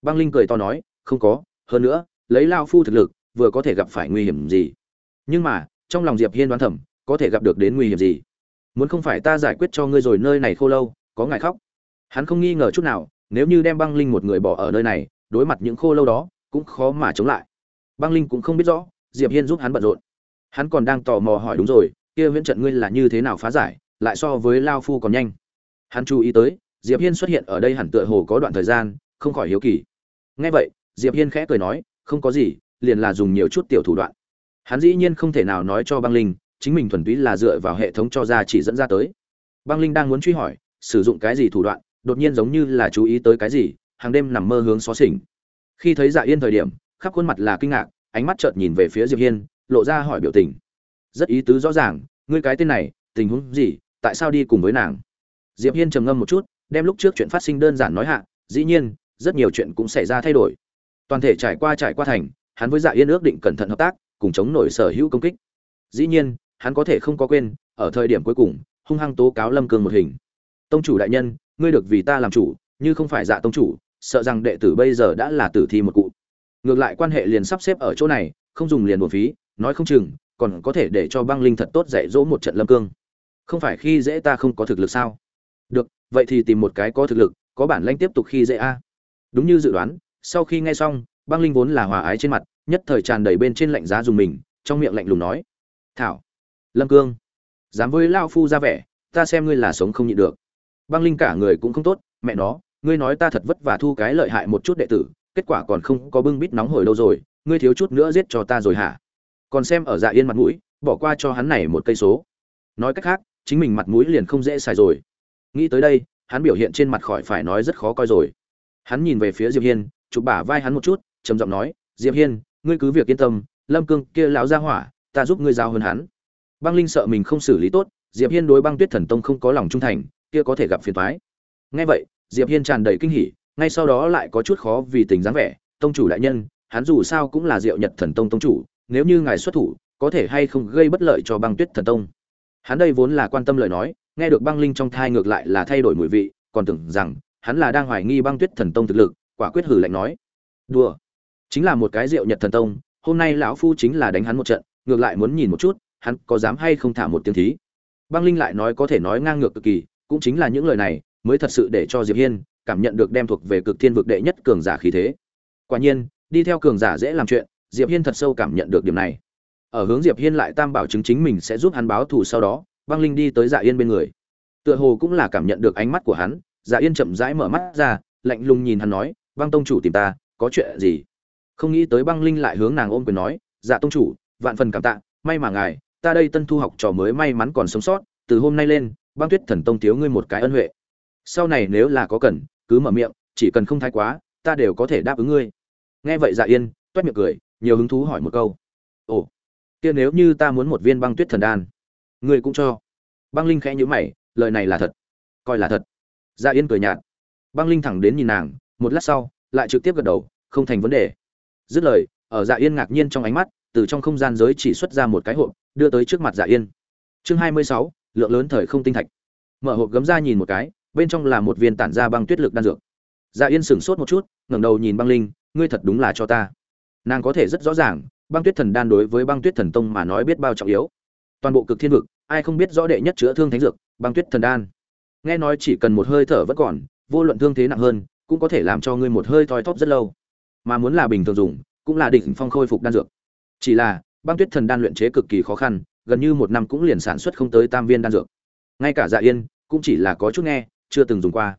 Băng linh cười to nói, không có, hơn nữa, lấy lao phu thực lực, vừa có thể gặp phải nguy hiểm gì? Nhưng mà, trong lòng diệp hiên đoán thầm, có thể gặp được đến nguy hiểm gì? Muốn không phải ta giải quyết cho ngươi rồi nơi này khô lâu, có ngài khóc. Hắn không nghi ngờ chút nào, nếu như đem băng linh một người bỏ ở nơi này, đối mặt những khô lâu đó cũng khó mà chống lại. Băng linh cũng không biết rõ, diệp hiên giúp hắn bận rộn. Hắn còn đang tò mò hỏi, đúng rồi, kia viễn trận ngươi là như thế nào phá giải, lại so với lao phu còn nhanh? Hắn chú ý tới, diệp hiên xuất hiện ở đây hẳn tựa hồ có đoạn thời gian, không khỏi hiếu kỳ. Nghe vậy, diệp hiên khẽ cười nói, không có gì, liền là dùng nhiều chút tiểu thủ đoạn. Hắn dĩ nhiên không thể nào nói cho băng linh, chính mình thuần túy là dựa vào hệ thống cho ra chỉ dẫn ra tới. Băng linh đang muốn truy hỏi, sử dụng cái gì thủ đoạn, đột nhiên giống như là chú ý tới cái gì, hàng đêm nằm mơ hướng xó xỉnh khi thấy dạ yên thời điểm, khắp khuôn mặt là kinh ngạc, ánh mắt chợt nhìn về phía diệp hiên, lộ ra hỏi biểu tình. Rất ý tứ rõ ràng, ngươi cái tên này, tình huống gì, tại sao đi cùng với nàng? Diệp hiên trầm ngâm một chút, đem lúc trước chuyện phát sinh đơn giản nói hạ, dĩ nhiên, rất nhiều chuyện cũng xảy ra thay đổi. Toàn thể trải qua trải qua thành, hắn với dạ yên ước định cẩn thận hợp tác, cùng chống nổi sở hữu công kích. Dĩ nhiên, hắn có thể không có quên, ở thời điểm cuối cùng, hung hăng tố cáo lâm cương một hình. Tông chủ đại nhân, ngươi được vì ta làm chủ, như không phải dạ tông chủ sợ rằng đệ tử bây giờ đã là tử thi một cụ. Ngược lại quan hệ liền sắp xếp ở chỗ này, không dùng liền một phí, nói không chừng, còn có thể để cho băng linh thật tốt dạy dỗ một trận lâm cương. Không phải khi dễ ta không có thực lực sao? Được, vậy thì tìm một cái có thực lực, có bản lanh tiếp tục khi dễ a. Đúng như dự đoán, sau khi nghe xong, băng linh vốn là hòa ái trên mặt, nhất thời tràn đầy bên trên lạnh giá dùng mình, trong miệng lạnh lùng nói. Thảo, lâm cương, dám với lao phu ra vẻ, ta xem ngươi là sống không nhịn được. Băng linh cả người cũng không tốt, mẹ nó ngươi nói ta thật vất vả thu cái lợi hại một chút đệ tử, kết quả còn không có bưng bít nóng hổi đâu rồi, ngươi thiếu chút nữa giết cho ta rồi hả? Còn xem ở dạ yên mặt mũi, bỏ qua cho hắn này một cây số. Nói cách khác, chính mình mặt mũi liền không dễ xài rồi. Nghĩ tới đây, hắn biểu hiện trên mặt khỏi phải nói rất khó coi rồi. Hắn nhìn về phía diệp hiên, chụp bả vai hắn một chút, trầm giọng nói, diệp hiên, ngươi cứ việc yên tâm, lâm cương kia lão ra hỏa, ta giúp ngươi giao hơn hắn. Băng linh sợ mình không xử lý tốt, diệp hiên đối băng tuyết thần tông không có lòng trung thành, kia có thể gặp phiền toái. Nghe vậy diệp hiên tràn đầy kinh hỉ, ngay sau đó lại có chút khó vì tình dáng vẻ. Tông chủ đại nhân, hắn dù sao cũng là diệu nhật thần tông tông chủ, nếu như ngài xuất thủ, có thể hay không gây bất lợi cho băng tuyết thần tông? Hắn đây vốn là quan tâm lời nói, nghe được băng linh trong thai ngược lại là thay đổi mùi vị, còn tưởng rằng hắn là đang hoài nghi băng tuyết thần tông thực lực, quả quyết hử lạnh nói. Đùa. Chính là một cái diệu nhật thần tông, hôm nay lão phu chính là đánh hắn một trận, ngược lại muốn nhìn một chút, hắn có dám hay không thả một tiếng thí? Băng linh lại nói có thể nói ngang ngược cực kỳ, cũng chính là những lời này mới thật sự để cho diệp hiên cảm nhận được đem thuộc về cực thiên vực đệ nhất cường giả khí thế. Quả nhiên, đi theo cường giả dễ làm chuyện, diệp hiên thật sâu cảm nhận được điểm này. Ở hướng diệp hiên lại tam bảo chứng chính mình sẽ giúp hắn báo thù sau đó, băng linh đi tới dạ yên bên người. Tựa hồ cũng là cảm nhận được ánh mắt của hắn dạ yên chậm rãi mở mắt ra, lạnh lùng nhìn hắn nói, băng tông chủ tìm ta, có chuyện gì? Không nghĩ tới băng linh lại hướng nàng ôm quyền nói dạ tông chủ, vạn phần cảm tạ, may mà ngài, ta đây tân thu học trò mới may mắn còn sống sót, từ hôm nay lên, băng tuyết thần tông thiếu ngươi một cái ân huệ sau này nếu là có cần, cứ mở miệng, chỉ cần không thái quá, ta đều có thể đáp ứng ngươi. Nghe vậy dạ yên, toét miệng cười, nhiều hứng thú hỏi một câu. Ồ, kia nếu như ta muốn một viên băng tuyết thần đan, ngươi cũng cho. Băng linh khẽ nhíu mày, lời này là thật. Coi là thật. Dạ yên cười nhạt. Băng linh thẳng đến nhìn nàng, một lát sau, lại trực tiếp gật đầu, không thành vấn đề. Dứt lời, ở dạ yên ngạc nhiên trong ánh mắt, từ trong không gian giới chỉ xuất ra một cái hộp, đưa tới trước mặt dạ yên. Chương hai mươi sáu, lượng lớn thời không tinh thạch. Mở hộp gấm ra nhìn một cái bên trong là một viên tản ra băng tuyết lực đan dược. Dạ yên sửng sốt một chút, ngẩng đầu nhìn băng linh, ngươi thật đúng là cho ta. Nàng có thể rất rõ ràng, băng tuyết thần đan đối với băng tuyết thần tông mà nói biết bao trọng yếu. Toàn bộ cực thiên vực, ai không biết rõ đệ nhất chữa thương thánh dược, băng tuyết thần đan. Nghe nói chỉ cần một hơi thở vẫn còn, vô luận thương thế nặng hơn, cũng có thể làm cho ngươi một hơi thoi thóp rất lâu. Mà muốn là bình thường dùng, cũng là đỉnh phong khôi phục đan dược. Chỉ là, băng tuyết thần đan luyện chế cực kỳ khó khăn, gần như một năm cũng liền sản xuất không tới tam viên đan dược. Ngay cả dạ yên, cũng chỉ là có chút nghe chưa từng dùng qua.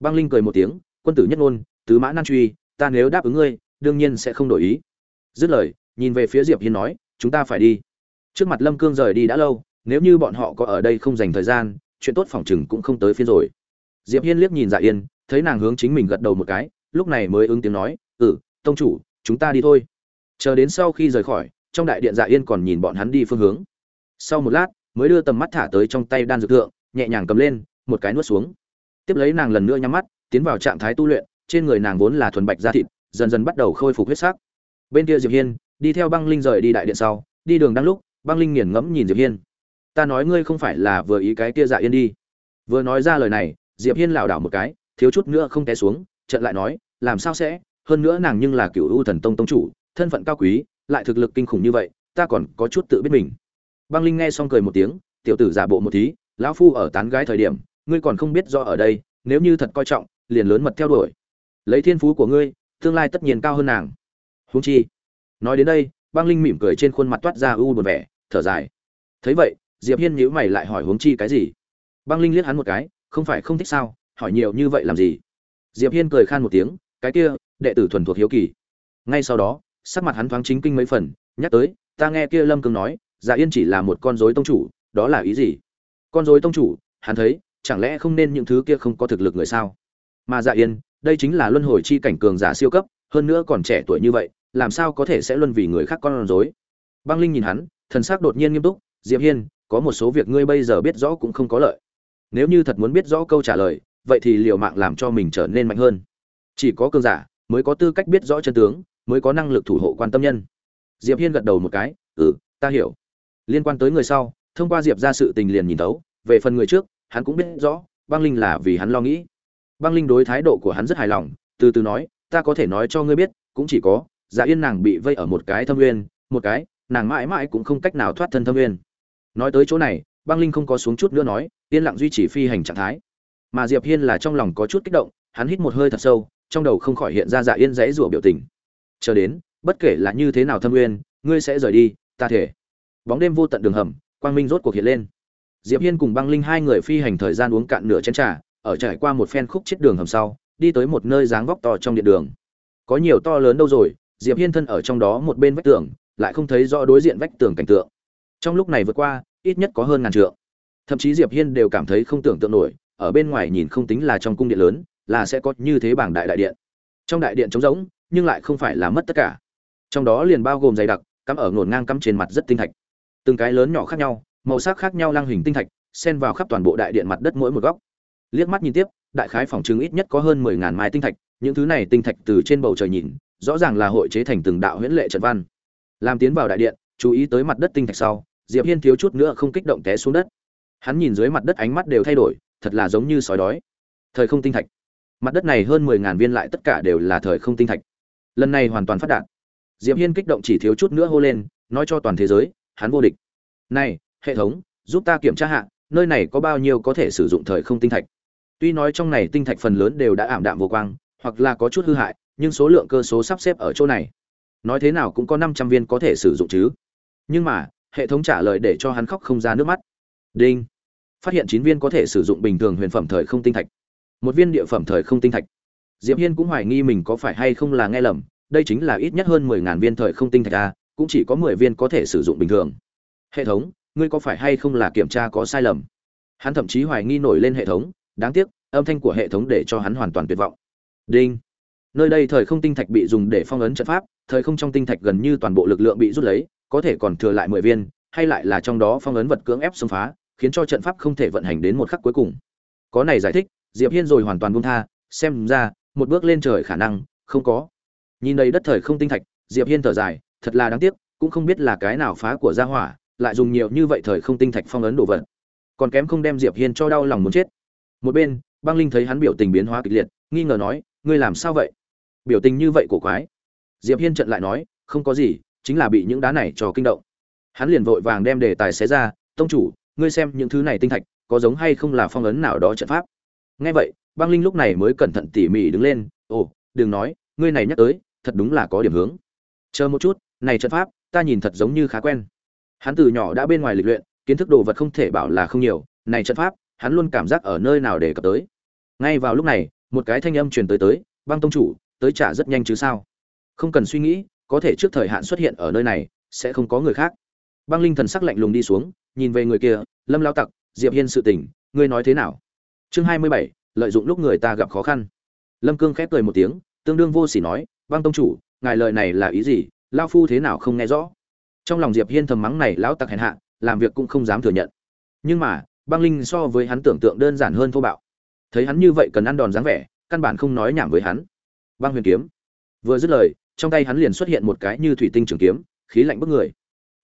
Băng linh cười một tiếng, quân tử nhất ngôn, tứ mã nan truy, ta nếu đáp ứng ngươi, đương nhiên sẽ không đổi ý. Dứt lời, nhìn về phía diệp hiên nói, chúng ta phải đi. Trước mặt lâm cương rời đi đã lâu, nếu như bọn họ có ở đây không dành thời gian, chuyện tốt phòng chừng cũng không tới phiên rồi. Diệp hiên liếc nhìn dạ yên, thấy nàng hướng chính mình gật đầu một cái, lúc này mới ứng tiếng nói ừ tông chủ, chúng ta đi thôi. Chờ đến sau khi rời khỏi, trong đại điện dạ yên còn nhìn bọn hắn đi phương hướng. Sau một lát, mới đưa tầm mắt thả tới trong tay đan dược thượng, nhẹ nhàng cầm lên, một cái nuốt xuống tiếp lấy nàng lần nữa nhắm mắt tiến vào trạng thái tu luyện trên người nàng vốn là thuần bạch da thịt dần dần bắt đầu khôi phục huyết sắc. Bên kia diệp hiên đi theo băng linh rời đi đại điện sau đi đường đang lúc băng linh nghiền ngẫm nhìn diệp hiên. Ta nói ngươi không phải là vừa ý cái kia dạ yên đi. Vừa nói ra lời này diệp hiên lảo đảo một cái thiếu chút nữa không té xuống trận lại nói làm sao sẽ? Hơn nữa nàng nhưng là cựu u thần tông tông chủ thân phận cao quý lại thực lực kinh khủng như vậy ta còn có chút tự biết mình. Băng linh nghe xong cười một tiếng tiểu tử giả bộ một tí, lão phu ở tán gái thời điểm ngươi còn không biết do ở đây, nếu như thật coi trọng, liền lớn mật theo đuổi. Lấy thiên phú của ngươi, tương lai tất nhiên cao hơn nàng. Huống chi, nói đến đây, băng linh mỉm cười trên khuôn mặt toát ra u buồn vẻ, thở dài. Thấy vậy, diệp hiên nhíu mày lại hỏi huống chi cái gì? Băng linh liếc hắn một cái, không phải không thích sao? Hỏi nhiều như vậy làm gì? Diệp hiên cười khan một tiếng, cái kia, đệ tử thuần thuộc hiếu kỳ. Ngay sau đó, sắc mặt hắn thoáng chính kinh mấy phần, nhắc tới, ta nghe kia lâm cương nói dạ yên chỉ là một con rối tông chủ, đó là ý gì? Con rối tông chủ, hắn thấy chẳng lẽ không nên những thứ kia không có thực lực người sao? Mà dạ yên, đây chính là luân hồi chi cảnh cường giả siêu cấp, hơn nữa còn trẻ tuổi như vậy, làm sao có thể sẽ luân vì người khác con rối? Băng linh nhìn hắn, thần sắc đột nhiên nghiêm túc, diệp hiên, có một số việc ngươi bây giờ biết rõ cũng không có lợi. Nếu như thật muốn biết rõ câu trả lời, vậy thì liều mạng làm cho mình trở nên mạnh hơn. Chỉ có cường giả mới có tư cách biết rõ chân tướng, mới có năng lực thủ hộ quan tâm nhân. Diệp hiên gật đầu một cái ừ ta hiểu. Liên quan tới người sau, thông qua diệp ra sự tình liền nhìn thấu, về phần người trước hắn cũng biết rõ, băng linh là vì hắn lo nghĩ. Băng linh đối thái độ của hắn rất hài lòng, từ từ nói, ta có thể nói cho ngươi biết, cũng chỉ có dạ yên nàng bị vây ở một cái thâm nguyên, một cái, nàng mãi mãi cũng không cách nào thoát thân thâm nguyên. Nói tới chỗ này, băng linh không có xuống chút nữa nói, yên lặng duy trì phi hành trạng thái. Mà diệp hiên là trong lòng có chút kích động, hắn hít một hơi thật sâu, trong đầu không khỏi hiện ra dạ yên dãy rủa biểu tình. Chờ đến, bất kể là như thế nào thâm nguyên, ngươi sẽ rời đi, ta thể. Bóng đêm vô tận đường hầm, quang minh rốt cuộc hiện lên diệp hiên cùng băng linh hai người phi hành thời gian uống cạn nửa chén trà, ở trải qua một phen khúc chết đường hầm sau, đi tới một nơi dáng vóc to trong điện đường. Có nhiều to lớn đâu rồi, diệp hiên thân ở trong đó một bên vách tường, lại không thấy rõ đối diện vách tường cảnh tượng. Trong lúc này vượt qua, ít nhất có hơn ngàn trượng. Thậm chí diệp hiên đều cảm thấy không tưởng tượng nổi, ở bên ngoài nhìn không tính là trong cung điện lớn, là sẽ có như thế bảng đại đại điện. Trong đại điện trống rỗng, nhưng lại không phải là mất tất cả. Trong đó liền bao gồm dày đặc, cắm ở ngổn ngang cắm trên mặt rất tinh thạch. Từng cái lớn nhỏ khác nhau màu sắc khác nhau lang hình tinh thạch, xen vào khắp toàn bộ đại điện mặt đất mỗi một góc. Liếc mắt nhìn tiếp, đại khái phòng chứng ít nhất có hơn mười ngàn mai tinh thạch, những thứ này tinh thạch từ trên bầu trời nhìn, rõ ràng là hội chế thành từng đạo huyễn lệ trận văn. Làm tiến vào đại điện, chú ý tới mặt đất tinh thạch sau, diệp hiên thiếu chút nữa không kích động té xuống đất. Hắn nhìn dưới mặt đất ánh mắt đều thay đổi, thật là giống như sói đói. Thời không tinh thạch. Mặt đất này hơn mười ngàn viên lại tất cả đều là thời không tinh thạch. Lần này hoàn toàn phát đạt. Diệp hiên kích động chỉ thiếu chút nữa hô lên, nói cho toàn thế giới, hắn vô địch. Này hệ thống, giúp ta kiểm tra hạ, nơi này có bao nhiêu có thể sử dụng thời không tinh thạch. Tuy nói trong này tinh thạch phần lớn đều đã ảm đạm vô quang, hoặc là có chút hư hại, nhưng số lượng cơ số sắp xếp ở chỗ này. Nói thế nào cũng có năm trăm viên có thể sử dụng chứ. Nhưng mà, hệ thống trả lời để cho hắn khóc không ra nước mắt. Đinh. Phát hiện chín viên có thể sử dụng bình thường huyền phẩm thời không tinh thạch. Một viên địa phẩm thời không tinh thạch. Diệp hiên cũng hoài nghi mình có phải hay không là nghe lầm, đây chính là ít nhất hơn mười ngàn viên thời không tinh thạch a cũng chỉ có mười viên có thể sử dụng bình thường. Hệ thống ngươi có phải hay không là kiểm tra có sai lầm? Hắn thậm chí hoài nghi nổi lên hệ thống, đáng tiếc, âm thanh của hệ thống để cho hắn hoàn toàn tuyệt vọng. Đinh. Nơi đây thời không tinh thạch bị dùng để phong ấn trận pháp, thời không trong tinh thạch gần như toàn bộ lực lượng bị rút lấy, có thể còn thừa lại mười viên, hay lại là trong đó phong ấn vật cưỡng ép xông phá, khiến cho trận pháp không thể vận hành đến một khắc cuối cùng. Có này giải thích, diệp hiên rồi hoàn toàn buông tha, xem ra, một bước lên trời khả năng, không có. Nhìn đây đất thời không tinh thạch, diệp hiên thở dài, thật là đáng tiếc, cũng không biết là cái nào phá của gia hỏa lại dùng nhiều như vậy thời không tinh thạch phong ấn đồ vật. Còn kém không đem diệp hiên cho đau lòng muốn chết. Một bên, băng linh thấy hắn biểu tình biến hóa kịch liệt, nghi ngờ nói, ngươi làm sao vậy? Biểu tình như vậy của quái. Diệp hiên trận lại nói, không có gì, chính là bị những đá này cho kinh động. Hắn liền vội vàng đem đề tài xé ra, tông chủ, ngươi xem những thứ này tinh thạch, có giống hay không là phong ấn nào đó trận pháp? Nghe vậy, băng linh lúc này mới cẩn thận tỉ mỉ đứng lên, ồ, đừng nói, ngươi này nhắc tới, thật đúng là có điểm hướng. Chờ một chút, này trận pháp, ta nhìn thật giống như khá quen hắn từ nhỏ đã bên ngoài lịch luyện, kiến thức đồ vật không thể bảo là không nhiều, này trận pháp, hắn luôn cảm giác ở nơi nào để cập tới. Ngay vào lúc này, một cái thanh âm truyền tới tới, băng tông chủ, tới trả rất nhanh chứ sao? Không cần suy nghĩ, có thể trước thời hạn xuất hiện ở nơi này, sẽ không có người khác. Băng linh thần sắc lạnh lùng đi xuống, nhìn về người kia, lâm lao tặc, diệp hiên sự tình, ngươi nói thế nào? Chương hai mươi bảy, lợi dụng lúc người ta gặp khó khăn. Lâm cương khép cười một tiếng, tương đương vô sỉ nói, băng tông chủ, ngài lời này là ý gì? Lao phu thế nào không nghe rõ? Trong lòng diệp hiên thầm mắng này lão tặc hèn hạ, làm việc cũng không dám thừa nhận. Nhưng mà, băng linh so với hắn tưởng tượng đơn giản hơn thô bạo. Thấy hắn như vậy cần ăn đòn dáng vẻ, căn bản không nói nhảm với hắn. Băng huyền kiếm. Vừa dứt lời, trong tay hắn liền xuất hiện một cái như thủy tinh trường kiếm, khí lạnh bức người.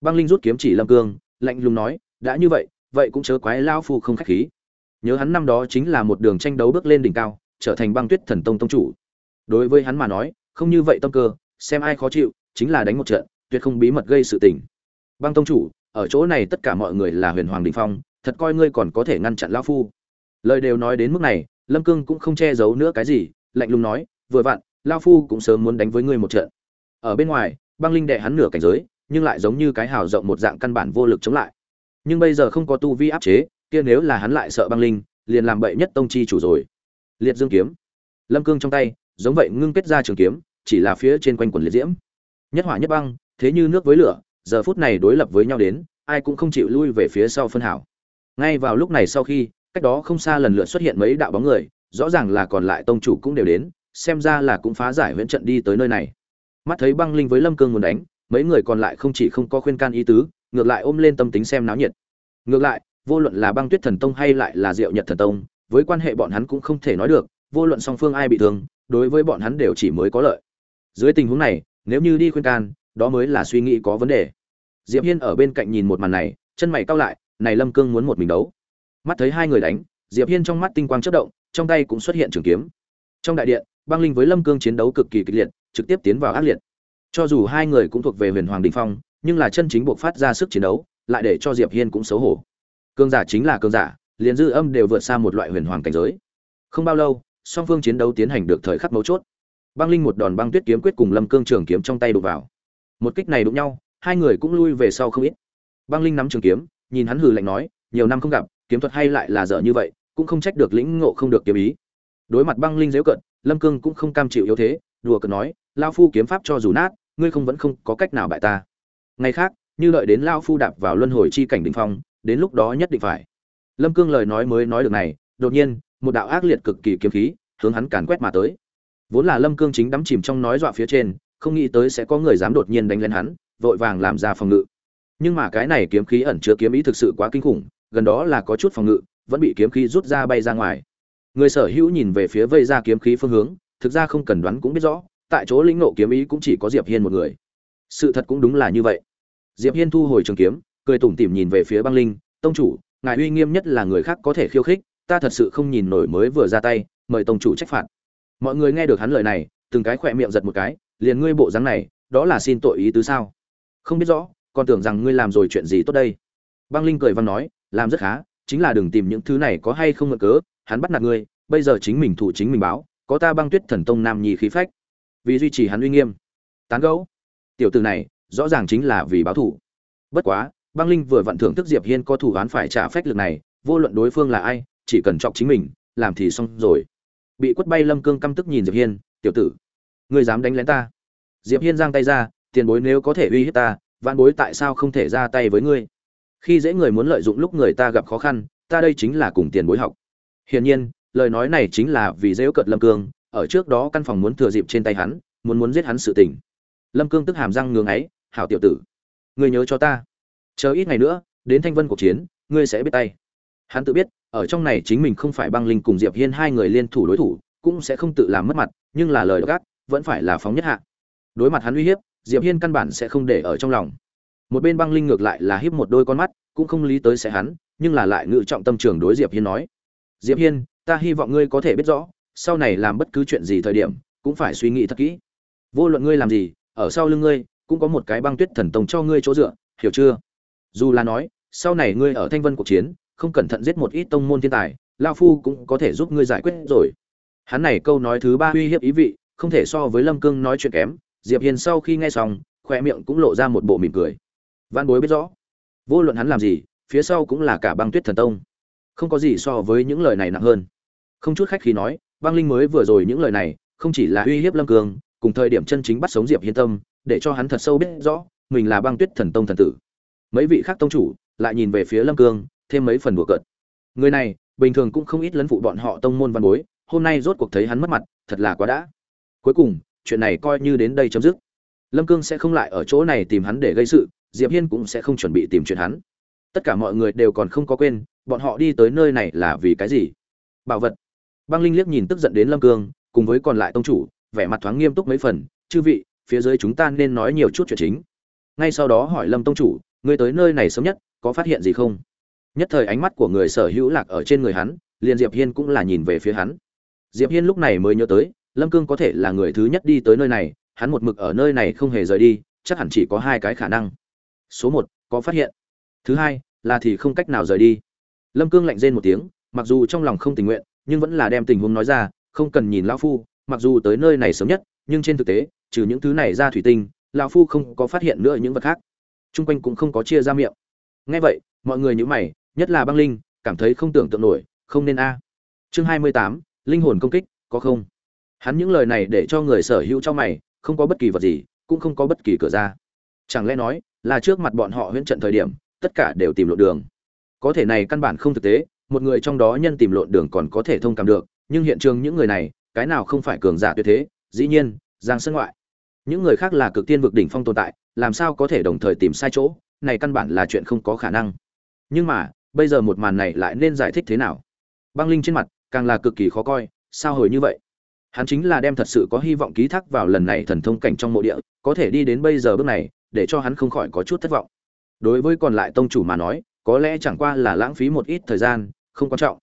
Băng linh rút kiếm chỉ lâm cương, lạnh lùng nói, đã như vậy vậy cũng chớ quái lao phu không khách khí. Nhớ hắn năm đó chính là một đường tranh đấu bước lên đỉnh cao, trở thành băng tuyết thần tông tông chủ. Đối với hắn mà nói, không như vậy tâm cơ, xem ai khó chịu, chính là đánh một trận tuyệt không bí mật gây sự tình. Băng tông chủ, ở chỗ này tất cả mọi người là huyền hoàng đình phong, thật coi ngươi còn có thể ngăn chặn lão phu. Lời đều nói đến mức này, lâm cương cũng không che giấu nữa cái gì, lạnh lùng nói, vừa vặn lao phu cũng sớm muốn đánh với ngươi một trận. Ở bên ngoài, băng linh đệ hắn nửa cảnh giới, nhưng lại giống như cái hào rộng một dạng căn bản vô lực chống lại. Nhưng bây giờ không có tu vi áp chế, kia nếu là hắn lại sợ băng linh, liền làm bậy nhất tông chi chủ rồi. Liệt dương kiếm. Lâm cương trong tay, giống vậy ngưng kết ra trường kiếm, chỉ là phía trên quanh quần liệt diễm. Nhất hỏa nhất băng thế như nước với lửa, giờ phút này đối lập với nhau đến, ai cũng không chịu lui về phía sau phân hảo. Ngay vào lúc này sau khi, cách đó không xa lần lượt xuất hiện mấy đạo bóng người, rõ ràng là còn lại tông chủ cũng đều đến, xem ra là cũng phá giải huyễn trận đi tới nơi này. Mắt thấy băng linh với lâm cương muốn đánh, mấy người còn lại không chỉ không có khuyên can ý tứ, ngược lại ôm lên tâm tính xem náo nhiệt. Ngược lại, vô luận là băng tuyết thần tông hay lại là diệu nhật thần tông, với quan hệ bọn hắn cũng không thể nói được, vô luận song phương ai bị thương, đối với bọn hắn đều chỉ mới có lợi. Dưới tình huống này, nếu như đi khuyên can đó mới là suy nghĩ có vấn đề. Diệp hiên ở bên cạnh nhìn một màn này, chân mày cau lại, này lâm cương muốn một mình đấu. Mắt thấy hai người đánh, diệp hiên trong mắt tinh quang chớp động, trong tay cũng xuất hiện trường kiếm. Trong đại điện, băng linh với lâm cương chiến đấu cực kỳ kịch liệt, trực tiếp tiến vào ác liệt. Cho dù hai người cũng thuộc về huyền hoàng đình phong, nhưng là chân chính buộc phát ra sức chiến đấu, lại để cho diệp hiên cũng xấu hổ. Cương giả chính là cương giả, liền dư âm đều vượt xa một loại huyền hoàng cảnh giới. Không bao lâu, song phương chiến đấu tiến hành được thời khắc mấu chốt. Băng linh một đòn băng tuyết kiếm quyết cùng lâm cương trường kiếm trong tay đụng vào một kích này đụng nhau, hai người cũng lui về sau không ít. Băng linh nắm trường kiếm, nhìn hắn hừ lạnh nói, nhiều năm không gặp, kiếm thuật hay lại là dở như vậy, cũng không trách được lĩnh ngộ không được kiếm ý. Đối mặt băng linh dễu cận, lâm cương cũng không cam chịu yếu thế, đùa cợt nói lao phu kiếm pháp cho dù nát, ngươi không vẫn không có cách nào bại ta. Ngày khác, như đợi đến lao phu đạp vào luân hồi chi cảnh đỉnh phong, đến lúc đó nhất định phải. Lâm cương lời nói mới nói được này, đột nhiên, một đạo ác liệt cực kỳ kiếm khí hướng hắn càn quét mà tới. Vốn là lâm cương chính đắm chìm trong nói dọa phía trên không nghĩ tới sẽ có người dám đột nhiên đánh lên hắn, vội vàng làm ra phòng ngự. Nhưng mà cái này kiếm khí ẩn chứa kiếm ý thực sự quá kinh khủng, gần đó là có chút phòng ngự, vẫn bị kiếm khí rút ra bay ra ngoài. Người sở hữu nhìn về phía vây ra kiếm khí phương hướng, thực ra không cần đoán cũng biết rõ, tại chỗ lĩnh nộ kiếm ý cũng chỉ có diệp hiên một người. Sự thật cũng đúng là như vậy. Diệp hiên thu hồi trường kiếm, cười tủm tỉm nhìn về phía băng linh, tông chủ, ngài uy nghiêm nhất là người khác có thể khiêu khích, ta thật sự không nhìn nổi mới vừa ra tay, mời tông chủ trách phạt. Mọi người nghe được hắn lời này, từng cái khỏe miệng giật một cái liền ngươi bộ dáng này, đó là xin tội ý tứ sao? Không biết rõ, còn tưởng rằng ngươi làm rồi chuyện gì tốt đây. Băng linh cười văn nói, làm rất khá, chính là đừng tìm những thứ này có hay không ngờ cớ, hắn bắt nạt ngươi, bây giờ chính mình thủ chính mình báo, có ta băng tuyết thần tông nam nhi khí phách. Vì duy trì hắn uy nghiêm. Tán gẫu. Tiểu tử này, rõ ràng chính là vì báo thù. Bất quá, băng linh vừa vặn thưởng thức diệp hiên có thủ án phải trả phách lực này, vô luận đối phương là ai, chỉ cần chọc chính mình, làm thì xong rồi. Bị quất bay lâm cương căm tức nhìn diệp hiên, tiểu tử ngươi dám đánh lén ta? Diệp hiên giang tay ra, tiền bối nếu có thể uy hiếp ta, vạn bối tại sao không thể ra tay với ngươi? Khi dễ người muốn lợi dụng lúc người ta gặp khó khăn, ta đây chính là cùng tiền bối học. Hiển nhiên, lời nói này chính là vì dễ cợt lâm cương, ở trước đó căn phòng muốn thừa dịp trên tay hắn, muốn muốn giết hắn sự tình. Lâm cương tức hàm răng ngưỡng ấy hảo tiểu tử, ngươi nhớ cho ta. Chờ ít ngày nữa, đến thanh vân cuộc chiến, ngươi sẽ biết tay. Hắn tự biết, ở trong này chính mình không phải băng linh cùng diệp hiên hai người liên thủ đối thủ, cũng sẽ không tự làm mất mặt, nhưng là lời gác vẫn phải là phóng nhất hạ. Đối mặt hắn uy hiếp, diệp hiên căn bản sẽ không để ở trong lòng. Một bên băng linh ngược lại là hiếp một đôi con mắt, cũng không lý tới sẽ hắn, nhưng là lại ngự trọng tâm trường đối diệp hiên nói. Diệp hiên, ta hy vọng ngươi có thể biết rõ, sau này làm bất cứ chuyện gì thời điểm, cũng phải suy nghĩ thật kỹ. Vô luận ngươi làm gì, ở sau lưng ngươi, cũng có một cái băng tuyết thần tông cho ngươi chỗ dựa, hiểu chưa? Dù là nói, sau này ngươi ở thanh vân cuộc chiến, không cẩn thận giết một ít tông môn thiên tài lao phu cũng có thể giúp ngươi giải quyết rồi. Hắn này câu nói thứ ba uy hiếp ý vị không thể so với lâm cương nói chuyện kém, diệp hiền sau khi nghe xong khoe miệng cũng lộ ra một bộ mỉm cười. Văn bối biết rõ, vô luận hắn làm gì, phía sau cũng là cả băng tuyết thần tông. Không có gì so với những lời này nặng hơn. Không chút khách khi nói, băng linh mới vừa rồi những lời này, không chỉ là uy hiếp lâm cương, cùng thời điểm chân chính bắt sống diệp hiên tâm, để cho hắn thật sâu biết rõ, mình là băng tuyết thần tông thần tử. Mấy vị khác tông chủ lại nhìn về phía lâm cương, thêm mấy phần đùa cợt. Người này, bình thường cũng không ít lấn phụ bọn họ tông môn văn bối, hôm nay rốt cuộc thấy hắn mất mặt, thật là quá đã cuối cùng, chuyện này coi như đến đây chấm dứt. Lâm cương sẽ không lại ở chỗ này tìm hắn để gây sự, diệp hiên cũng sẽ không chuẩn bị tìm chuyện hắn. Tất cả mọi người đều còn không có quên, bọn họ đi tới nơi này là vì cái gì? Bảo vật. Băng linh liếc nhìn tức giận đến lâm cương, cùng với còn lại tông chủ, vẻ mặt thoáng nghiêm túc mấy phần, chư vị, phía dưới chúng ta nên nói nhiều chút chuyện chính. Ngay sau đó hỏi lâm tông chủ, ngươi tới nơi này sớm nhất, có phát hiện gì không? Nhất thời ánh mắt của người sở hữu lạc ở trên người hắn, liền diệp hiên cũng là nhìn về phía hắn. Diệp hiên lúc này mới nhớ tới lâm cương có thể là người thứ nhất đi tới nơi này, hắn một mực ở nơi này không hề rời đi, chắc hẳn chỉ có hai cái khả năng. Số một, có phát hiện. Thứ hai, là thì không cách nào rời đi. Lâm cương lạnh rên một tiếng, mặc dù trong lòng không tình nguyện, nhưng vẫn là đem tình huống nói ra, không cần nhìn lão phu, mặc dù tới nơi này sớm nhất, nhưng trên thực tế, trừ những thứ này ra thủy tinh, lão phu không có phát hiện nữa những vật khác. Chung quanh cũng không có chia ra miệng. Nghe vậy, mọi người nhíu mày, nhất là băng linh, cảm thấy không tưởng tượng nổi, không nên a. Chương hai mươi tám, linh hồn công kích, có không? Hắn những lời này để cho người sở hữu cho mày, không có bất kỳ vật gì, cũng không có bất kỳ cửa ra. Chẳng lẽ nói là trước mặt bọn họ huyễn trận thời điểm, tất cả đều tìm lộn đường? Có thể này căn bản không thực tế, một người trong đó nhân tìm lộn đường còn có thể thông cảm được, nhưng hiện trường những người này, cái nào không phải cường giả tuyệt thế? Dĩ nhiên, giang sân ngoại. Những người khác là cực tiên vực đỉnh phong tồn tại, làm sao có thể đồng thời tìm sai chỗ? Này căn bản là chuyện không có khả năng. Nhưng mà, bây giờ một màn này lại nên giải thích thế nào? Băng linh trên mặt càng là cực kỳ khó coi, sao hồi như vậy? Hắn chính là đem thật sự có hy vọng ký thác vào lần này thần thông cảnh trong mộ địa, có thể đi đến bây giờ bước này, để cho hắn không khỏi có chút thất vọng. Đối với còn lại tông chủ mà nói, có lẽ chẳng qua là lãng phí một ít thời gian, không quan trọng.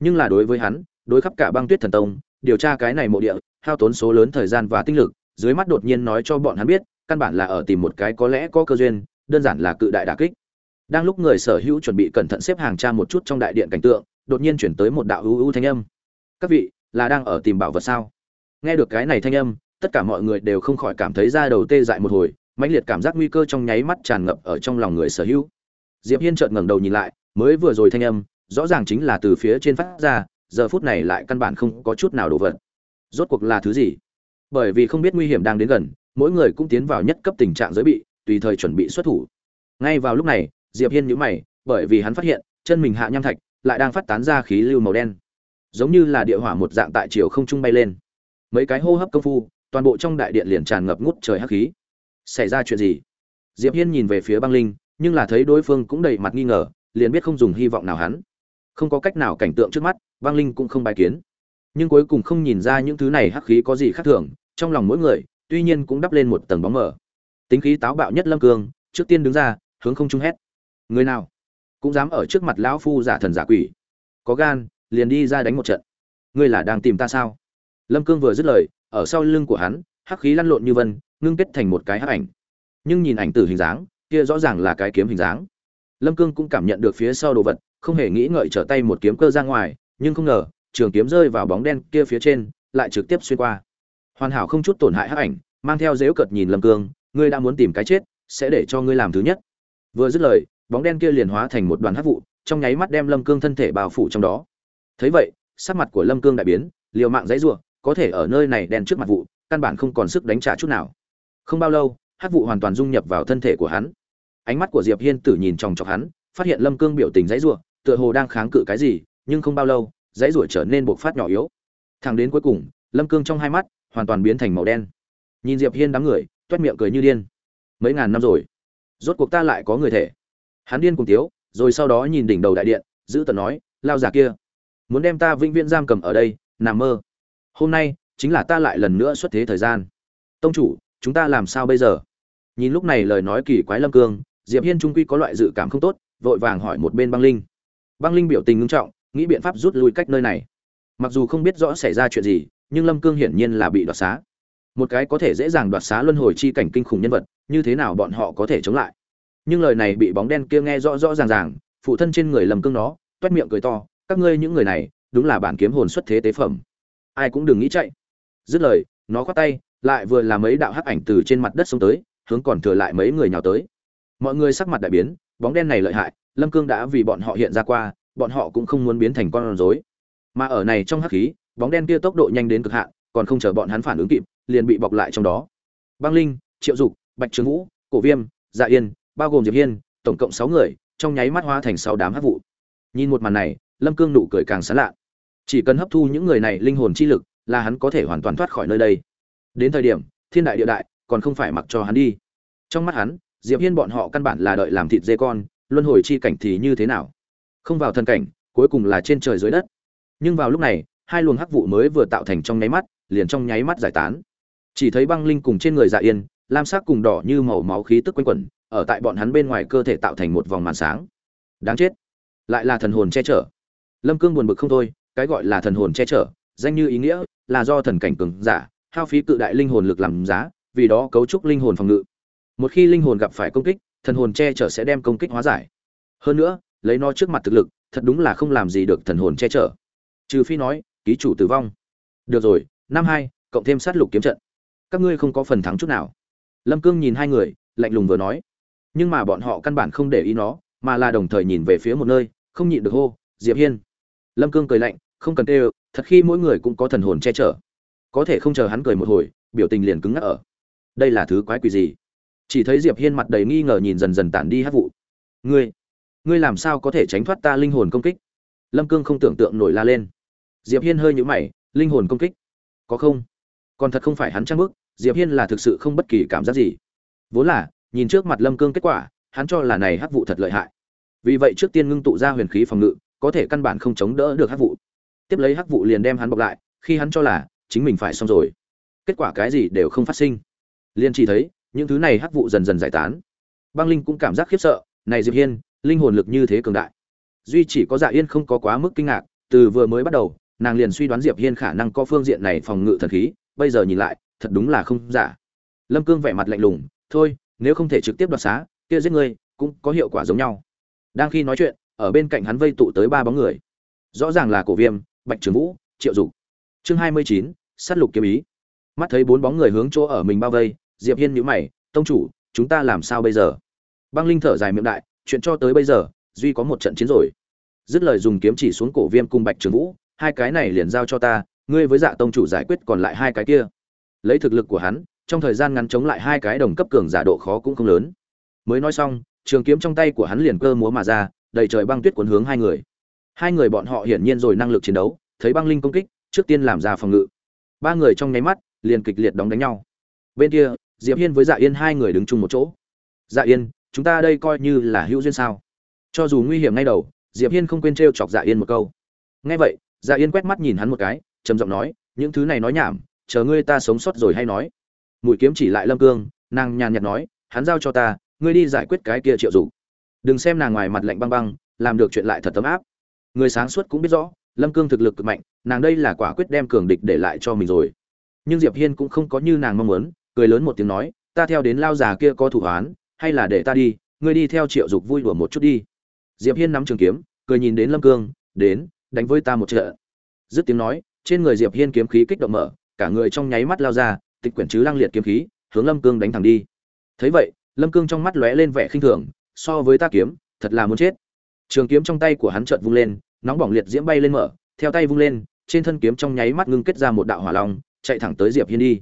Nhưng là đối với hắn, đối khắp cả băng tuyết thần tông, điều tra cái này mộ địa, hao tốn số lớn thời gian và tinh lực, dưới mắt đột nhiên nói cho bọn hắn biết, căn bản là ở tìm một cái có lẽ có cơ duyên, đơn giản là cự đại đả kích. Đang lúc người sở hữu chuẩn bị cẩn thận xếp hàng tra một chút trong đại điện cảnh tượng, đột nhiên chuyển tới một đạo ưu ưu thanh âm. Các vị là đang ở tìm bảo vật sao? Nghe được cái này thanh âm, tất cả mọi người đều không khỏi cảm thấy da đầu tê dại một hồi, mãnh liệt cảm giác nguy cơ trong nháy mắt tràn ngập ở trong lòng người sở hữu. Diệp hiên chợt ngẩng đầu nhìn lại, mới vừa rồi thanh âm, rõ ràng chính là từ phía trên phát ra, giờ phút này lại căn bản không có chút nào đổ vật. Rốt cuộc là thứ gì? Bởi vì không biết nguy hiểm đang đến gần, mỗi người cũng tiến vào nhất cấp tình trạng giới bị, tùy thời chuẩn bị xuất thủ. Ngay vào lúc này, diệp hiên nhíu mày, bởi vì hắn phát hiện, chân mình hạ nham thạch, lại đang phát tán ra khí lưu màu đen giống như là địa hỏa một dạng tại chiều không trung bay lên. Mấy cái hô hấp công phu, toàn bộ trong đại điện liền tràn ngập ngút trời hắc khí. Xảy ra chuyện gì? Diệp hiên nhìn về phía băng linh, nhưng là thấy đối phương cũng đầy mặt nghi ngờ, liền biết không dùng hy vọng nào hắn. Không có cách nào cảnh tượng trước mắt, băng linh cũng không bài kiến. Nhưng cuối cùng không nhìn ra những thứ này hắc khí có gì khác thường, trong lòng mỗi người, tuy nhiên cũng đắp lên một tầng bóng mờ. Tính khí táo bạo nhất lâm cương, trước tiên đứng ra, hướng không trung hét. Người nào? Cũng dám ở trước mặt lão phu giả thần giả quỷ. Có gan liền đi ra đánh một trận. Ngươi là đang tìm ta sao? Lâm cương vừa dứt lời, ở sau lưng của hắn, hắc khí lăn lộn như vân, ngưng kết thành một cái hắc ảnh. Nhưng nhìn ảnh từ hình dáng, kia rõ ràng là cái kiếm hình dáng. Lâm cương cũng cảm nhận được phía sau đồ vật, không hề nghĩ ngợi trở tay một kiếm cơ ra ngoài, nhưng không ngờ, trường kiếm rơi vào bóng đen kia phía trên, lại trực tiếp xuyên qua. Hoàn hảo không chút tổn hại hắc ảnh, mang theo dếu cợt nhìn lâm cương, ngươi đã muốn tìm cái chết, sẽ để cho ngươi làm thứ nhất. Vừa dứt lời, bóng đen kia liền hóa thành một đoàn hắc vụ, trong nháy mắt đem lâm cương thân thể bao phủ trong đó thấy vậy, sắc mặt của lâm cương đại biến, liều mạng dãy rủa, có thể ở nơi này đen trước mặt vụ, căn bản không còn sức đánh trả chút nào. Không bao lâu, hắc vụ hoàn toàn dung nhập vào thân thể của hắn. Ánh mắt của diệp hiên tử nhìn chòng chọc hắn, phát hiện lâm cương biểu tình dãy rủa, tựa hồ đang kháng cự cái gì, nhưng không bao lâu, dãy rủa trở nên bộc phát nhỏ yếu. Thẳng đến cuối cùng, lâm cương trong hai mắt hoàn toàn biến thành màu đen. Nhìn diệp hiên đám người, toét miệng cười như điên. Mấy ngàn năm rồi, rốt cuộc ta lại có người thể. Hắn điên cùng tiếu, rồi sau đó nhìn đỉnh đầu đại điện, giữ tận nói, lao giả kia muốn đem ta vĩnh viễn giam cầm ở đây, nằm mơ. Hôm nay, chính là ta lại lần nữa xuất thế thời gian. Tông chủ, chúng ta làm sao bây giờ? Nhìn lúc này lời nói kỳ quái lâm cương, diệp hiên trung quy có loại dự cảm không tốt, vội vàng hỏi một bên băng linh. Băng linh biểu tình ngưng trọng, nghĩ biện pháp rút lui cách nơi này. Mặc dù không biết rõ xảy ra chuyện gì, nhưng lâm cương hiển nhiên là bị đoạt xá. Một cái có thể dễ dàng đoạt xá luân hồi chi cảnh kinh khủng nhân vật, như thế nào bọn họ có thể chống lại? Nhưng lời này bị bóng đen kia nghe rõ rõ ràng ràng, phụ thân trên người lâm cương nó, toét miệng cười to các ngươi những người này, đúng là bản kiếm hồn xuất thế tế phẩm. Ai cũng đừng nghĩ chạy. Dứt lời, nó khoát tay, lại vừa là mấy đạo hắc ảnh từ trên mặt đất xông tới, hướng còn thừa lại mấy người nhào tới. Mọi người sắc mặt đại biến, bóng đen này lợi hại, lâm cương đã vì bọn họ hiện ra qua, bọn họ cũng không muốn biến thành con rối. Mà ở này trong hắc khí, bóng đen kia tốc độ nhanh đến cực hạn, còn không chờ bọn hắn phản ứng kịp, liền bị bọc lại trong đó. Băng linh, triệu dục, bạch trường vũ, cổ viêm dạ yên, bao gồm diệp hiên, tổng cộng sáu người, trong nháy mắt hóa thành sáu đám hắc vụ. Nhìn một màn này lâm cương nụ cười càng sán lạ. Chỉ cần hấp thu những người này linh hồn chi lực, là hắn có thể hoàn toàn thoát khỏi nơi đây. Đến thời điểm, thiên đại địa đại, còn không phải mặc cho hắn đi. Trong mắt hắn, diệp hiên bọn họ căn bản là đợi làm thịt dê con, luân hồi chi cảnh thì như thế nào? Không vào thân cảnh, cuối cùng là trên trời dưới đất. Nhưng vào lúc này, hai luồng hắc vụ mới vừa tạo thành trong nháy mắt, liền trong nháy mắt giải tán. Chỉ thấy băng linh cùng trên người dạ yên, lam sắc cùng đỏ như màu máu khí tức quanh quẩn, ở tại bọn hắn bên ngoài cơ thể tạo thành một vòng màn sáng. Đáng chết. Lại là thần hồn che chở lâm cương buồn bực không thôi, cái gọi là thần hồn che chở, danh như ý nghĩa, là do thần cảnh cường giả, hao phí cự đại linh hồn lực làm giá, vì đó cấu trúc linh hồn phòng ngự. Một khi linh hồn gặp phải công kích, thần hồn che chở sẽ đem công kích hóa giải. Hơn nữa, lấy nó trước mặt thực lực, thật đúng là không làm gì được thần hồn che chở. Trừ phi nói, ký chủ tử vong. Được rồi, năm hai, cộng thêm sát lục kiếm trận. Các ngươi không có phần thắng chút nào. Lâm cương nhìn hai người, lạnh lùng vừa nói. Nhưng mà bọn họ căn bản không để ý nó, mà là đồng thời nhìn về phía một nơi, không nhịn được hô, diệp hiên lâm cương cười lạnh, không cần tê thật khi mỗi người cũng có thần hồn che chở. Có thể không chờ hắn cười một hồi, biểu tình liền cứng ngắc ở. Đây là thứ quái quỷ gì? Chỉ thấy diệp hiên mặt đầy nghi ngờ nhìn dần dần tản đi hát vụ. Ngươi ngươi làm sao có thể tránh thoát ta linh hồn công kích? Lâm cương không tưởng tượng nổi la lên. Diệp hiên hơi nhũ mày, linh hồn công kích? Có không? Còn thật không phải hắn trang bức diệp hiên là thực sự không bất kỳ cảm giác gì. Vốn là, nhìn trước mặt lâm cương kết quả, hắn cho là này hắc vụ thật lợi hại. Vì vậy trước tiên ngưng tụ ra huyền khí phòng ngự có thể căn bản không chống đỡ được hắc vụ tiếp lấy hắc vụ liền đem hắn bọc lại, khi hắn cho là chính mình phải xong rồi, kết quả cái gì đều không phát sinh. Liền chỉ thấy, những thứ này hắc vụ dần dần giải tán. Băng linh cũng cảm giác khiếp sợ, này diệp hiên, linh hồn lực như thế cường đại. Duy chỉ có dạ yên không có quá mức kinh ngạc, từ vừa mới bắt đầu, nàng liền suy đoán diệp hiên khả năng có phương diện này phòng ngự thần khí, bây giờ nhìn lại, thật đúng là không giả. Lâm cương vẻ mặt lạnh lùng, thôi, nếu không thể trực tiếp đoạt xá, kia giết ngươi, cũng có hiệu quả giống nhau. Đang khi nói chuyện ở bên cạnh hắn vây tụ tới ba bóng người. Rõ ràng là cổ viêm, bạch trường vũ, triệu dục. Chương hai mươi chín, sát lục kiếm ý. Mắt thấy bốn bóng người hướng chỗ ở mình bao vây, diệp hiên nhữ mày, tông chủ, chúng ta làm sao bây giờ? Băng linh thở dài miệng đại, chuyện cho tới bây giờ, duy có một trận chiến rồi. Dứt lời dùng kiếm chỉ xuống cổ viêm cung bạch trường vũ, hai cái này liền giao cho ta, ngươi với dạ tông chủ giải quyết còn lại hai cái kia. Lấy thực lực của hắn, trong thời gian ngắn chống lại hai cái đồng cấp cường giả độ khó cũng không lớn. Mới nói xong, trường kiếm trong tay của hắn liền cơ múa mà ra đầy trời băng tuyết cuốn hướng hai người. Hai người bọn họ hiển nhiên rồi năng lực chiến đấu, thấy băng linh công kích, trước tiên làm ra phòng ngự. Ba người trong nháy mắt, liền kịch liệt đóng đánh nhau. Bên kia, diệp hiên với dạ yên hai người đứng chung một chỗ. Dạ yên, chúng ta đây coi như là hữu duyên sao? Cho dù nguy hiểm ngay đầu, diệp hiên không quên trêu chọc dạ yên một câu. Nghe vậy dạ yên quét mắt nhìn hắn một cái, trầm giọng nói, những thứ này nói nhảm, chờ ngươi ta sống sót rồi hay nói. Mũi kiếm chỉ lại lâm cương, nàng nhàn nhạt nói, hắn giao cho ta, ngươi đi giải quyết cái kia triệu Dụ đừng xem nàng ngoài mặt lạnh băng băng, làm được chuyện lại thật tấm áp. Người sáng suốt cũng biết rõ, lâm cương thực lực cực mạnh, nàng đây là quả quyết đem cường địch để lại cho mình rồi. Nhưng diệp hiên cũng không có như nàng mong muốn, cười lớn một tiếng nói, ta theo đến lao già kia có thủ hoán, hay là để ta đi, ngươi đi theo triệu dục vui đùa một chút đi. Diệp hiên nắm trường kiếm, cười nhìn đến lâm cương, đến, đánh với ta một trận. Dứt tiếng nói, trên người diệp hiên kiếm khí kích động mở, cả người trong nháy mắt lao ra, tịch quyển chứ lăng liệt kiếm khí, hướng lâm cương đánh thẳng đi. Thấy vậy, lâm cương trong mắt lóe lên vẻ khinh thường so với ta kiếm, thật là muốn chết. Trường kiếm trong tay của hắn chợt vung lên, nóng bỏng liệt diễm bay lên mở, theo tay vung lên, trên thân kiếm trong nháy mắt ngưng kết ra một đạo hỏa long, chạy thẳng tới diệp hiên đi.